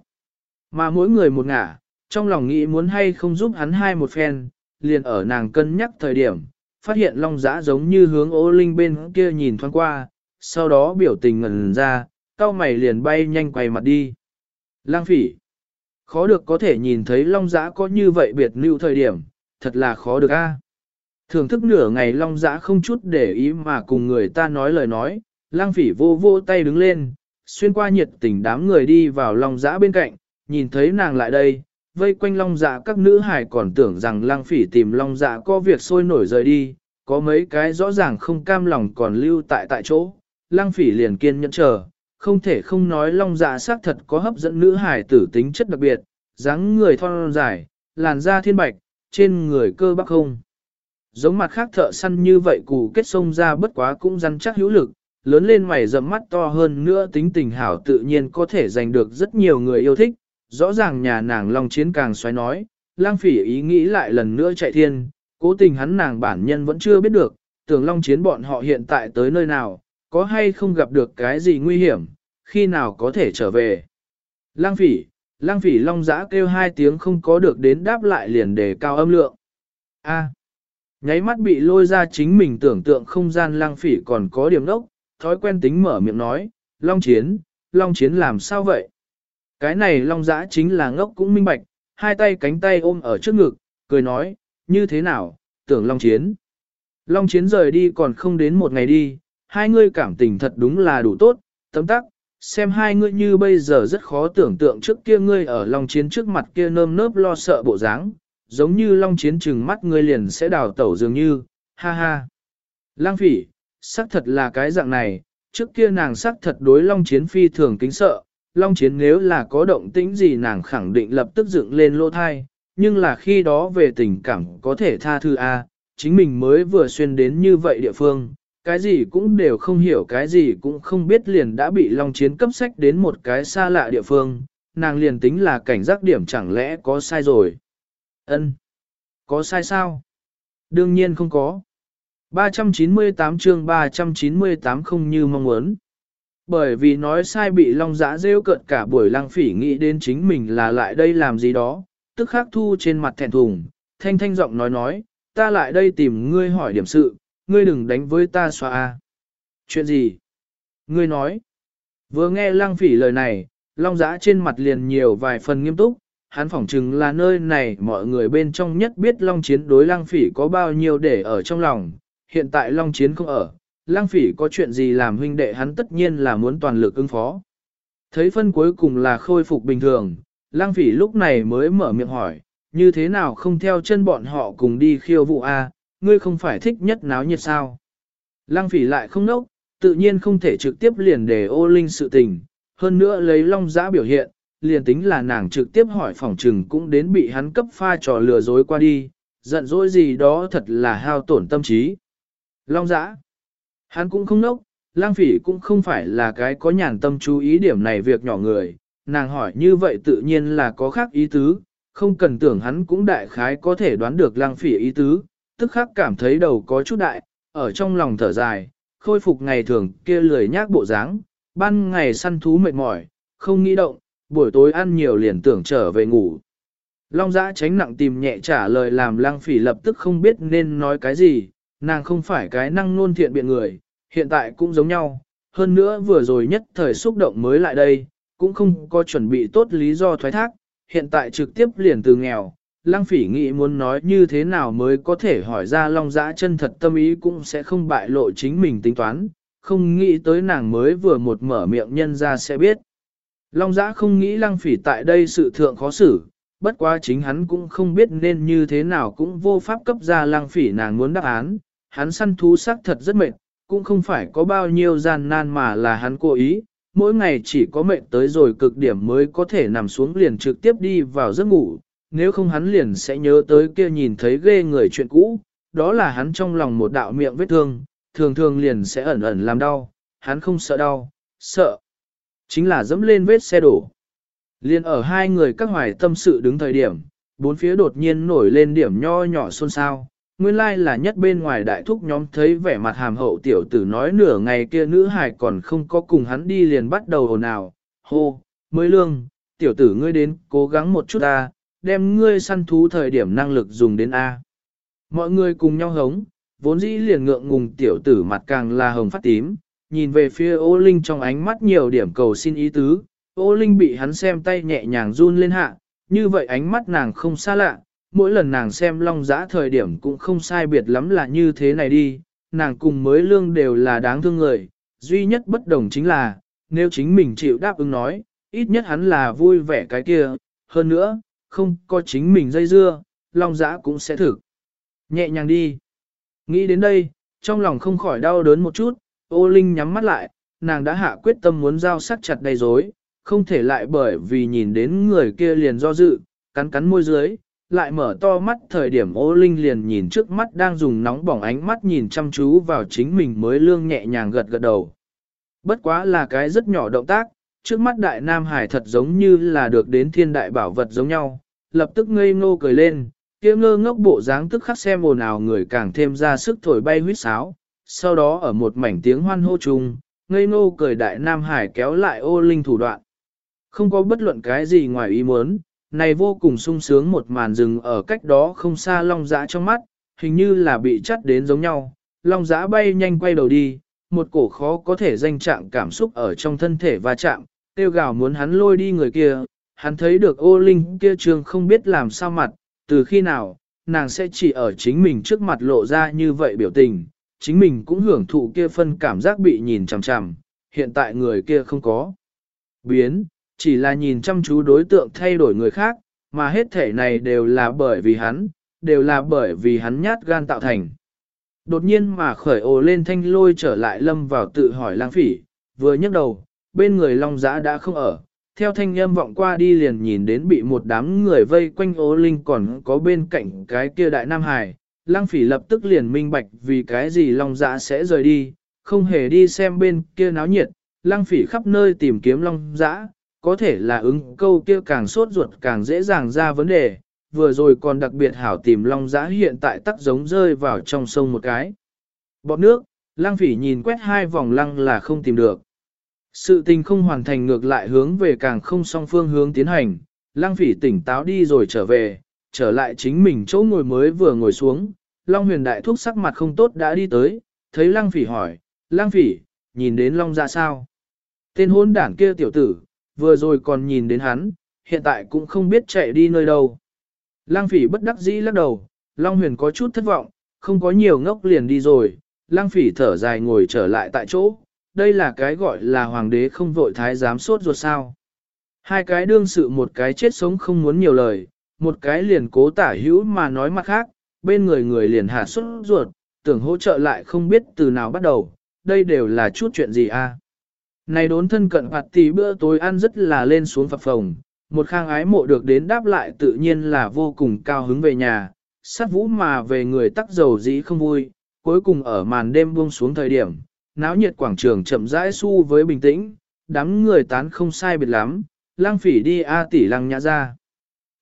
Mà mỗi người một ngả, trong lòng nghĩ muốn hay không giúp hắn hai một phen, liền ở nàng cân nhắc thời điểm, phát hiện long giã giống như hướng ô linh bên kia nhìn thoáng qua, sau đó biểu tình ngần ra, cao mày liền bay nhanh quay mặt đi. Lang phỉ. Khó được có thể nhìn thấy long giã có như vậy biệt lưu thời điểm, thật là khó được a. Thưởng thức nửa ngày long Dã không chút để ý mà cùng người ta nói lời nói, lang phỉ vô vô tay đứng lên, xuyên qua nhiệt tình đám người đi vào long Dã bên cạnh, nhìn thấy nàng lại đây, vây quanh long dạ các nữ hải còn tưởng rằng lang phỉ tìm long dạ có việc sôi nổi rời đi, có mấy cái rõ ràng không cam lòng còn lưu tại tại chỗ, lang phỉ liền kiên nhẫn chờ, không thể không nói long dạ xác thật có hấp dẫn nữ hải tử tính chất đặc biệt, dáng người thon dài, làn da thiên bạch, trên người cơ bắp không. Giống mặt khác thợ săn như vậy cụ kết sông ra bất quá cũng rắn chắc hữu lực, lớn lên mày rậm mắt to hơn nữa tính tình hảo tự nhiên có thể giành được rất nhiều người yêu thích, rõ ràng nhà nàng Long Chiến càng xoáy nói, lang phỉ ý nghĩ lại lần nữa chạy thiên, cố tình hắn nàng bản nhân vẫn chưa biết được, tưởng Long Chiến bọn họ hiện tại tới nơi nào, có hay không gặp được cái gì nguy hiểm, khi nào có thể trở về. Lang phỉ, lang phỉ long giã kêu hai tiếng không có được đến đáp lại liền đề cao âm lượng. A nháy mắt bị lôi ra chính mình tưởng tượng không gian lang phỉ còn có điểm đốc, thói quen tính mở miệng nói, long chiến, long chiến làm sao vậy? Cái này long giã chính là ngốc cũng minh bạch, hai tay cánh tay ôm ở trước ngực, cười nói, như thế nào, tưởng long chiến. Long chiến rời đi còn không đến một ngày đi, hai ngươi cảm tình thật đúng là đủ tốt, tấm tắc, xem hai ngươi như bây giờ rất khó tưởng tượng trước kia ngươi ở Long Chiến trước mặt kia nơm nớp lo sợ bộ dáng, giống như Long Chiến trừng mắt ngươi liền sẽ đào tẩu dường như, ha ha. Lang phỉ, xác thật là cái dạng này, trước kia nàng xác thật đối Long Chiến phi thường kính sợ, Long Chiến nếu là có động tĩnh gì nàng khẳng định lập tức dựng lên lô thai, nhưng là khi đó về tình cảm có thể tha thư A, chính mình mới vừa xuyên đến như vậy địa phương, cái gì cũng đều không hiểu cái gì cũng không biết liền đã bị Long Chiến cấp sách đến một cái xa lạ địa phương, nàng liền tính là cảnh giác điểm chẳng lẽ có sai rồi. Ân, Có sai sao? Đương nhiên không có. 398 chương 398 không như mong muốn. Bởi vì nói sai bị Long Giã rêu cận cả buổi lăng phỉ nghĩ đến chính mình là lại đây làm gì đó, tức khắc thu trên mặt thẹn thùng, thanh thanh giọng nói nói, ta lại đây tìm ngươi hỏi điểm sự, ngươi đừng đánh với ta xoa a. Chuyện gì? Ngươi nói. Vừa nghe lăng phỉ lời này, long giã trên mặt liền nhiều vài phần nghiêm túc, hắn phỏng chừng là nơi này mọi người bên trong nhất biết long chiến đối lăng phỉ có bao nhiêu để ở trong lòng, hiện tại long chiến không ở, lăng phỉ có chuyện gì làm huynh đệ hắn tất nhiên là muốn toàn lực ứng phó. Thấy phân cuối cùng là khôi phục bình thường, lăng phỉ lúc này mới mở miệng hỏi, như thế nào không theo chân bọn họ cùng đi khiêu vụ A, ngươi không phải thích nhất náo nhiệt sao. Lăng phỉ lại không nốc, tự nhiên không thể trực tiếp liền để ô linh sự tình, hơn nữa lấy long giã biểu hiện, liền tính là nàng trực tiếp hỏi phòng trừng cũng đến bị hắn cấp pha trò lừa dối qua đi, giận dỗi gì đó thật là hao tổn tâm trí. Long dã, hắn cũng không nốc, lang phỉ cũng không phải là cái có nhàn tâm chú ý điểm này việc nhỏ người, nàng hỏi như vậy tự nhiên là có khác ý tứ, không cần tưởng hắn cũng đại khái có thể đoán được lang phỉ ý tứ, tức khắc cảm thấy đầu có chút đại, ở trong lòng thở dài, khôi phục ngày thường kia lười nhác bộ dáng, ban ngày săn thú mệt mỏi, không nghĩ động, buổi tối ăn nhiều liền tưởng trở về ngủ. Long giã tránh nặng tìm nhẹ trả lời làm lang phỉ lập tức không biết nên nói cái gì, nàng không phải cái năng nôn thiện biện người, hiện tại cũng giống nhau, hơn nữa vừa rồi nhất thời xúc động mới lại đây, cũng không có chuẩn bị tốt lý do thoái thác, hiện tại trực tiếp liền từ nghèo, Lăng phỉ nghĩ muốn nói như thế nào mới có thể hỏi ra long dã chân thật tâm ý cũng sẽ không bại lộ chính mình tính toán, không nghĩ tới nàng mới vừa một mở miệng nhân ra sẽ biết. Long Giã không nghĩ lăng phỉ tại đây sự thượng khó xử, bất quá chính hắn cũng không biết nên như thế nào cũng vô pháp cấp ra lăng phỉ nàng muốn đáp án, hắn săn thú sắc thật rất mệt, cũng không phải có bao nhiêu gian nan mà là hắn cố ý, mỗi ngày chỉ có mệt tới rồi cực điểm mới có thể nằm xuống liền trực tiếp đi vào giấc ngủ, nếu không hắn liền sẽ nhớ tới kia nhìn thấy ghê người chuyện cũ, đó là hắn trong lòng một đạo miệng vết thương, thường thường liền sẽ ẩn ẩn làm đau, hắn không sợ đau, sợ. Chính là dẫm lên vết xe đổ. Liên ở hai người các hoài tâm sự đứng thời điểm, bốn phía đột nhiên nổi lên điểm nho nhỏ xôn xao. Nguyên lai là nhất bên ngoài đại thúc nhóm thấy vẻ mặt hàm hậu tiểu tử nói nửa ngày kia nữ hài còn không có cùng hắn đi liền bắt đầu ồn ào, hô, mới lương, tiểu tử ngươi đến cố gắng một chút ta, đem ngươi săn thú thời điểm năng lực dùng đến A. Mọi người cùng nhau hống, vốn dĩ liền ngượng ngùng tiểu tử mặt càng là hồng phát tím, nhìn về phía ô linh trong ánh mắt nhiều điểm cầu xin ý tứ, ô linh bị hắn xem tay nhẹ nhàng run lên hạ, như vậy ánh mắt nàng không xa lạ, mỗi lần nàng xem long giã thời điểm cũng không sai biệt lắm là như thế này đi, nàng cùng mới lương đều là đáng thương người, duy nhất bất đồng chính là, nếu chính mình chịu đáp ứng nói, ít nhất hắn là vui vẻ cái kia, hơn nữa, không có chính mình dây dưa, long giã cũng sẽ thực. Nhẹ nhàng đi. Nghĩ đến đây, trong lòng không khỏi đau đớn một chút, ô linh nhắm mắt lại, nàng đã hạ quyết tâm muốn giao sắc chặt đầy dối, không thể lại bởi vì nhìn đến người kia liền do dự, cắn cắn môi dưới, lại mở to mắt thời điểm ô linh liền nhìn trước mắt đang dùng nóng bỏng ánh mắt nhìn chăm chú vào chính mình mới lương nhẹ nhàng gật gật đầu. Bất quá là cái rất nhỏ động tác, trước mắt đại nam hải thật giống như là được đến thiên đại bảo vật giống nhau, lập tức ngây ngô cười lên, kia ngơ ngốc bộ dáng tức khắc xem ồn ào người càng thêm ra sức thổi bay huyết sáo, sau đó ở một mảnh tiếng hoan hô chung, ngây ngô cười đại nam hải kéo lại ô linh thủ đoạn. Không có bất luận cái gì ngoài ý muốn, này vô cùng sung sướng một màn rừng ở cách đó không xa long dã trong mắt, hình như là bị chắt đến giống nhau, long dã bay nhanh quay đầu đi, một cổ khó có thể danh trạng cảm xúc ở trong thân thể va chạm, tiêu gào muốn hắn lôi đi người kia, hắn thấy được ô linh kia trường không biết làm sao mặt, từ khi nào, nàng sẽ chỉ ở chính mình trước mặt lộ ra như vậy biểu tình, chính mình cũng hưởng thụ kia phân cảm giác bị nhìn chằm chằm, hiện tại người kia không có. Biến, chỉ là nhìn chăm chú đối tượng thay đổi người khác, mà hết thể này đều là bởi vì hắn, đều là bởi vì hắn nhát gan tạo thành. Đột nhiên mà khởi ồ lên thanh lôi trở lại lâm vào tự hỏi lang phỉ, vừa nhấc đầu, bên người long giã đã không ở. Theo thanh âm vọng qua đi liền nhìn đến bị một đám người vây quanh ố linh còn có bên cạnh cái kia đại nam hải. Lăng phỉ lập tức liền minh bạch vì cái gì long Dạ sẽ rời đi, không hề đi xem bên kia náo nhiệt. Lăng phỉ khắp nơi tìm kiếm long Dạ, có thể là ứng câu kia càng sốt ruột càng dễ dàng ra vấn đề, vừa rồi còn đặc biệt hảo tìm long Dạ hiện tại tắc giống rơi vào trong sông một cái. Bọt nước, lăng phỉ nhìn quét hai vòng lăng là không tìm được. Sự tình không hoàn thành ngược lại hướng về càng không song phương hướng tiến hành, lăng phỉ tỉnh táo đi rồi trở về, trở lại chính mình chỗ ngồi mới vừa ngồi xuống, Long huyền đại thúc sắc mặt không tốt đã đi tới, thấy lăng phỉ hỏi, lăng phỉ, nhìn đến Long ra sao? Tên hôn đảng kia tiểu tử, vừa rồi còn nhìn đến hắn, hiện tại cũng không biết chạy đi nơi đâu. Lang phỉ bất đắc dĩ lắc đầu, Long huyền có chút thất vọng, không có nhiều ngốc liền đi rồi, lang phỉ thở dài ngồi trở lại tại chỗ, đây là cái gọi là hoàng đế không vội thái giám sốt ruột sao. Hai cái đương sự một cái chết sống không muốn nhiều lời, một cái liền cố tả hữu mà nói mặt khác, bên người người liền hạ xuất ruột, tưởng hỗ trợ lại không biết từ nào bắt đầu, đây đều là chút chuyện gì a? Này đốn thân cận phạt tỷ bữa tối ăn rất là lên xuống phập phồng, một khang ái mộ được đến đáp lại tự nhiên là vô cùng cao hứng về nhà, sát vũ mà về người tắc dầu dĩ không vui, cuối cùng ở màn đêm buông xuống thời điểm, náo nhiệt quảng trường chậm rãi su với bình tĩnh, đám người tán không sai biệt lắm, lang phỉ đi A tỷ lăng nhã ra.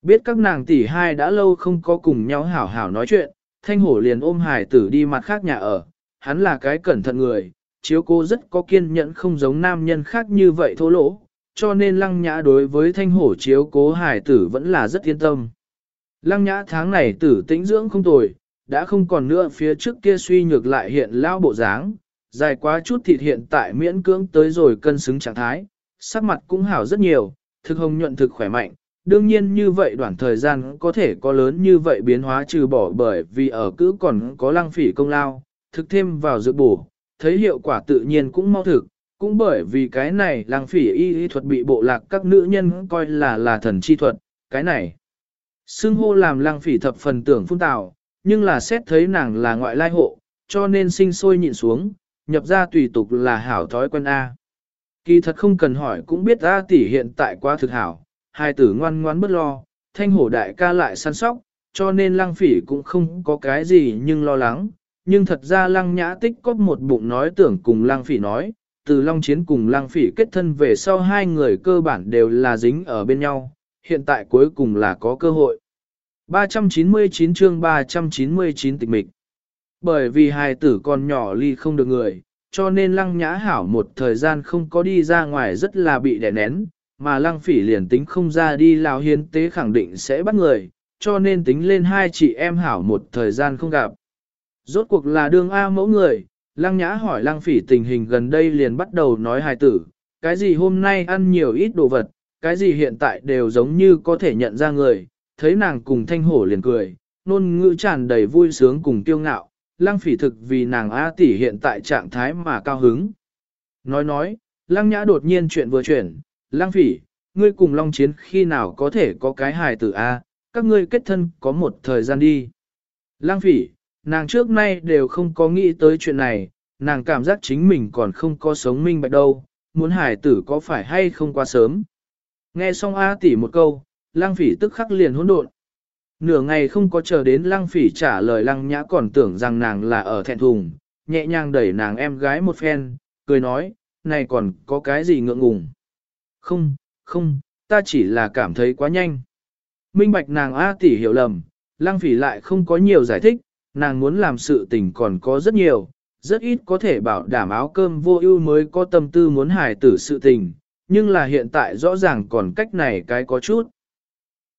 Biết các nàng tỷ hai đã lâu không có cùng nhau hảo hảo nói chuyện, thanh hổ liền ôm hải tử đi mặt khác nhà ở, hắn là cái cẩn thận người, chiếu cô rất có kiên nhẫn không giống nam nhân khác như vậy thô lỗ, cho nên lăng nhã đối với thanh hổ chiếu cố hải tử vẫn là rất yên tâm. Lăng nhã tháng này tử tĩnh dưỡng không tồi, đã không còn nữa phía trước kia suy nhược lại hiện lao bộ dáng, dài quá chút thịt hiện tại miễn cưỡng tới rồi cân xứng trạng thái, sắc mặt cũng hảo rất nhiều, thực hồng nhuận thực khỏe mạnh. Đương nhiên như vậy đoạn thời gian có thể có lớn như vậy biến hóa trừ bỏ bởi vì ở cữ còn có lăng phỉ công lao, thực thêm vào dự bổ, thấy hiệu quả tự nhiên cũng mau thực, cũng bởi vì cái này lăng phỉ y y thuật bị bộ lạc các nữ nhân coi là là thần chi thuật, cái này. Xưng hô làm lăng phỉ thập phần tưởng phun tạo, nhưng là xét thấy nàng là ngoại lai hộ, cho nên sinh sôi nhịn xuống, nhập ra tùy tục là hảo thói quen A. Kỳ thật không cần hỏi cũng biết A tỷ hiện tại quá thực hảo, hai tử ngoan ngoan bất lo, thanh hổ đại ca lại săn sóc, cho nên lăng phỉ cũng không có cái gì nhưng lo lắng, nhưng thật ra lăng nhã tích có một bụng nói tưởng cùng lăng phỉ nói, từ long chiến cùng lăng phỉ kết thân về sau hai người cơ bản đều là dính ở bên nhau, hiện tại cuối cùng là có cơ hội. 399 chương 399 tịch mịch. Bởi vì hài tử còn nhỏ ly không được người, cho nên lăng nhã hảo một thời gian không có đi ra ngoài rất là bị đè nén, mà lăng phỉ liền tính không ra đi lao hiến tế khẳng định sẽ bắt người, cho nên tính lên hai chị em hảo một thời gian không gặp. Rốt cuộc là đương A mẫu người, lăng nhã hỏi lăng phỉ tình hình gần đây liền bắt đầu nói hài tử, cái gì hôm nay ăn nhiều ít đồ vật, cái gì hiện tại đều giống như có thể nhận ra người, thấy nàng cùng thanh hổ liền cười, nôn ngữ tràn đầy vui sướng cùng kiêu ngạo, lăng phỉ thực vì nàng A tỷ hiện tại trạng thái mà cao hứng. Nói nói, lăng nhã đột nhiên chuyện vừa chuyển, lăng phỉ, ngươi cùng long chiến khi nào có thể có cái hài tử A, các ngươi kết thân có một thời gian đi. Lăng phỉ, nàng trước nay đều không có nghĩ tới chuyện này, nàng cảm giác chính mình còn không có sống minh bạch đâu, muốn hài tử có phải hay không quá sớm. Nghe xong A tỷ một câu, lăng phỉ tức khắc liền hỗn độn. Nửa ngày không có chờ đến lăng phỉ trả lời lăng nhã còn tưởng rằng nàng là ở thẹn thùng, nhẹ nhàng đẩy nàng em gái một phen, cười nói, này còn có cái gì ngượng ngùng. Không, không, ta chỉ là cảm thấy quá nhanh. Minh bạch nàng A tỷ hiểu lầm, lăng phỉ lại không có nhiều giải thích, nàng muốn làm sự tình còn có rất nhiều, rất ít có thể bảo đảm áo cơm vô ưu mới có tâm tư muốn hài tử sự tình, nhưng là hiện tại rõ ràng còn cách này cái có chút.